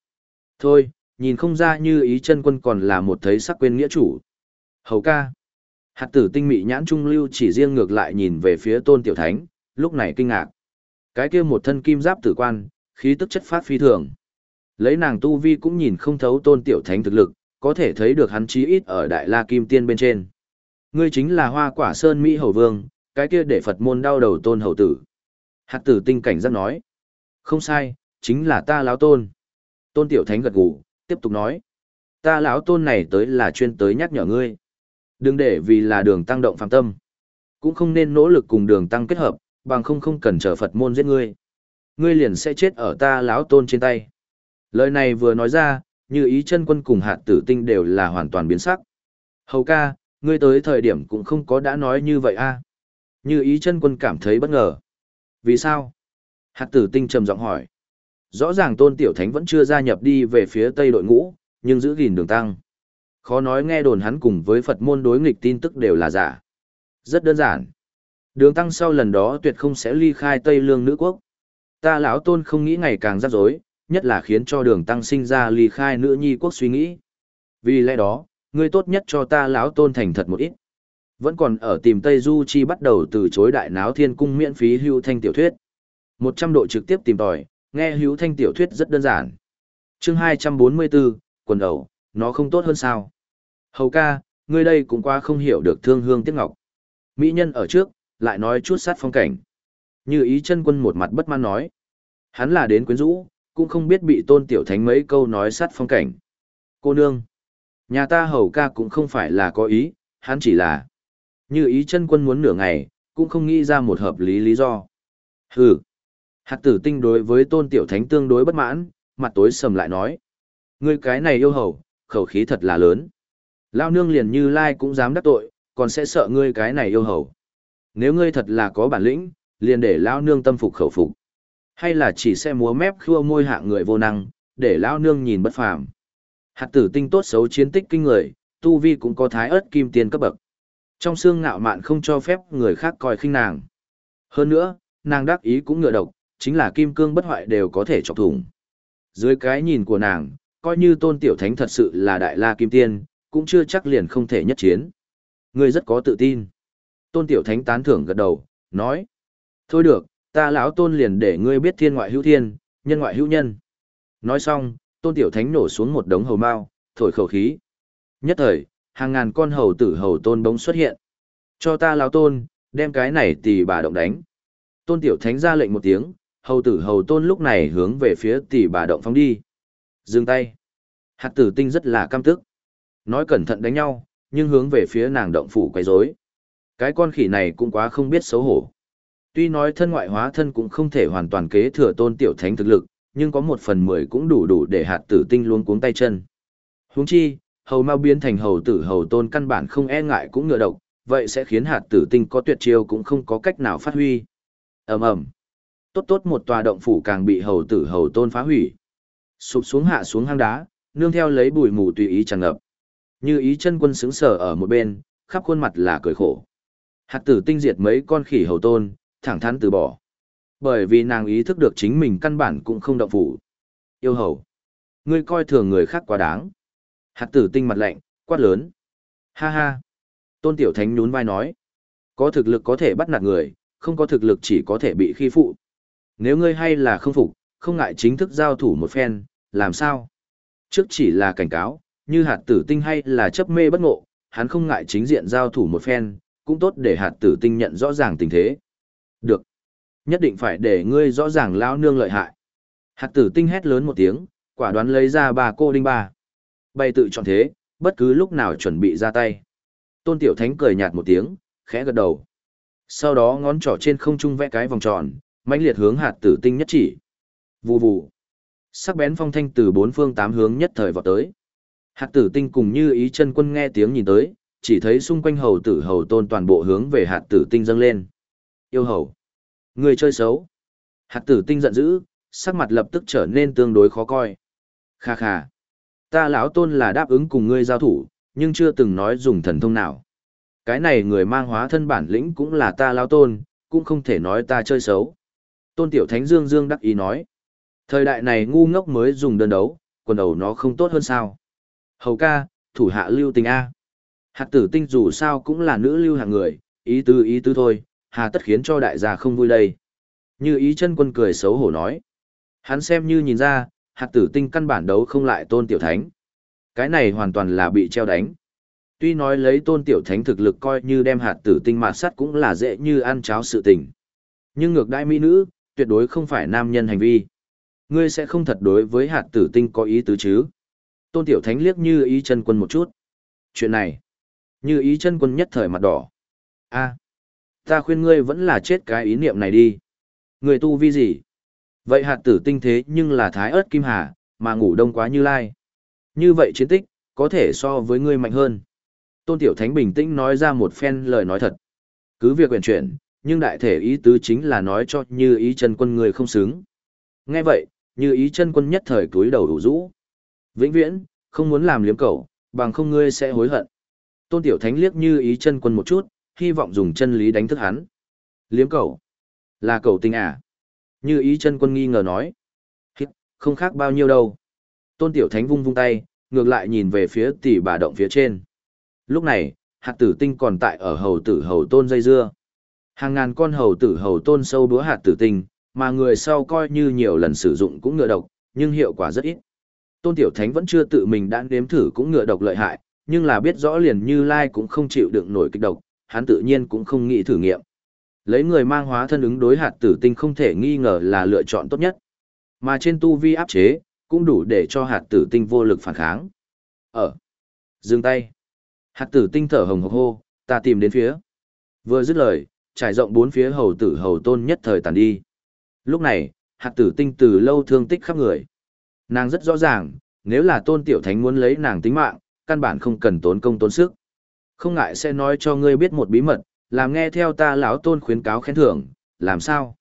Thôi, nhìn không ra như ý chân quân còn là một thấy sắc quên nghĩa chủ. Hầu ca. Hạt tử tinh mị nhãn trung lưu chỉ riêng ngược lại nhìn về phía tôn tiểu thánh, lúc này kinh ngạc. Cái kia một thân kim giáp tử quan, khí tức chất phát phi thường. Lấy nàng tu vi cũng nhìn không thấu tôn tiểu thánh thực lực, có thể thấy được hắn chí ít ở đại la kim tiên bên trên. Ngươi chính là hoa quả sơn Mỹ hầu vương, cái kia để Phật môn đau đầu tôn hầu tử. Hạt tử tinh cảnh giác nói. Không sai, chính là ta lão tôn. Tôn tiểu thánh gật gù, tiếp tục nói. Ta lão tôn này tới là chuyên tới nhắc nhở ngươi. Đừng để vì là đường tăng động phạm tâm. Cũng không nên nỗ lực cùng đường tăng kết hợp, bằng không không cần chờ Phật môn giết ngươi. Ngươi liền sẽ chết ở ta lão tôn trên tay. Lời này vừa nói ra, như ý chân quân cùng hạt tử tinh đều là hoàn toàn biến sắc. Hầu ca, ngươi tới thời điểm cũng không có đã nói như vậy a Như ý chân quân cảm thấy bất ngờ. Vì sao? Hạt tử tinh trầm giọng hỏi. Rõ ràng tôn tiểu thánh vẫn chưa gia nhập đi về phía tây đội ngũ, nhưng giữ gìn đường tăng. Khó nói nghe đồn hắn cùng với Phật môn đối nghịch tin tức đều là giả. Rất đơn giản. Đường tăng sau lần đó tuyệt không sẽ ly khai Tây Lương nữ quốc. Ta lão tôn không nghĩ ngày càng rắc rối, nhất là khiến cho đường tăng sinh ra ly khai nữ nhi quốc suy nghĩ. Vì lẽ đó, ngươi tốt nhất cho ta lão tôn thành thật một ít. Vẫn còn ở tìm Tây Du Chi bắt đầu từ chối đại náo thiên cung miễn phí hưu thanh tiểu thuyết. 100 độ trực tiếp tìm tòi, nghe hưu thanh tiểu thuyết rất đơn giản. chương 244, quần ẩu, nó không tốt hơn sao. Hầu ca, ngươi đây cũng qua không hiểu được thương hương tiếc ngọc. Mỹ nhân ở trước, lại nói chút sát phong cảnh. Như ý chân quân một mặt bất mãn nói. Hắn là đến quyến rũ, cũng không biết bị tôn tiểu thánh mấy câu nói sát phong cảnh. Cô nương, nhà ta hầu ca cũng không phải là có ý, hắn chỉ là như ý chân quân muốn nửa ngày, cũng không nghĩ ra một hợp lý lý do. Hừ, hạt tử tinh đối với tôn tiểu thánh tương đối bất mãn, mặt tối sầm lại nói. Ngươi cái này yêu hầu, khẩu khí thật là lớn. Lao nương liền như lai cũng dám đắc tội, còn sẽ sợ ngươi cái này yêu hầu. Nếu ngươi thật là có bản lĩnh, liền để Lao nương tâm phục khẩu phục. Hay là chỉ sẽ múa mép khua môi hạng người vô năng, để Lao nương nhìn bất phàm. Hạt tử tinh tốt xấu chiến tích kinh người, tu vi cũng có thái ớt kim tiền cấp bậc. Trong xương ngạo mạn không cho phép người khác coi khinh nàng. Hơn nữa, nàng đắc ý cũng ngựa độc, chính là kim cương bất hoại đều có thể chọc thủng. Dưới cái nhìn của nàng, coi như tôn tiểu thánh thật sự là đại la kim tiên, cũng chưa chắc liền không thể nhất chiến. Ngươi rất có tự tin. Tôn tiểu thánh tán thưởng gật đầu, nói. Thôi được, ta lão tôn liền để ngươi biết thiên ngoại hữu thiên, nhân ngoại hữu nhân. Nói xong, tôn tiểu thánh nổ xuống một đống hầu mao, thổi khẩu khí. Nhất thời, hàng ngàn con hầu tử hầu tôn bỗng xuất hiện. Cho ta lao tôn, đem cái này tì bà động đánh. Tôn tiểu thánh ra lệnh một tiếng, hầu tử hầu tôn lúc này hướng về phía tỷ bà động phóng đi. Dừng tay. Hạt tử tinh rất là căm tức. Nói cẩn thận đánh nhau, nhưng hướng về phía nàng động phủ quấy rối. Cái con khỉ này cũng quá không biết xấu hổ. Tuy nói thân ngoại hóa thân cũng không thể hoàn toàn kế thừa tôn tiểu thánh thực lực, nhưng có một phần mười cũng đủ đủ để hạt tử tinh luôn cuống tay chân. Huống chi, hầu mau biến thành hầu tử hầu tôn căn bản không e ngại cũng ngựa độc, vậy sẽ khiến hạt tử tinh có tuyệt chiêu cũng không có cách nào phát huy. ầm ầm Tốt tốt một tòa động phủ càng bị hầu tử hầu tôn phá hủy. Sụp xuống hạ xuống hang đá, nương theo lấy bụi mù tùy ý tràn ngập. Như ý chân quân sững sờ ở một bên, khắp khuôn mặt là cười khổ. Hạt tử tinh diệt mấy con khỉ hầu tôn, thẳng thắn từ bỏ. Bởi vì nàng ý thức được chính mình căn bản cũng không động phủ. Yêu hầu. Ngươi coi thường người khác quá đáng. Hạt tử tinh mặt lạnh, quát lớn. Ha ha. Tôn tiểu thánh nhún vai nói. Có thực lực có thể bắt nạt người, không có thực lực chỉ có thể bị khi phụ. Nếu ngươi hay là không phục, không ngại chính thức giao thủ một phen, làm sao? Trước chỉ là cảnh cáo, như hạt tử tinh hay là chấp mê bất ngộ, hắn không ngại chính diện giao thủ một phen, cũng tốt để hạt tử tinh nhận rõ ràng tình thế. Được. Nhất định phải để ngươi rõ ràng lão nương lợi hại. Hạt tử tinh hét lớn một tiếng, quả đoán lấy ra bà cô đinh ba. Bày tự chọn thế, bất cứ lúc nào chuẩn bị ra tay. Tôn Tiểu Thánh cười nhạt một tiếng, khẽ gật đầu. Sau đó ngón trỏ trên không trung vẽ cái vòng tròn, mãnh liệt hướng hạt tử tinh nhất chỉ. Vù vù. Sắc bén phong thanh từ bốn phương tám hướng nhất thời vọt tới. Hạt tử tinh cùng như ý chân quân nghe tiếng nhìn tới, chỉ thấy xung quanh hầu tử hầu tôn toàn bộ hướng về hạt tử tinh dâng lên. Yêu hầu. Người chơi xấu. Hạt tử tinh giận dữ, sắc mặt lập tức trở nên tương đối khó coi. Kha kha. Ta lão tôn là đáp ứng cùng ngươi giao thủ, nhưng chưa từng nói dùng thần thông nào. Cái này người mang hóa thân bản lĩnh cũng là ta lão tôn, cũng không thể nói ta chơi xấu. Tôn tiểu thánh dương dương đắc ý nói. Thời đại này ngu ngốc mới dùng đơn đấu, quần đầu nó không tốt hơn sao. Hầu ca, thủ hạ lưu tình A. Hạt tử tinh dù sao cũng là nữ lưu hạng người, ý tứ ý tứ thôi, hà tất khiến cho đại gia không vui đây. Như ý chân quân cười xấu hổ nói. Hắn xem như nhìn ra, hạt tử tinh căn bản đấu không lại tôn tiểu thánh. Cái này hoàn toàn là bị treo đánh. Tuy nói lấy tôn tiểu thánh thực lực coi như đem hạt tử tinh mạt sắt cũng là dễ như ăn cháo sự tình. Nhưng ngược đại mỹ nữ, tuyệt đối không phải nam nhân hành vi. Ngươi sẽ không thật đối với hạt tử tinh có ý tứ chứ. Tôn tiểu thánh liếc như ý chân quân một chút. Chuyện này, như ý chân quân nhất thời mặt đỏ. a ta khuyên ngươi vẫn là chết cái ý niệm này đi. Người tu vi gì? Vậy hạt tử tinh thế nhưng là thái ớt kim hà, mà ngủ đông quá như lai. Như vậy chiến tích, có thể so với ngươi mạnh hơn. Tôn Tiểu Thánh bình tĩnh nói ra một phen lời nói thật. Cứ việc quyền chuyển, nhưng đại thể ý tứ chính là nói cho như ý chân quân người không xứng. Nghe vậy, như ý chân quân nhất thời túi đầu đủ rũ. Vĩnh viễn, không muốn làm liếm cầu, bằng không ngươi sẽ hối hận. Tôn Tiểu Thánh liếc như ý chân quân một chút, hy vọng dùng chân lý đánh thức hắn. Liếm cầu? Là cầu tình à? Như ý chân quân nghi ngờ nói. Hít, không khác bao nhiêu đâu. Tôn Tiểu Thánh vung vung tay, ngược lại nhìn về phía tỷ bà động phía trên. Lúc này, hạt tử tinh còn tại ở hầu tử hầu tôn dây dưa. Hàng ngàn con hầu tử hầu tôn sâu đúa hạt tử tinh, mà người sau coi như nhiều lần sử dụng cũng ngựa độc, nhưng hiệu quả rất ít. Tôn Tiểu Thánh vẫn chưa tự mình đã nếm thử cũng ngựa độc lợi hại, nhưng là biết rõ liền như Lai cũng không chịu đựng nổi kích độc, hắn tự nhiên cũng không nghĩ thử nghiệm. Lấy người mang hóa thân ứng đối hạt tử tinh không thể nghi ngờ là lựa chọn tốt nhất. Mà trên tu vi áp chế, cũng đủ để cho hạt tử tinh vô lực phản kháng. Ở. Dừng tay. Hạt tử tinh thở hồng hộc hô, ta tìm đến phía. Vừa dứt lời, trải rộng bốn phía hầu tử hầu tôn nhất thời tàn đi. Lúc này, hạt tử tinh từ lâu thương tích khắp người. Nàng rất rõ ràng, nếu là tôn tiểu thánh muốn lấy nàng tính mạng, căn bản không cần tốn công tốn sức. Không ngại sẽ nói cho ngươi biết một bí mật, làm nghe theo ta lão tôn khuyến cáo khen thưởng, làm sao?